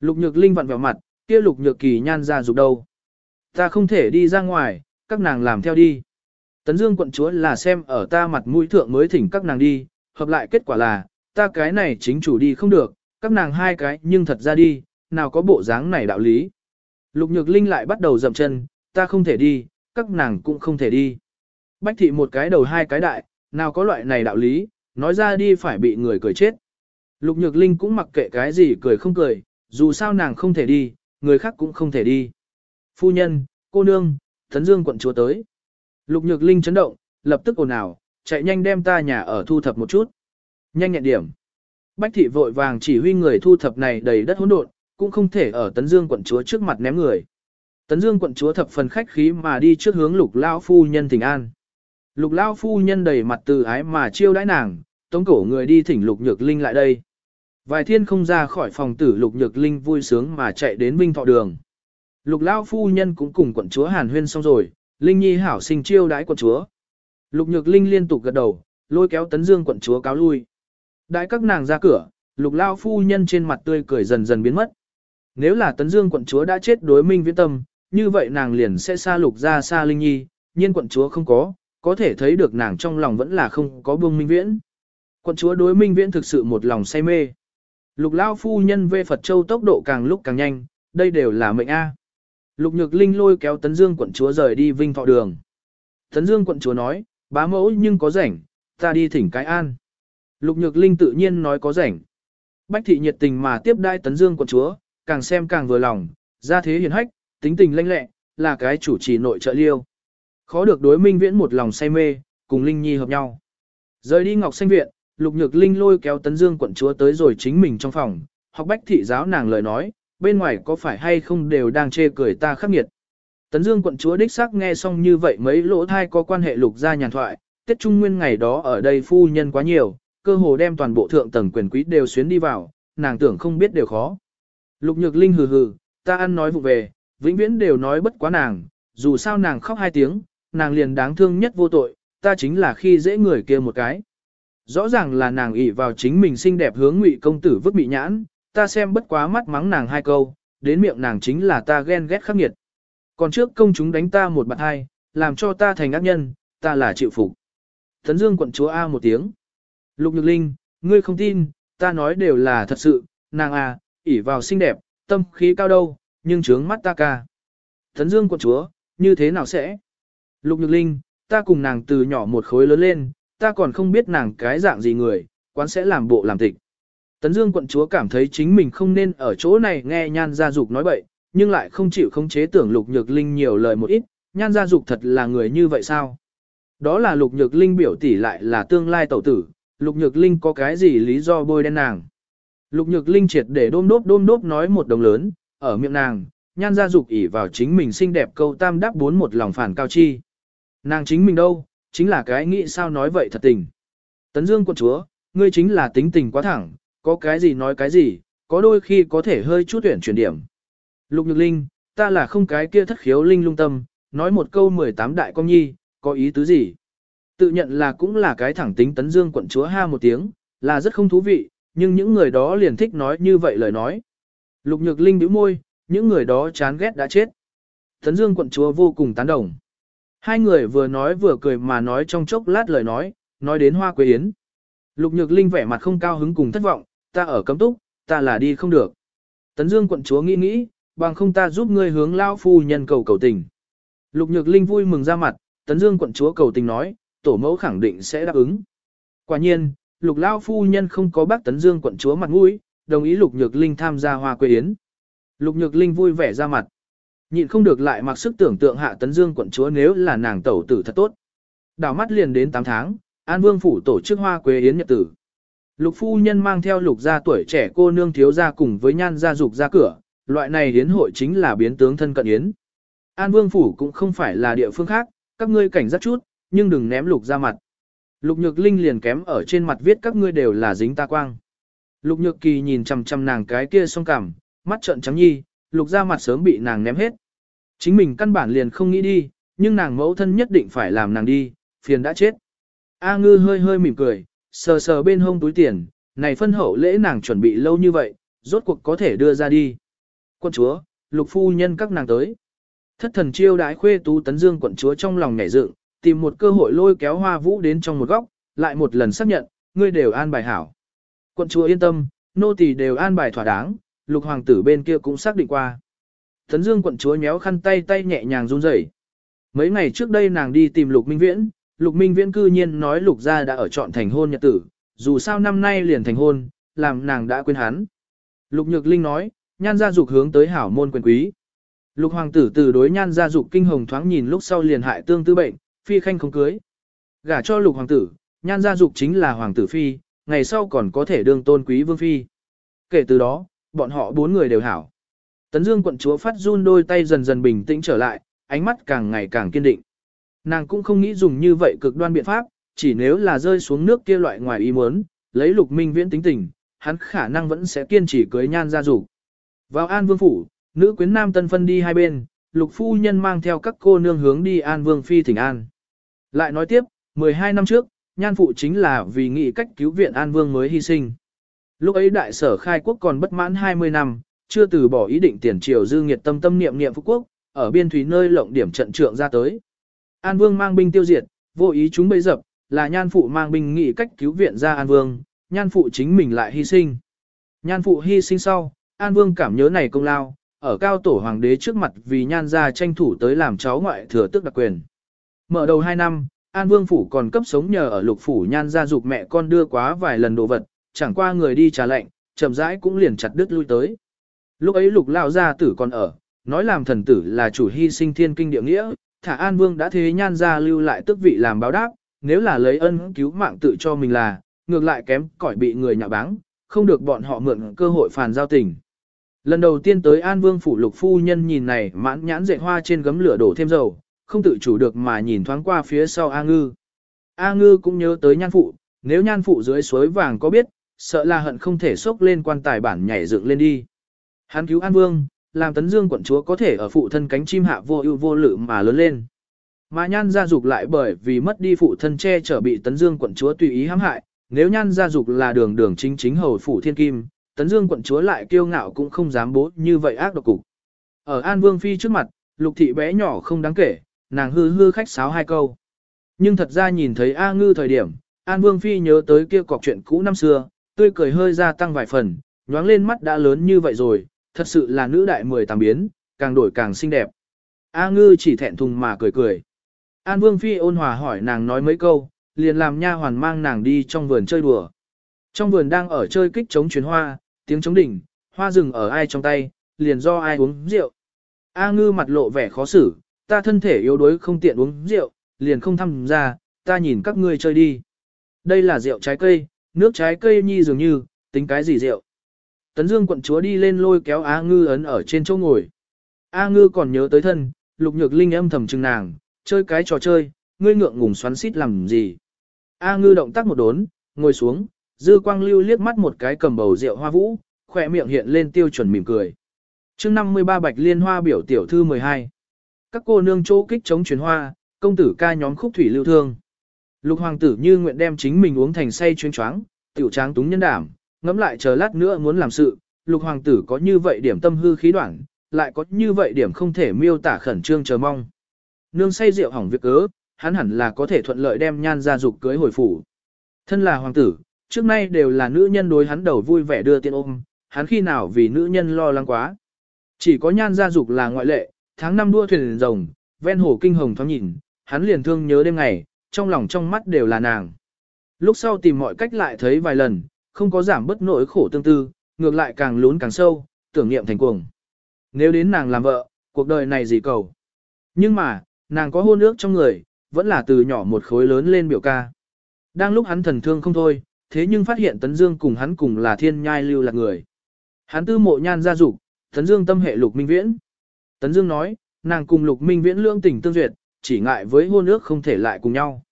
Lục Nhược Linh vặn vẻ mặt, kia Lục Nhược Kỳ nhan ra dục đâu. Ta không thể đi ra ngoài, các nàng làm theo đi. Tấn Dương quận chúa là xem ở ta mặt mũi thượng mới thỉnh các nàng đi, hợp lại kết quả là, ta cái này chính chủ đi không được, các nàng hai cái nhưng thật ra đi, nào có bộ dáng này đạo lý. Lục Nhược Linh lại bắt đầu dậm chân, ta không thể đi, các nàng cũng không thể đi. Bách thị một cái đầu hai cái đại, nào có loại này đạo lý, nói ra đi phải bị người cười chết. Lục Nhược Linh cũng mặc kệ cái gì cười không cười, dù sao nàng không thể đi, người khác cũng không thể đi. Phu nhân, cô nương, Thấn Dương quận chúa tới. Lục Nhược Linh chấn động, lập tức ồn ào, chạy nhanh đem ta nhà ở thu thập một chút. Nhanh nhẹn điểm. Bách thị vội vàng chỉ huy người thu thập này đầy đất hỗn độn, cũng không thể ở Tấn Dương quận chúa trước mặt ném người. Tấn Dương quận chúa thập phần khách khí mà đi trước hướng Lục lão phu nhân thỉnh an. Lục lão phu nhân đầy mặt từ ái mà chiêu đãi nàng, tống cổ người đi thỉnh Lục Nhược Linh lại đây. Vài thiên không ra khỏi phòng tử Lục Nhược Linh vui sướng mà chạy đến Vinh Thọ đường. Lục lão phu nhân cũng cùng quận chúa Hàn Huyên xong rồi, Linh Nhi hảo sinh chiêu đãi quận chúa. Lục Nhược Linh liên tục gật đầu, lôi kéo Tấn Dương quận chúa cáo lui. Đãi các nàng ra cửa, Lục lão phu nhân trên mặt tươi cười dần dần biến mất. Nếu là Tấn Dương quận chúa đã chết đối minh viễn tâm, như vậy nàng liền sẽ xa lục ra xa Linh Nhi, nhưng quận chúa không có, có thể thấy được nàng trong lòng vẫn là không có buông minh viễn. Quận chúa đối minh viễn thực sự một lòng say mê. Lục lao phu nhân về Phật Châu tốc độ càng lúc càng nhanh, đây đều là mệnh A. Lục Nhược Linh lôi kéo Tấn Dương quận chúa rời đi Vinh Thọ Đường. Tấn Dương quận chúa nói, bá mẫu nhưng có rảnh, ta đi thỉnh cái an. Lục Nhược Linh tự nhiên nói có rảnh. Bách thị nhiệt tình mà tiếp đai Tấn Dương quận chúa, càng xem càng vừa lòng, ra thế hiền hách, tính tình lanh lẹ, là cái chủ trì nội trợ liêu. Khó được đối minh viễn một lòng say mê, cùng Linh Nhi hợp nhau. Rời đi Ngọc Xanh Viện, Lục Nhược Linh lôi kéo Tấn Dương quận chúa tới rồi chính mình trong phòng, học bách thị giáo nàng lời nói, bên ngoài có phải hay không đều đang chê cười ta khắc nghiệt. Tấn Dương quận chúa đích xác nghe xong như vậy mấy lỗ thai có quan hệ lục gia nhàn thoại, Tết Trung Nguyên ngày đó ở đây phu nhân quá nhiều, cơ hồ đem toàn bộ thượng tầng quyền quý đều xuyến đi vào, nàng tưởng không biết đều khó. Lục Nhược Linh hừ hừ, ta ăn nói vụ về, vĩnh viễn đều nói bất quá nàng, dù sao nàng khóc hai tiếng, nàng liền đáng thương nhất vô tội, ta chính là khi dễ người kia một cái. Rõ ràng là nàng ỷ vào chính mình xinh đẹp hướng ngụy công tử vứt bị nhãn, ta xem bất quá mắt mắng nàng hai câu, đến miệng nàng chính là ta ghen ghét khắc nghiệt. Còn trước công chúng đánh ta một bạn hai, làm cho ta thành ác nhân, ta là chịu phục. Thấn Dương quận chúa A một tiếng. Lục Nhược Linh, ngươi không tin, ta nói đều là thật sự, nàng à, ỷ vào xinh đẹp, tâm khí cao đâu, nhưng trướng mắt ta ca. Thấn Dương quận chúa, như thế nào sẽ? Lục Nhược Linh, ta cùng nàng từ nhỏ một khối lớn lên, ta còn không biết nàng cái dạng gì người, quán sẽ làm bộ làm tịch. Tấn Dương quận chúa cảm thấy chính mình không nên ở chỗ này nghe nhan gia dục nói bậy, nhưng lại không chịu không chế tưởng lục nhược linh nhiều lời một ít, nhan gia dục thật là người như vậy sao? Đó là lục nhược linh biểu tỷ lại là tương lai tẩu tử, lục nhược linh có cái gì lý do bôi đen nàng? Lục nhược linh triệt để đôm đốp đôm đốp nói một đồng lớn, ở miệng nàng, nhan gia dục ỉ vào chính mình xinh đẹp câu tam đáp bốn một lòng phản cao chi. Nàng chính mình đâu, chính là cái nghĩ sao nói vậy thật tình. Tấn Dương quận chúa, ngươi chính là tính tình quá thẳng, có cái gì nói cái gì, có đôi khi có thể hơi chút tuyển chuyển điểm. Lục Nhược Linh, ta là không cái kia thất khiếu linh lung tâm, nói một câu 18 đại công nhi, có ý tứ gì? Tự nhận là cũng là cái thẳng tính tấn dương quận chúa ha một tiếng, là rất không thú vị, nhưng những người đó liền thích nói như vậy lời nói. Lục Nhược Linh bĩu môi, những người đó chán ghét đã chết. Tấn Dương quận chúa vô cùng tán đồng. Hai người vừa nói vừa cười mà nói trong chốc lát lời nói, nói đến hoa quế yến. Lục Nhược Linh vẻ mặt không cao hứng cùng thất vọng, ta ở cấm túc, ta là đi không được. Tấn Dương quận chúa nghĩ nghĩ, bằng không ta giúp ngươi hướng lao phu nhân cầu cầu tình. Lục Nhược Linh vui mừng ra mặt, Tấn Dương quận chúa cầu tình nói, tổ mẫu khẳng định sẽ đáp ứng. Quả nhiên, Lục lao phu nhân không có bác Tấn Dương quận chúa mặt mũi, đồng ý Lục Nhược Linh tham gia hoa quế yến. Lục Nhược Linh vui vẻ ra mặt. Nhịn không được lại mặc sức tưởng tượng hạ Tấn Dương quận chúa nếu là nàng tẩu tử thật tốt. Đảo mắt liền đến 8 tháng, An Vương phủ tổ chức hoa quế yến nhật tử. Lục phu nhân mang theo lục gia tuổi trẻ cô nương thiếu gia cùng với nhan gia dục ra cửa, loại này yến hội chính là biến tướng thân cận yến. An Vương phủ cũng không phải là địa phương khác, các ngươi cảnh giác chút, nhưng đừng ném lục ra mặt. Lục Nhược Linh liền kém ở trên mặt viết các ngươi đều là dính ta quang. Lục Nhược Kỳ nhìn chằm chằm nàng cái kia song cảm, mắt trợn trắng nhi, lục ra mặt sớm bị nàng ném hết. Chính mình căn bản liền không nghĩ đi, nhưng nàng mẫu thân nhất định phải làm nàng đi, phiền đã chết. A ngư hơi hơi mỉm cười, sờ sờ bên hông túi tiền, này phân hậu lễ nàng chuẩn bị lâu như vậy, rốt cuộc có thể đưa ra đi. Quân chúa, lục phu nhân các nàng tới. Thất thần chiêu đái khuê tú tấn dương quận chúa trong lòng nhảy dựng, tìm một cơ hội lôi kéo hoa vũ đến trong một góc, lại một lần xác nhận, ngươi đều an bài hảo. Quận chúa yên tâm, nô tỳ đều an bài thỏa đáng, lục hoàng tử bên kia cũng xác định qua. Thấn dương quận chúa nhéo khăn tay tay nhẹ nhàng run rẩy. Mấy ngày trước đây nàng đi tìm lục minh viễn, lục minh viễn cư nhiên nói lục gia đã ở chọn thành hôn nhật tử, dù sao năm nay liền thành hôn, làm nàng đã quên hắn. Lục nhược linh nói, nhan gia dục hướng tới hảo môn quyền quý. Lục hoàng tử từ đối nhan gia dục kinh hồng thoáng nhìn lúc sau liền hại tương tư bệnh, phi khanh không cưới. Gả cho lục hoàng tử, nhan gia dục chính là hoàng tử phi, ngày sau còn có thể đương tôn quý vương phi. Kể từ đó, bọn họ bốn người đều hảo. Tấn Dương quận chúa phát run đôi tay dần dần bình tĩnh trở lại, ánh mắt càng ngày càng kiên định. Nàng cũng không nghĩ dùng như vậy cực đoan biện pháp, chỉ nếu là rơi xuống nước kia loại ngoài ý muốn, lấy lục minh viễn tính tình, hắn khả năng vẫn sẽ kiên trì cưới nhan gia dục. Vào An Vương Phủ, nữ quyến nam tân phân đi hai bên, lục phu nhân mang theo các cô nương hướng đi An Vương Phi thỉnh An. Lại nói tiếp, 12 năm trước, nhan phụ chính là vì nghị cách cứu viện An Vương mới hy sinh. Lúc ấy đại sở khai quốc còn bất mãn 20 năm, chưa từ bỏ ý định tiền triều dư nghiệt tâm tâm niệm niệm phú quốc, ở biên thủy nơi lộng điểm trận trượng ra tới. An Vương mang binh tiêu diệt, vô ý chúng bấy dập, là nhan phụ mang binh nghị cách cứu viện ra An Vương, nhan phụ chính mình lại hy sinh. Nhan phụ hy sinh sau, An Vương cảm nhớ này công lao, ở cao tổ hoàng đế trước mặt vì nhan gia tranh thủ tới làm cháu ngoại thừa tức đặc quyền. Mở đầu 2 năm, An Vương phủ còn cấp sống nhờ ở lục phủ nhan gia dục mẹ con đưa quá vài lần đồ vật, chẳng qua người đi trả lệnh, chậm rãi cũng liền chặt đứt lui tới. Lúc ấy lục lao gia tử còn ở, nói làm thần tử là chủ hy sinh thiên kinh địa nghĩa, thả An Vương đã thế nhan gia lưu lại tức vị làm báo đáp, nếu là lấy ân cứu mạng tự cho mình là, ngược lại kém cỏi bị người nhạ báng, không được bọn họ mượn cơ hội phản giao tình. Lần đầu tiên tới An Vương phủ lục phu nhân nhìn này mãn nhãn dạy hoa trên gấm lửa đổ thêm dầu, không tự chủ được mà nhìn thoáng qua phía sau A Ngư. A Ngư cũng nhớ tới nhan phụ, nếu nhan phụ dưới suối vàng có biết, sợ là hận không thể xốc lên quan tài bản nhảy dựng lên đi. Hắn cứu An Vương, làm tấn dương quận chúa có thể ở phụ thân cánh chim hạ vô ưu vô lự mà lớn lên. Mà nhan gia dục lại bởi vì mất đi phụ thân che chở bị tấn dương quận chúa tùy ý hãm hại, nếu nhan gia dục là đường đường chính chính hầu phủ thiên kim, tấn dương quận chúa lại kiêu ngạo cũng không dám bố như vậy ác độc cục. Ở An Vương Phi trước mặt, lục thị bé nhỏ không đáng kể, nàng hư hư khách sáo hai câu. Nhưng thật ra nhìn thấy A Ngư thời điểm, An Vương Phi nhớ tới kia cọc chuyện cũ năm xưa, tươi cười hơi gia tăng vài phần, nhoáng lên mắt đã lớn như vậy rồi, thật sự là nữ đại mười tàng biến, càng đổi càng xinh đẹp. A Ngư chỉ thẹn thùng mà cười cười. An Vương Phi ôn hòa hỏi nàng nói mấy câu, liền làm nha hoàn mang nàng đi trong vườn chơi đùa. Trong vườn đang ở chơi kích chống chuyến hoa, tiếng chống đỉnh, hoa rừng ở ai trong tay, liền do ai uống rượu. A Ngư mặt lộ vẻ khó xử, ta thân thể yếu đuối không tiện uống rượu, liền không tham gia, ta nhìn các ngươi chơi đi. Đây là rượu trái cây, nước trái cây nhi dường như, tính cái gì rượu. Tấn Dương quận chúa đi lên lôi kéo A Ngư ấn ở trên chỗ ngồi. A Ngư còn nhớ tới thân, lục nhược linh âm thầm chừng nàng, chơi cái trò chơi, ngươi ngượng ngùng xoắn xít làm gì. A Ngư động tác một đốn, ngồi xuống, dư quang lưu liếc mắt một cái cầm bầu rượu hoa vũ, khỏe miệng hiện lên tiêu chuẩn mỉm cười. chương 53 bạch liên hoa biểu tiểu thư 12. Các cô nương chỗ kích chống chuyến hoa, công tử ca nhóm khúc thủy lưu thương. Lục hoàng tử như nguyện đem chính mình uống thành say chuyên choáng, tiểu tráng túng nhân đảm, ngẫm lại chờ lát nữa muốn làm sự, lục hoàng tử có như vậy điểm tâm hư khí đoạn, lại có như vậy điểm không thể miêu tả khẩn trương chờ mong. Nương say rượu hỏng việc ớ, hắn hẳn là có thể thuận lợi đem nhan gia dục cưới hồi phủ. Thân là hoàng tử, trước nay đều là nữ nhân đối hắn đầu vui vẻ đưa tiện ôm, hắn khi nào vì nữ nhân lo lắng quá. Chỉ có nhan gia dục là ngoại lệ, tháng năm đua thuyền rồng, ven hồ kinh hồng thoáng nhìn, hắn liền thương nhớ đêm ngày, trong lòng trong mắt đều là nàng. Lúc sau tìm mọi cách lại thấy vài lần, không có giảm bất nỗi khổ tương tư, ngược lại càng lún càng sâu, tưởng niệm thành cuồng. Nếu đến nàng làm vợ, cuộc đời này gì cầu. Nhưng mà, nàng có hôn ước trong người, vẫn là từ nhỏ một khối lớn lên biểu ca. Đang lúc hắn thần thương không thôi, thế nhưng phát hiện Tấn Dương cùng hắn cùng là thiên nhai lưu lạc người. Hắn tư mộ nhan gia dục, Tấn Dương tâm hệ Lục Minh Viễn. Tấn Dương nói, nàng cùng Lục Minh Viễn lương tình tương duyệt, chỉ ngại với hôn ước không thể lại cùng nhau.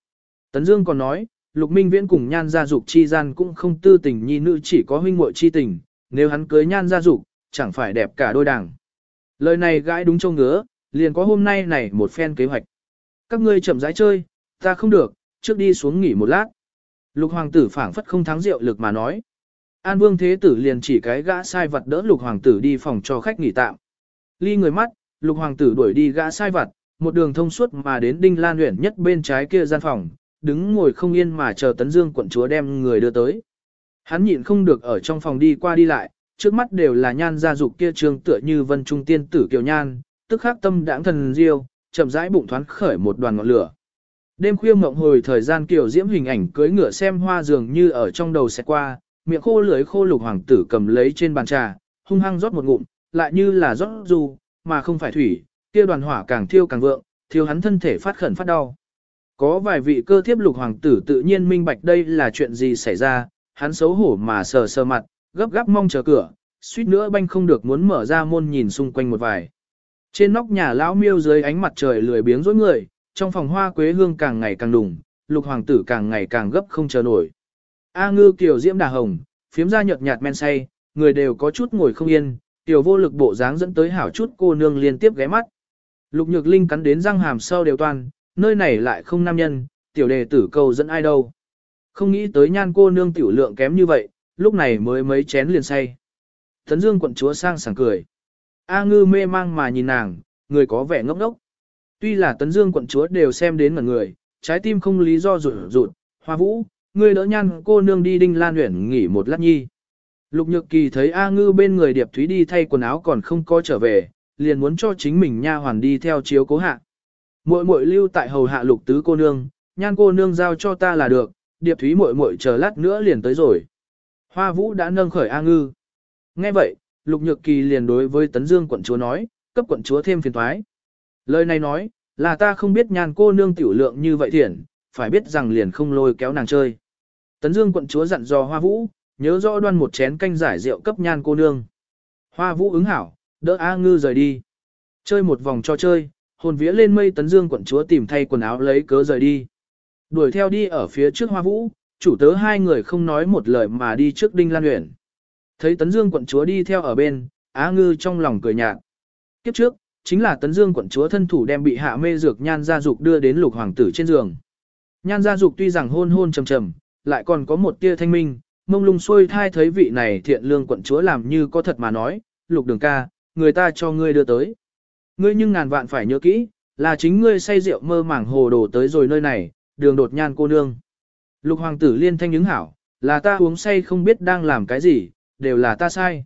Tấn Dương còn nói, Lục Minh Viễn cùng nhan gia dục chi gian cũng không tư tình nhi nữ chỉ có huynh muội chi tình, nếu hắn cưới nhan gia dục, chẳng phải đẹp cả đôi đảng. Lời này gãi đúng châu ngứa, liền có hôm nay này một phen kế hoạch. Các ngươi chậm rãi chơi, ta không được, trước đi xuống nghỉ một lát. Lục hoàng tử phảng phất không thắng rượu lực mà nói. An vương thế tử liền chỉ cái gã sai vật đỡ lục hoàng tử đi phòng cho khách nghỉ tạm. Ly người mắt, lục hoàng tử đuổi đi gã sai vật, một đường thông suốt mà đến đinh lan luyện nhất bên trái kia gian phòng, đứng ngồi không yên mà chờ tấn dương quận chúa đem người đưa tới. Hắn nhịn không được ở trong phòng đi qua đi lại, trước mắt đều là nhan gia dục kia trường tựa như vân trung tiên tử kiều nhan, tức khắc tâm đãng thần diêu, chậm rãi bụng thoáng khởi một đoàn ngọn lửa. Đêm khuya mộng hồi thời gian kiều diễm hình ảnh cưới ngựa xem hoa dường như ở trong đầu sẽ qua, miệng khô lưới khô lục hoàng tử cầm lấy trên bàn trà, hung hăng rót một ngụm, lại như là rót dù, mà không phải thủy, kia đoàn hỏa càng thiêu càng vượng, thiêu hắn thân thể phát khẩn phát đau. Có vài vị cơ thiếp lục hoàng tử tự nhiên minh bạch đây là chuyện gì xảy ra, hắn xấu hổ mà sờ sờ mặt, gấp gáp mong chờ cửa, suýt nữa banh không được muốn mở ra môn nhìn xung quanh một vài. Trên nóc nhà lão miêu dưới ánh mặt trời lười biếng rối người, trong phòng hoa quế hương càng ngày càng đùng, lục hoàng tử càng ngày càng gấp không chờ nổi. A ngư kiều diễm đà hồng, phiếm ra nhợt nhạt men say, người đều có chút ngồi không yên, tiểu vô lực bộ dáng dẫn tới hảo chút cô nương liên tiếp ghé mắt. Lục nhược linh cắn đến răng hàm sâu đều toàn, nơi này lại không nam nhân, tiểu đề tử cầu dẫn ai đâu. Không nghĩ tới nhan cô nương tiểu lượng kém như vậy, lúc này mới mấy chén liền say. Tấn dương quận chúa sang sảng cười. A ngư mê mang mà nhìn nàng, người có vẻ ngốc ngốc. Tuy là tấn dương quận chúa đều xem đến mà người, trái tim không lý do rụt rụt, hoa vũ, người đỡ nhan cô nương đi đinh lan huyển nghỉ một lát nhi. Lục nhược kỳ thấy A ngư bên người điệp thúy đi thay quần áo còn không có trở về, liền muốn cho chính mình nha hoàn đi theo chiếu cố hạ. Muội muội lưu tại hầu hạ lục tứ cô nương, nhan cô nương giao cho ta là được, điệp thúy muội muội chờ lát nữa liền tới rồi. Hoa vũ đã nâng khởi A ngư. Nghe vậy, lục nhược kỳ liền đối với tấn dương quận chúa nói, cấp quận chúa thêm phiền thoái. Lời này nói, là ta không biết nhan cô nương tiểu lượng như vậy thiện, phải biết rằng liền không lôi kéo nàng chơi. Tấn dương quận chúa dặn dò hoa vũ, nhớ rõ đoan một chén canh giải rượu cấp nhan cô nương. Hoa vũ ứng hảo, đỡ A ngư rời đi. Chơi một vòng cho chơi, hồn vía lên mây tấn dương quận chúa tìm thay quần áo lấy cớ rời đi. Đuổi theo đi ở phía trước hoa vũ, chủ tớ hai người không nói một lời mà đi trước đinh lan huyện. Thấy tấn dương quận chúa đi theo ở bên, Á ngư trong lòng cười nhạt. Kiếp trước, chính là tấn dương quận chúa thân thủ đem bị hạ mê dược nhan gia dục đưa đến lục hoàng tử trên giường. Nhan gia dục tuy rằng hôn hôn trầm trầm, lại còn có một tia thanh minh, mông lung xuôi thai thấy vị này thiện lương quận chúa làm như có thật mà nói, lục đường ca, người ta cho ngươi đưa tới. Ngươi nhưng ngàn vạn phải nhớ kỹ, là chính ngươi say rượu mơ màng hồ đồ tới rồi nơi này, đường đột nhan cô nương. Lục hoàng tử liên thanh ứng hảo, là ta uống say không biết đang làm cái gì, đều là ta sai.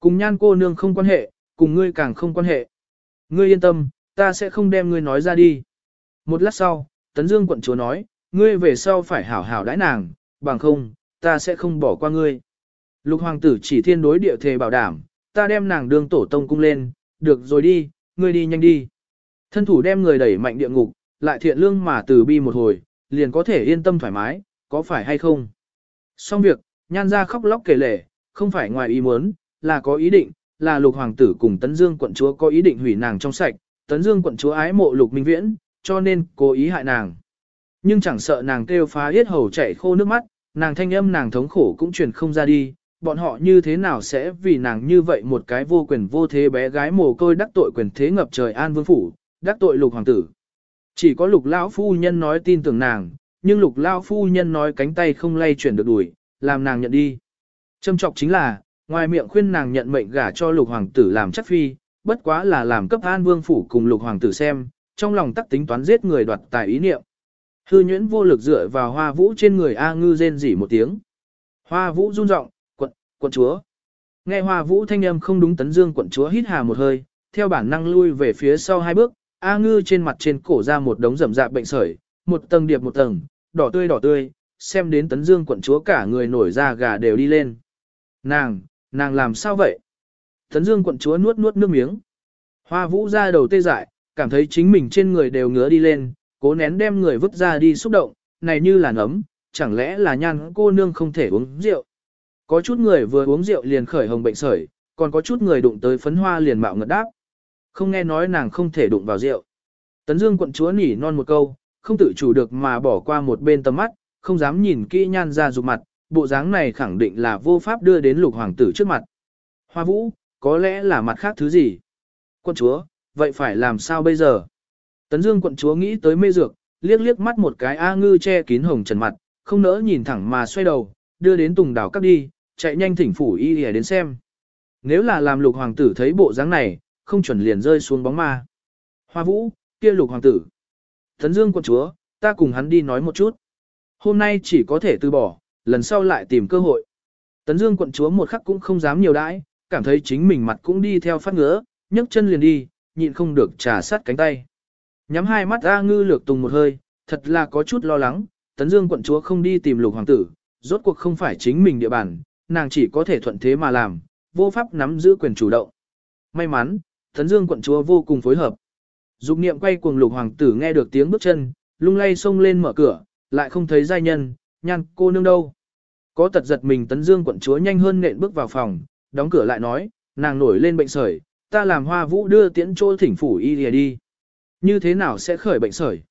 Cùng nhan cô nương không quan hệ, cùng ngươi càng không quan hệ. Ngươi yên tâm, ta sẽ không đem ngươi nói ra đi. Một lát sau, Tấn Dương quận chúa nói, ngươi về sau phải hảo hảo đãi nàng, bằng không, ta sẽ không bỏ qua ngươi. Lục hoàng tử chỉ thiên đối địa thề bảo đảm, ta đem nàng đương tổ tông cung lên, được rồi đi, ngươi đi nhanh đi. Thân thủ đem người đẩy mạnh địa ngục, lại thiện lương mà từ bi một hồi, liền có thể yên tâm thoải mái, có phải hay không? Xong việc, nhan ra khóc lóc kể lể, không phải ngoài ý muốn, là có ý định, là lục hoàng tử cùng Tấn Dương quận chúa có ý định hủy nàng trong sạch, Tấn Dương quận chúa ái mộ lục minh viễn, cho nên cố ý hại nàng. Nhưng chẳng sợ nàng kêu phá hết hầu chảy khô nước mắt, nàng thanh âm nàng thống khổ cũng truyền không ra đi, bọn họ như thế nào sẽ vì nàng như vậy một cái vô quyền vô thế bé gái mồ côi đắc tội quyền thế ngập trời an vương phủ, đắc tội lục hoàng tử. Chỉ có lục lão phu nhân nói tin tưởng nàng, nhưng lục lão phu nhân nói cánh tay không lay chuyển được đuổi, làm nàng nhận đi. Châm trọng chính là, ngoài miệng khuyên nàng nhận mệnh gả cho lục hoàng tử làm chắc phi, bất quá là làm cấp an vương phủ cùng lục hoàng tử xem, trong lòng tắc tính toán giết người đoạt tài ý niệm. Hư nhuyễn vô lực dựa vào hoa vũ trên người A ngư rên rỉ một tiếng. Hoa vũ run rộng, quận, chúa. Nghe hoa vũ thanh âm không đúng tấn dương quận chúa hít hà một hơi, theo bản năng lui về phía sau hai bước, A ngư trên mặt trên cổ ra một đống rậm rạp bệnh sởi, một tầng điệp một tầng, đỏ tươi đỏ tươi, xem đến tấn dương quận chúa cả người nổi da gà đều đi lên. Nàng, nàng làm sao vậy? Tấn dương quận chúa nuốt nuốt nước miếng. Hoa vũ ra đầu tê dại, cảm thấy chính mình trên người đều ngứa đi lên, cố nén đem người vứt ra đi xúc động, này như là nấm, chẳng lẽ là nhan cô nương không thể uống rượu. Có chút người vừa uống rượu liền khởi hồng bệnh sởi, còn có chút người đụng tới phấn hoa liền mạo ngật đáp. Không nghe nói nàng không thể đụng vào rượu. Tấn Dương quận chúa nỉ non một câu, không tự chủ được mà bỏ qua một bên tầm mắt, không dám nhìn kỹ nhan ra dục mặt, bộ dáng này khẳng định là vô pháp đưa đến lục hoàng tử trước mặt. Hoa vũ, có lẽ là mặt khác thứ gì? Quận chúa, vậy phải làm sao bây giờ? Tấn Dương quận chúa nghĩ tới mê dược, liếc liếc mắt một cái A ngư che kín hồng trần mặt, không nỡ nhìn thẳng mà xoay đầu, đưa đến tùng đảo cắp đi, chạy nhanh thỉnh phủ y lìa đến xem. Nếu là làm lục hoàng tử thấy bộ dáng này, không chuẩn liền rơi xuống bóng ma. Hoa vũ, kia lục hoàng tử. Tấn Dương quận chúa, ta cùng hắn đi nói một chút. Hôm nay chỉ có thể từ bỏ, lần sau lại tìm cơ hội. Tấn Dương quận chúa một khắc cũng không dám nhiều đãi, cảm thấy chính mình mặt cũng đi theo phát ngứa, nhấc chân liền đi, nhịn không được trà sát cánh tay. Nhắm hai mắt A ngư lược tùng một hơi, thật là có chút lo lắng, Tấn Dương quận chúa không đi tìm lục hoàng tử, rốt cuộc không phải chính mình địa bàn, nàng chỉ có thể thuận thế mà làm, vô pháp nắm giữ quyền chủ động. May mắn, Tấn Dương quận chúa vô cùng phối hợp. Dục niệm quay cuồng lục hoàng tử nghe được tiếng bước chân, lung lay xông lên mở cửa, lại không thấy giai nhân, nhan cô nương đâu. Có tật giật mình Tấn Dương quận chúa nhanh hơn nện bước vào phòng, đóng cửa lại nói, nàng nổi lên bệnh sởi, ta làm hoa vũ đưa tiễn chỗ thỉnh phủ y lìa đi. Như thế nào sẽ khởi bệnh sởi?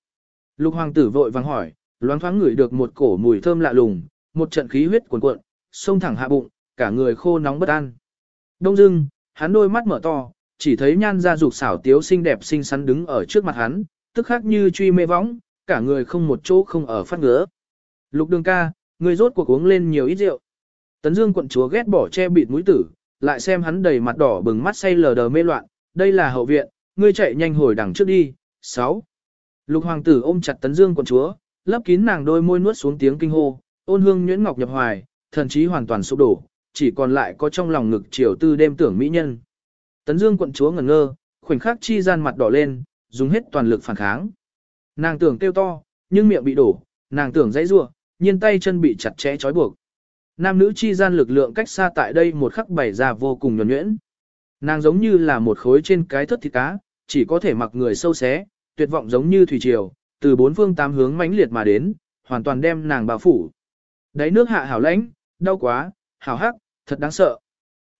Lục hoàng tử vội vàng hỏi, loáng thoáng ngửi được một cổ mùi thơm lạ lùng, một trận khí huyết cuồn cuộn, xông thẳng hạ bụng, cả người khô nóng bất an. Đông dưng, hắn đôi mắt mở to, chỉ thấy nhan ra dục xảo tiếu xinh đẹp xinh xắn đứng ở trước mặt hắn, tức khác như truy mê võng, cả người không một chỗ không ở phát ngứa. Lục đường ca, người rốt cuộc uống lên nhiều ít rượu. Tấn Dương quận chúa ghét bỏ che bịt mũi tử, lại xem hắn đầy mặt đỏ bừng mắt say lờ đờ mê loạn, đây là hậu viện, ngươi chạy nhanh hồi đằng trước đi. 6. Lục hoàng tử ôm chặt Tấn Dương quận chúa, lấp kín nàng đôi môi nuốt xuống tiếng kinh hô, ôn hương nhuyễn ngọc nhập hoài, thần trí hoàn toàn sụp đổ, chỉ còn lại có trong lòng ngực chiều tư đêm tưởng mỹ nhân. Tấn Dương quận chúa ngẩn ngơ, khoảnh khắc chi gian mặt đỏ lên, dùng hết toàn lực phản kháng. Nàng tưởng kêu to, nhưng miệng bị đổ, nàng tưởng dãy rủa, nhiên tay chân bị chặt chẽ trói buộc. Nam nữ chi gian lực lượng cách xa tại đây một khắc bày ra vô cùng nhuần nhuyễn. Nàng giống như là một khối trên cái thất thịt cá, chỉ có thể mặc người sâu xé, tuyệt vọng giống như thủy triều, từ bốn phương tám hướng mãnh liệt mà đến, hoàn toàn đem nàng bao phủ. Đáy nước hạ hảo lãnh, đau quá, hảo hắc, thật đáng sợ.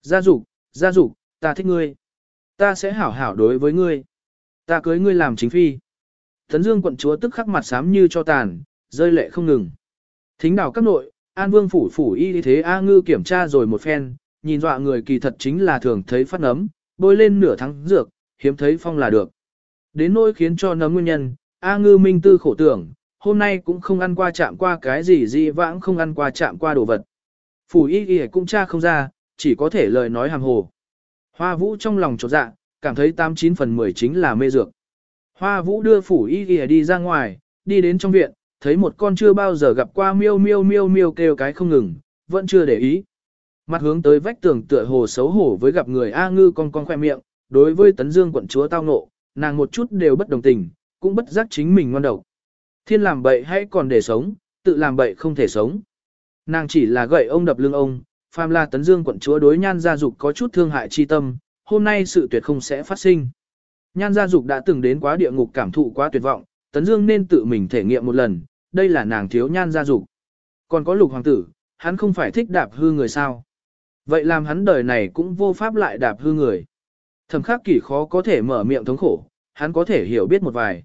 Gia dục, gia dục, ta thích ngươi. Ta sẽ hảo hảo đối với ngươi. Ta cưới ngươi làm chính phi. Thấn Dương quận chúa tức khắc mặt xám như cho tàn, rơi lệ không ngừng. Thính đảo các nội, An Vương phủ phủ y thế A Ngư kiểm tra rồi một phen, nhìn dọa người kỳ thật chính là thường thấy phát nấm, bôi lên nửa tháng dược, hiếm thấy phong là được. Đến nỗi khiến cho nấm nguyên nhân, A Ngư minh tư khổ tưởng, hôm nay cũng không ăn qua chạm qua cái gì gì vãng không ăn qua chạm qua đồ vật. Phủ y y cũng tra không ra, chỉ có thể lời nói hàm hồ. Hoa vũ trong lòng trột dạ, cảm thấy 89 phần 10 chính là mê dược. Hoa vũ đưa phủ y y đi ra ngoài, đi đến trong viện, thấy một con chưa bao giờ gặp qua miêu miêu miêu miêu kêu cái không ngừng, vẫn chưa để ý. Mặt hướng tới vách tường tựa hồ xấu hổ với gặp người A ngư con con khoe miệng, đối với tấn dương quận chúa tao ngộ, nàng một chút đều bất đồng tình, cũng bất giác chính mình ngon đầu. Thiên làm bậy hay còn để sống, tự làm bậy không thể sống. Nàng chỉ là gậy ông đập lưng ông, phàm là tấn dương quận chúa đối nhan gia dục có chút thương hại chi tâm, hôm nay sự tuyệt không sẽ phát sinh. Nhan gia dục đã từng đến quá địa ngục cảm thụ quá tuyệt vọng, tấn dương nên tự mình thể nghiệm một lần, đây là nàng thiếu nhan gia dục. Còn có lục hoàng tử, hắn không phải thích đạp hư người sao. Vậy làm hắn đời này cũng vô pháp lại đạp hư người. Thẩm khắc kỷ khó có thể mở miệng thống khổ, hắn có thể hiểu biết một vài.